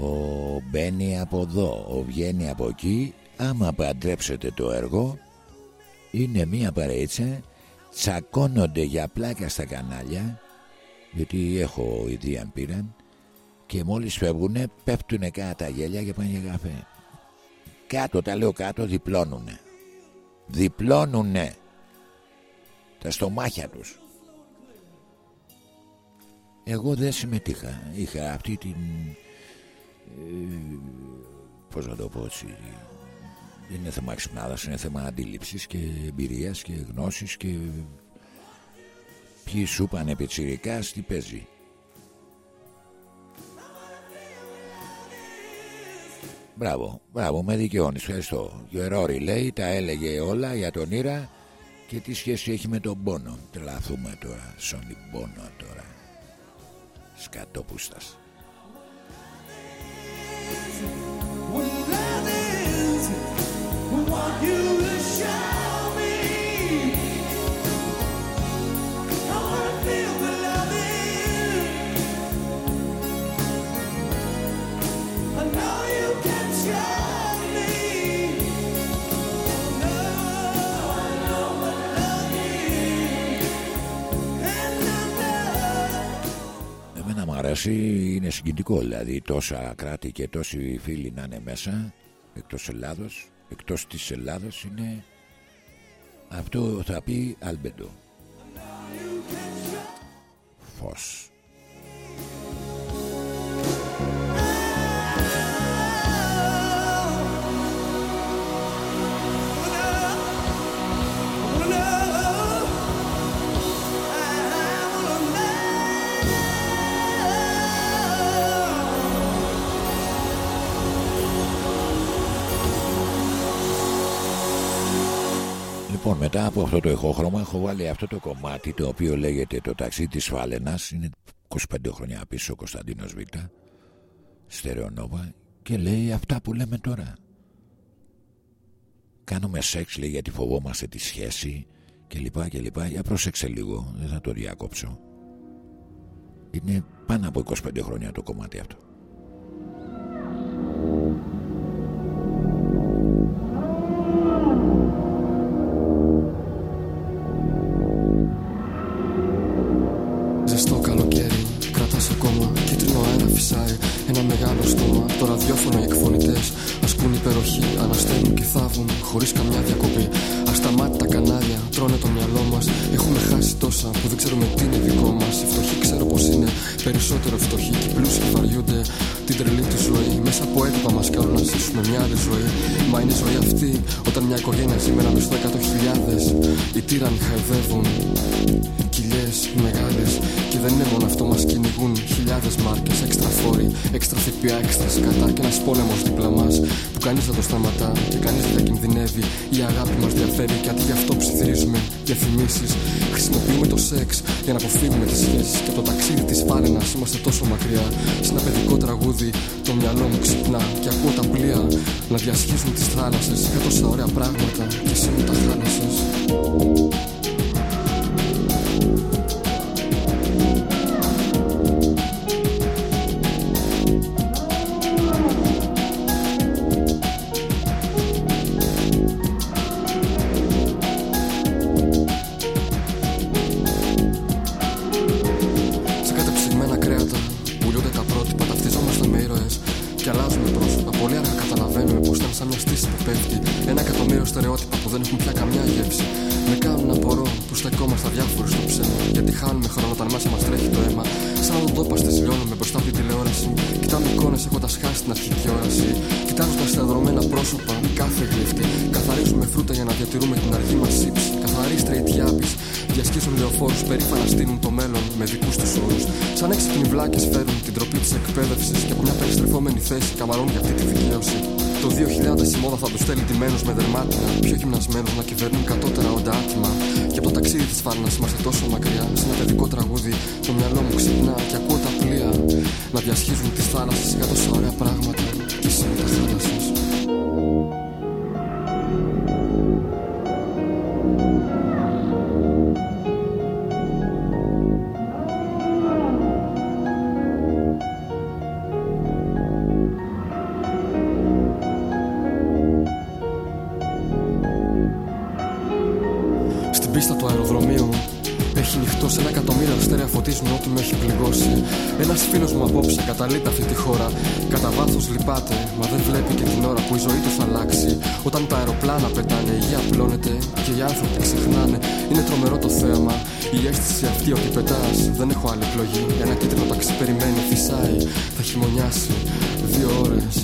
Ο μπαίνει από εδώ Ο βγαίνει από εκεί. Άμα παντρέψετε το έργο Είναι μία παρέτσα Τσακώνονται για πλάκα στα κανάλια Γιατί έχω ήδη αν πήραν Και μόλις φεύγουνε Πέφτουνε κάτω τα γέλια και πάνε για καφέ. Κάτω τα λέω κάτω διπλώνουνε διπλώνουνε τα στομάχια τους. Εγώ δεν συμμετείχα. Είχα αυτή την ε, πώς να το πω έτσι δεν είναι θέμα ξυπνάδας είναι θέμα αντίληψης και εμπειρίας και γνώσης και ποιοι σου πάνε πιτσιρικάς τι παίζει Μπράβο, μπράβο, με δικαιώνει. Ευχαριστώ. Γερόρι ο λέει, τα έλεγε όλα για τον Ήρα και τι σχέση έχει με τον Πόνο. Τρελαθούμε τώρα, στον Πόνο τώρα. Σκατόπουστας. I. show me. αρέσει είναι συγκινητικό δηλαδή τόσα κράτη και τόσοι φίλοι να είναι μέσα εκτός Ελλάδος εκτός της Ελλάδος είναι αυτό θα πει Αλμπεντό Φως Λοιπόν, μετά από αυτό το ηχόχρωμα έχω βάλει αυτό το κομμάτι το οποίο λέγεται το ταξίδι της Φάλαινας. Είναι 25 χρόνια πίσω ο Κωνσταντίνος Β. Στερεονόβα και λέει αυτά που λέμε τώρα. Κάνουμε σεξ λέει γιατί φοβόμαστε τη σχέση και λοιπά και λοιπά. Για πρόσεξε λίγο, δεν θα το διακόψω. Είναι πάνω από 25 χρόνια το κομμάτι αυτό. Θάβουν χωρί ζωή. Μέσα από έτοιμα μα κάνουν να ζήσουμε μια άλλη ζωή. Μα είναι η ζωή αυτή όταν μια οικογένεια ζει με ένα μισθό 100.000. Οι τύρανοι χαϊδεύουν κοιλιές μεγάλες. Και δεν είναι μόνο αυτό, μας κυνηγούν χιλιάδες μάρκες. Έξτρα φόροι, έξτρα ΦΠΑ, έξτρα σκατά. Και ένας πόλεμος δίπλα μας που κανείς δεν το σταματά και κανείς δεν διακινδυνεύει. Η αγάπη μας διαφέρει και αντί γι' αυτό ψιθυρίζουμε διαφημίσεις. Χρησιμοποιούμε το σεξ για να αποφύγουμε τις σχέσεις. Και από το ταξίδι της φάλαινα είμαστε τόσο μακριά. Σε ένα παιδικό τραγούδι το μυαλό μου ξυπνά και ακούω τα πλοία να διασχίζουν τις θάλασσες για τόσα ωραία πράγματα. Και εσύ μου τα χάλασε. Περιστρεφόμενη θέση καμαρών για αυτή τη δικαίωση. Το 2000 η μόδα θα τους στέλνει τιμένου με δερμάτινα, πιο γυμνασμένους να κυβερνούν κατώτερα όντα άτιμα. Και από το ταξίδι της φάρνας είμαστε τόσο μακριά. Σε ένα παιδικό τραγούδι το μυαλό μου ξυπνά και ακούω τα πλοία να διασχίζουν τι άλλη επιλογή. Ένα κίτρινο ταξί περιμένει, φυσάει, θα χειμωνιάσει. Δύο ώρες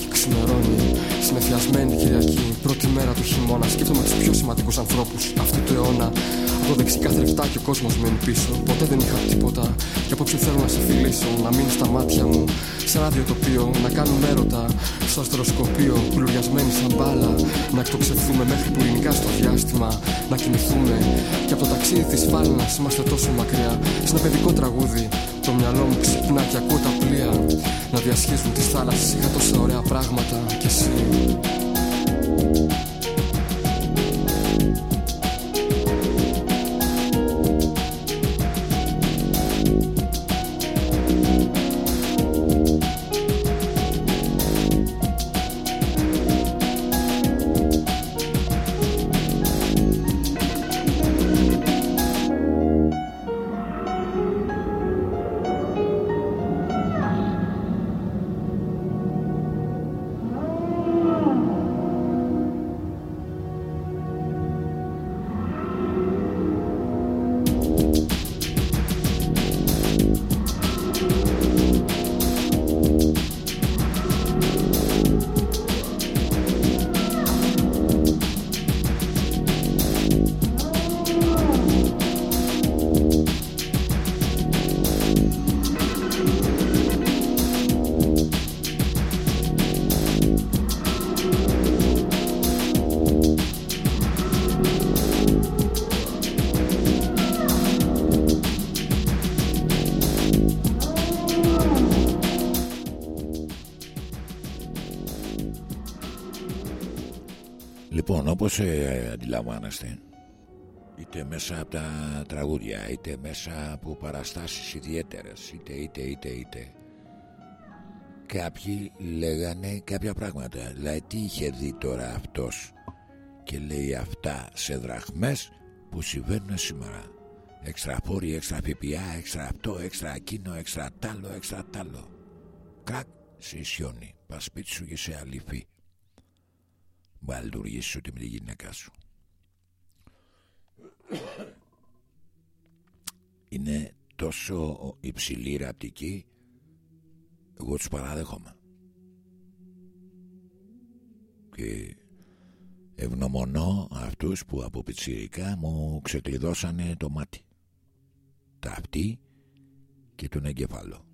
και ξημερώνει. Συνεφιασμένη Κυριακή, πρώτη μέρα του χειμώνα. Σκέφτομαι τους πιο σημαντικούς ανθρώπους αυτού του αιώνα. Από το δεξί καθρεφτά και ο κόσμος μένει πίσω. Ποτέ δεν είχα τίποτα. Και απόψε θέλω να σε φιλήσω, να μείνει στα μάτια μου. Σε ράδιο τοπίο, να κάνουμε έρωτα. Στο αστροσκοπείο, πλουριασμένοι σαν μπάλα. Να εκτοξευθούμε μέχρι που ελληνικά στο διάστημα. Να κινηθούμε. Και από το ταξίδι της φάλαινα είμαστε τόσο μακριά. Σε ένα παιδικό τραγούδι, το μυαλό μου ξυπνά και ακούω τα πλοία να διασχίζουν τις θάλασσες για τόσα ωραία πράγματα. Και εσύ. Λοιπόν, όπως ε, αντιλαμβάνεστε, είτε μέσα από τα τραγούδια, είτε μέσα από παραστάσεις ιδιαίτερες, είτε, είτε, είτε, είτε, κάποιοι λέγανε κάποια πράγματα. Δηλαδή, τι είχε δει τώρα αυτός και λέει αυτά σε δραχμές που συμβαίνουν σήμερα. Έξτρα φόροι, έξτρα ΦΠΑ, έξτρα αυτό, έξτρα εκείνο, έξτρα τάλο, έξτρα τάλο. Κρακ, σε ισιώνει. Πας σπίτι σου και σε αλήφει. Μπαλτουργήσεις ούτε με τη γυναίκα σου. Είναι τόσο υψηλή ραπτική εγώ τους παραδέχομαι και ευγνωμονώ αυτούς που από πιτσιρικά μου ξεκλειδώσανε το μάτι τα αυτή και τον εγκεφάλο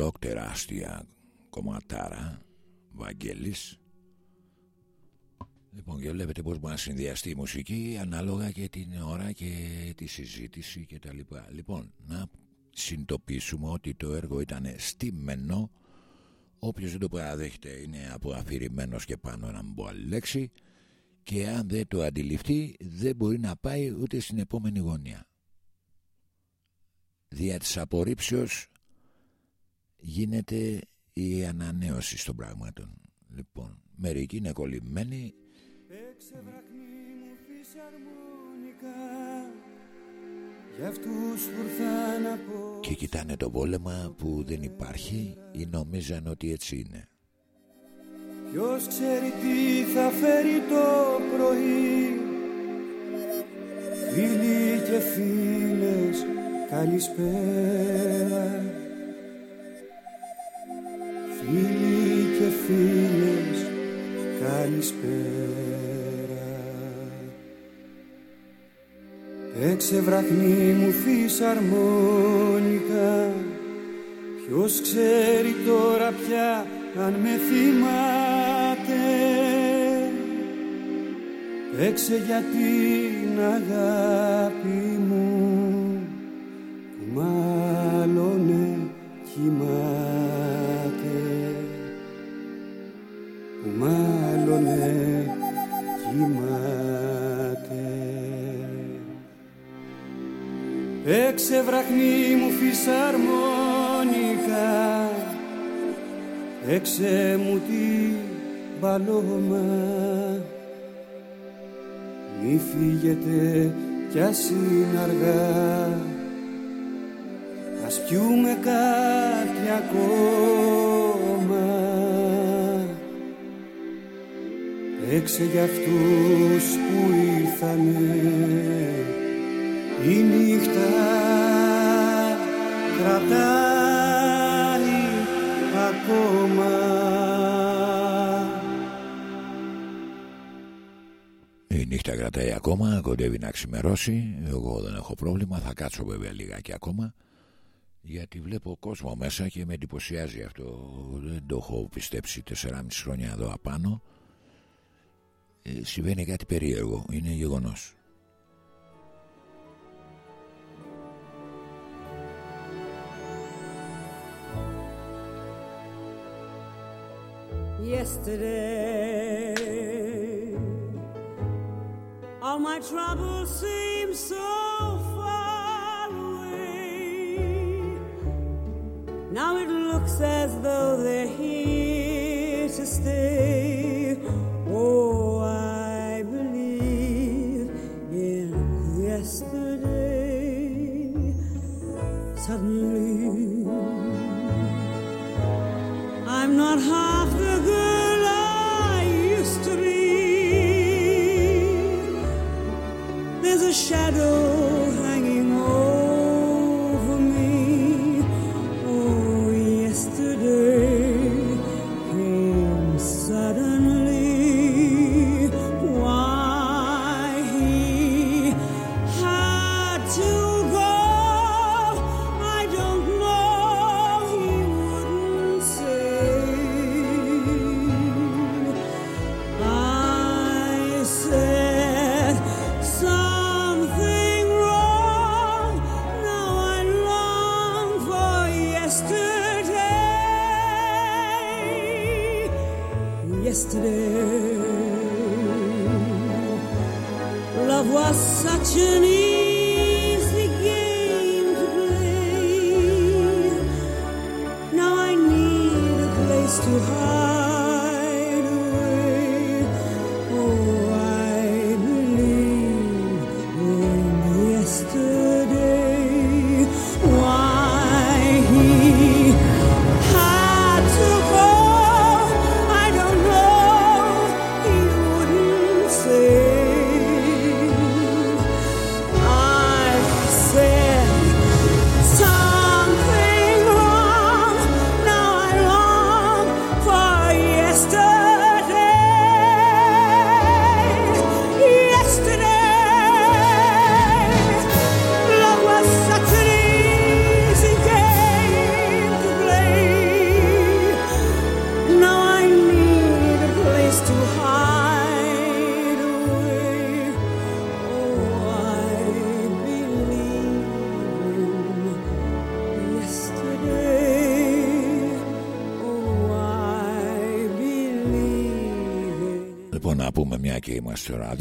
12 o'clock τεράστια κομματάρα Βαγγέλης Λοιπόν και βλέπετε πως μπορεί να συνδυαστεί η μουσική ανάλογα και την ώρα και τη συζήτηση και τα λοιπά. Λοιπόν, να συνειδητοποιήσουμε ότι το έργο ήταν στήμενο Όποιος δεν το παραδέχεται είναι αποαφηρημένος και πάνω να μην πω άλλη λέξη και αν δεν το αντιληφθεί δεν μπορεί να πάει ούτε στην επόμενη γωνία. Δια της απορρίψεως γίνεται η ανανέωση των πραγμάτων. Λοιπόν, μερικοί είναι κολλημένοι Για αυτούς που ήρθαν από και κοιτάνε το πόλεμα που δεν υπάρχει ή νομίζαν ότι έτσι είναι. Ποιος ξέρει τι θα φέρει το πρωί Φίλοι και φίλες καλησπέρα Φίλοι και φίλες καλησπέρα. Έξε βραχνή μου φυσαρμόνικα. Ποιος ξέρει τώρα πια αν με θυμάται. Παίξε για την αγάπη μου που μάλλον κοιμάται μάλλον κοιμάται. Παίξε βραχνή μου φυσαρμόνικα Έξε μου την παλώμα Μη φύγετε κι ας είναι αργά. Ας πιούμε κάτι ακόμα Έξε για αυτούς που ήρθανε Η νύχτα κρατάει ακόμα Η νύχτα κρατάει ακόμα, κοντεύει να ξημερώσει. Εγώ δεν έχω πρόβλημα, θα κάτσω βέβαια λιγάκι ακόμα. Γιατί βλέπω κόσμο μέσα και με εντυπωσιάζει αυτό. Δεν το έχω πιστέψει 4,5 χρόνια εδώ απάνω. Ε, συμβαίνει κάτι περίεργο, είναι γεγονός. yesterday. All my troubles seem so far away. Now it looks as though they're here to stay.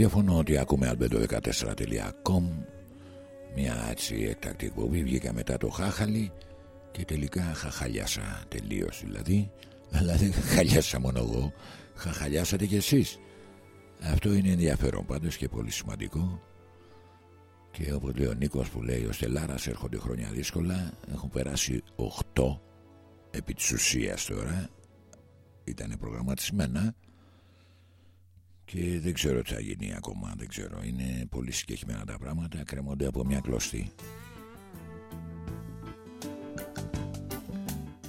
Ραδιόφωνο ότι ακούμε albedo14.com μια έτσι έκτακτη εκπομπή βγήκα μετά το χάχαλι και τελικά χαχαλιάσα τελείως δηλαδή. Αλλά δεν χαχαλιάσα μόνο εγώ χαχαλιάσατε κι εσείς. Αυτό είναι ενδιαφέρον πάντως και πολύ σημαντικό. Και όπως λέει ο Νίκος που λέει ο Στελάρας έρχονται χρόνια δύσκολα έχουν περάσει 8 επί της ουσίας τώρα. Ήταν προγραμματισμένα και δεν ξέρω τι θα γίνει ακόμα δεν ξέρω είναι πολύ συγκεκριμένα τα πράγματα κρεμόνται από μια κλωστή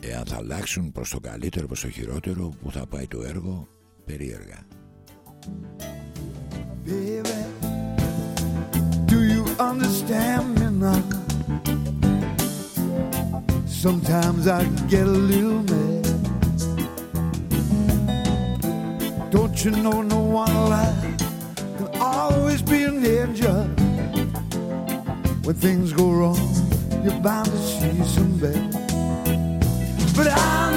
εάν θα αλλάξουν προς το καλύτερο προς το χειρότερο που θα πάει το έργο περίεργα Baby, do you understand me now? Sometimes I get a little mad. Don't you know no one alive can always be an angel? When things go wrong, you're bound to see some bad. But I'm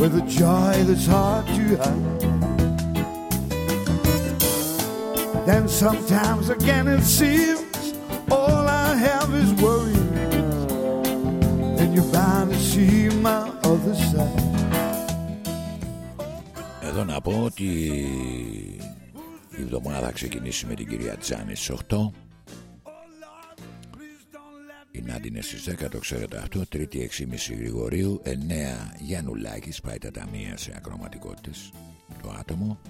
with a joy that's hard to hide. Then sometimes again it seems all I have is worry. Then you're bound to see my other side. Εδώ να πω ότι η εβδομάδα θα ξεκινήσει με την κυρία Τζάνη στις 8 Η Νάντι είναι στις 10 το ξέρετε αυτό. Τρίτη 6.30 Γρηγορίου 9 Γιαννουλάκης. Πάει τα ταμεία σε ακροματικότητες. Το άτομο.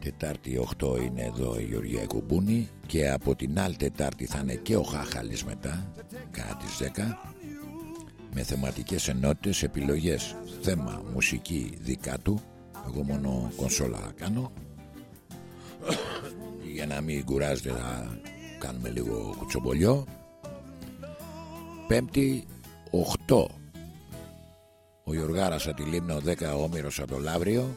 Τετάρτη 8 είναι εδώ η Γεωργία Κουμπούνη Και από την άλλη Τετάρτη θα είναι και ο Χάχαλης μετά Κατά τις 10 με θεματικές ενότητες, επιλογές, θέμα, μουσική δικά του. Εγώ μόνο κονσόλα θα κάνω. Για να μην κουράζετε θα κάνουμε λίγο κουτσομπολιό. Πέμπτη 8 ο Γιωργάρας από τη Λίμνο 10 ο Όμηρος από το Λαύριο.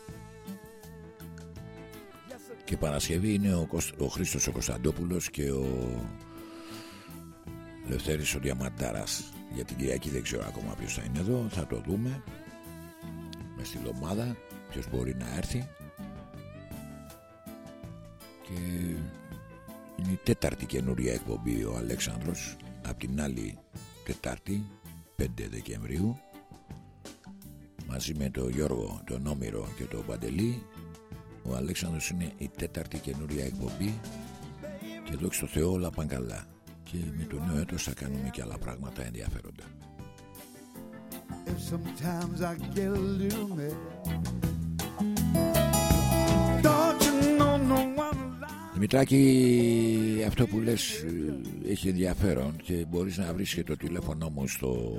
Και Παρασκευή είναι ο, Κωσ... ο Χρήστος ο Κωνσταντόπουλος και ο Λευτέρης ο Διαμαντάρας. Για την Κυριακή δεν ξέρω ακόμα ποιος θα είναι εδώ θα το δούμε. Μες στη λομάδα ποιος μπορεί να έρθει. Και είναι η τέταρτη καινούρια εκπομπή ο Αλέξανδρος. Από την άλλη Τετάρτη 5 Δεκεμβρίου. Μαζί με τον Γιώργο, τον Όμηρο και τον Παντελή ο Αλέξανδρος είναι η τέταρτη καινούρια εκπομπή. Και δόξα τω Θεώ όλα πάνε καλά. Και με το νέο έτος θα κάνουμε και άλλα πράγματα ενδιαφέροντα. If sometimes I get Δημητράκη αυτό που λες ε, έχει ενδιαφέρον και μπορείς να βρεις και το τηλέφωνο μου στο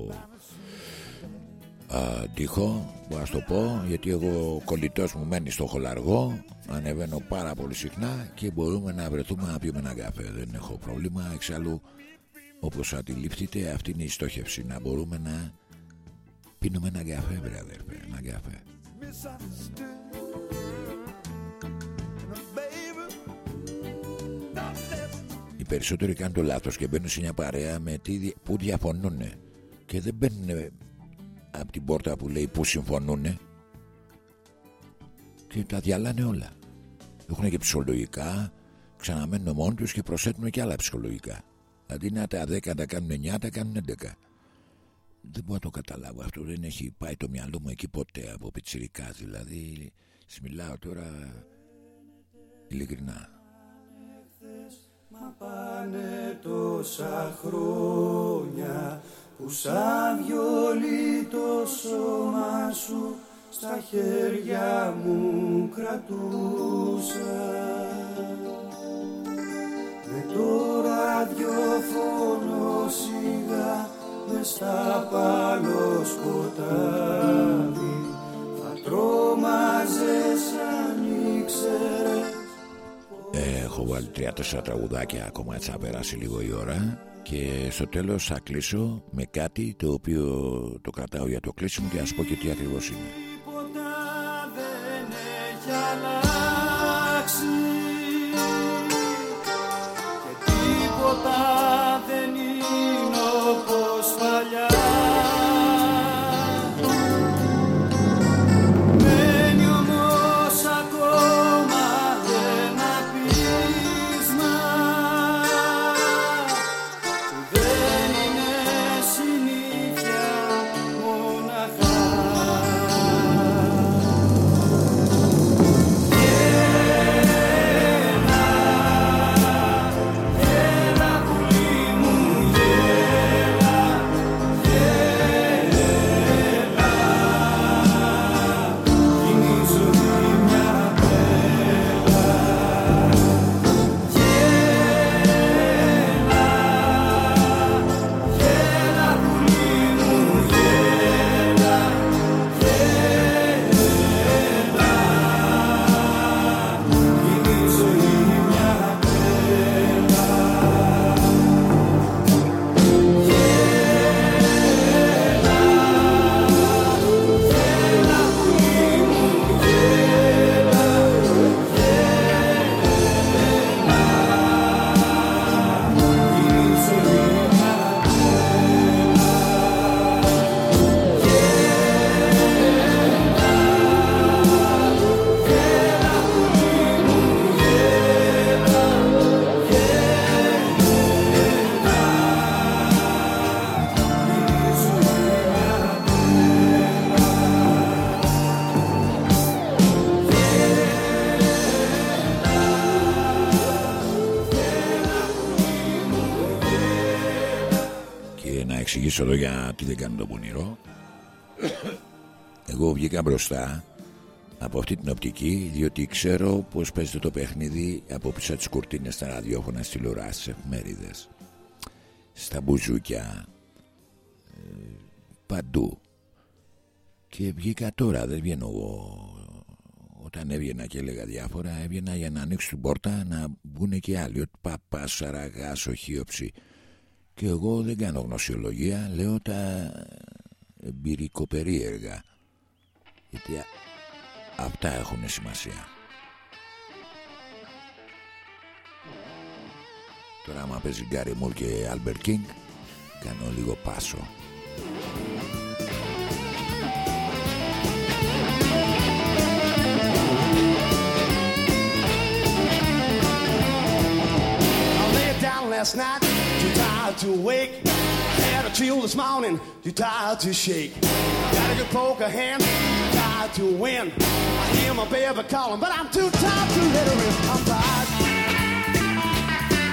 α, τοίχο που ας το πω γιατί εγώ ο κολλητός μου μένει στο χολαργό ανεβαίνω πάρα πολύ συχνά και μπορούμε να βρεθούμε να πιούμε ένα καφέ. Δεν έχω πρόβλημα. Εξάλλου όπως αντιληφθείτε αυτή είναι η στόχευση να μπορούμε να πίνουμε ένα καφέ βρε αδερφέ ένα καφέ περισσότεροι κάνουν το λάθος και μπαίνουν σε μια παρέα με τι, που διαφωνούν και δεν μπαίνουν από την πόρτα που λέει που συμφωνούν και τα διαλάνε όλα. Έχουν και ψυχολογικά, ξαναμένουν μόνοι τους και προσθέτουν και άλλα ψυχολογικά. Αντί να τα 10 τα κάνουν 9, τα κάνουν 11. Δεν μπορώ να το καταλάβω αυτό. Δεν έχει πάει το μυαλό μου εκεί ποτέ από πιτσιρικά. Δηλαδή, σας μιλάω τώρα ειλικρινά. Μα πάνε τόσα χρόνια που σαν βιολί το σώμα σου στα χέρια μου κρατούσα. Με το ραδιοφωνό σιγά μες στα πάνω σκοτάδι. Θα τρόμαζες αν ήξερες βάλει τρία-τέσσερα τραγουδάκια ακόμα έτσι να περάσει λίγο η ώρα και στο τέλος θα κλείσω με κάτι το οποίο το κρατάω για το κλείσιμο και να σου πω και τι ακριβώς είναι. έχει αλλάξει και τίποτα να εξηγήσω εδώ γιατί δεν κάνω το πονηρό. Εγώ βγήκα μπροστά από αυτή την οπτική διότι ξέρω πως παίζεται το παιχνίδι από πίσω από τις κουρτίνες στα ραδιόφωνα, στις τηλεοράσεις, στις εφημερίδες στα μπουζούκια ε, παντού. Και βγήκα τώρα δεν βγαίνω εγώ. Όταν έβγαινα και έλεγα διάφορα έβγαινα για να ανοίξω την πόρτα να μπουν και άλλοι. Ότι παπάς, σαραγάς, οχίωψη και εγώ δεν κάνω γνωσιολογία λέω τα εμπειρικοπερίεργα. Γιατί α- αυτά έχουν σημασία. Τώρα άμα παίζει Gary Moore και Albert King κάνω λίγο πάσο. I laid down last night, too tired to wake. Had a chill this morning, too tired to shake. Got a good poker hand, too tired to win. I hear my baby calling, but I'm too tired to let her in. I'm tired.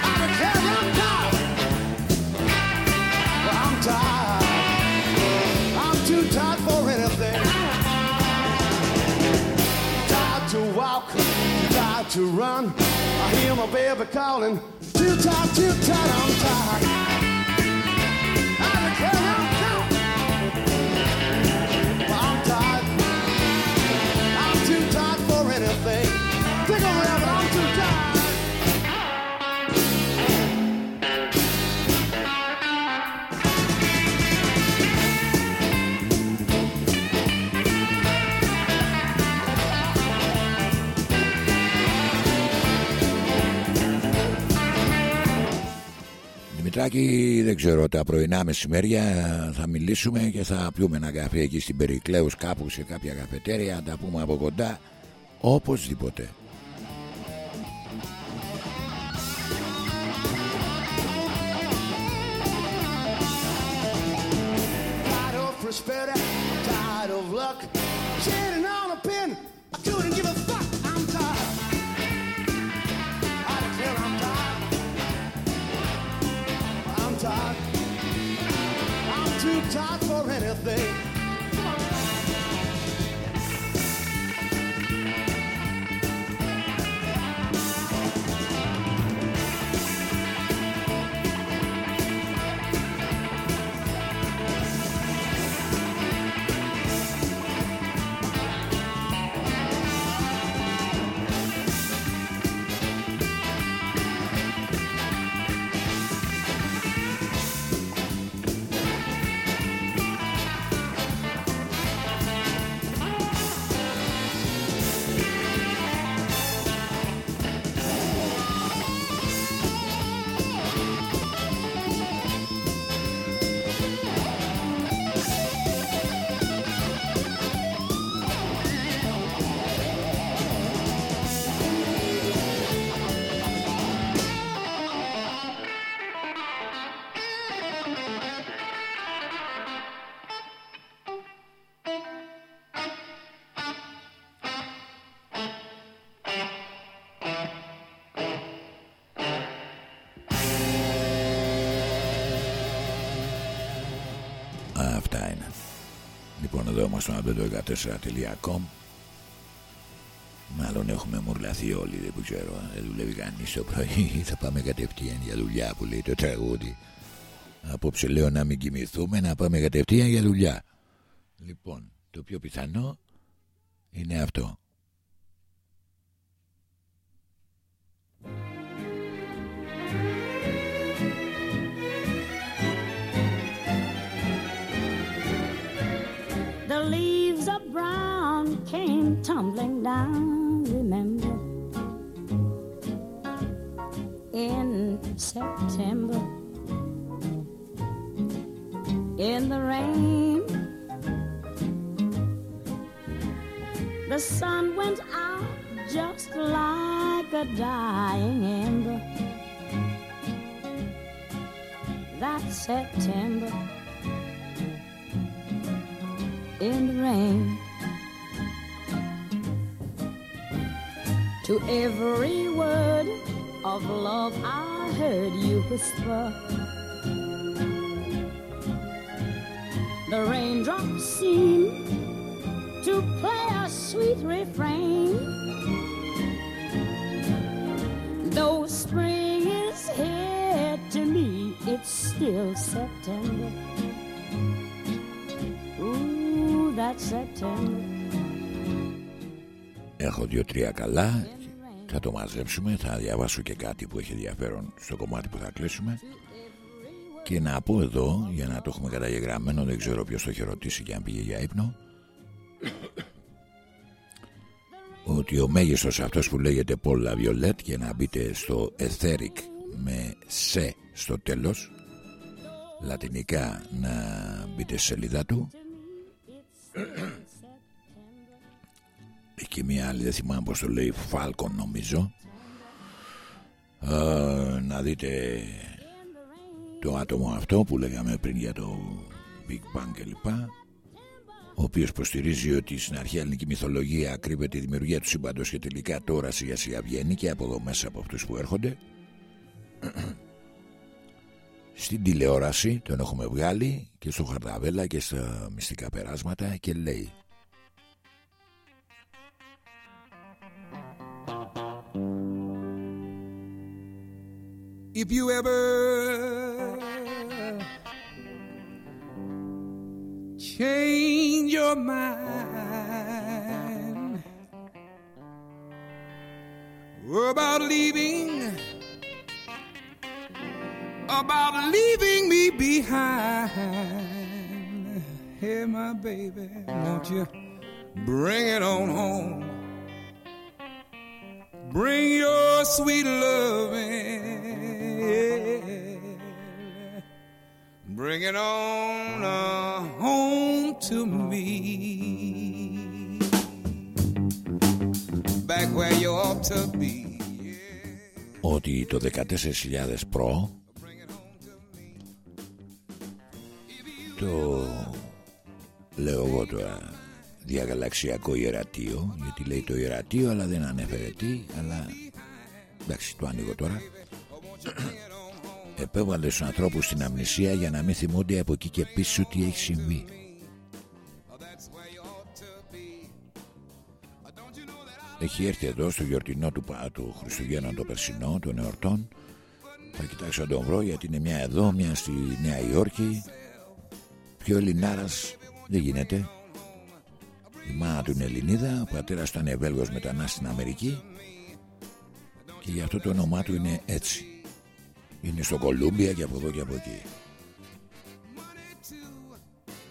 I don't care, I'm tired. I'm tired. I'm too tired for anything. Tired to walk, tired to run. I hear my baby calling. Too tired, too tired, I'm tired. Δημητράκη δεν ξέρω τα πρωινά μεσημέρια θα μιλήσουμε και θα πιούμε ένα καφέ εκεί στην Περικλέους κάπου σε κάποια καφετέρια να τα πούμε από κοντά οπωσδήποτε Tired of prosperity, tired of luck. Sitting on a pin, I couldn't give a too tired for anything. radio114.com Μάλλον έχουμε μουρλαθεί όλοι, δεν ξέρω. Δεν δουλεύει κανεί το πρωί. Θα πάμε κατευθείαν για δουλειά που λέει το τραγούδι. Απόψε λέω να μην κοιμηθούμε, να πάμε κατευθείαν για δουλειά. Λοιπόν, το πιο πιθανό είναι αυτό. Tumbling down, remember, in September. In the rain, the sun went out just like a dying ember. That September in the rain. To every word of love I heard you whisper. The raindrops seem to play a sweet refrain. Though spring is here to me, it's still September. Ooh, that September. Έχω δύο-τρία καλά. Θα το μαζέψουμε. Θα διαβάσω και κάτι που έχει ενδιαφέρον στο κομμάτι που θα κλείσουμε. Και να πω εδώ, για να το έχουμε καταγεγραμμένο, δεν ξέρω ποιος το έχει ρωτήσει και αν πήγε για ύπνο, ότι ο μέγιστος αυτός που λέγεται Paul Laviolette και να μπείτε στο Etheric με σε στο τέλος λατινικά να μπείτε στη σελίδα του Έχει και μια άλλη, δεν θυμάμαι πως το λέει, Falcon νομίζω. Ε, να δείτε το άτομο αυτό που λέγαμε πριν για το Big Bang κλπ. Ο οποίος υποστηρίζει ότι στην αρχαία ελληνική μυθολογία κρύβεται η δημιουργία του σύμπαντος και τελικά τώρα σιγά σιγά βγαίνει και από εδώ μέσα από αυτούς που έρχονται. Στην τηλεόραση τον έχουμε βγάλει και στο Χαρδαβέλα και στα μυστικά περάσματα και λέει If you ever change your mind about leaving, about leaving me behind, hey, my baby, won't you bring it on home? Bring your sweet loving. yeah. Bring it on uh, home to me. Back where you ought to be. ότι το 14.000 προ το λέω εγώ τώρα διαγαλαξιακό ιερατείο γιατί λέει το ιερατείο αλλά δεν ανέφερε τι αλλά εντάξει το άνοιγω τώρα. Επέβαλε στους ανθρώπους την αμνησία για να μην θυμούνται από εκεί και πίσω τι έχει συμβεί. Έχει έρθει εδώ στο γιορτινό του, πα- του Χριστουγέννων το περσινό των εορτών. Θα κοιτάξω να τον βρω γιατί είναι μια εδώ μια στη Νέα Υόρκη. Πιο Ελληνάρας δεν γίνεται η μάνα του είναι Ελληνίδα ο πατέρας του είναι Βέλγος μετανάστης στην Αμερική και γι' αυτό το όνομά του είναι έτσι είναι στο Κολούμπια και από εδώ και από εκεί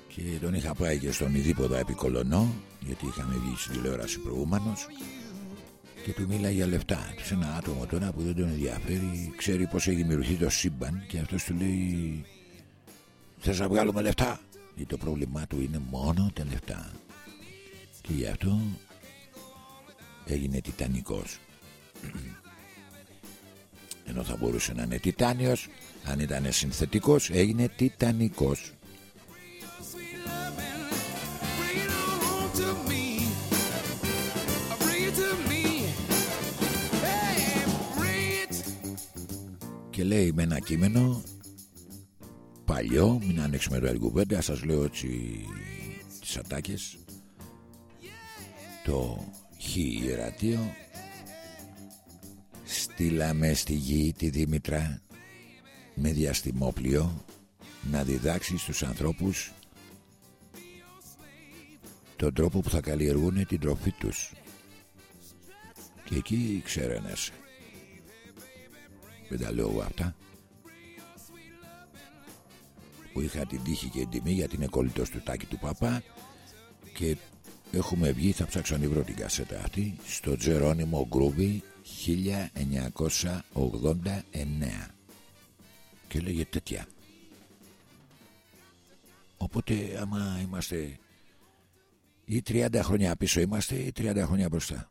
και τον είχα πάει και στον Ιδίποδα επί Κολονό γιατί είχαμε βγει στην τηλεόραση προηγούμενος και του μίλαγε για λεφτά. Του ένα άτομο τώρα που δεν τον ενδιαφέρει, ξέρει πώς έχει δημιουργηθεί το σύμπαν και αυτός του λέει: Θες να βγάλουμε λεφτά; Γιατί το πρόβλημά του είναι μόνο τα λεφτά. Και γι' αυτό έγινε τιτανικός ενώ θα μπορούσε να είναι τιτάνιος αν ήταν συνθετικός έγινε τιτανικός Home to me. Bring it to me. Hey, bring it και λέει με ένα κείμενο παλιό μην ανοίξουμε το κουβέντα σας λέω έτσι τις ατάκες το χ ιερατείο. Στείλαμε στη γη τη Δήμητρα με διαστημόπλιο να διδάξει στους ανθρώπους τον τρόπο που θα καλλιεργούν την τροφή τους. Και εκεί ξέρενες δεν τα λέω εγώ αυτά. Που είχα την τύχη και την τιμή γιατί είναι κολλητός του Τάκη του Παπά και έχουμε βγει θα ψάξω να βρω την κασέτα αυτή στο Τζερόνιμο Γκρούβι 1989 και λέγε τέτοια. Οπότε άμα είμαστε ή 30 χρόνια πίσω είμαστε ή 30 χρόνια μπροστά.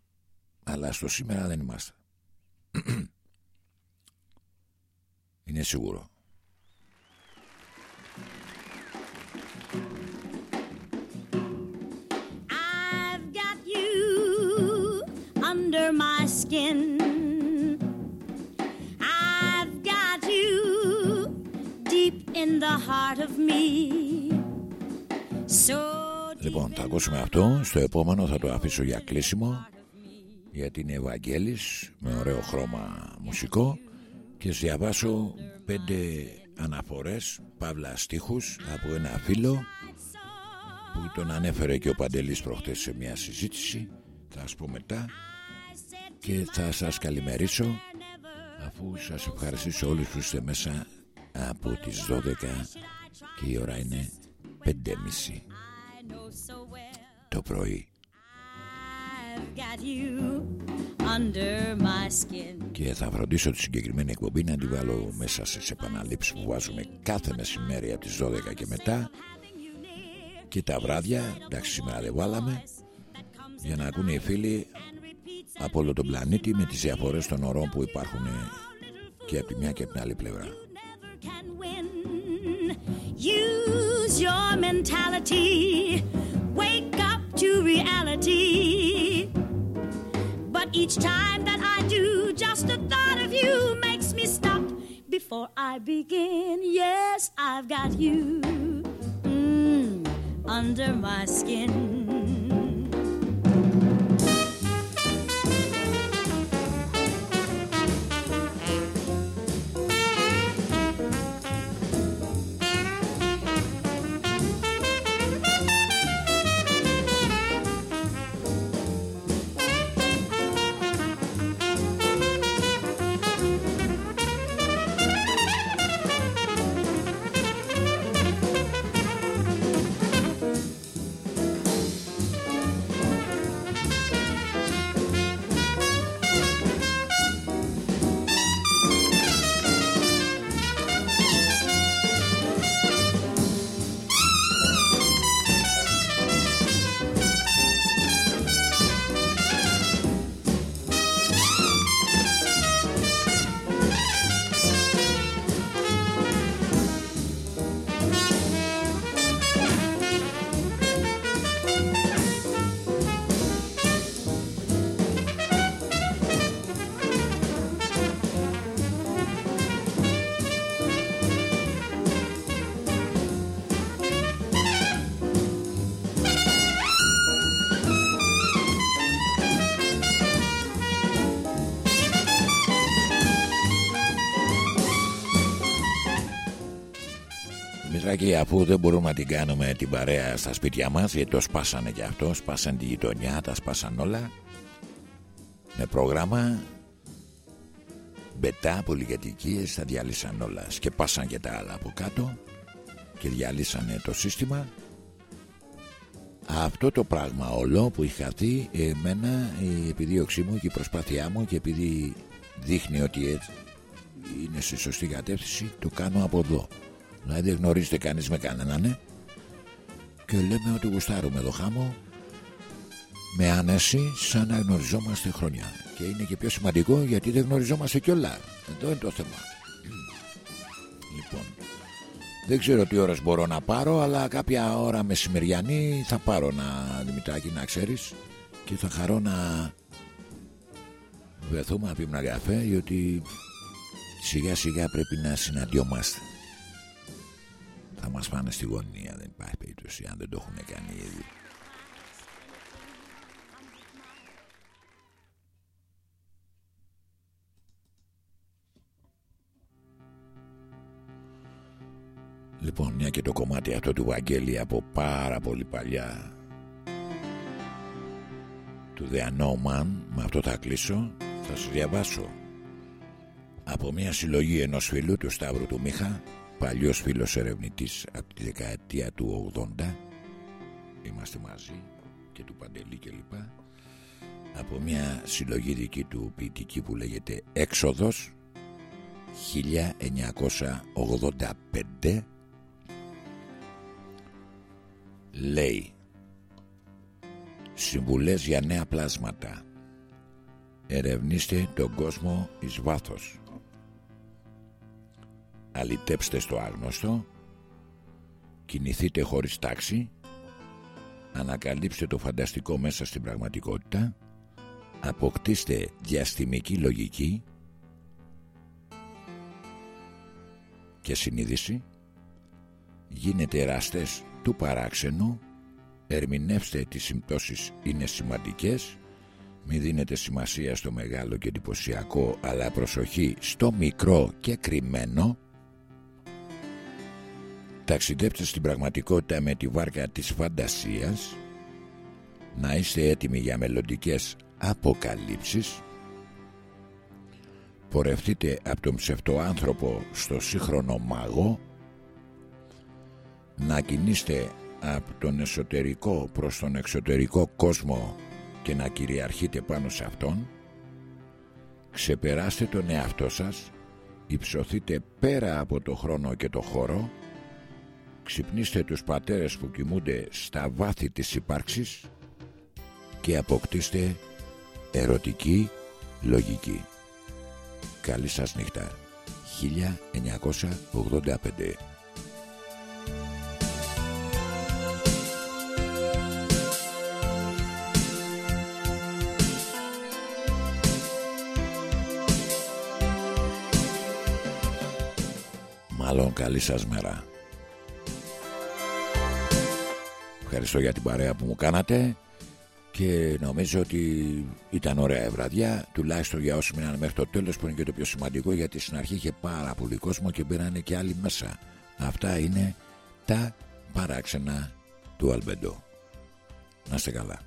Αλλά στο σήμερα δεν είμαστε. Είναι σίγουρο under my skin. I've got you deep in the heart of me. So Λοιπόν, θα ακούσουμε αυτό. Στο επόμενο θα το αφήσω για κλείσιμο. Γιατί είναι Ευαγγέλης με ωραίο χρώμα μουσικό και σου διαβάσω πέντε αναφορές, παύλα στίχους από ένα φίλο που τον ανέφερε και ο Παντελής προχτές σε μια συζήτηση θα σας πω μετά και θα σας καλημερίσω αφού σας ευχαριστήσω όλους που είστε μέσα από τις 12 και η ώρα είναι 5.30 το πρωί I've got you under my skin. και θα φροντίσω τη συγκεκριμένη εκπομπή να την βάλω μέσα στις επαναλήψεις που βάζουμε κάθε μεσημέρι από τις 12 και μετά και τα βράδια, εντάξει σήμερα δεν βάλαμε για να ακούνε οι φίλοι από όλο τον πλανήτη με τις διαφορές των ωρών που υπάρχουν και από τη μια και από την άλλη πλευρά Use your mentality. Wake up to reality. But each time that I do, just the thought of you makes me stop before I begin. Yes, I've got you mm, under my skin. Μητράκη αφού δεν μπορούμε να την κάνουμε την παρέα στα σπίτια μας γιατί το σπάσανε και αυτό, σπάσαν τη γειτονιά, τα σπάσαν όλα. Με πρόγραμμα μπετά, πολυκατοικίες τα διάλυσαν όλα. Σκεπάσαν και τα άλλα από κάτω και διαλύσανε το σύστημα. Αυτό το πράγμα όλο που έχει χαθεί εμένα η επιδίωξή μου και η προσπάθειά μου και επειδή δείχνει ότι έτσι είναι στη σωστή κατεύθυνση το κάνω από εδώ δηλαδή δεν γνωρίζετε κανείς με κανέναν ναι. και λέμε ότι γουστάρουμε εδώ χάμω με άνεση σαν να γνωριζόμαστε χρόνια και είναι και πιο σημαντικό γιατί δεν γνωριζόμαστε κιόλα εδώ είναι το θέμα λοιπόν δεν ξέρω τι ώρες μπορώ να πάρω αλλά κάποια ώρα μεσημεριανή θα πάρω ένα Δημητράκη να ξέρεις και θα χαρώ να βρεθούμε να πιούμε ένα καφέ γιατί Σιγά σιγά πρέπει να συναντιόμαστε. Θα μας πάνε στη γωνία, δεν υπάρχει περίπτωση αν δεν το έχουν κάνει ήδη. Λοιπόν, μια και το κομμάτι αυτό του Βαγγέλη από πάρα πολύ παλιά του The Unknown Man, με αυτό θα κλείσω, θα σου διαβάσω από μια συλλογή ενός φίλου του Σταύρου του Μίχα, παλιός φίλος ερευνητής από τη δεκαετία του 80, είμαστε μαζί και του Παντελή κλπ. Από μια συλλογή δική του ποιητική που λέγεται Έξοδος 1985 λέει Συμβουλές για νέα πλάσματα. Ερευνήστε τον κόσμο εις βάθος Αλυτέψτε στο άγνωστο. Κινηθείτε χωρίς τάξη. Ανακαλύψτε το φανταστικό μέσα στην πραγματικότητα. Αποκτήστε διαστημική λογική. Και συνείδηση. Γίνετε εραστές του παράξενου. Ερμηνεύστε τις συμπτώσεις είναι σημαντικές. Μην δίνετε σημασία στο μεγάλο και εντυπωσιακό αλλά προσοχή στο μικρό και κρυμμένο ταξιδέψτε στην πραγματικότητα με τη βάρκα της φαντασίας να είστε έτοιμοι για μελλοντικές αποκαλύψεις πορευτείτε από τον ψευτοάνθρωπο στο σύγχρονο μάγο να κινείστε από τον εσωτερικό προς τον εξωτερικό κόσμο και να κυριαρχείτε πάνω σε αυτόν. Ξεπεράστε τον εαυτό σας υψωθείτε πέρα από το χρόνο και το χώρο ξυπνήστε τους πατέρες που κοιμούνται στα βάθη της ύπαρξης και αποκτήστε ερωτική λογική. Καλή σας νύχτα. 1985 Μάλλον καλή σας μέρα Ευχαριστώ για την παρέα που μου κάνατε και νομίζω ότι ήταν ωραία η βραδιά τουλάχιστον για όσοι μείναν μέχρι το τέλος που είναι και το πιο σημαντικό γιατί στην αρχή είχε πάρα πολύ κόσμο και μπαίνανε και άλλοι μέσα. Αυτά είναι τα παράξενα του Αλμπεντό. Να είστε καλά